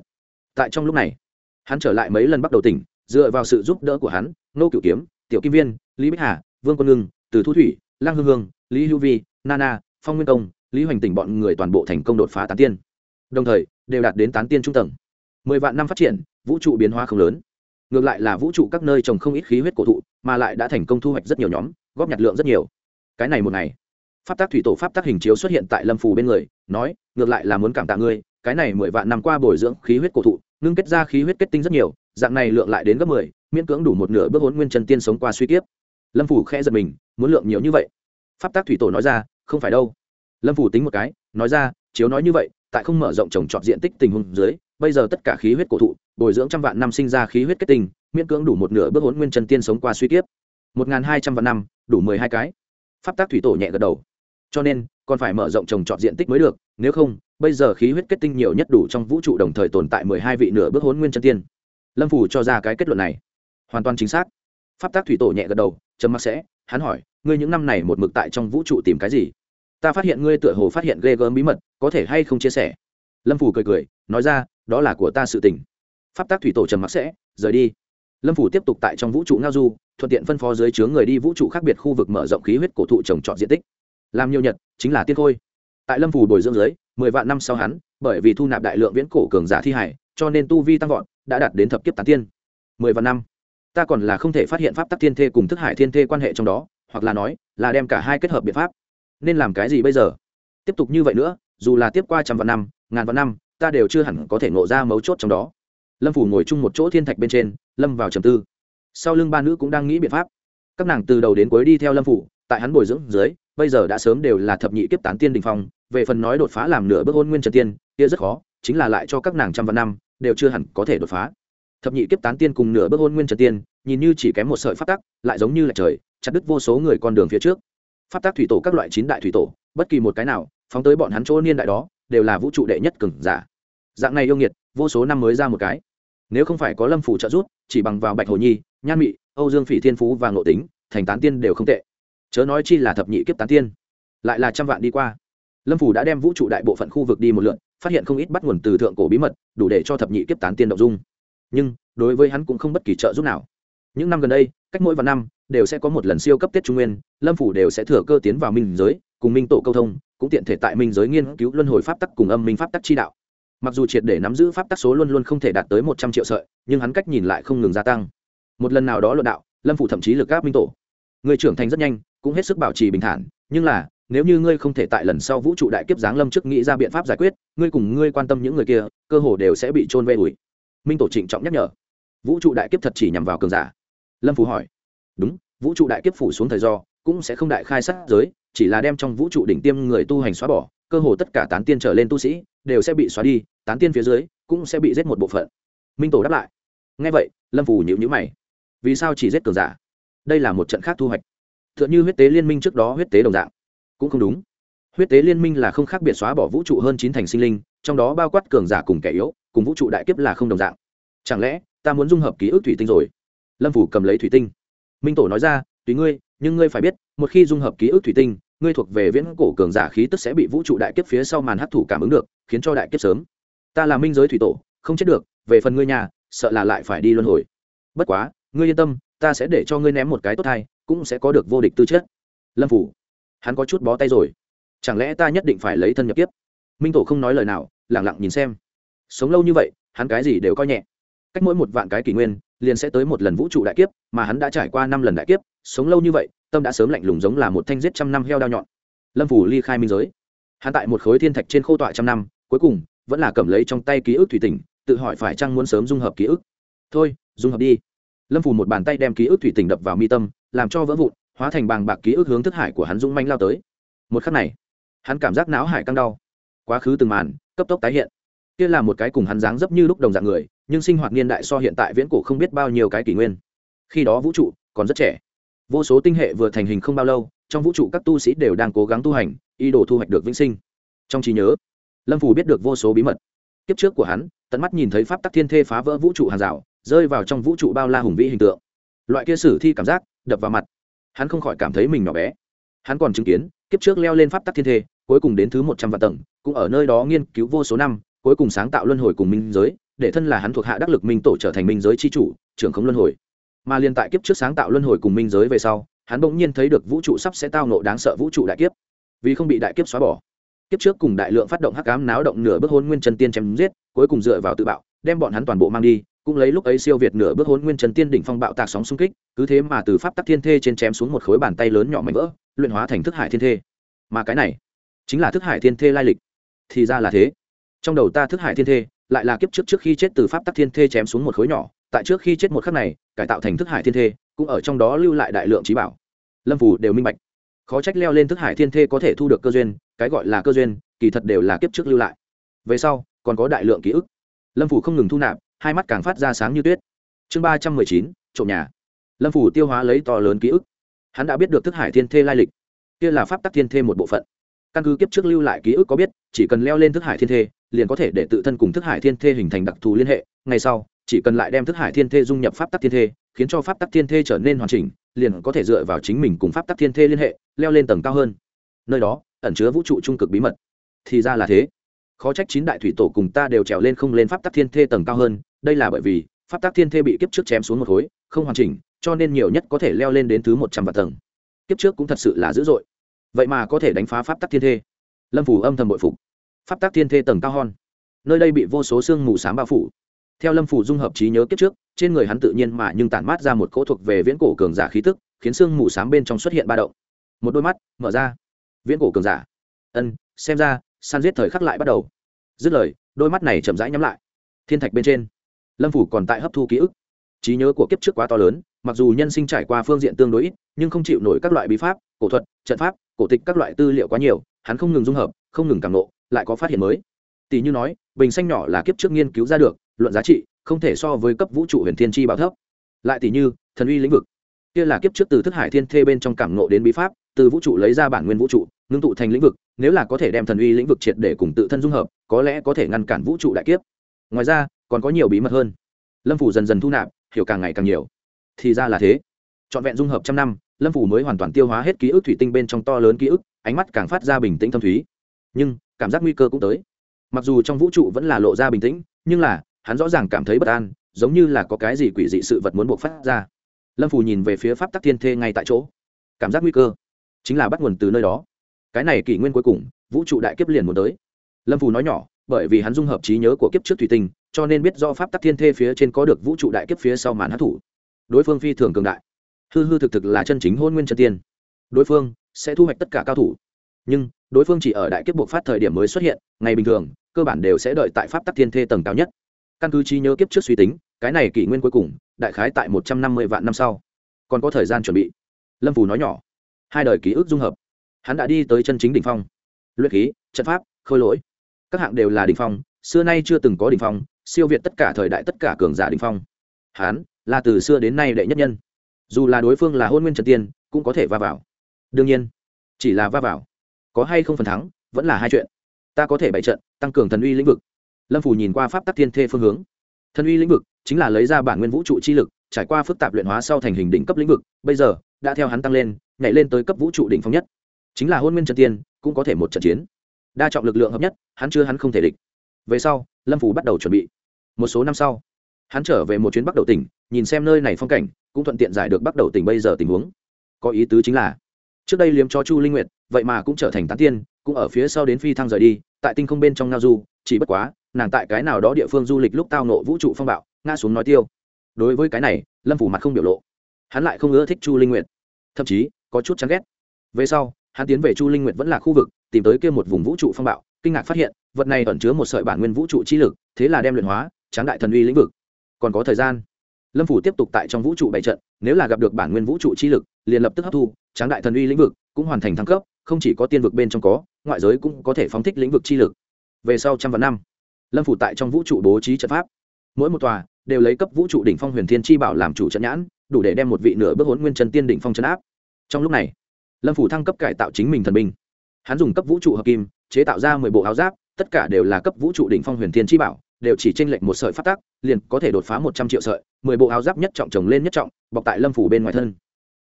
Tại trong lúc này, hắn trở lại mấy lần bắt đầu tỉnh, dựa vào sự giúp đỡ của hắn nô cửu kiếm, tiểu kim viên, lý bích hà, vương quân ngưng, từ thu thủy lang hương hương, lý hữu vi nana phong nguyên công, lý hoành tỉnh bọn người toàn bộ thành công đột phá tán tiên. Đồng thời, đều đạt đến tán tiên trung tầng. Mười vạn năm phát triển, vũ trụ biến hóa không lớn. Ngược lại là vũ trụ các nơi trồng không ít khí huyết cổ thụ, mà lại đã thành công thu hoạch rất nhiều nhóm góp nhặt lượng rất nhiều. Cái này một ngày, pháp tác thủy tổ pháp tác hình chiếu xuất hiện tại lâm phù bên người, nói, ngược lại là muốn cảm tạ ngươi, cái này mười vạn năm qua bồi dưỡng khí huyết cổ thụ, ngưng kết ra khí huyết kết tinh rất nhiều, dạng này lượng lại đến gấp mười, miễn cưỡng đủ một nửa bước hốn nguyên chân tiên sống qua suy kiếp. Lâm phủ khẽ giật mình, muốn lượng nhiều như vậy? Pháp tác thủy tổ nói ra, không phải đâu. Lâm phủ tính một cái, nói ra, chiếu nói như vậy, tại không mở rộng trồng trọt diện tích tình huống dưới, bây giờ tất cả khí huyết cổ thụ, bồi dưỡng trăm vạn năm sinh ra khí huyết kết tinh, miễn cưỡng đủ một nửa bước hốn nguyên chân tiên sống qua suy kiếp một n g h n hai trăm vạn năm, đủ mười hai cái. Pháp tác thủy tổ nhẹ gật đầu. Cho nên, còn phải mở rộng trồng trọt diện tích mới được, nếu không, bây giờ khí huyết kết tinh nhiều nhất đủ trong vũ trụ đồng thời tồn tại mười hai vị nửa bước hốn nguyên chân tiên. Lâm phủ cho ra cái kết luận này. Hoàn toàn chính xác. Pháp tác thủy tổ nhẹ gật đầu, trầm mặc sẽ, hắn hỏi, ngươi những năm này một mực tại trong vũ trụ tìm cái gì? Ta phát hiện ngươi tựa hồ phát hiện ghê gớm bí mật, có thể hay không chia sẻ? Lâm phủ cười cười, nói ra, đó là của ta sự tình. Pháp tác thủy tổ trầm mặc sẽ, rời đi lâm phủ tiếp tục tại trong vũ trụ ngao du, thuận tiện phân phó dưới chướng người đi vũ trụ khác biệt khu vực mở rộng khí huyết cổ thụ trồng trọt diện tích. Làm nhiều nhật, chính là tiên khôi. Tại lâm phủ bồi dưỡng dưới, mười vạn năm sau hắn, bởi vì thu nạp đại lượng viễn cổ cường giả thi hải, cho nên tu vi tăng vọt, đã đạt đến thập kiếp tán tiên. Mười vạn năm. Ta còn là không thể phát hiện pháp tắc thiên thê cùng thức hải thiên thê quan hệ trong đó, hoặc là nói, là đem cả hai kết hợp biện pháp. Nên làm cái gì bây giờ? Tiếp tục như vậy nữa, dù là tiếp qua trăm vạn năm, ngàn vạn năm, ta đều chưa hẳn có thể ngộ ra mấu chốt trong đó lâm phủ ngồi chung một chỗ thiên thạch bên trên lâm vào trầm tư sau lưng ba nữ cũng đang nghĩ biện pháp các nàng từ đầu đến cuối đi theo lâm phủ tại hắn bồi dưỡng dưới bây giờ đã sớm đều là thập nhị kiếp tán tiên đình phong về phần nói đột phá làm nửa bước hôn nguyên trần tiên kia rất khó chính là lại cho các nàng trăm vạn năm đều chưa hẳn có thể đột phá thập nhị kiếp tán tiên cùng nửa bước hôn nguyên trần tiên nhìn như chỉ kém một sợi phát tắc lại giống như là trời chặt đứt vô số người con đường phía trước pháp tắc thủy tổ các loại chín đại thủy tổ bất kỳ một cái nào phóng tới bọn hắn chỗ niên đại đó đều là vũ trụ đệ nhất cừng giả dạng này yêu nghiệt vô số năm mới ra một cái nếu không phải có lâm phủ trợ giúp, chỉ bằng vào bạch hồ nhi, nhan mị, âu dương phỉ thiên phú và ngộ tính, thành tán tiên đều không tệ. Chớ nói chi là thập nhị kiếp tán tiên. Lại là trăm vạn đi qua. Lâm phủ đã đem vũ trụ đại bộ phận khu vực đi một lượn, phát hiện không ít bắt nguồn từ thượng cổ bí mật, đủ để cho thập nhị kiếp tán tiên động dung. Nhưng, đối với hắn cũng không bất kỳ trợ giúp nào. Những năm gần đây, cách mỗi vài năm, đều sẽ có một lần siêu cấp tết trung nguyên, lâm phủ đều sẽ thừa cơ tiến vào minh giới, cùng minh tổ câu thông, cũng tiện thể tại minh giới nghiên cứu luân hồi pháp tắc cùng âm minh pháp tắc chi đạo mặc dù triệt để nắm giữ pháp tắc số luôn luôn không thể đạt tới một trăm triệu sợi, nhưng hắn cách nhìn lại không ngừng gia tăng. Một lần nào đó luận đạo, lâm phủ thậm chí lực gáp minh tổ. Người trưởng thành rất nhanh, cũng hết sức bảo trì bình thản, nhưng là, nếu như ngươi không thể tại lần sau vũ trụ đại kiếp giáng lâm trước nghĩ ra biện pháp giải quyết, ngươi cùng ngươi quan tâm những người kia, cơ hồ đều sẽ bị trôn vây ủi. Minh tổ trịnh trọng nhắc nhở. Vũ trụ đại kiếp thật chỉ nhằm vào cường giả. Lâm phú hỏi. Đúng, vũ trụ đại kiếp phủ xuống thời do, cũng sẽ không đại khai sát giới, chỉ là đem trong vũ trụ đỉnh tiêm người tu hành xóa bỏ cơ hồ tất cả tán tiên trở lên tu sĩ đều sẽ bị xóa đi, tán tiên phía dưới cũng sẽ bị giết một bộ phận. Minh tổ đáp lại. Ngay vậy, lâm phủ nhịu nhữ mày. Vì sao chỉ giết cường giả? Đây là một trận khác thu hoạch. T h ư ợ n h ư huyết tế liên minh trước đó huyết tế đồng dạng. Cũng không đúng. Huyết tế liên minh là không khác biệt xóa bỏ vũ trụ hơn chín thành sinh linh, trong đó bao quát cường giả cùng kẻ yếu, cùng vũ trụ đại kiếp là không đồng dạng. Chẳng lẽ ta muốn dung hợp ký ức thủy tinh rồi? Lâm phủ cầm lấy thủy tinh. Minh tổ nói ra, tùy ngươi, nhưng ngươi phải biết, một khi dung hợp ký ức thủy tinh ngươi thuộc về viễn cổ cường giả khí tức sẽ bị vũ trụ đại kiếp phía sau màn hấp thụ cảm ứng được, khiến cho đại kiếp sớm. Ta là minh giới thủy tổ, không chết được, về phần ngươi nhà, sợ là lại phải đi luân hồi. Bất quá, ngươi yên tâm, ta sẽ để cho ngươi ném một cái tốt thai, cũng sẽ có được vô địch tư chất. Lâm phủ, hắn có chút bó tay rồi. Chẳng lẽ ta nhất định phải lấy thân nhập kiếp? Minh tổ không nói lời nào, lặng lặng nhìn xem. Sống lâu như vậy, hắn cái gì đều coi nhẹ. Cách mỗi một vạn cái kỷ nguyên, liền sẽ tới một lần vũ trụ đại kiếp, mà hắn đã trải qua năm lần đại kiếp, sống lâu như vậy tâm đã sớm lạnh lùng giống là một thanh giết trăm năm heo đao nhọn. Lâm phủ ly khai minh giới. Hắn tại một khối thiên thạch trên khô tọa trăm năm, cuối cùng vẫn là cầm lấy trong tay ký ức thủy tỉnh tự hỏi phải chăng muốn sớm dung hợp ký ức. Thôi, dung hợp đi. Lâm phủ một bàn tay đem ký ức thủy tỉnh đập vào mi tâm, làm cho vỡ vụn, hóa thành bàng bạc ký ức hướng thức hải của hắn dũng manh lao tới. Một khắc này, hắn cảm giác não hải căng đau. Quá khứ từng màn, cấp tốc tái hiện. Kia là một cái cùng hắn dáng dấp như lúc đồng dạng người, nhưng sinh hoạt niên đại so hiện tại viễn cổ không biết bao nhiêu cái kỷ nguyên. Khi đó vũ trụ còn rất trẻ vô số tinh hệ vừa thành hình không bao lâu, trong vũ trụ các tu sĩ đều đang cố gắng tu hành, ý đồ thu hoạch được vĩnh sinh. Trong trí nhớ, lâm phù biết được vô số bí mật. Kiếp trước của hắn, tận mắt nhìn thấy pháp tắc thiên thê phá vỡ vũ trụ hàng rào, rơi vào trong vũ trụ bao la hùng vĩ hình tượng. Loại kia sử thi cảm giác, đập vào mặt. Hắn không khỏi cảm thấy mình nhỏ bé. Hắn còn chứng kiến, kiếp trước leo lên pháp tắc thiên thê, cuối cùng đến thứ một trăm vạn tầng, cũng ở nơi đó nghiên cứu vô số năm, cuối cùng sáng tạo luân hồi cùng minh giới, để thân là hắn thuộc hạ đắc lực minh tổ trở thành minh giới c h i chủ, trưởng không luân hồi mà liên tại kiếp trước sáng tạo luân hồi cùng minh giới về sau, hắn bỗng nhiên thấy được vũ trụ sắp sẽ tao nộ đáng sợ vũ trụ đại kiếp. Vì không bị đại kiếp xóa bỏ, kiếp trước cùng đại lượng phát động hắc ám náo động nửa bước hôn nguyên chân tiên chém giết, cuối cùng dựa vào tự bạo, đem bọn hắn toàn bộ mang đi, cũng lấy lúc ấy siêu việt nửa bước hôn nguyên chân tiên đỉnh phong bạo tạc sóng xung kích, cứ thế mà từ pháp tắc thiên thê trên chém xuống một khối bàn tay lớn nhỏ mảnh vỡ, luyện hóa thành thức hải thiên thê. Mà cái này, chính là thức hải thiên thê lai lịch. Thì ra là thế. Trong đầu ta thức hải thiên thê, lại là kiếp trước trước khi chết từ pháp tắc thiên thê chém xuống một khối nhỏ, tại trước khi chết một khắc này cải tạo thành thức hải thiên thê, cũng ở trong đó lưu lại đại lượng trí bảo. Lâm phủ đều minh bạch. Khó trách leo lên thức hải thiên thê có thể thu được cơ duyên, cái gọi là cơ duyên, kỳ thật đều là kiếp trước lưu lại. Về sau, còn có đại lượng ký ức. Lâm phủ không ngừng thu nạp, hai mắt càng phát ra sáng như tuyết. Chương ba trăm mười chín, trộm nhà. Lâm phủ tiêu hóa lấy to lớn ký ức. Hắn đã biết được thức hải thiên thê lai lịch. Kia là pháp tắc thiên thê một bộ phận. Căn cứ kiếp trước lưu lại ký ức có biết, chỉ cần leo lên thức hải thiên thê, liền có thể để tự thân cùng thức hải thiên thê hình thành đặc thù liên hệ. Ngay sau chỉ cần lại đem thức hải thiên thê dung nhập pháp tắc thiên thê, khiến cho pháp tắc thiên thê trở nên hoàn chỉnh, liền có thể dựa vào chính mình cùng pháp tắc thiên thê liên hệ, leo lên tầng cao hơn. Nơi đó, ẩn chứa vũ trụ trung cực bí mật. Thì ra là thế. Khó trách chín đại thủy tổ cùng ta đều trèo lên không lên pháp tắc thiên thê tầng cao hơn, đây là bởi vì, pháp tắc thiên thê bị kiếp trước chém xuống một khối, không hoàn chỉnh, cho nên nhiều nhất có thể leo lên đến thứ một trăm vạn tầng. Kiếp trước cũng thật sự là dữ dội. Vậy mà có thể đánh phá pháp tắc thiên thê. Lâm phủ âm thầm bội phục. Pháp tắc thiên thê tầng cao hon nơi đây bị vô số sương mù s á m bao phủ theo lâm phủ dung hợp trí nhớ kiếp trước, trên người hắn tự nhiên mà nhưng tản mát ra một cỗ thuộc về viễn cổ cường giả khí tức, khiến sương mù s á m bên trong xuất hiện ba động. Một đôi mắt, mở ra. Viễn cổ cường giả. Ân, xem ra san giết thời khắc lại bắt đầu. Dứt lời, đôi mắt này chậm rãi nhắm lại. Thiên thạch bên trên. Lâm phủ còn tại hấp thu ký ức. Trí nhớ của kiếp trước quá to lớn, mặc dù nhân sinh trải qua phương diện tương đối ít, nhưng không chịu nổi các loại bí pháp, cổ thuật, trận pháp, cổ tịch các loại tư liệu quá nhiều, hắn không ngừng dung hợp, không ngừng càng nộ, lại có phát hiện mới. Tỷ như nói, bình xanh nhỏ là kiếp trước nghiên cứu ra được luận giá trị, không thể so với cấp vũ trụ huyền thiên chi bảo thấp. Lại tỷ như, thần uy lĩnh vực. Kia là kiếp trước từ thức hải thiên thê bên trong cảm nộ đến bí pháp, từ vũ trụ lấy ra bản nguyên vũ trụ, ngưng tụ thành lĩnh vực, nếu là có thể đem thần uy lĩnh vực triệt để cùng tự thân dung hợp, có lẽ có thể ngăn cản vũ trụ đại kiếp. Ngoài ra, còn có nhiều bí mật hơn. Lâm phủ dần dần thu nạp, hiểu càng ngày càng nhiều. Thì ra là thế. Trọn vẹn dung hợp trăm năm, lâm phủ mới hoàn toàn tiêu hóa hết ký ức thủy tinh bên trong to lớn ký ức, ánh mắt càng phát ra bình tĩnh thâm thúy. Nhưng, cảm giác nguy cơ cũng tới. Mặc dù trong vũ trụ vẫn là lộ ra bình tĩnh, nhưng là hắn rõ ràng cảm thấy bất an, giống như là có cái gì quỷ dị sự vật muốn buộc phát ra. Lâm phù nhìn về phía pháp tắc thiên thê ngay tại chỗ. Cảm giác nguy cơ chính là bắt nguồn từ nơi đó. Cái này kỷ nguyên cuối cùng, vũ trụ đại kiếp liền muốn tới. Lâm phù nói nhỏ, bởi vì hắn dung hợp trí nhớ của kiếp trước thủy tinh, cho nên biết do pháp tắc thiên thê phía trên có được vũ trụ đại kiếp phía sau màn hát thủ đối phương phi thường cường đại. Hư hư thực thực là chân chính hôn nguyên chân tiên. Đối phương sẽ thu hoạch tất cả cao thủ. Nhưng, đối phương chỉ ở đại kiếp buộc phát thời điểm mới xuất hiện, ngày bình thường, cơ bản đều sẽ đợi tại pháp tắc thiên thê tầng cao nhất căn cứ trí nhớ kiếp trước suy tính, cái này kỷ nguyên cuối cùng, đại khái tại một trăm năm mươi vạn năm sau. Còn có thời gian chuẩn bị. Lâm phù nói nhỏ. Hai đời ký ức dung hợp. Hắn đã đi tới chân chính đ ỉ n h phong. Luyện khí, trận pháp, khôi lỗi. Các hạng đều là đ ỉ n h phong, xưa nay chưa từng có đ ỉ n h phong, siêu việt tất cả thời đại tất cả cường giả đ ỉ n h phong. Hắn là từ xưa đến nay đệ nhất nhân. Dù là đối phương là hôn nguyên trần tiên, cũng có thể va vào. Đương nhiên, chỉ là va vào. Có hay không phần thắng, vẫn là hai chuyện. Ta có thể bày trận, tăng cường thần uy lĩnh vực lâm phủ nhìn qua pháp tắc thiên thê phương hướng. Thần uy lĩnh vực chính là lấy ra bản nguyên vũ trụ chi lực, trải qua phức tạp luyện hóa sau thành hình đỉnh cấp lĩnh vực, bây giờ đã theo hắn tăng lên, nhảy lên tới cấp vũ trụ đỉnh phong nhất. Chính là hôn nguyên trần tiên, cũng có thể một trận chiến. Đa trọng lực lượng hợp nhất, hắn chưa hắn không thể địch. Về sau, lâm phủ bắt đầu chuẩn bị. Một số năm sau, hắn trở về một chuyến bắc đầu tỉnh, nhìn xem nơi này phong cảnh, cũng thuận tiện giải được bắc đầu tỉnh bây giờ tình huống. Có ý tứ chính là, trước đây liếm cho chu linh nguyệt, vậy mà cũng trở thành tán tiên, cũng ở phía sau đến phi thăng rời đi, tại tinh không bên trong ngao du, chỉ bất quá nàng tại cái nào đó địa phương du lịch lúc tao nộ vũ trụ phong bạo, ngã xuống nói tiêu. Đối với cái này, lâm phủ mặt không biểu lộ. Hắn lại không ưa thích chu linh nguyệt. Thậm chí, có chút chán ghét. Về sau, hắn tiến về chu linh nguyệt vẫn là khu vực, tìm tới kia một vùng vũ trụ phong bạo, kinh ngạc phát hiện, vật này ẩn chứa một sợi bản nguyên vũ trụ chi lực, thế là đem luyện hóa, tráng đại thần uy lĩnh vực. Còn có thời gian. Lâm phủ tiếp tục tại trong vũ trụ bảy trận, nếu là gặp được bản nguyên vũ trụ chi lực, liền lập tức hấp thu, tráng đại thần uy lĩnh vực cũng hoàn thành thăng cấp, không chỉ có tiên vực bên trong có, ngoại giới cũng có thể phóng thích lĩnh vực chi lực. Về sau trăm vạn năm lâm phủ tại trong vũ trụ bố trí trận pháp. Mỗi một tòa đều lấy cấp vũ trụ đỉnh phong huyền thiên chi bảo làm chủ trận nhãn, đủ để đem một vị nửa bước hốn nguyên chân tiên đỉnh phong trấn áp. Trong lúc này, lâm phủ thăng cấp cải tạo chính mình thần binh. Hắn dùng cấp vũ trụ hợp kim, chế tạo ra mười bộ áo giáp, tất cả đều là cấp vũ trụ đỉnh phong huyền thiên chi bảo, đều chỉ tranh lệch một sợi phát tác liền có thể đột phá một trăm triệu sợi, mười bộ áo giáp nhất trọng trồng lên nhất trọng, bọc tại lâm phủ bên ngoài thân.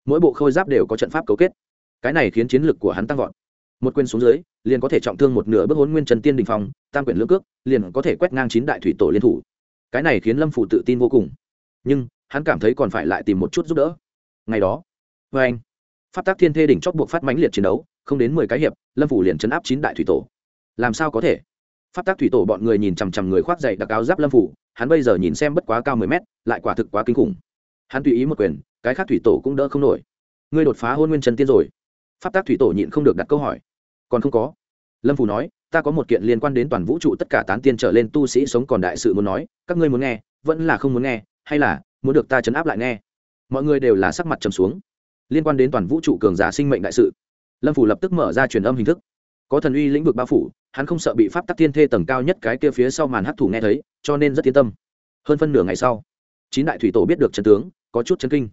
Mỗi bộ khôi giáp đều có trận pháp cấu kết. Cái này khiến chiến lực của hắn tăng vọt một quyền xuống dưới, liền có thể trọng thương một nửa bước hôn nguyên trần tiên đình phong, tam quyển lưỡng cước, liền có thể quét ngang chín đại thủy tổ liên thủ. Cái này khiến lâm phủ tự tin vô cùng. Nhưng, hắn cảm thấy còn phải lại tìm một chút giúp đỡ. Ngày đó vê anh, pháp tác thiên thê đỉnh chót buộc phát mãnh liệt chiến đấu, không đến mười cái hiệp, lâm phủ liền chấn áp chín đại thủy tổ. Làm sao có thể? Pháp tác thủy tổ bọn người nhìn chằm chằm người khoác dày đặc áo giáp lâm phủ, hắn bây giờ nhìn xem bất quá cao mười mét, lại quả thực quá kinh khủng. Hắn tùy ý một quyền, cái khác thủy tổ cũng đỡ không nổi. Ngươi đột phá hôn nguyên trần tiên rồi. Pháp tác thủy tổ nhịn không được đặt câu hỏi còn không có. Lâm phủ nói, ta có một kiện liên quan đến toàn vũ trụ tất cả tán tiên trở lên tu sĩ sống còn đại sự muốn nói, các ngươi muốn nghe, vẫn là không muốn nghe, hay là muốn được ta chấn áp lại nghe? Mọi người đều là sắc mặt trầm xuống. Liên quan đến toàn vũ trụ cường giả sinh mệnh đại sự, lâm phủ lập tức mở ra truyền âm hình thức. Có thần uy lĩnh vực bao phủ, hắn không sợ bị pháp tắc thiên thê tầng cao nhất cái kia phía sau màn hấp thủ nghe thấy, cho nên rất yên tâm. Hơn phân nửa ngày sau, chín đại thủy tổ biết được trần tướng, có chút chấn kinh.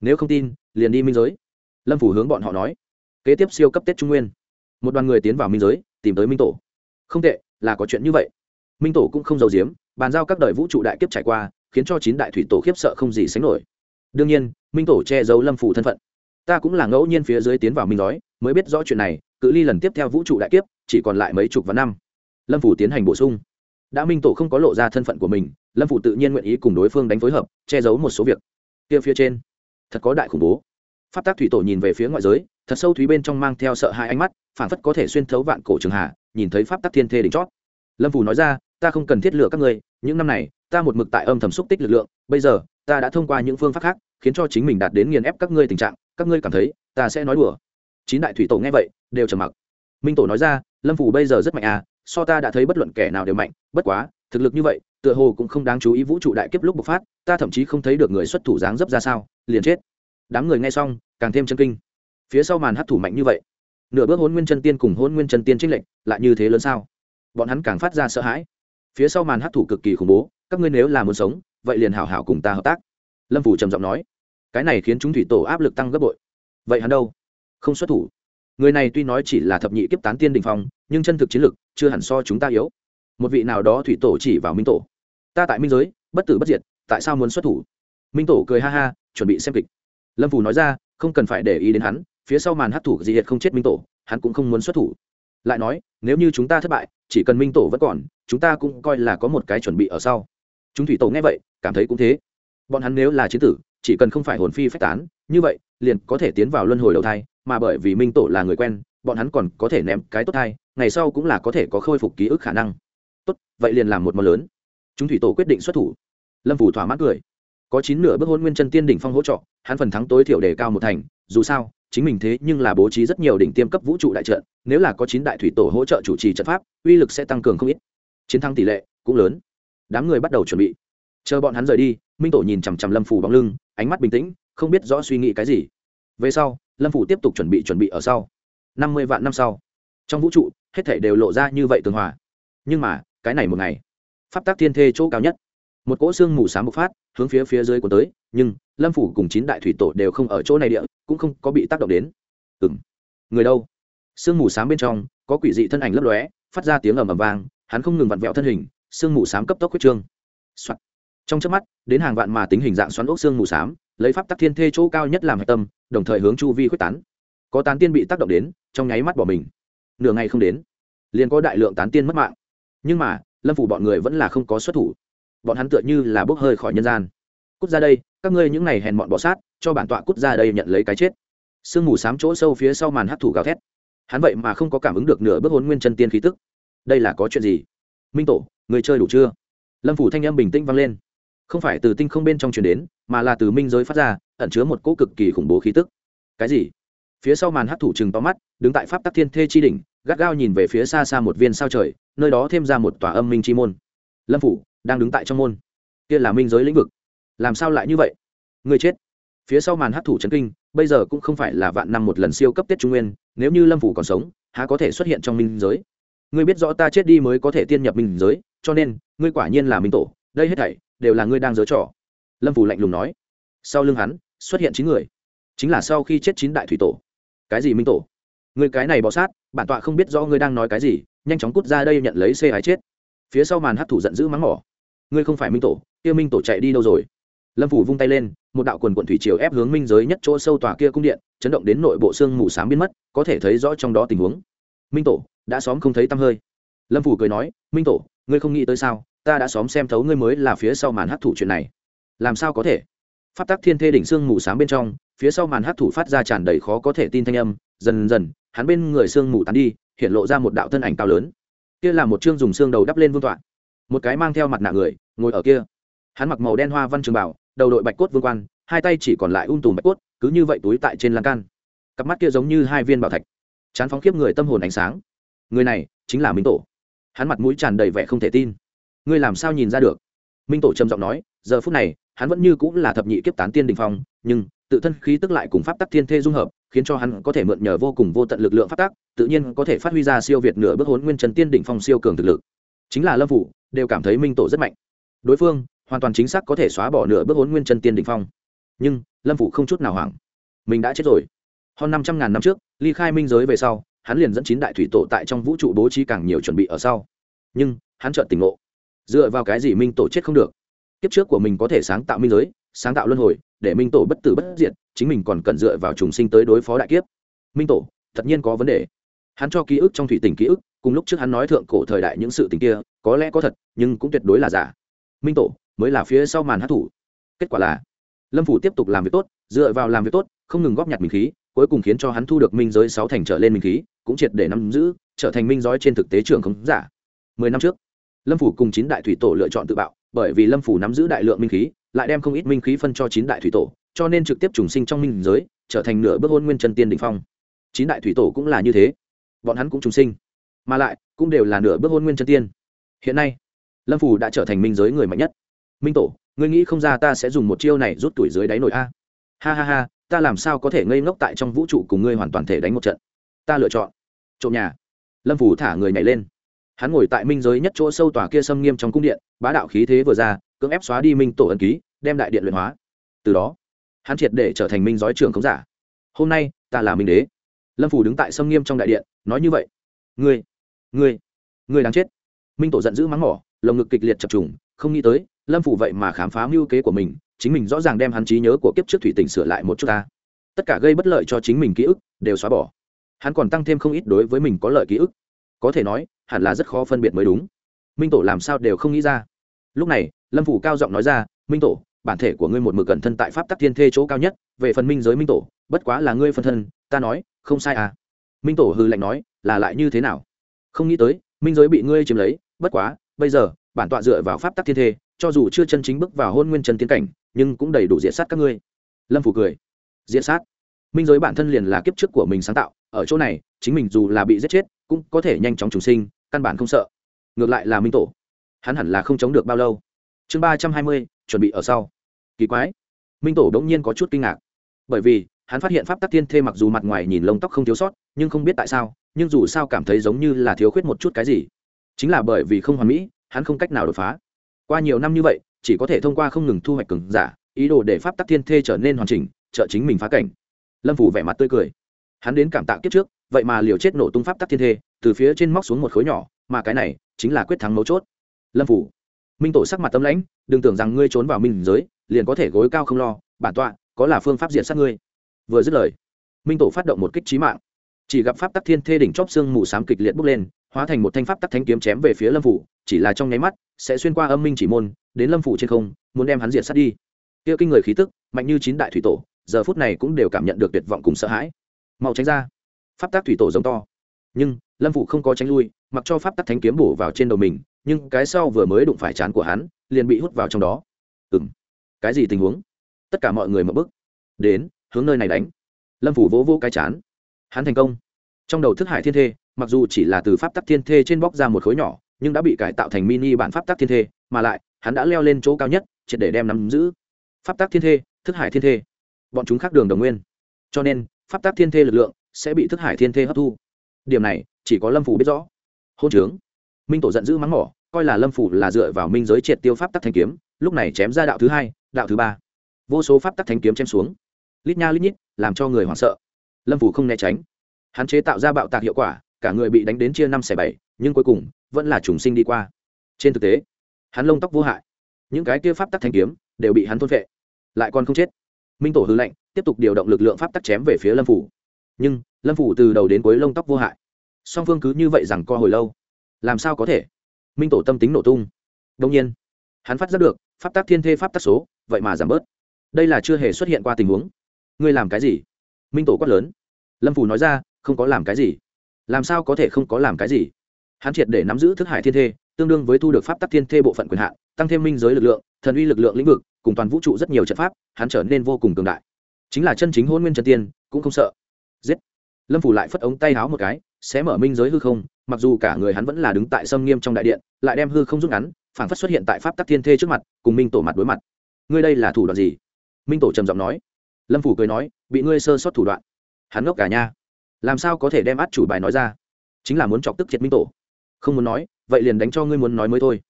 Nếu không tin, liền đi minh giới. Lâm phủ hướng bọn họ nói, kế tiếp siêu cấp tết trung nguyên một đoàn người tiến vào minh giới, tìm tới minh tổ. Không tệ, là có chuyện như vậy. Minh tổ cũng không giàu giếm, bàn giao các đời vũ trụ đại kiếp trải qua, khiến cho chín đại thủy tổ khiếp sợ không gì sánh nổi. Đương nhiên, minh tổ che giấu lâm phủ thân phận. Ta cũng là ngẫu nhiên phía dưới tiến vào minh nói mới biết rõ chuyện này, cự ly lần tiếp theo vũ trụ đại kiếp, chỉ còn lại mấy chục và năm. Lâm phủ tiến hành bổ sung. Đã minh tổ không có lộ ra thân phận của mình, lâm phủ tự nhiên nguyện ý cùng đối phương đánh phối hợp, che giấu một số việc. Kia phía trên, thật có đại khủng bố. Pháp tác thủy tổ nhìn về phía ngoại giới thật sâu thúy bên trong mang theo sợ hai ánh mắt phản phất có thể xuyên thấu vạn cổ trường hạ nhìn thấy pháp tắc thiên thê đỉnh chót. Lâm phù nói ra, ta không cần thiết lựa các ngươi, những năm này, ta một mực tại âm thầm xúc tích lực lượng, bây giờ, ta đã thông qua những phương pháp khác, khiến cho chính mình đạt đến nghiền ép các ngươi tình trạng, các ngươi cảm thấy, ta sẽ nói đùa. Chín đại thủy tổ nghe vậy, đều trầm mặc. Minh tổ nói ra, lâm phù bây giờ rất mạnh à so ta đã thấy bất luận kẻ nào đều mạnh, bất quá, thực lực như vậy, tựa hồ cũng không đáng chú ý vũ trụ đại kiếp lúc bộc phát, ta thậm chí không thấy được người xuất thủ dáng dấp ra sao, liền chết. Đám người nghe xong, càng thêm chân kinh phía sau màn hấp thủ mạnh như vậy, nửa bước hôn nguyên chân tiên cùng hôn nguyên chân tiên trích lệnh lại như thế lớn sao? Bọn hắn càng phát ra sợ hãi. Phía sau màn hấp thủ cực kỳ khủng bố, các ngươi nếu là muốn sống, vậy liền hảo hảo cùng ta hợp tác. Lâm phủ trầm giọng nói, cái này khiến chúng thủy tổ áp lực tăng gấp bội. Vậy hắn đâu? Không xuất thủ. Người này tuy nói chỉ là thập nhị kiếp tán tiên đình phong, nhưng chân thực chiến lực chưa hẳn so chúng ta yếu. Một vị nào đó thủy tổ chỉ vào minh tổ. Ta tại minh giới, bất tử bất diệt, tại sao muốn xuất thủ? Minh tổ cười ha ha, chuẩn bị xem kịch. Lâm phủ nói ra, không cần phải để ý đến hắn phía sau màn hát thủ dị hiệt không chết minh tổ, hắn cũng không muốn xuất thủ. Lại nói, nếu như chúng ta thất bại, chỉ cần minh tổ vẫn còn, chúng ta cũng coi là có một cái chuẩn bị ở sau. Chúng thủy tổ nghe vậy, cảm thấy cũng thế. Bọn hắn nếu là chiến tử, chỉ cần không phải hồn phi phách tán, như vậy, liền có thể tiến vào luân hồi đầu thai, mà bởi vì minh tổ là người quen, bọn hắn còn có thể ném cái tốt thai, ngày sau cũng là có thể có khôi phục ký ức khả năng. Tốt, vậy liền làm một món lớn. Chúng thủy tổ quyết định xuất thủ. Lâm phủ thỏa mãn cười. Có chín nửa bước hôn nguyên chân tiên đỉnh phong hỗ trợ, hắn phần thắng tối thiểu đề cao một thành, dù sao chính mình thế nhưng là bố trí rất nhiều đỉnh tiêm cấp vũ trụ đại trận, nếu là có chín đại thủy tổ hỗ trợ chủ trì trận pháp, uy lực sẽ tăng cường không ít. Chiến thắng tỷ lệ cũng lớn. Đám người bắt đầu chuẩn bị. Chờ bọn hắn rời đi, minh tổ nhìn chằm chằm lâm phủ bóng lưng, ánh mắt bình tĩnh, không biết rõ suy nghĩ cái gì. Về sau, lâm phủ tiếp tục chuẩn bị chuẩn bị ở sau. Năm mươi vạn năm sau, trong vũ trụ, hết thể đều lộ ra như vậy tường hòa. Nhưng mà, cái này một ngày, pháp tác thiên thê chỗ cao nhất. Một cỗ xương mù s á bộc phát, hướng phía phía dưới của tới nhưng lâm phủ cùng chín đại thủy tổ đều không ở chỗ này địa, cũng không có bị tác động đến. Ừ m người đâu? Sương mù s á m bên trong, có quỷ dị thân ảnh lấp lóe, phát ra tiếng ầm ầm vang, hắn không ngừng vặn vẹo thân hình, sương mù s á m cấp tốc huyết trương、Soạn. trong trước mắt, đến hàng vạn mà tính hình dạng xoắn ốc sương mù s á m lấy pháp tắc thiên thê chỗ cao nhất làm hạch tâm, đồng thời hướng chu vi quyết tán. Có tán tiên bị tác động đến, trong nháy mắt bỏ mình. Nửa ngày không đến, liền có đại lượng tán tiên mất mạng. Nhưng mà, lâm phủ bọn người vẫn là không có xuất thủ. Bọn hắn tựa như là bốc hơi khỏi nhân gian cút ra đây, các ngươi những này hèn mọn bỏ sát, cho bản tọa cút ra đây nhận lấy cái chết. Sương mù s á m chỗ sâu phía sau màn hấp thủ gào thét. Hắn vậy mà không có cảm ứng được nửa bước hôn nguyên chân tiên khí tức. Đây là có chuyện gì? Minh tổ, người chơi đủ chưa? Lâm phủ thanh âm bình tĩnh vang lên. Không phải từ tinh không bên trong truyền đến, mà là từ minh giới phát ra, ẩn chứa một cỗ cực kỳ khủng bố khí tức. Cái gì? Phía sau màn hấp thủ chừng to mắt, đứng tại pháp tắc thiên thê chi đỉnh, gắt gao nhìn về phía xa xa một viên sao trời, nơi đó thêm ra một tòa âm minh chi môn. Lâm phủ đang đứng tại trong môn. Kia là minh giới lĩnh vực làm sao lại như vậy? Người chết. Phía sau màn hấp thủ trấn kinh, bây giờ cũng không phải là vạn năm một lần siêu cấp tết trung nguyên, nếu như lâm phủ còn sống, há có thể xuất hiện trong minh giới? Ngươi biết rõ ta chết đi mới có thể tiên nhập minh giới, cho nên, ngươi quả nhiên là minh tổ, đây hết thảy đều là ngươi đang dớ trò. Lâm phủ lạnh lùng nói. Sau lưng hắn, xuất hiện chín người. Chính là sau khi chết chín đại thủy tổ. Cái gì minh tổ? Người cái này bọ sát, bản tọa không biết rõ ngươi đang nói cái gì, nhanh chóng cút ra đây nhận lấy xê hái chết. Phía sau màn hấp thủ giận dữ mắng mỏ. Ngươi không phải minh tổ, kia minh tổ chạy đi đâu rồi? Lâm phủ vung tay lên, một đạo quần quận thủy triều ép hướng minh giới nhất chỗ sâu tòa kia cung điện, chấn động đến nội bộ xương mù s á m biến mất, có thể thấy rõ trong đó tình huống. Minh tổ, đã xóm không thấy tăm hơi. Lâm phủ cười nói, minh tổ, ngươi không nghĩ tới sao? Ta đã xóm xem thấu ngươi mới là phía sau màn hấp thủ chuyện này. Làm sao có thể? Phát tác thiên thê đỉnh xương mù s á m bên trong, phía sau màn hấp thủ phát ra tràn đầy khó có thể tin thanh âm, dần dần, hắn bên người xương mù tán đi, hiện lộ ra một đạo thân ảnh cao lớn. Kia là một chương dùng xương đầu đắp lên vương tọa. Một cái mang theo mặt nạ người, ngồi ở kia. Hắn mặc màu đen hoa văn trường bảo đầu đội bạch cốt vương quan, hai tay chỉ còn lại ung tùm bạch cốt, cứ như vậy túi tại trên lan can. Cặp mắt kia giống như hai viên bảo thạch, chán phóng khiếp người tâm hồn ánh sáng. Người này chính là minh tổ. Hắn mặt mũi tràn đầy vẻ không thể tin. Ngươi làm sao nhìn ra được? Minh tổ trầm giọng nói, giờ phút này, hắn vẫn như cũng là thập nhị kiếp tán tiên đình phong, nhưng tự thân khí tức lại cùng pháp tắc thiên thê dung hợp, khiến cho hắn có thể mượn nhờ vô cùng vô tận lực lượng pháp tắc, tự nhiên có thể phát huy ra siêu việt nửa bước hốn nguyên trần tiên đỉnh phong siêu cường thực lực. Chính là lâm phủ, đều cảm thấy minh tổ rất mạnh. Đối phương hoàn toàn chính xác có thể xóa bỏ nửa bước hốn nguyên chân tiên đỉnh phong. Nhưng, lâm phủ không chút nào hoảng. Mình đã chết rồi. Hơn năm trăm ngàn năm trước, ly khai minh giới về sau, hắn liền dẫn chín đại thủy tổ tại trong vũ trụ bố trí càng nhiều chuẩn bị ở sau. Nhưng, hắn chợt tỉnh ngộ. Dựa vào cái gì minh tổ chết không được? Kiếp trước của mình có thể sáng tạo minh giới, sáng tạo luân hồi, để minh tổ bất tử bất diệt, chính mình còn cần dựa vào trùng sinh tới đối phó đại kiếp. Minh tổ, thật nhiên có vấn đề. Hắn cho ký ức trong thủy tình ký ức, cùng lúc trước hắn nói thượng cổ thời đại những sự tình kia, có lẽ có thật, nhưng cũng tuyệt đối là giả. Minh tổ mới là phía sau màn hát thủ. Kết quả là, lâm phủ tiếp tục làm việc tốt, dựa vào làm việc tốt, không ngừng góp nhặt minh khí, cuối cùng khiến cho hắn thu được minh giới sáu thành trở lên minh khí, cũng triệt để nắm giữ, trở thành minh giới trên thực tế trường không giả. Mười năm trước, lâm phủ cùng chín đại thủy tổ lựa chọn tự bạo, bởi vì lâm phủ nắm giữ đại lượng minh khí, lại đem không ít minh khí phân cho chín đại thủy tổ, cho nên trực tiếp trùng sinh trong minh giới, trở thành nửa bước hôn nguyên chân tiên đ ỉ n h phong. Chín đại thủy tổ cũng là như thế. Bọn hắn cũng trùng sinh, mà lại cũng đều là nửa bước hôn nguyên chân tiên. Hiện nay, lâm phủ đã trở thành minh giới người mạnh nhất minh tổ, ngươi nghĩ không ra ta sẽ dùng một chiêu này rút tuổi dưới đáy nổi a. Ha ha ha, ta làm sao có thể ngây ngốc tại trong vũ trụ cùng ngươi hoàn toàn thể đánh một trận? Ta lựa chọn. Trộm nhà. Lâm phủ thả người nhảy lên. Hắn ngồi tại minh giới nhất chỗ sâu tòa kia xâm nghiêm trong cung điện, bá đạo khí thế vừa ra, cưỡng ép xóa đi minh tổ ẩn ký, đem đại điện luyện hóa. Từ đó, hắn triệt để trở thành minh giói trường khống giả. Hôm nay, ta là minh đế. Lâm phủ đứng tại xâm nghiêm trong đại điện, nói như vậy. Ngươi ngươi ngươi đáng chết. Minh tổ giận dữ mắng mỏ, lồng ngực kịch liệt chập trùng, không nghĩ tới lâm phủ vậy mà khám phá mưu kế của mình, chính mình rõ ràng đem hắn trí nhớ của kiếp trước thủy tỉnh sửa lại một chút ta. Tất cả gây bất lợi cho chính mình ký ức, đều xóa bỏ. Hắn còn tăng thêm không ít đối với mình có lợi ký ức. Có thể nói, hẳn là rất khó phân biệt mới đúng. Minh tổ làm sao đều không nghĩ ra. Lúc này, lâm phủ cao giọng nói ra, minh tổ, bản thể của ngươi một mực cẩn thân tại pháp tắc thiên thê chỗ cao nhất, về phần minh giới minh tổ, bất quá là ngươi phân thân, ta nói, không sai à. Minh tổ hư lạnh nói, là lại như thế nào? Không nghĩ tới, minh giới bị ngươi chiếm lấy, bất quá, bây giờ bản tọa dựa vào pháp tắc thiên thê, cho dù chưa chân chính bước vào hôn nguyên chân tiến cảnh, nhưng cũng đầy đủ diện sát các ngươi. Lâm phủ cười. Diện sát? Minh giới bản thân liền là kiếp trước của mình sáng tạo, ở chỗ này, chính mình dù là bị giết chết, cũng có thể nhanh chóng trùng sinh, căn bản không sợ. Ngược lại là minh tổ. Hắn hẳn là không chống được bao lâu. Chương ba trăm hai mươi, chuẩn bị ở sau. Kỳ quái. Minh tổ đ ỗ n g nhiên có chút kinh ngạc. Bởi vì, hắn phát hiện pháp tắc tiên thê mặc dù mặt ngoài nhìn lông tóc không thiếu sót, nhưng không biết tại sao, nhưng dù sao cảm thấy giống như là thiếu khuyết một chút cái gì. Chính là bởi vì không hoàn mỹ hắn không cách nào đột phá. Qua nhiều năm như vậy, chỉ có thể thông qua không ngừng thu hoạch cường giả, ý đồ để pháp tắc thiên thê trở nên hoàn chỉnh, trợ chính mình phá cảnh. Lâm phủ vẻ mặt tươi cười. Hắn đến cảm tạ kiếp trước, vậy mà liều chết nổ tung pháp tắc thiên thê, từ phía trên móc xuống một khối nhỏ, mà cái này chính là quyết thắng mấu chốt. Lâm phủ minh tổ sắc mặt tâm lãnh, đừng tưởng rằng ngươi trốn vào minh giới, liền có thể gối cao không lo, bản tọa, có là phương pháp diện sát ngươi? Vừa dứt lời, minh tổ phát động một kích trí mạng. Chỉ gặp pháp tắc thiên thê đỉnh chóp xương mù s á m kịch liệt bốc lên hóa thành một thanh pháp tắc thánh kiếm chém về phía lâm phủ, chỉ là trong nháy mắt, sẽ xuyên qua âm minh chỉ môn, đến lâm phủ trên không, muốn đem hắn diện sát đi. Kia kinh người khí tức, mạnh như chín đại thủy tổ, giờ phút này cũng đều cảm nhận được tuyệt vọng cùng sợ hãi. Mau tránh ra. Pháp tác thủy tổ giống to. Nhưng, lâm phụ không có tránh lui, mặc cho pháp tắc thánh kiếm bổ vào trên đầu mình, nhưng cái sau vừa mới đụng phải chán của hắn, liền bị hút vào trong đó. Ừ m cái gì tình huống? Tất cả mọi người mở bức đến, hướng nơi này đánh. Lâm phủ vỗ vỗ cái chán. Hắn thành công. Trong đầu thức hải thiên thê mặc dù chỉ là từ pháp tắc thiên thê trên bóc ra một khối nhỏ, nhưng đã bị cải tạo thành mini bản pháp tắc thiên thê, mà lại, hắn đã leo lên chỗ cao nhất, triệt để đem nắm giữ. Pháp tắc thiên thê, thức hải thiên thê. Bọn chúng khác đường đồng nguyên. Cho nên, pháp tắc thiên thê lực lượng sẽ bị thức hải thiên thê hấp thu. Điểm này, chỉ có lâm phủ biết rõ. Hôn trướng. Minh tổ giận dữ mắng mỏ, coi là lâm phủ là dựa vào minh giới triệt tiêu pháp tắc thanh kiếm, lúc này chém ra đạo thứ hai, đạo thứ ba. Vô số pháp tắc thanh kiếm chém xuống. Lít nha lít nhít, làm cho người hoảng sợ. Lâm phủ không né tránh. Hắn chế tạo ra bạo tạc hiệu quả cả người bị đánh đến chia năm xẻ bảy, nhưng cuối cùng vẫn là trùng sinh đi qua. Trên thực tế, hắn lông tóc vô hại. Những cái kia pháp tắc thanh kiếm đều bị hắn thôn vệ lại còn không chết. Minh tổ hư lệnh tiếp tục điều động lực lượng pháp tắc chém về phía lâm phủ. Nhưng lâm phủ từ đầu đến cuối lông tóc vô hại. Song phương cứ như vậy rằng co hồi lâu. Làm sao có thể? Minh tổ tâm tính nổ tung. Đông nhiên, hắn phát giác được pháp tắc thiên thê pháp tắc số, vậy mà giảm bớt. Đây là chưa hề xuất hiện qua tình huống. Ngươi làm cái gì? Minh tổ quát lớn. Lâm phủ nói ra, không có làm cái gì làm sao có thể không có làm cái gì? Hắn triệt để nắm giữ thức hải thiên thê, tương đương với thu được pháp tắc thiên thê bộ phận quyền hạn, tăng thêm minh giới lực lượng, thần uy lực lượng lĩnh vực, cùng toàn vũ trụ rất nhiều trận pháp, hắn trở nên vô cùng cường đại. Chính là chân chính hôn nguyên trần tiên, cũng không sợ. Giết! Lâm phủ lại phất ống tay háo một cái sẽ mở minh giới hư không, mặc dù cả người hắn vẫn là đứng tại sâm nghiêm trong đại điện, lại đem hư không rút ngắn phản phất xuất hiện tại pháp tắc thiên thê trước mặt, cùng minh tổ mặt đối mặt. Ngươi đây là thủ đoạn gì? Minh tổ trầm giọng nói. Lâm phủ cười nói, bị ngươi sơ sót thủ đoạn. Hắn ngốc cả nha làm sao có thể đem át chủ bài nói ra? Chính là muốn chọc tức Triệt minh tổ. Không muốn nói, vậy liền đánh cho ngươi muốn nói mới thôi.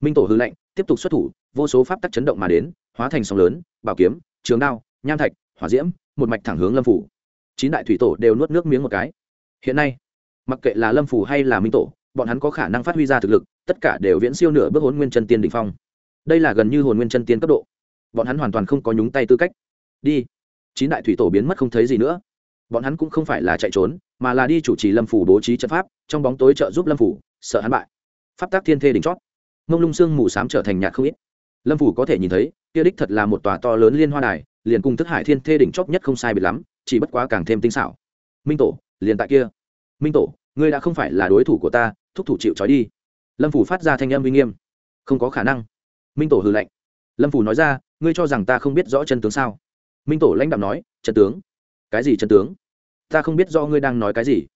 Minh tổ hư lệnh tiếp tục xuất thủ, vô số pháp tắc chấn động mà đến, hóa thành sóng lớn, bảo kiếm, trường đao, nham thạch, hỏa diễm, một mạch thẳng hướng lâm phủ. Chín đại thủy tổ đều nuốt nước miếng một cái. Hiện nay, mặc kệ là lâm phủ hay là minh tổ, bọn hắn có khả năng phát huy ra thực lực, tất cả đều viễn siêu nửa bước hồn nguyên chân tiên đỉnh phong. Đây là gần như hồn nguyên chân tiên cấp độ. Bọn hắn hoàn toàn không có nhúng tay tư cách. Đi. Chín đại thủy tổ biến mất không thấy gì nữa bọn hắn cũng không phải là chạy trốn, mà là đi chủ trì lâm phủ bố trí trận pháp, trong bóng tối trợ giúp lâm phủ, sợ hắn bại. Pháp tác thiên thê đỉnh chót. Mông lung sương mù s á m trở thành nhạt không ít. Lâm phủ có thể nhìn thấy, kia đích thật là một tòa to lớn liên hoa đài, liền cùng thức hải thiên thê đỉnh chót nhất không sai biệt lắm, chỉ bất quá càng thêm tinh xảo. Minh tổ, liền tại kia. Minh tổ, ngươi đã không phải là đối thủ của ta, thúc thủ chịu trói đi. Lâm phủ phát ra thanh âm uy nghiêm. Không có khả năng. Minh tổ hư lệnh lâm phủ nói ra, ngươi cho rằng ta không biết rõ chân tướng sao? Minh tổ lãnh đạo nói, chân tướng cái gì chân tướng? Ta không biết do ngươi đang nói cái gì.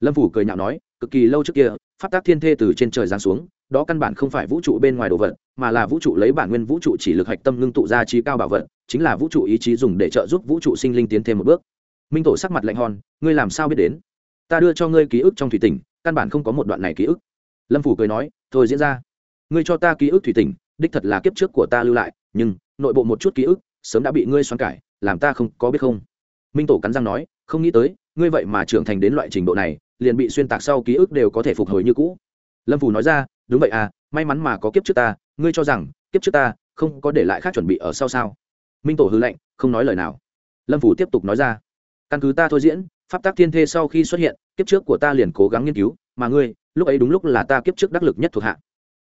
Lâm phủ cười nhạo nói, cực kỳ lâu trước kia phát tác thiên thê từ trên trời giáng xuống, đó căn bản không phải vũ trụ bên ngoài đồ vật, mà là vũ trụ lấy bản nguyên vũ trụ chỉ lực hạch tâm ngưng tụ ra trí cao bảo vật, chính là vũ trụ ý chí dùng để trợ giúp vũ trụ sinh linh tiến thêm một bước. Minh tổ sắc mặt lạnh hòn, ngươi làm sao biết đến? Ta đưa cho ngươi ký ức trong thủy tỉnh, căn bản không có một đoạn này ký ức. Lâm phủ cười nói, thôi diễn ra. Ngươi cho ta ký ức thủy tỉnh, đích thật là kiếp trước của ta lưu lại, nhưng nội bộ một chút ký ức sớm đã bị ngươi xoắn cải, làm ta không có biết không? Minh tổ cắn răng nói, không nghĩ tới, ngươi vậy mà trưởng thành đến loại trình độ này, liền bị xuyên tạc sau ký ức đều có thể phục hồi như cũ. Lâm phù nói ra, đúng vậy à may mắn mà có kiếp trước ta, ngươi cho rằng, kiếp trước ta không có để lại khác chuẩn bị ở sau sao? Minh tổ hư lệnh không nói lời nào. Lâm phủ tiếp tục nói ra, căn cứ ta thôi diễn, pháp tác thiên thê sau khi xuất hiện, kiếp trước của ta liền cố gắng nghiên cứu, mà ngươi, lúc ấy đúng lúc là ta kiếp trước đắc lực nhất thuộc hạ.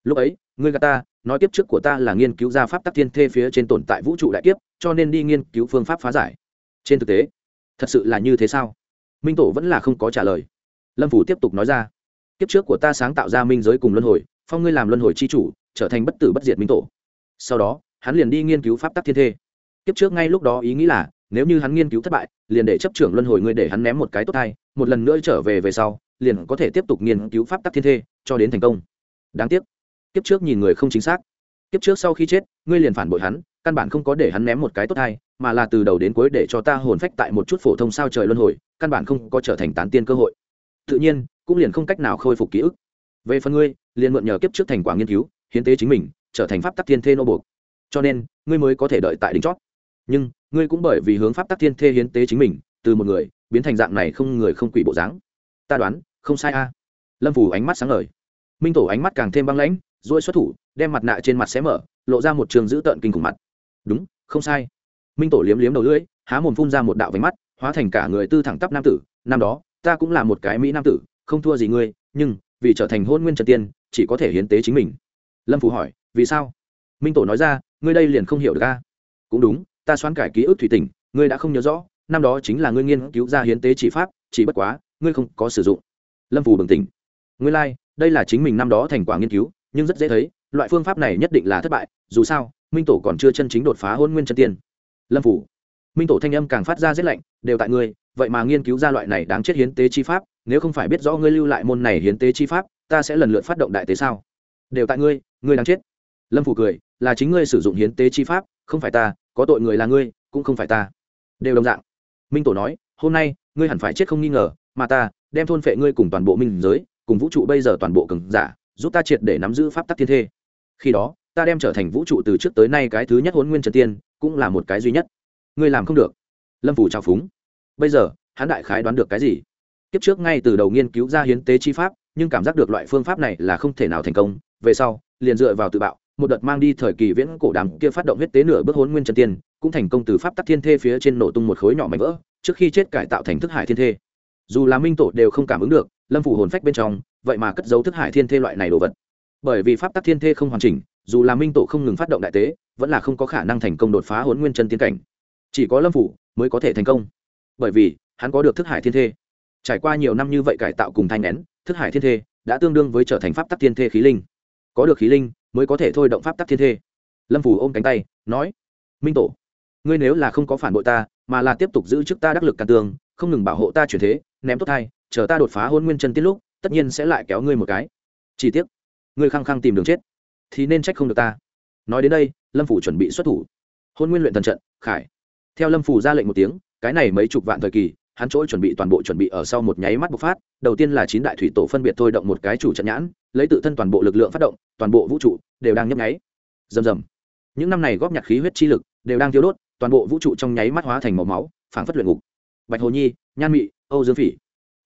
Lúc ấy, ngươi gà ta, nói kiếp trước của ta là nghiên cứu ra pháp tác thiên thê phía trên tồn tại vũ trụ đại kiếp, cho nên đi nghiên cứu phương pháp phá giải. Trên thực tế thật sự là như thế sao? Minh tổ vẫn là không có trả lời. Lâm phủ tiếp tục nói ra. Kiếp trước của ta sáng tạo ra minh giới cùng luân hồi, phong ngươi làm luân hồi c h i chủ, trở thành bất tử bất diệt minh tổ. Sau đó, hắn liền đi nghiên cứu pháp tắc thiên thê. Kiếp trước ngay lúc đó ý nghĩ là, nếu như hắn nghiên cứu thất bại, liền để chấp trưởng luân hồi ngươi để hắn ném một cái tốt thai, một lần nữa trở về về sau, liền có thể tiếp tục nghiên cứu pháp tắc thiên thê, cho đến thành công. Đáng tiếc, kiếp trước nhìn người không chính xác. Kiếp trước sau khi chết, ngươi liền phản bội hắn, căn bản không có để hắn ném một cái tốt thai mà là từ đầu đến cuối để cho ta hồn phách tại một chút phổ thông sao trời luân hồi, căn bản không có trở thành tán tiên cơ hội. Tự nhiên, cũng liền không cách nào khôi phục ký ức. Về phần ngươi, liền mượn nhờ kiếp trước thành quả nghiên cứu, hiến tế chính mình, trở thành pháp tắc thiên thê nô buộc. Cho nên, ngươi mới có thể đợi tại đỉnh chót. Nhưng, ngươi cũng bởi vì hướng pháp tắc thiên thê hiến tế chính mình, từ một người, biến thành dạng này không người không quỷ bộ dáng. Ta đoán, không sai a. Lâm phủ ánh mắt sáng ngời. Minh tổ ánh mắt càng thêm băng lãnh dỗi xuất thủ, đem mặt nạ trên mặt xé mở, lộ ra một trường dữ tợn kinh khủng mặt. Đúng, không sai minh tổ liếm liếm đầu lưỡi há mồm phun ra một đạo váy mắt hóa thành cả người tư thẳng tắp nam tử năm đó ta cũng là một cái mỹ nam tử không thua gì ngươi nhưng vì trở thành hôn nguyên trần tiên chỉ có thể hiến tế chính mình. Lâm phủ hỏi vì sao? Minh tổ nói ra ngươi đây liền không hiểu được ca cũng đúng ta xoán cải ký ức thủy tỉnh ngươi đã không nhớ rõ năm đó chính là ngươi nghiên cứu ra hiến tế chỉ pháp chỉ bất quá ngươi không có sử dụng. Lâm phủ bừng tỉnh. Ngươi lai、like, đây là chính mình năm đó thành quả nghiên cứu nhưng rất dễ thấy loại phương pháp này nhất định là thất bại dù sao minh tổ còn chưa chân chính đột phá hôn nguyên chân tiên lâm phủ. Minh tổ thanh âm càng phát ra rét lạnh, đều tại ngươi, vậy mà nghiên cứu ra loại này đáng chết hiến tế chi pháp, nếu không phải biết rõ ngươi lưu lại môn này hiến tế chi pháp, ta sẽ lần lượt phát động đại tế sao? Đều tại ngươi ngươi đáng chết. Lâm phủ cười, là chính ngươi sử dụng hiến tế chi pháp, không phải ta, có tội người là ngươi, cũng không phải ta. Đều đồng dạng. Minh tổ nói, hôm nay, ngươi hẳn phải chết không nghi ngờ, mà ta, đem thôn phệ ngươi cùng toàn bộ minh giới, cùng vũ trụ bây giờ toàn bộ cường giả, giúp ta triệt để nắm giữ pháp tắc thiên thê. Khi đó ta đem trở thành vũ trụ từ trước tới nay cái thứ nhất huấn nguyên trần tiên, cũng là một cái duy nhất. Ngươi làm không được. Lâm phủ trao phúng. Bây giờ, hắn đại khái đoán được cái gì? Kiếp trước ngay từ đầu nghiên cứu ra hiến tế chi pháp, nhưng cảm giác được loại phương pháp này là không thể nào thành công. Về sau, liền dựa vào tự bạo, một đợt mang đi thời kỳ viễn cổ đàm kia phát động huyết tế nửa bước hốn nguyên chân tiên, cũng thành công từ pháp tắc thiên thê phía trên nổ tung một khối nhỏ mảnh vỡ, trước khi chết cải tạo thành thức hải thiên thê. Dù là minh tổ đều không cảm ứng được, lâm phủ hồn phách bên trong, vậy mà cất giấu thức hải thiên thê loại này đồ vật. Bởi vì pháp tắc thiên thê không hoàn chỉnh dù là minh tổ không ngừng phát động đại tế, vẫn là không có khả năng thành công đột phá hốn nguyên chân tiên cảnh. Chỉ có lâm phủ mới có thể thành công. Bởi vì, hắn có được thức hải thiên thê. Trải qua nhiều năm như vậy cải tạo cùng thanh nén, thức hải thiên thê đã tương đương với trở thành pháp tắc thiên thê khí linh. Có được khí linh mới có thể thôi động pháp tắc thiên thê. Lâm phủ ôm cánh tay, nói, minh tổ, ngươi nếu là không có phản bội ta, mà là tiếp tục giữ chức ta đắc lực càn tường không ngừng bảo hộ ta chuyển thế, ném tốt thai, chờ ta đột phá hôn nguyên chân tiết lúc, tất nhiên sẽ lại kéo ngươi một cái. Chỉ tiếc, ngươi khăng khăng tìm đường chết thì nên trách không được ta. Nói đến đây, lâm phủ chuẩn bị xuất thủ. Hôn nguyên luyện thần trận, khải. Theo lâm phủ ra lệnh một tiếng, cái này mấy chục vạn thời kỳ, hắn chỗ chuẩn bị toàn bộ chuẩn bị ở sau một nháy mắt bộc phát, đầu tiên là chín đại thủy tổ phân biệt thôi động một cái chủ trận nhãn, lấy tự thân toàn bộ lực lượng phát động, toàn bộ vũ trụ đều đang nhấp nháy. Rầm rầm. Những năm này góp nhặt khí huyết chi lực đều đang thiếu đốt, toàn bộ vũ trụ trong nháy mắt hóa thành màu máu, phảng phất luyện ngục. Bạch hồ nhi, nhan mị, âu dương phỉ.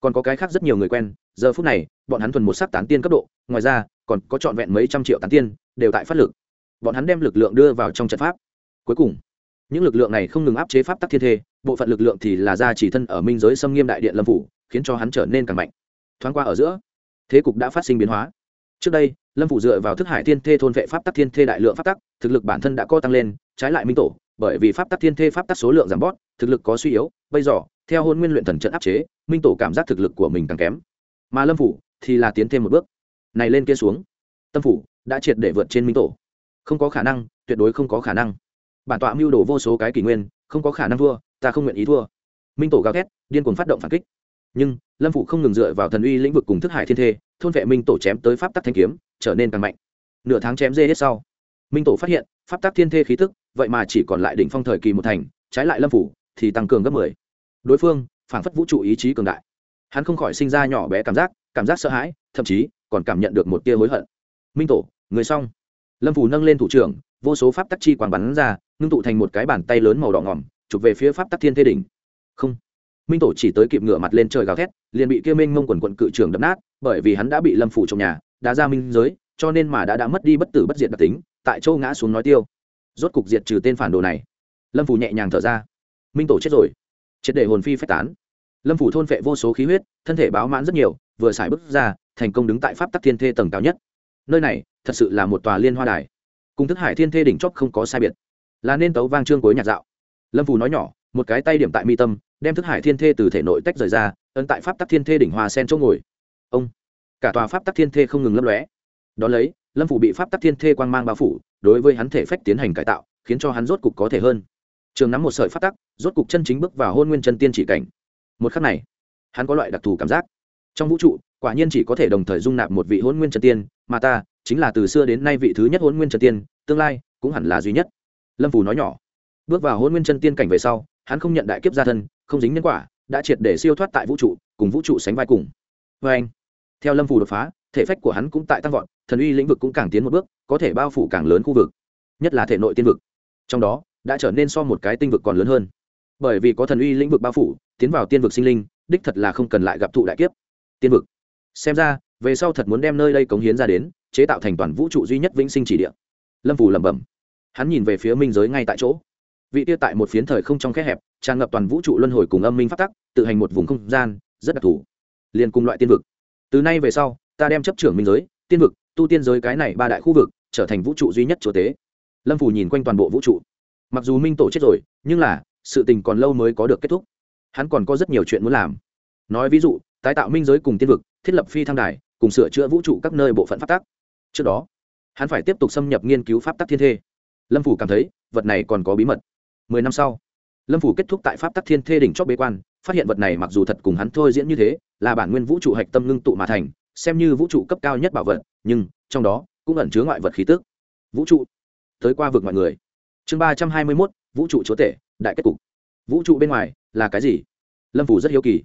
Còn có cái khác rất nhiều người quen, giờ phút này bọn hắn thuần một sắc tán tiên cấp độ, ngoài ra, còn có trọn vẹn mấy trăm triệu tán tiên, đều tại phát lực. Bọn hắn đem lực lượng đưa vào trong trận pháp. Cuối cùng, những lực lượng này không ngừng áp chế pháp tắc thiên thê, bộ phận lực lượng thì là ra chỉ thân ở minh giới xâm nghiêm đại điện lâm phủ, khiến cho hắn trở nên càng mạnh. Thoáng qua ở giữa, thế cục đã phát sinh biến hóa. Trước đây, lâm phủ dựa vào thức hải thiên thê thôn vệ pháp tắc thiên thê đại lượng pháp tắc, thực lực bản thân đã co tăng lên, trái lại minh tổ, bởi vì pháp tắc thiên thê pháp tắc số lượng giảm bót thực lực có suy yếu, bây giờ, theo hôn nguyên luyện thần trận áp chế, minh tổ cảm giác thực lực của mình càng kém. Mà lâm phủ thì là tiến thêm một bước. Này lên kia xuống. Tâm phủ đã triệt để vượt trên minh tổ. Không có khả năng, tuyệt đối không có khả năng. Bản tọa mưu đồ vô số cái kỷ nguyên, không có khả năng thua, ta không nguyện ý thua. Minh tổ gào thét, điên cuồng phát động phản kích. Nhưng, lâm phụ không ngừng dựa vào thần uy lĩnh vực cùng thức hải thiên thê, thôn vệ minh tổ chém tới pháp tắc thanh kiếm, trở nên càng mạnh. Nửa tháng chém dê hết sau, minh tổ phát hiện, pháp tắc thiên thê khí tức, vậy mà chỉ còn lại đỉnh phong thời kỳ một thành, trái lại lâm phủ thì tăng cường gấp mười. Đối phương phản phất vũ trụ ý chí cường đại. Hắn không khỏi sinh ra nhỏ bé cảm giác cảm giác sợ hãi, thậm chí còn cảm nhận được một tia hối hận. Minh tổ, người xong. Lâm phủ nâng lên thủ trưởng, vô số pháp tắc chi quảng bắn ra, ngưng tụ thành một cái bàn tay lớn màu đỏ ngỏm chụp về phía pháp tắc thiên thế đỉnh. Không. Minh tổ chỉ tới kịp ngửa mặt lên trời gào thét, liền bị kia minh mông quần quận cự trưởng đập nát, bởi vì hắn đã bị lâm phủ trong nhà, đã ra minh giới, cho nên mà đã đã mất đi bất tử bất diệt đặc tính, tại châu ngã xuống nói tiêu. Rốt cục diệt trừ tên phản đồ này. Lâm phủ nhẹ nhàng thở ra. Minh tổ chết rồi. Triệt để hồn phi phách tán. Lâm phủ thôn phệ vô số khí huyết, thân thể báo mãn rất nhiều vừa xài bước ra, thành công đứng tại pháp tắc thiên thê tầng cao nhất. Nơi này, thật sự là một tòa liên hoa đài. Cùng thức hải thiên thê đỉnh chóp không có sai biệt. Là nên tấu vang trương cuối nhạc dạo. Lâm phù nói nhỏ, một cái tay điểm tại mi tâm, đem thức hải thiên thê từ thể nội tách rời ra, ấn tại pháp tắc thiên thê đỉnh hoa sen chỗ ngồi. Ông, cả tòa pháp tắc thiên thê không ngừng lấp lóe. Đón lấy, lâm phủ bị pháp tắc thiên thê quang mang bao phủ, đối với hắn thể phách tiến hành cải tạo, khiến cho hắn rốt cục có thể hơn. Trường nắm một sợi pháp tắc, rốt cục chân chính bước vào hôn nguyên chân tiên chỉ cảnh. Một khắc này, hắn có loại đặc thù cảm giác trong vũ trụ, quả nhiên chỉ có thể đồng thời dung nạp một vị hôn nguyên chân tiên, mà ta chính là từ xưa đến nay vị thứ nhất hôn nguyên chân tiên, tương lai cũng hẳn là duy nhất. Lâm phù nói nhỏ. Bước vào hôn nguyên chân tiên cảnh về sau, hắn không nhận đại kiếp gia thân, không dính nhân quả, đã triệt để siêu thoát tại vũ trụ, cùng vũ trụ sánh vai cùng. Vê anh, theo lâm phù đột phá, thể phách của hắn cũng tại tăng vọt, thần uy lĩnh vực cũng càng tiến một bước, có thể bao phủ càng lớn khu vực, nhất là thể nội tiên vực. Trong đó, đã trở nên so một cái tinh vực còn lớn hơn. Bởi vì có thần uy lĩnh vực bao phủ, tiến vào tiên vực sinh linh, đích thật là không cần lại gặp thụ đại kiếp tiên vực. Xem ra, về sau thật muốn đem nơi đây cống hiến ra đến, chế tạo thành toàn vũ trụ duy nhất vĩnh sinh chỉ địa. Lâm phù lẩm bẩm. Hắn nhìn về phía minh giới ngay tại chỗ. Vị tia tại một phiến thời không trong khe hẹp, tràn ngập toàn vũ trụ luân hồi cùng âm minh phát tắc, tự hành một vùng không gian, rất đặc thù. Liền cùng loại tiên vực. Từ nay về sau, ta đem chấp trưởng minh giới, tiên vực, tu tiên giới cái này ba đại khu vực, trở thành vũ trụ duy nhất chúa tế lâm phù nhìn quanh toàn bộ vũ trụ. Mặc dù minh tổ chết rồi, nhưng là, sự tình còn lâu mới có được kết thúc. Hắn còn có rất nhiều chuyện muốn làm. Nói ví dụ tái tạo minh giới cùng tiên vực, thiết lập phi thăng đài, cùng sửa chữa vũ trụ các nơi bộ phận pháp tắc. Trước đó, hắn phải tiếp tục xâm nhập nghiên cứu pháp tắc thiên thê. Lâm phủ cảm thấy, vật này còn có bí mật. Mười năm sau, lâm phủ kết thúc tại pháp tắc thiên thê đỉnh chót bế quan, phát hiện vật này mặc dù thật cùng hắn thôi diễn như thế, là bản nguyên vũ trụ hạch tâm ngưng tụ mà thành, xem như vũ trụ cấp cao nhất bảo vật, nhưng trong đó cũng ẩn chứa ngoại vật khí tức. Vũ trụ. Tới qua vực mọi người. Chương ba trăm hai mươi mốt, vũ trụ chúa tể, đại kết cục. Vũ trụ bên ngoài là cái gì? Lâm phủ rất hiếu kỳ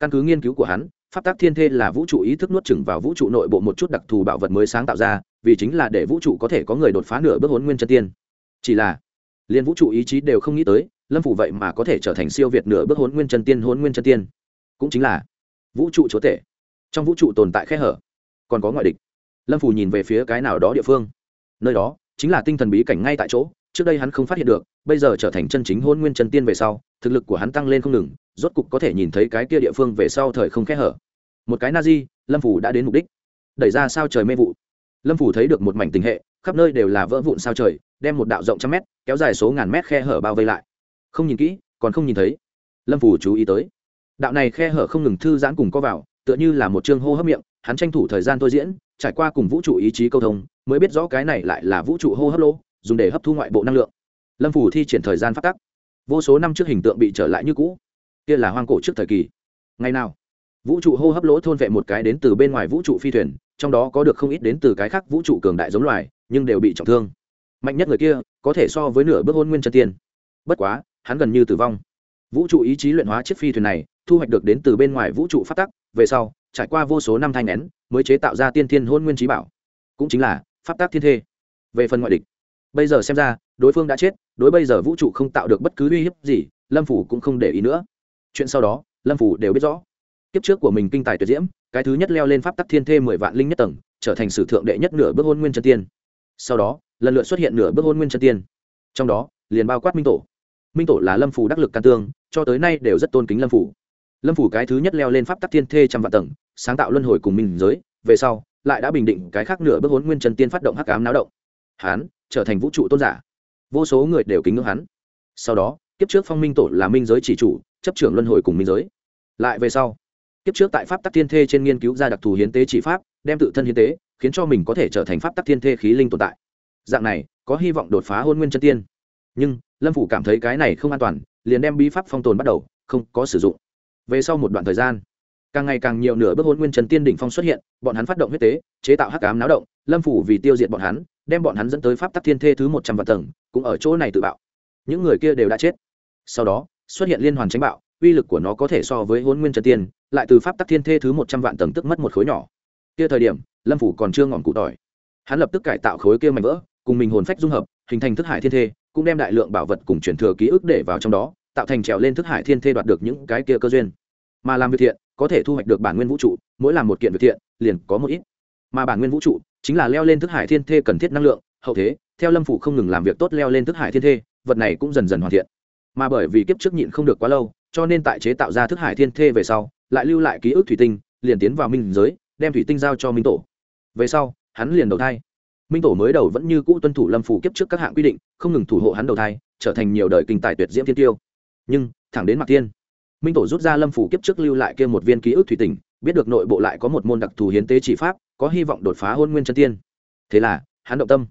căn cứ nghiên cứu của hắn, pháp tác thiên thê là vũ trụ ý thức nuốt chừng vào vũ trụ nội bộ một chút đặc thù bảo vật mới sáng tạo ra, vì chính là để vũ trụ có thể có người đột phá nửa bước hốn nguyên chân tiên. Chỉ là liên vũ trụ ý chí đều không nghĩ tới, lâm phủ vậy mà có thể trở thành siêu việt nửa bước hốn nguyên chân tiên hốn nguyên chân tiên. Cũng chính là, vũ trụ chúa tể. Trong vũ trụ tồn tại khe hở, còn có ngoại địch. Lâm phủ nhìn về phía cái nào đó địa phương. Nơi đó, chính là tinh thần bí cảnh ngay tại chỗ, trước đây hắn không phát hiện được, bây giờ trở thành chân chính hôn nguyên chân tiên về sau, thực lực của hắn tăng lên không ngừng rốt cục có thể nhìn thấy cái kia địa phương về sau thời không khe hở. Một cái na di lâm phủ đã đến mục đích. Đẩy ra sao trời mê vụ. Lâm phủ thấy được một mảnh tình hệ, khắp nơi đều là vỡ vụn sao trời, đem một đạo rộng trăm mét, kéo dài số ngàn mét khe hở bao vây lại. Không nhìn kỹ, còn không nhìn thấy. Lâm phủ chú ý tới. Đạo này khe hở không ngừng thư giãn cùng co vào, tựa như là một chương hô hấp miệng, hắn tranh thủ thời gian tôi diễn, trải qua cùng vũ trụ ý chí câu thông, mới biết rõ cái này lại là vũ trụ hô hấp lỗ, dùng để hấp thu ngoại bộ năng lượng. Lâm phủ thi triển thời gian phát tắc. Vô số năm trước hình tượng bị trở lại như cũ kia là hoang cổ trước thời kỳ. Ngày nào, vũ trụ hô hấp lỗ thôn vệ một cái đến từ bên ngoài vũ trụ phi thuyền, trong đó có được không ít đến từ cái khác vũ trụ cường đại giống loài, nhưng đều bị trọng thương. Mạnh nhất người kia, có thể so với nửa bước hôn nguyên chân tiên. Bất quá, hắn gần như tử vong. Vũ trụ ý chí luyện hóa chiếc phi thuyền này, thu hoạch được đến từ bên ngoài vũ trụ phát tắc, về sau, trải qua vô số năm thanh nén mới chế tạo ra tiên thiên hôn nguyên trí bảo. Cũng chính là pháp tác thiên thê. Về phần ngoại địch, bây giờ xem ra, đối phương đã chết, đối bây giờ vũ trụ không tạo được bất cứ uy hiếp gì, lâm phủ cũng không để ý nữa chuyện sau đó, lâm phủ đều biết rõ. Kiếp trước của mình kinh tài tuyệt diễm, cái thứ nhất leo lên pháp tắc thiên thê mười vạn linh nhất tầng, trở thành sử thượng đệ nhất nửa bước hôn nguyên chân tiên. Sau đó, lần lượt xuất hiện nửa bước hôn nguyên chân tiên. Trong đó, liền bao quát minh tổ. Minh tổ là lâm phủ đắc lực can tương, cho tới nay đều rất tôn kính lâm phủ lâm phủ cái thứ nhất leo lên pháp tắc thiên thê trăm vạn tầng, sáng tạo luân hồi cùng minh giới, về sau, lại đã bình định cái khác nửa bước hốn nguyên trần tiên phát động hắc ám náo động. Hán, trở thành vũ trụ tôn giả. Vô số người đều kính ngưỡng hắn. Sau đó, kiếp trước phong minh tổ là minh giới chỉ chủ chấp trưởng luân hồi cùng minh giới. Lại về sau, kiếp trước tại pháp tắc thiên thê trên nghiên cứu ra đặc thù hiến tế chỉ pháp, đem tự thân hiến tế, khiến cho mình có thể trở thành pháp tắc thiên thê khí linh tồn tại. Dạng này, có hy vọng đột phá hôn nguyên chân tiên. Nhưng, lâm phủ cảm thấy cái này không an toàn, liền đem bí pháp phong tồn bắt đầu, không có sử dụng. Về sau một đoạn thời gian, càng ngày càng nhiều nửa bước hôn nguyên trần tiên đỉnh phong xuất hiện, bọn hắn phát động huyết tế, chế tạo hắc cám náo động, lâm phủ vì tiêu diệt bọn hắn, đem bọn hắn dẫn tới pháp tắc thiên thê thứ một trăm vạn tầng, cũng ở chỗ này tự bạo. Những người kia đều đã chết. Sau đó xuất hiện liên hoàn tránh bạo, uy lực của nó có thể so với hôn nguyên trần tiên, lại từ pháp tắc thiên thê thứ một trăm vạn tầng tức mất một khối nhỏ. Kia thời điểm, lâm phủ còn chưa ngọn cụ tỏi. Hắn lập tức cải tạo khối kia mạnh vỡ, cùng mình hồn phách dung hợp, hình thành thức hải thiên thê, cũng đem đại lượng bảo vật cùng truyền thừa ký ức để vào trong đó, tạo thành trèo lên thức hải thiên thê đoạt được những cái kia cơ duyên. Mà làm việc thiện, có thể thu hoạch được bản nguyên vũ trụ, mỗi làm một kiện việc thiện, liền có một ít. Mà bản nguyên vũ trụ, chính là leo lên thức hải thiên thê cần thiết năng lượng, hậu thế, theo lâm phủ không ngừng làm việc tốt leo lên thức hải thiên thê, vật này cũng dần dần hoàn thiện mà bởi vì kiếp trước nhịn không được quá lâu cho nên tại chế tạo ra thức hải thiên thê về sau lại lưu lại ký ức thủy tinh liền tiến vào minh giới đem thủy tinh giao cho minh tổ. Về sau hắn liền đầu thai. Minh tổ mới đầu vẫn như cũ tuân thủ lâm phủ kiếp trước các hạng quy định không ngừng thủ hộ hắn đầu thai trở thành nhiều đời kinh tài tuyệt diễm thiên tiêu. Nhưng thẳng đến mặt tiên minh tổ rút ra lâm phủ kiếp trước lưu lại kia một viên ký ức thủy tinh, biết được nội bộ lại có một môn đặc thù hiến tế chỉ pháp có hy vọng đột phá hôn nguyên chân tiên. Thế là hắn động tâm.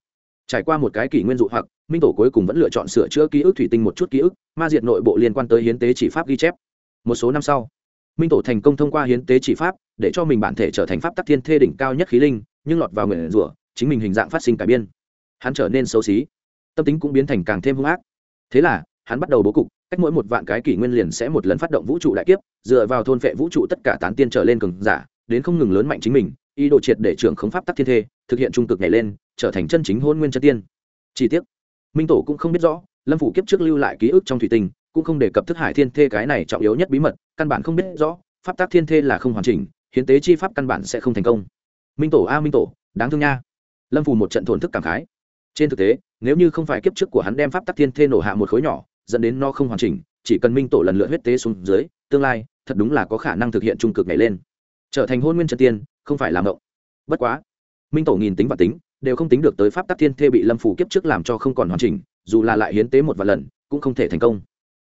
Trải qua một cái kỷ nguyên dụ hoặc minh tổ cuối cùng vẫn lựa chọn sửa chữa ký ức thủy tinh một chút ký ức ma diệt nội bộ liên quan tới hiến tế chỉ pháp ghi chép. Một số năm sau, minh tổ thành công thông qua hiến tế chỉ pháp, để cho mình bản thể trở thành pháp tắc thiên thê đỉnh cao nhất khí linh, nhưng lọt vào nguyện rủa, chính mình hình dạng phát sinh cải biên. Hắn trở nên xấu xí, tâm tính cũng biến thành càng thêm hung ác. Thế là, hắn bắt đầu bố cục, cách mỗi một vạn cái kỷ nguyên liền sẽ một lần phát động vũ trụ đại kiếp, dựa vào thôn phệ vũ trụ tất cả tán tiên trở lên cường giả, đến không ngừng lớn mạnh chính mình, ý đồ triệt để trưởng khống pháp tắc thiên thê, thực hiện trung cực nhảy lên, trở thành chân chính hôn nguyên chân tiên. Chi tiết minh tổ cũng không biết rõ lâm phủ kiếp trước lưu lại ký ức trong thủy tinh, cũng không đề cập thức hải thiên thê cái này trọng yếu nhất bí mật, căn bản không biết rõ, pháp tác thiên thê là không hoàn chỉnh, hiến tế chi pháp căn bản sẽ không thành công. Minh tổ, a minh tổ, đáng thương nha. Lâm phủ một trận thổn thức cảm khái. Trên thực tế, nếu như không phải kiếp trước của hắn đem pháp tắc thiên thê nổ hạ một khối nhỏ, dẫn đến no không hoàn chỉnh, chỉ cần minh tổ lần lượt huyết tế xuống dưới, tương lai, thật đúng là có khả năng thực hiện trung cực này lên. Trở thành hôn nguyên chân tiên, không phải làm ngộng bất quá, minh tổ nghìn tính và tính, đều không tính được tới pháp tắc thiên thê bị lâm phủ kiếp trước làm cho không còn hoàn chỉnh dù là lại hiến tế một vài lần, cũng không thể thành công.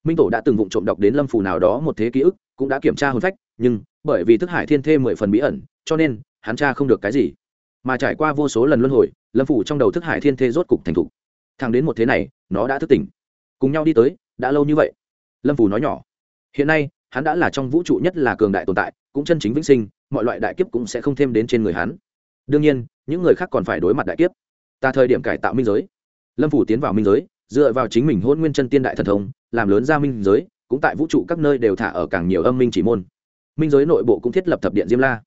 Minh tổ đã từng vụng trộm đọc đến lâm phủ nào đó một thế ký ức, cũng đã kiểm tra hồn phách, nhưng bởi vì thức hải thiên thê mười phần bí ẩn, cho nên hắn tra không được cái gì. Mà trải qua vô số lần luân hồi, lâm phủ trong đầu thức hải thiên thê rốt cục thành thục. Thẳng đến một thế này, nó đã thức tỉnh. Cùng nhau đi tới, đã lâu như vậy. Lâm phủ nói nhỏ, hiện nay, hắn đã là trong vũ trụ nhất là cường đại tồn tại, cũng chân chính vĩnh sinh, mọi loại đại kiếp cũng sẽ không thêm đến trên người hắn. Đương nhiên, những người khác còn phải đối mặt đại kiếp. Ta thời điểm cải tạo minh giới lâm phủ tiến vào minh giới, dựa vào chính mình hôn nguyên chân tiên đại thần thông, làm lớn ra minh giới, cũng tại vũ trụ các nơi đều thả ở càng nhiều âm minh chỉ môn. Minh giới nội bộ cũng thiết lập thập điện diêm la.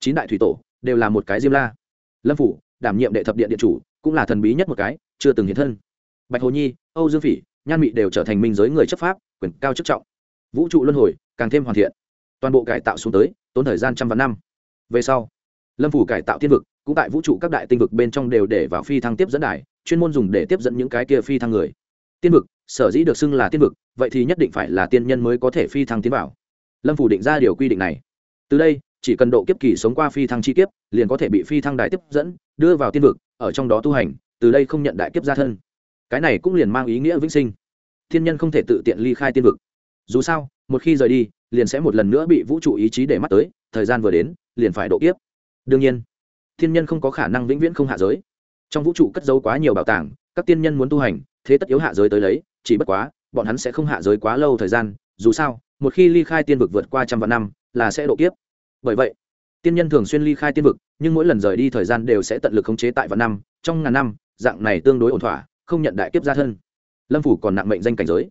Chín đại thủy tổ đều là một cái diêm la. Lâm phủ, đảm nhiệm đệ thập điện điện chủ, cũng là thần bí nhất một cái, chưa từng hiện thân. Bạch hồ nhi, âu dương phỉ, nhan mị đều trở thành minh giới người chấp pháp, quyền cao chức trọng. Vũ trụ luân hồi càng thêm hoàn thiện. Toàn bộ cải tạo xuống tới, tốn thời gian trăm vạn năm. Về sau, lâm phủ cải tạo thiên vực, cũng tại vũ trụ các đại tinh vực bên trong đều để vào phi thăng tiếp dẫn đài chuyên môn dùng để tiếp dẫn những cái kia phi thăng người. Tiên vực, sở dĩ được xưng là tiên vực, vậy thì nhất định phải là tiên nhân mới có thể phi thăng tiến vào. Lâm phủ định ra điều quy định này. Từ đây, chỉ cần độ kiếp kỳ sống qua phi thăng chi kiếp, liền có thể bị phi thăng đại tiếp dẫn, đưa vào tiên vực, ở trong đó tu hành, từ đây không nhận đại kiếp gia thân. Cái này cũng liền mang ý nghĩa vĩnh sinh. Thiên nhân không thể tự tiện ly khai tiên vực. Dù sao, một khi rời đi, liền sẽ một lần nữa bị vũ trụ ý chí để mắt tới, thời gian vừa đến, liền phải độ kiếp. Đương nhiên thiên nhân không có khả năng vĩnh viễn không hạ giới trong vũ trụ cất giấu quá nhiều bảo tàng, các tiên nhân muốn tu hành, thế tất yếu hạ giới tới lấy, chỉ bất quá, bọn hắn sẽ không hạ giới quá lâu thời gian, dù sao, một khi ly khai tiên vực vượt qua trăm vạn năm, là sẽ độ kiếp. Bởi vậy, tiên nhân thường xuyên ly khai tiên vực, nhưng mỗi lần rời đi thời gian đều sẽ tận lực khống chế tại vạn năm, trong ngàn năm, dạng này tương đối ổn thỏa, không nhận đại kiếp gia thân. Lâm phủ còn nặng mệnh danh cảnh giới.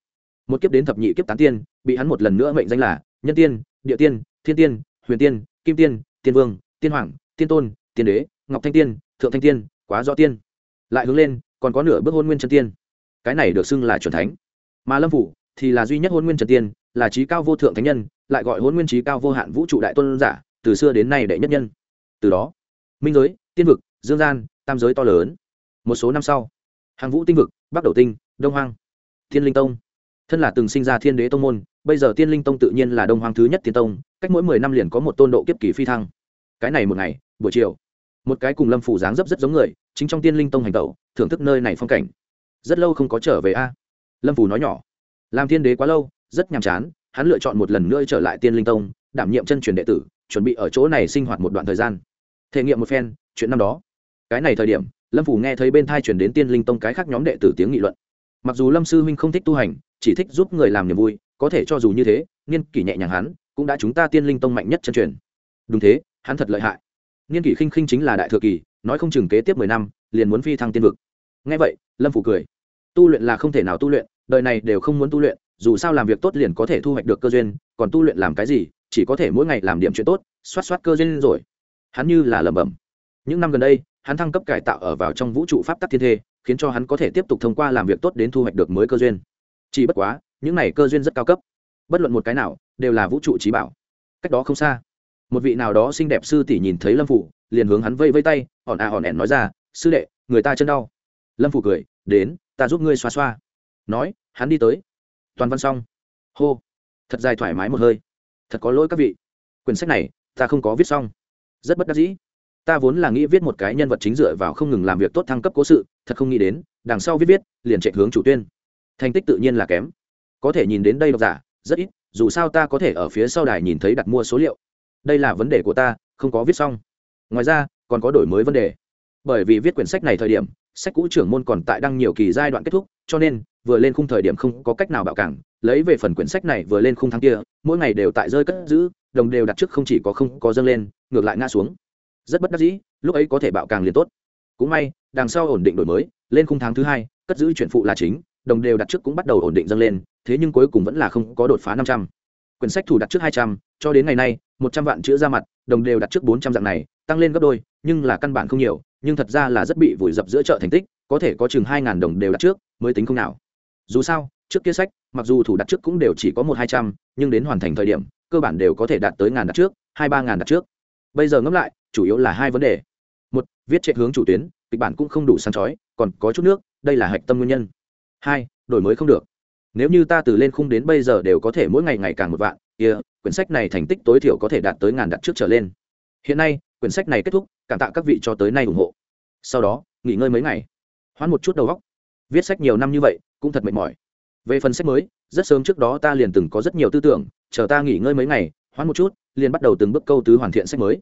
Một kiếp đến thập nhị kiếp tán tiên, bị hắn một lần nữa mệnh danh là nhân tiên, địa tiên, thiên tiên, huyền tiên, kim tiên tiên vương, tiên hoàng, tiên tôn, tiên đế, ngọc thanh tiên, thượng thanh tiên quá rõ tiên. Lại hướng lên, còn có nửa bước hôn nguyên chân tiên. Cái này được xưng là c thánh. Mà lâm phủ thì là duy nhất hôn nguyên trần tiên, là trí cao vô thượng thánh nhân, lại gọi hôn nguyên trí cao vô hạn vũ trụ đại tôn giả, từ xưa đến nay đệ nhất nhân. Từ đó, minh giới, tiên vực, dương gian, tam giới to lớn. Một số năm sau, hàng vũ tinh vực, bắc đầu tinh, đông hoang, thiên linh tông. Thân là từng sinh ra thiên đế tông môn, bây giờ tiên linh tông tự nhiên là đông hoàng thứ nhất tiên tông, cách mỗi mười năm liền có một tôn độ kiếp kỳ phi thăng. Cái này một ngày, buổi chiều một cái cùng lâm phủ dáng dấp rất giống người, chính trong tiên linh tông hành tẩu, thưởng thức nơi này phong cảnh. Rất lâu không có trở về a. Lâm phủ nói nhỏ. Làm thiên đế quá lâu, rất nhàm chán, hắn lựa chọn một lần nữa trở lại tiên linh tông, đảm nhiệm chân truyền đệ tử, chuẩn bị ở chỗ này sinh hoạt một đoạn thời gian. Thể nghiệm một phen, chuyện năm đó. Cái này thời điểm, lâm phủ nghe thấy bên thai chuyển đến tiên linh tông cái khác nhóm đệ tử tiếng nghị luận. Mặc dù lâm sư huynh không thích tu hành, chỉ thích giúp người làm niềm vui, có thể cho dù như thế, niên kỷ nhẹ nhàng hắn, cũng đã chúng ta tiên linh tông mạnh nhất chân truyền. Đúng thế, hắn thật lợi hại niên kỷ khinh khinh chính là đại thừa kỳ, nói không chừng kế tiếp mười năm, liền muốn phi thăng tiên vực. Ngay vậy, lâm phủ cười. Tu luyện là không thể nào tu luyện, đời này đều không muốn tu luyện, dù sao làm việc tốt liền có thể thu hoạch được cơ duyên, còn tu luyện làm cái gì, chỉ có thể mỗi ngày làm điểm chuyện tốt xoát xoát cơ duyên rồi. Hắn như là lẩm bẩm. Những năm gần đây, hắn thăng cấp cải tạo ở vào trong vũ trụ pháp tắc thiên thê, khiến cho hắn có thể tiếp tục thông qua làm việc tốt đến thu hoạch được mới cơ duyên. Chỉ bất quá, những này cơ duyên rất cao cấp. Bất luận một cái nào, đều là vũ trụ trí bảo. Cách đó không xa một vị nào đó xinh đẹp sư tỷ nhìn thấy lâm phủ, liền hướng hắn vây vây tay hòn à hòn ẻn nói ra, sư đệ, người ta chân đau. Lâm phủ cười, đến, ta giúp ngươi xoa xoa. Nói, hắn đi tới. Toàn văn xong. Hô. Thật dài thoải mái một hơi. Thật có lỗi các vị. Quyển sách này, ta không có viết xong. Rất bất đắc dĩ. Ta vốn là nghĩ viết một cái nhân vật chính dựa vào không ngừng làm việc tốt thăng cấp cố sự, thật không nghĩ đến, đằng sau viết viết, liền chạy hướng chủ tuyên. Thành tích tự nhiên là kém. Có thể nhìn đến đây độc giả, rất ít, dù sao ta có thể ở phía sau đài nhìn thấy đặt mua số liệu đây là vấn đề của ta, không có viết xong. Ngoài ra, còn có đổi mới vấn đề. Bởi vì viết quyển sách này thời điểm, sách cũ trưởng môn còn tại đăng nhiều kỳ giai đoạn kết thúc, cho nên, vừa lên khung thời điểm không có cách nào bạo cảng, lấy về phần quyển sách này vừa lên khung tháng kia, mỗi ngày đều tại rơi cất giữ, đồng đều đặt trước không chỉ có không có dâng lên, ngược lại ngã xuống. Rất bất đắc dĩ, lúc ấy có thể bạo càng liền tốt. Cũng may, đằng sau ổn định đổi mới, lên khung tháng thứ hai, cất giữ chuyển phụ là chính, đồng đều đặt trước cũng bắt đầu ổn định dâng lên, thế nhưng cuối cùng vẫn là không có đột phá năm trăm quyển sách thủ đặt trước hai trăm, cho đến ngày nay, một trăm vạn chữ ra mặt, đồng đều đặt trước bốn trăm dạng này, tăng lên gấp đôi, nhưng là căn bản không nhiều, nhưng thật ra là rất bị vùi dập giữa chợ thành tích, có thể có chừng hai ngàn đồng đều đặt trước, mới tính không nào. Dù sao, trước kia sách, mặc dù thủ đặt trước cũng đều chỉ có một hai trăm, nhưng đến hoàn thành thời điểm, cơ bản đều có thể đạt tới ngàn đặt trước, hai ba ngàn đặt trước. Bây giờ ngẫm lại, chủ yếu là hai vấn đề. Một, viết chạy hướng chủ tuyến, kịch bản cũng không đủ sáng chói, còn có chút nước, đây là hạch tâm nguyên nhân. Hai, đổi mới không được nếu như ta từ lên khung đến bây giờ đều có thể mỗi ngày ngày càng một vạn kia、yeah, quyển sách này thành tích tối thiểu có thể đạt tới ngàn đặt trước trở lên. Hiện nay quyển sách này kết thúc cảm tạ các vị cho tới nay ủng hộ. Sau đó nghỉ ngơi mấy ngày. Hoãn một chút đầu góc viết sách nhiều năm như vậy cũng thật mệt mỏi. Về phần sách mới rất sớm trước đó ta liền từng có rất nhiều tư tưởng chờ ta nghỉ ngơi mấy ngày hoãn một chút liền bắt đầu từng bước câu tứ hoàn thiện sách mới.